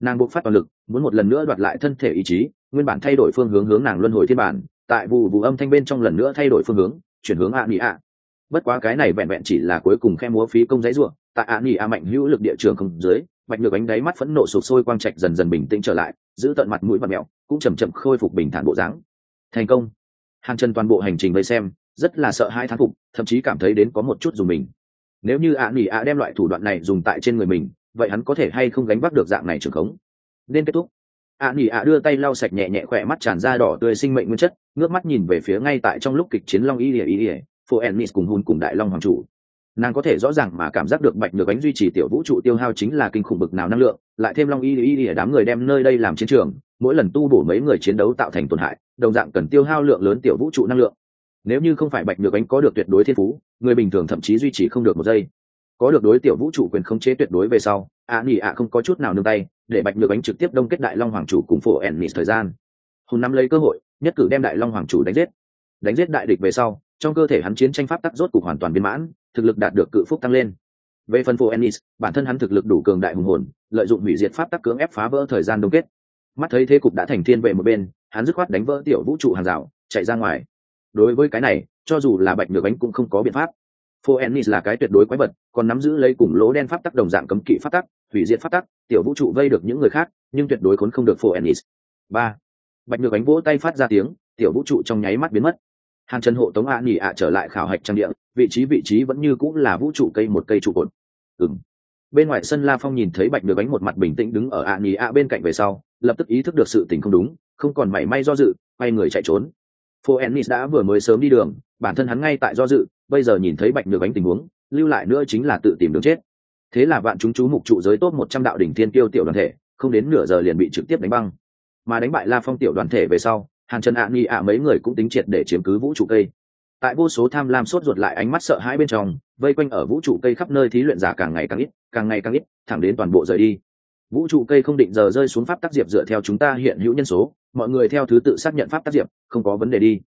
Nàng buộc phát toàn lực, muốn một lần nữa đoạt lại thân thể ý chí, nguyên bản thay đổi phương hướng hướng nàng luân hồi thiên bản, tại vụ vụ âm thanh bên trong lần nữa thay đổi phương hướng, chuyển hướng ạ nỉ ạ. Bất quá cái này vẹn vẹn chỉ là cuối cùng khe múa phí công giấy ruộng tại ạ nỉ ạ mạnh hữu lực địa trường không dưới, bạch nhược ánh đáy mắt phẫn nộ sụp sôi quang trạch dần dần bình tĩnh trở lại, giữ tận mặt mũi và mẹo cũng chầm chậm khôi phục bình thản bộ dáng. Thành công. Hàng chân toàn bộ hành trình vây xem rất là sợ hai thán phục, thậm chí cảm thấy đến có một chút dùng mình. Nếu như ạ nỉ ạ đem loại thủ đoạn này dùng tại trên người mình, vậy hắn có thể hay không gánh vác được dạng này trường khống? Nên kết thúc. ạ nỉ ạ đưa tay lau sạch nhẹ nhẹ khỏe mắt tràn ra đỏ tươi sinh mệnh nguyên chất, ngước mắt nhìn về phía ngay tại trong lúc kịch chiến long y ỉa y ỉa phô ennis cùng hôn cùng đại long hoàng chủ. Nàng có thể rõ ràng mà cảm giác được bạch được bánh duy trì tiểu vũ trụ tiêu hao chính là kinh khủng bực nào năng lượng, lại thêm long y ỉa ỉa đám người đem nơi đây làm chiến trường, mỗi lần tu bổ mấy người chiến đấu tạo thành tổn hại, đồng dạng cần tiêu hao lượng lớn tiểu vũ trụ năng lượng nếu như không phải bạch nhược ánh có được tuyệt đối thiên phú, người bình thường thậm chí duy trì không được một giây. Có được đối tiểu vũ trụ quyền khống chế tuyệt đối về sau ạ nghỉ ạ không có chút nào nương tay, để bạch nhược ánh trực tiếp đông kết đại long hoàng chủ cùng phổ ennis thời gian. Hùng nắm lấy cơ hội, nhất cử đem đại long hoàng chủ đánh giết. Đánh giết đại địch về sau, trong cơ thể hắn chiến tranh pháp tắc rốt cục hoàn toàn viên mãn, thực lực đạt được cự phúc tăng lên. Về phần phổ ennis, bản thân hắn thực lực đủ cường đại hùng hồn, lợi dụng hủy diệt pháp tắc cưỡng ép phá vỡ thời gian đông kết. Mắt thấy thế cục đã thành thiên vệ một bên, hắn dứt khoát đánh vỡ tiểu vũ trụ hàng rào, chạy ra ngoài đối với cái này, cho dù là bạch nhược ánh cũng không có biện pháp. Phố ennis là cái tuyệt đối quái vật, còn nắm giữ lấy cùng lỗ đen pháp tắc đồng dạng cấm kỵ pháp tắc, hủy diệt pháp tắc, tiểu vũ trụ vây được những người khác, nhưng tuyệt đối khốn không được phố ennis. Ba. Bạch nhược ánh vỗ tay phát ra tiếng, tiểu vũ trụ trong nháy mắt biến mất. Hàn trần hộ tống ạ nghỉ ạ trở lại khảo hạch trang địa, vị trí vị trí vẫn như cũng là vũ trụ cây một cây trụ cột. Ừng bên ngoài sân la phong nhìn thấy bạch được ánh một mặt bình tĩnh đứng ở ạ nghỉ ạ bên cạnh về sau, lập tức ý thức được sự tình không đúng, không còn mảy may do dự, quay người chạy trốn. Phô Ennis đã vừa mới sớm đi đường, bản thân hắn ngay tại do dự, bây giờ nhìn thấy Bạch Nhược Ánh tình huống, lưu lại nữa chính là tự tìm đường chết. Thế là vạn chúng chú mục trụ giới tốt một trăm đạo đỉnh thiên tiêu tiểu đoàn thể, không đến nửa giờ liền bị trực tiếp đánh băng. Mà đánh bại La Phong tiểu đoàn thể về sau, Hàn Trần ạ nghi ạ mấy người cũng tính triệt để chiếm cứ vũ trụ cây. Tại vô số tham lam sốt ruột lại ánh mắt sợ hãi bên trong, vây quanh ở vũ trụ cây khắp nơi thí luyện giả càng ngày càng ít, càng ngày càng ít, thẳng đến toàn bộ rời đi. Vũ trụ cây không định giờ rơi xuống pháp tác diệp dựa theo chúng ta hiện hữu nhân số, mọi người theo thứ tự xác nhận pháp tác diệp không có vấn đề đi.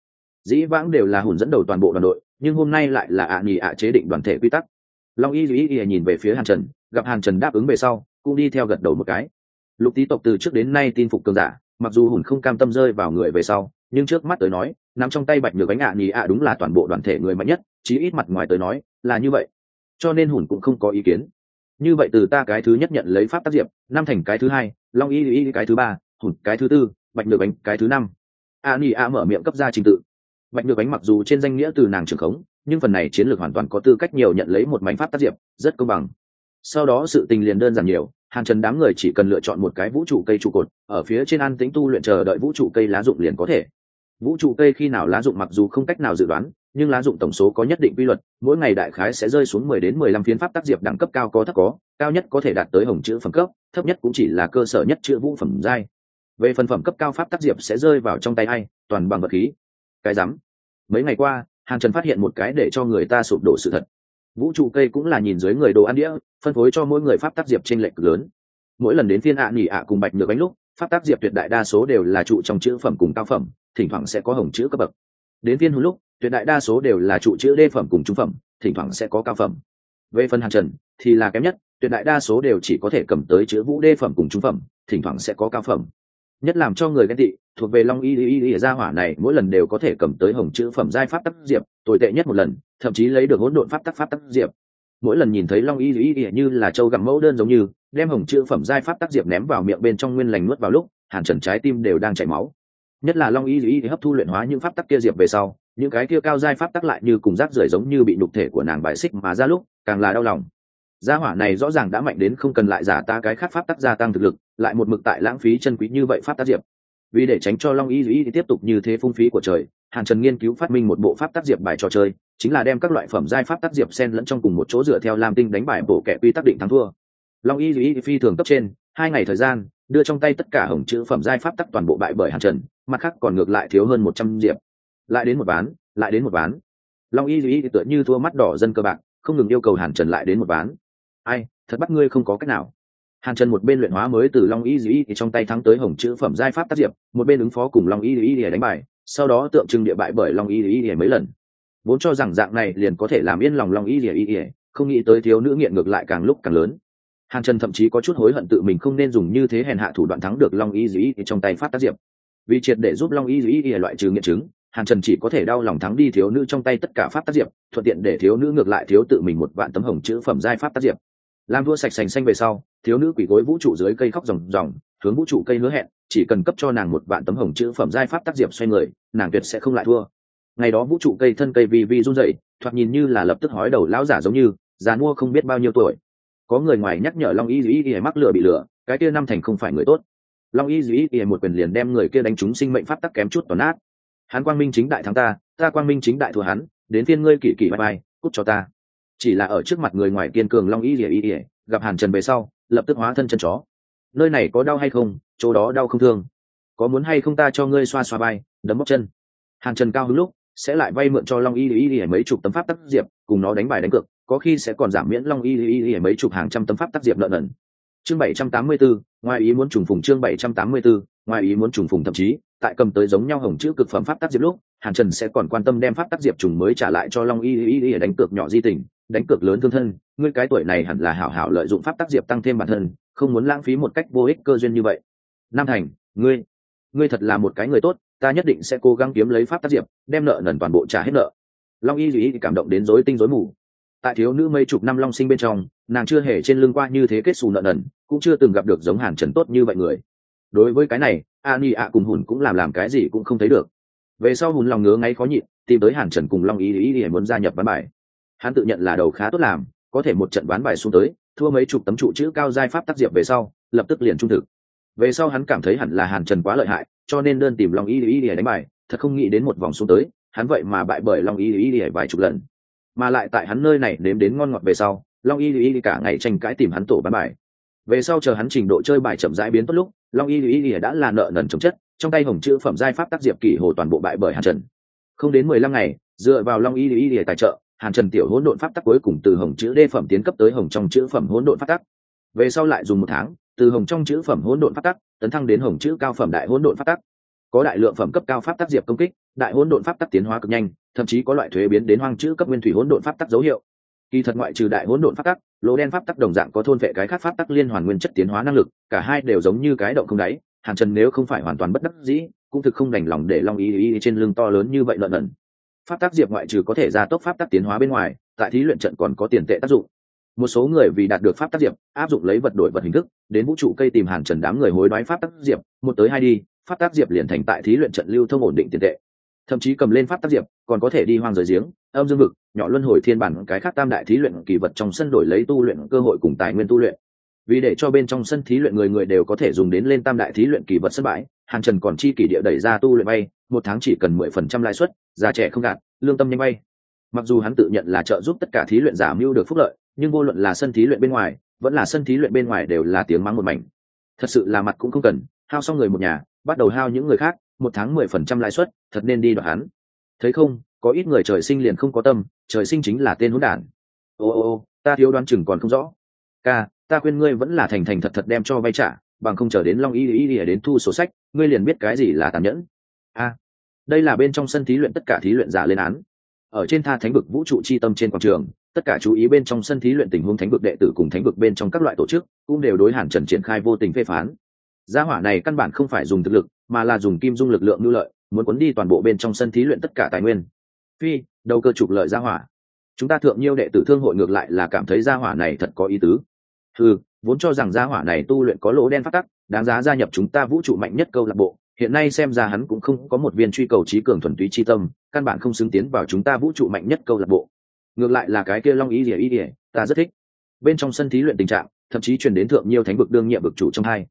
Dĩ vãng đều là hùn dẫn đầu toàn bộ đoàn đội nhưng hôm nay lại là ạ à nhì ạ chế định đoàn thể quy tắc. Long y duy y nhìn về phía hàn trần gặp hàn trần đáp ứng về sau cũng đi theo gật đầu một cái. Lục tý tộc từ trước đến nay tin phục cường giả mặc dù hùn không cam tâm rơi vào người về sau nhưng trước mắt tới nói nằm trong tay bạch nhược ánh ạ nhì ạ đúng là toàn bộ đoàn thể người mạnh nhất chí ít mặt ngoài tới nói là như vậy. Cho nên hùn cũng không có ý kiến như vậy từ ta cái thứ nhất nhận lấy pháp tác diệp, năm thành cái thứ hai, long y y cái thứ ba hụt cái thứ tư, bạch nhược bánh cái thứ năm. A ni a mở miệng cấp ra trình tự. Bạch nhược bánh mặc dù trên danh nghĩa từ nàng trưởng khống, nhưng phần này chiến lược hoàn toàn có tư cách nhiều nhận lấy một mảnh pháp tác diệp, rất công bằng. Sau đó sự tình liền đơn giản nhiều hàng trần đám người chỉ cần lựa chọn một cái vũ trụ cây trụ cột, ở phía trên an tính tu luyện chờ đợi vũ trụ cây lá dụng liền có thể. Vũ trụ cây khi nào lá dụng mặc dù không cách nào dự đoán nhưng lá dụng tổng số có nhất định quy luật, mỗi ngày đại khái sẽ rơi xuống mười đến mười lăm phiến pháp tác diệp đẳng cấp cao có thấp có, cao nhất có thể đạt tới hồng chữ phẩm cấp, thấp nhất cũng chỉ là cơ sở nhất chữ vũ phẩm giai. Về phần phẩm cấp cao pháp tác diệp sẽ rơi vào trong tay hay toàn bằng vật khí. Cái rắm. Mấy ngày qua hàng trần phát hiện một cái để cho người ta sụp đổ sự thật. Vũ trụ cây cũng là nhìn dưới người đồ ăn đĩa, phân phối cho mỗi người pháp tác diệp trên lệch lớn. Mỗi lần đến phiên ạ à nghỉ ạ cùng bạch được bánh lúc, pháp tác diệp tuyệt đại đa số đều là trụ trong chữ phẩm cùng cao phẩm, thỉnh thoảng sẽ có hồng chữ cấp bậc. Đến phiên hùng lúc tuyệt đại đa số đều là trụ chữ đê phẩm cùng trung phẩm, thỉnh thoảng sẽ có cao phẩm. Về phần hàng trần, thì là kém nhất, tuyệt đại đa số đều chỉ có thể cầm tới chữ vũ đê phẩm cùng trung phẩm, thỉnh thoảng sẽ có cao phẩm. Nhất làm cho người ghen tị, thuộc về long y y y gia hỏa này, mỗi lần đều có thể cầm tới hồng chữ phẩm giai pháp tắc diệp, tồi tệ nhất một lần, thậm chí lấy được hỗn độn pháp tắc pháp tắc diệp. Mỗi lần nhìn thấy long y y y như là châu gặm mẫu đơn giống như, đem hồng chữ phẩm giai pháp tác diệp ném vào miệng bên trong nguyên lành nuốt vào lúc, hàn trần trái tim đều đang chảy máu. Nhất là long y y hấp thu luyện hóa những pháp tắc kia diệp về sau những cái kia cao giai pháp tắc lại như cùng rác rưởi giống như bị nhục thể của nàng bài xích mà ra lúc, càng là đau lòng. Gia hỏa này rõ ràng đã mạnh đến không cần lại giả ta cái khác pháp tắc gia tăng thực lực, lại một mực tại lãng phí chân quý như vậy pháp tác diệp. Vì để tránh cho long y y tiếp tục như thế phung phí của trời, hàn trần nghiên cứu phát minh một bộ pháp tác diệp bài trò chơi, chính là đem các loại phẩm giai pháp tác diệp sen lẫn trong cùng một chỗ dựa theo lam tinh đánh bài bộ kẻ quy tắc định thắng thua. Long y y phi thường cấp trên, hai ngày thời gian, đưa trong tay tất cả hồng chữ phẩm giai pháp tắc toàn bộ bại bởi hàn trần, mặt khác còn ngược lại thiếu hơn một trăm diệp lại đến một ván, lại đến một ván. Long y duy tựa như thua mắt đỏ dân cơ bạc, không ngừng yêu cầu hàn trần lại đến một ván. Ai, thật bắt ngươi không có cách nào. Hàn trần một bên luyện hóa mới từ long y duy thì trong tay thắng tới hồng chữ phẩm giai pháp tác diệp, một bên ứng phó cùng long y duy để đánh bài, sau đó tượng trưng địa bại bởi long y duy để mấy lần. Vốn cho rằng dạng này liền có thể làm yên lòng long y duy để, không nghĩ tới thiếu nữ nghiện ngược lại càng lúc càng lớn. Hàn trần thậm chí có chút hối hận tự mình không nên dùng như thế hèn hạ thủ đoạn thắng được long y duy trong tay pháp tác diệp. Vì triệt để giúp long y duy loại trừ nghiện chứng hàn trần chỉ có thể đau lòng thắng đi thiếu nữ trong tay tất cả pháp tác diệp, thuận tiện để thiếu nữ ngược lại thiếu tự mình một vạn tấm hồng chữ phẩm giai pháp tác diệp. Làm vua sạch sành xanh về sau, thiếu nữ quỷ gối vũ trụ dưới cây khóc ròng ròng, hướng vũ trụ cây hứa hẹn, chỉ cần cấp cho nàng một vạn tấm hồng chữ phẩm giai pháp tác diệp xoay người, nàng tuyệt sẽ không lại thua. Ngày đó vũ trụ cây thân cây vi vi run rẩy, thoạt nhìn như là lập tức hói đầu lão giả giống như, già mua không biết bao nhiêu tuổi. Có người ngoài nhắc nhở long y dĩ y mắc lửa bị lửa, cái kia năm thành không phải người tốt. Long y dĩ y một quyền liền đem người kia đánh trúng sinh mệnh pháp tắc kém chút toàn nát hắn quang minh chính đại thắng ta ta quang minh chính đại thua hắn, đến phiên ngươi kỳ kỳ bye bye cút cho ta. Chỉ là ở trước mặt người ngoài kiên cường long y ỉa y ỉa gặp hàn trần về sau, lập tức hóa thân chân chó. Nơi này có đau hay không? Chỗ đó đau không thương. Có muốn hay không ta cho ngươi xoa xoa bay đấm bóc chân. Hàn trần cao hứng lúc, sẽ lại vay mượn cho long y y y mấy chục tấm pháp tác diệp, cùng nó đánh bài đánh cược, có khi sẽ còn giảm miễn long y y y mấy chục hàng trăm tấm pháp tác diệp lợn ẩn chương bảy trăm tám mươi bốn ngoài ý muốn trùng phùng chương bảy trăm tám mươi bốn ngoài ý muốn trùng phùng thậm chí tại cầm tới giống nhau hồng chữ cực phẩm pháp tác diệp lúc, hàn trần sẽ còn quan tâm đem pháp tác diệp trùng mới trả lại cho long y y y đánh cược nhỏ di tình, đánh cược lớn thương thân. Ngươi cái tuổi này hẳn là hảo hảo lợi dụng pháp tác diệp tăng thêm bản thân, không muốn lãng phí một cách vô ích cơ duyên như vậy. Nam thành, ngươi ngươi thật là một cái người tốt, ta nhất định sẽ cố gắng kiếm lấy pháp tác diệp, đem nợ nần toàn bộ trả hết nợ. Long y y cảm động đến rối tinh rối mù. Tại thiếu nữ mấy chục năm long sinh bên trong, nàng chưa hề trên lưng qua như thế kết xù nợ nần, cũng chưa từng gặp được giống hàn trần tốt như vậy người. Đối với cái này a ni ạ cùng hùn cũng làm làm cái gì cũng không thấy được. Về sau hùn lòng ngứa ngáy khó nhịn, tìm tới hàn trần cùng long ý ý ý muốn gia nhập bán bài. Hắn tự nhận là đầu khá tốt làm, có thể một trận bán bài xuống tới, thua mấy chục tấm trụ chữ cao giai pháp tác diệp về sau, lập tức liền trung thực. Về sau hắn cảm thấy hẳn là hàn trần quá lợi hại, cho nên đơn tìm long ý ý ý đánh bài, thật không nghĩ đến một vòng xuống tới, hắn vậy mà bại bởi long ý ý ý vài chục lần. Mà lại tại hắn nơi này nếm đến ngon ngọt về sau, long y Ý cả ngày tranh cãi tìm hắn tổ bán bài về sau chờ hắn trình độ chơi bài chậm rãi biến tốt lúc, long y y y đã là nợ nần chống chất, trong tay hồng chữ phẩm giai pháp tác diệp kỷ hồ toàn bộ bại bởi hàn trần. Không đến mười lăm ngày, dựa vào long y y y tài trợ, hàn trần tiểu hỗn độn pháp tắc cuối cùng từ hồng chữ đê phẩm tiến cấp tới hồng trong chữ phẩm hỗn độn pháp tắc. Về sau lại dùng một tháng, từ hồng trong chữ phẩm hỗn độn pháp tắc, tấn thăng đến hồng chữ cao phẩm đại hỗn độn pháp tắc. Có đại lượng phẩm cấp cao pháp tắc diệp công kích, đại hỗn độn pháp tắc tiến hóa cực nhanh, thậm chí có loại thuế biến đến hoang chữ cấp nguyên thủy hỗn độn pháp tắc dấu hiệu. Kỳ thật ngoại trừ đại hỗn độn pháp tắc lỗ đen pháp tắc đồng dạng có thôn vệ cái khác pháp tắc liên hoàn nguyên chất tiến hóa năng lực, cả hai đều giống như cái động không đáy hàn trần nếu không phải hoàn toàn bất đắc dĩ, cũng thực không đành lòng để long ý ý trên lưng to lớn như vậy lợn ẩn pháp tắc diệp ngoại trừ có thể ra tốc pháp tắc tiến hóa bên ngoài, tại thí luyện trận còn có tiền tệ tác dụng. Một số người vì đạt được pháp tác diệp, áp dụng lấy vật đổi vật hình thức, đến vũ trụ cây tìm hàn trần đám người hối đoái pháp tác diệp, một tới hai đi, pháp tác diệp liền thành tại thí luyện trận lưu thông ổn định tiền tệ thậm chí cầm lên pháp tác diệp, còn có thể đi hoang rời giếng, âm dương vực, nhỏ luân hồi thiên bản, cái khác tam đại thí luyện kỳ vật trong sân đổi lấy tu luyện cơ hội cùng tài nguyên tu luyện. Vì để cho bên trong sân thí luyện người người đều có thể dùng đến lên tam đại thí luyện kỳ vật sân bãi, hàn trần còn chi kỷ địa đẩy ra tu luyện bay, một tháng chỉ cần mười phần trăm lãi suất, già trẻ không gạt, lương tâm nhanh bay. Mặc dù hắn tự nhận là trợ giúp tất cả thí luyện giả mưu được phúc lợi, nhưng vô luận là sân thí luyện bên ngoài, vẫn là sân thí luyện bên ngoài đều là tiếng mắng một mảnh. Thật sự là mặt cũng không cần, hao xong người một nhà, bắt đầu hao những người khác một tháng mười phần trăm lãi suất, thật nên đi đoạt hắn. Thấy không, có ít người trời sinh liền không có tâm, trời sinh chính là tên hỗn đản. Ô ô ô, ta thiếu đoán chừng còn không rõ. Ca, ta khuyên ngươi vẫn là thành thành thật thật đem cho vay trả, bằng không chờ đến long y y y đến thu sổ sách, ngươi liền biết cái gì là tàn nhẫn. A, đây là bên trong sân thí luyện tất cả thí luyện giả lên án. Ở trên tha thánh vực vũ trụ chi tâm trên quảng trường, tất cả chú ý bên trong sân thí luyện tình huống thánh vực đệ tử cùng thánh vực bên trong các loại tổ chức cũng đều đối hàn trần triển khai vô tình phê phán gia hỏa này căn bản không phải dùng thực lực, mà là dùng kim dung lực lượng ngư lợi, muốn cuốn đi toàn bộ bên trong sân thí luyện tất cả tài nguyên. Phi, đầu cơ trục lợi gia hỏa. Chúng ta thượng nhiêu đệ tử thương hội ngược lại là cảm thấy gia hỏa này thật có ý tứ. Ừ vốn cho rằng gia hỏa này tu luyện có lỗ đen phát tắc, đáng giá gia nhập chúng ta vũ trụ mạnh nhất câu lạc bộ. Hiện nay xem ra hắn cũng không có một viên truy cầu trí cường thuần túy chi tâm, căn bản không xứng tiến vào chúng ta vũ trụ mạnh nhất câu lạc bộ. Ngược lại là cái kia long ý ỉa ý ỉa ta rất thích. Bên trong sân thí luyện tình trạng, thậm chí truyền đến thượng nhiêu thánh vực đương nhiệm vực chủ trong hai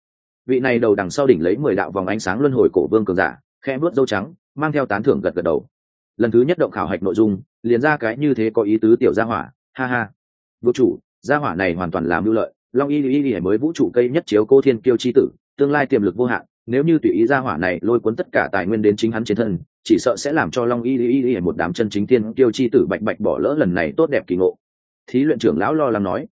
vị này đầu đằng sau đỉnh lấy mười đạo vòng ánh sáng luân hồi cổ vương cường giả, khẽ bước dâu trắng, mang theo tán thưởng gật gật đầu. Lần thứ nhất động khảo hạch nội dung, liền ra cái như thế có ý tứ tiểu gia hỏa, ha ha. Vũ chủ gia hỏa này hoàn toàn làm mưu lợi, long y y y mới vũ trụ cây nhất chiếu cô thiên kiêu chi tử, tương lai tiềm lực vô hạn, nếu như tùy ý gia hỏa này lôi cuốn tất cả tài nguyên đến chính hắn trên thân, chỉ sợ sẽ làm cho long y y y một đám chân chính thiên kiêu chi tử bạch bạch bỏ lỡ lần này tốt đẹp kỳ ngộ. Thí luyện trưởng lão lo lắng nói.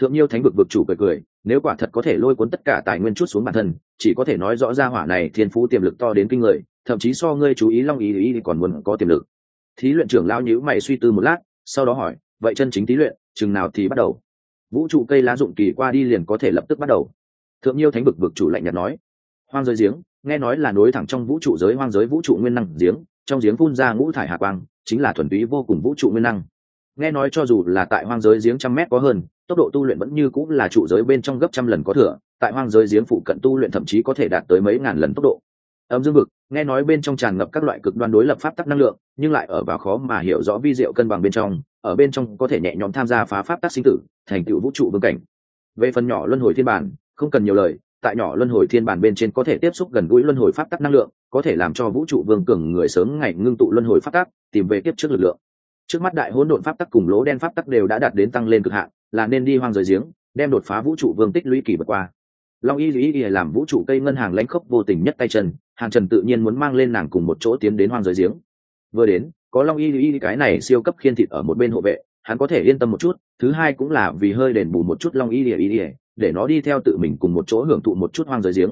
Thượng nhiêu thánh vực vực chủ cười cười nếu quả thật có thể lôi cuốn tất cả tài nguyên chút xuống bản thân, chỉ có thể nói rõ ra hỏa này thiên phú tiềm lực to đến kinh người, thậm chí so ngươi chú ý long ý ý còn muốn có tiềm lực. Thí luyện trưởng lao nhữ mày suy tư một lát, sau đó hỏi, vậy chân chính thí luyện, chừng nào thì bắt đầu? Vũ trụ cây lá dụng kỳ qua đi liền có thể lập tức bắt đầu. Thượng nhiêu thánh vực vực chủ lạnh nhạt nói. Hoang giới giếng, nghe nói là nối thẳng trong vũ trụ giới hoang giới vũ trụ nguyên năng giếng, trong giếng phun ra ngũ thải hạ quang, chính là thuần túy vô cùng vũ trụ nguyên năng. Nghe nói cho dù là tại hoang giới giếng trăm mét có hơn tốc độ tu luyện vẫn như cũng là trụ giới bên trong gấp trăm lần có thừa, tại hoang giới giếng phụ cận tu luyện thậm chí có thể đạt tới mấy ngàn lần tốc độ. Âm dương vực, nghe nói bên trong tràn ngập các loại cực đoan đối lập pháp tắc năng lượng, nhưng lại ở vào khó mà hiểu rõ vi diệu cân bằng bên trong, ở bên trong có thể nhẹ nhõm tham gia phá pháp tắc sinh tử, thành tựu vũ trụ vương cảnh. Về phần nhỏ luân hồi thiên bản, không cần nhiều lời, tại nhỏ luân hồi thiên bản bên trên có thể tiếp xúc gần gũi luân hồi pháp tắc năng lượng, có thể làm cho vũ trụ vương cường người sớm ngày ngưng tụ luân hồi pháp tắc, tìm về tiếp trước lực lượng. Trước mắt đại hỗn độn pháp tắc cùng lỗ đen pháp tắc đều đã đạt đến tăng lên cực hạn là nên đi hoang rời giếng, đem đột phá vũ trụ vương tích lũy kỳ vượt qua. Long y lý y làm vũ trụ cây ngân hàng lãnh khốc vô tình nhất tay chân, hàng trần tự nhiên muốn mang lên nàng cùng một chỗ tiến đến hoang rời giếng. Vừa đến, có long y y cái này siêu cấp khiên thịt ở một bên hộ vệ, hắn có thể yên tâm một chút, thứ hai cũng là vì hơi đền bù một chút long y y y để nó đi theo tự mình cùng một chỗ hưởng thụ một chút hoang rời giếng.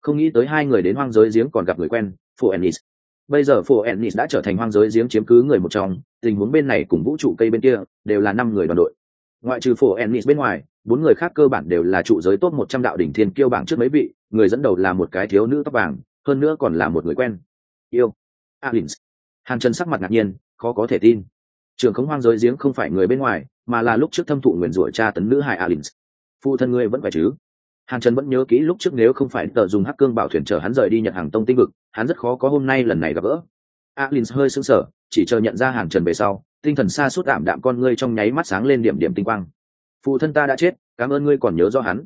Không nghĩ tới hai người đến hoang giới giếng còn gặp người quen, phổ ennis. Bây giờ phổ ennis đã trở thành hoang giới giếng chiếm cứ người một trong, tình huống bên này cùng vũ trụ cây bên kia đều là năm người đoàn đội ngoại trừ phổ ennis bên ngoài, bốn người khác cơ bản đều là trụ giới top một trăm đạo đỉnh thiên kiêu bảng trước mấy vị, người dẫn đầu là một cái thiếu nữ tóc vàng, hơn nữa còn là một người quen. Yêu. Alins. Hàn trần sắc mặt ngạc nhiên, khó có thể tin. Trường khống hoang giới giếng không phải người bên ngoài, mà là lúc trước thâm thụ nguyền rủa cha tấn nữ hải alins. Phụ thân ngươi vẫn phải chứ? Hàn trần vẫn nhớ kỹ lúc trước nếu không phải tờ dùng hắc cương bảo thuyền chở hắn rời đi nhật hàng tông tinh vực, hắn rất khó có hôm nay lần này gặp gỡ. Alins hơi sững sờ, chỉ chờ nhận ra hàn trần về sau tinh thần xa suốt ảm đạm con ngươi trong nháy mắt sáng lên điểm điểm tinh quang. Phụ thân ta đã chết, cảm ơn ngươi còn nhớ rõ hắn.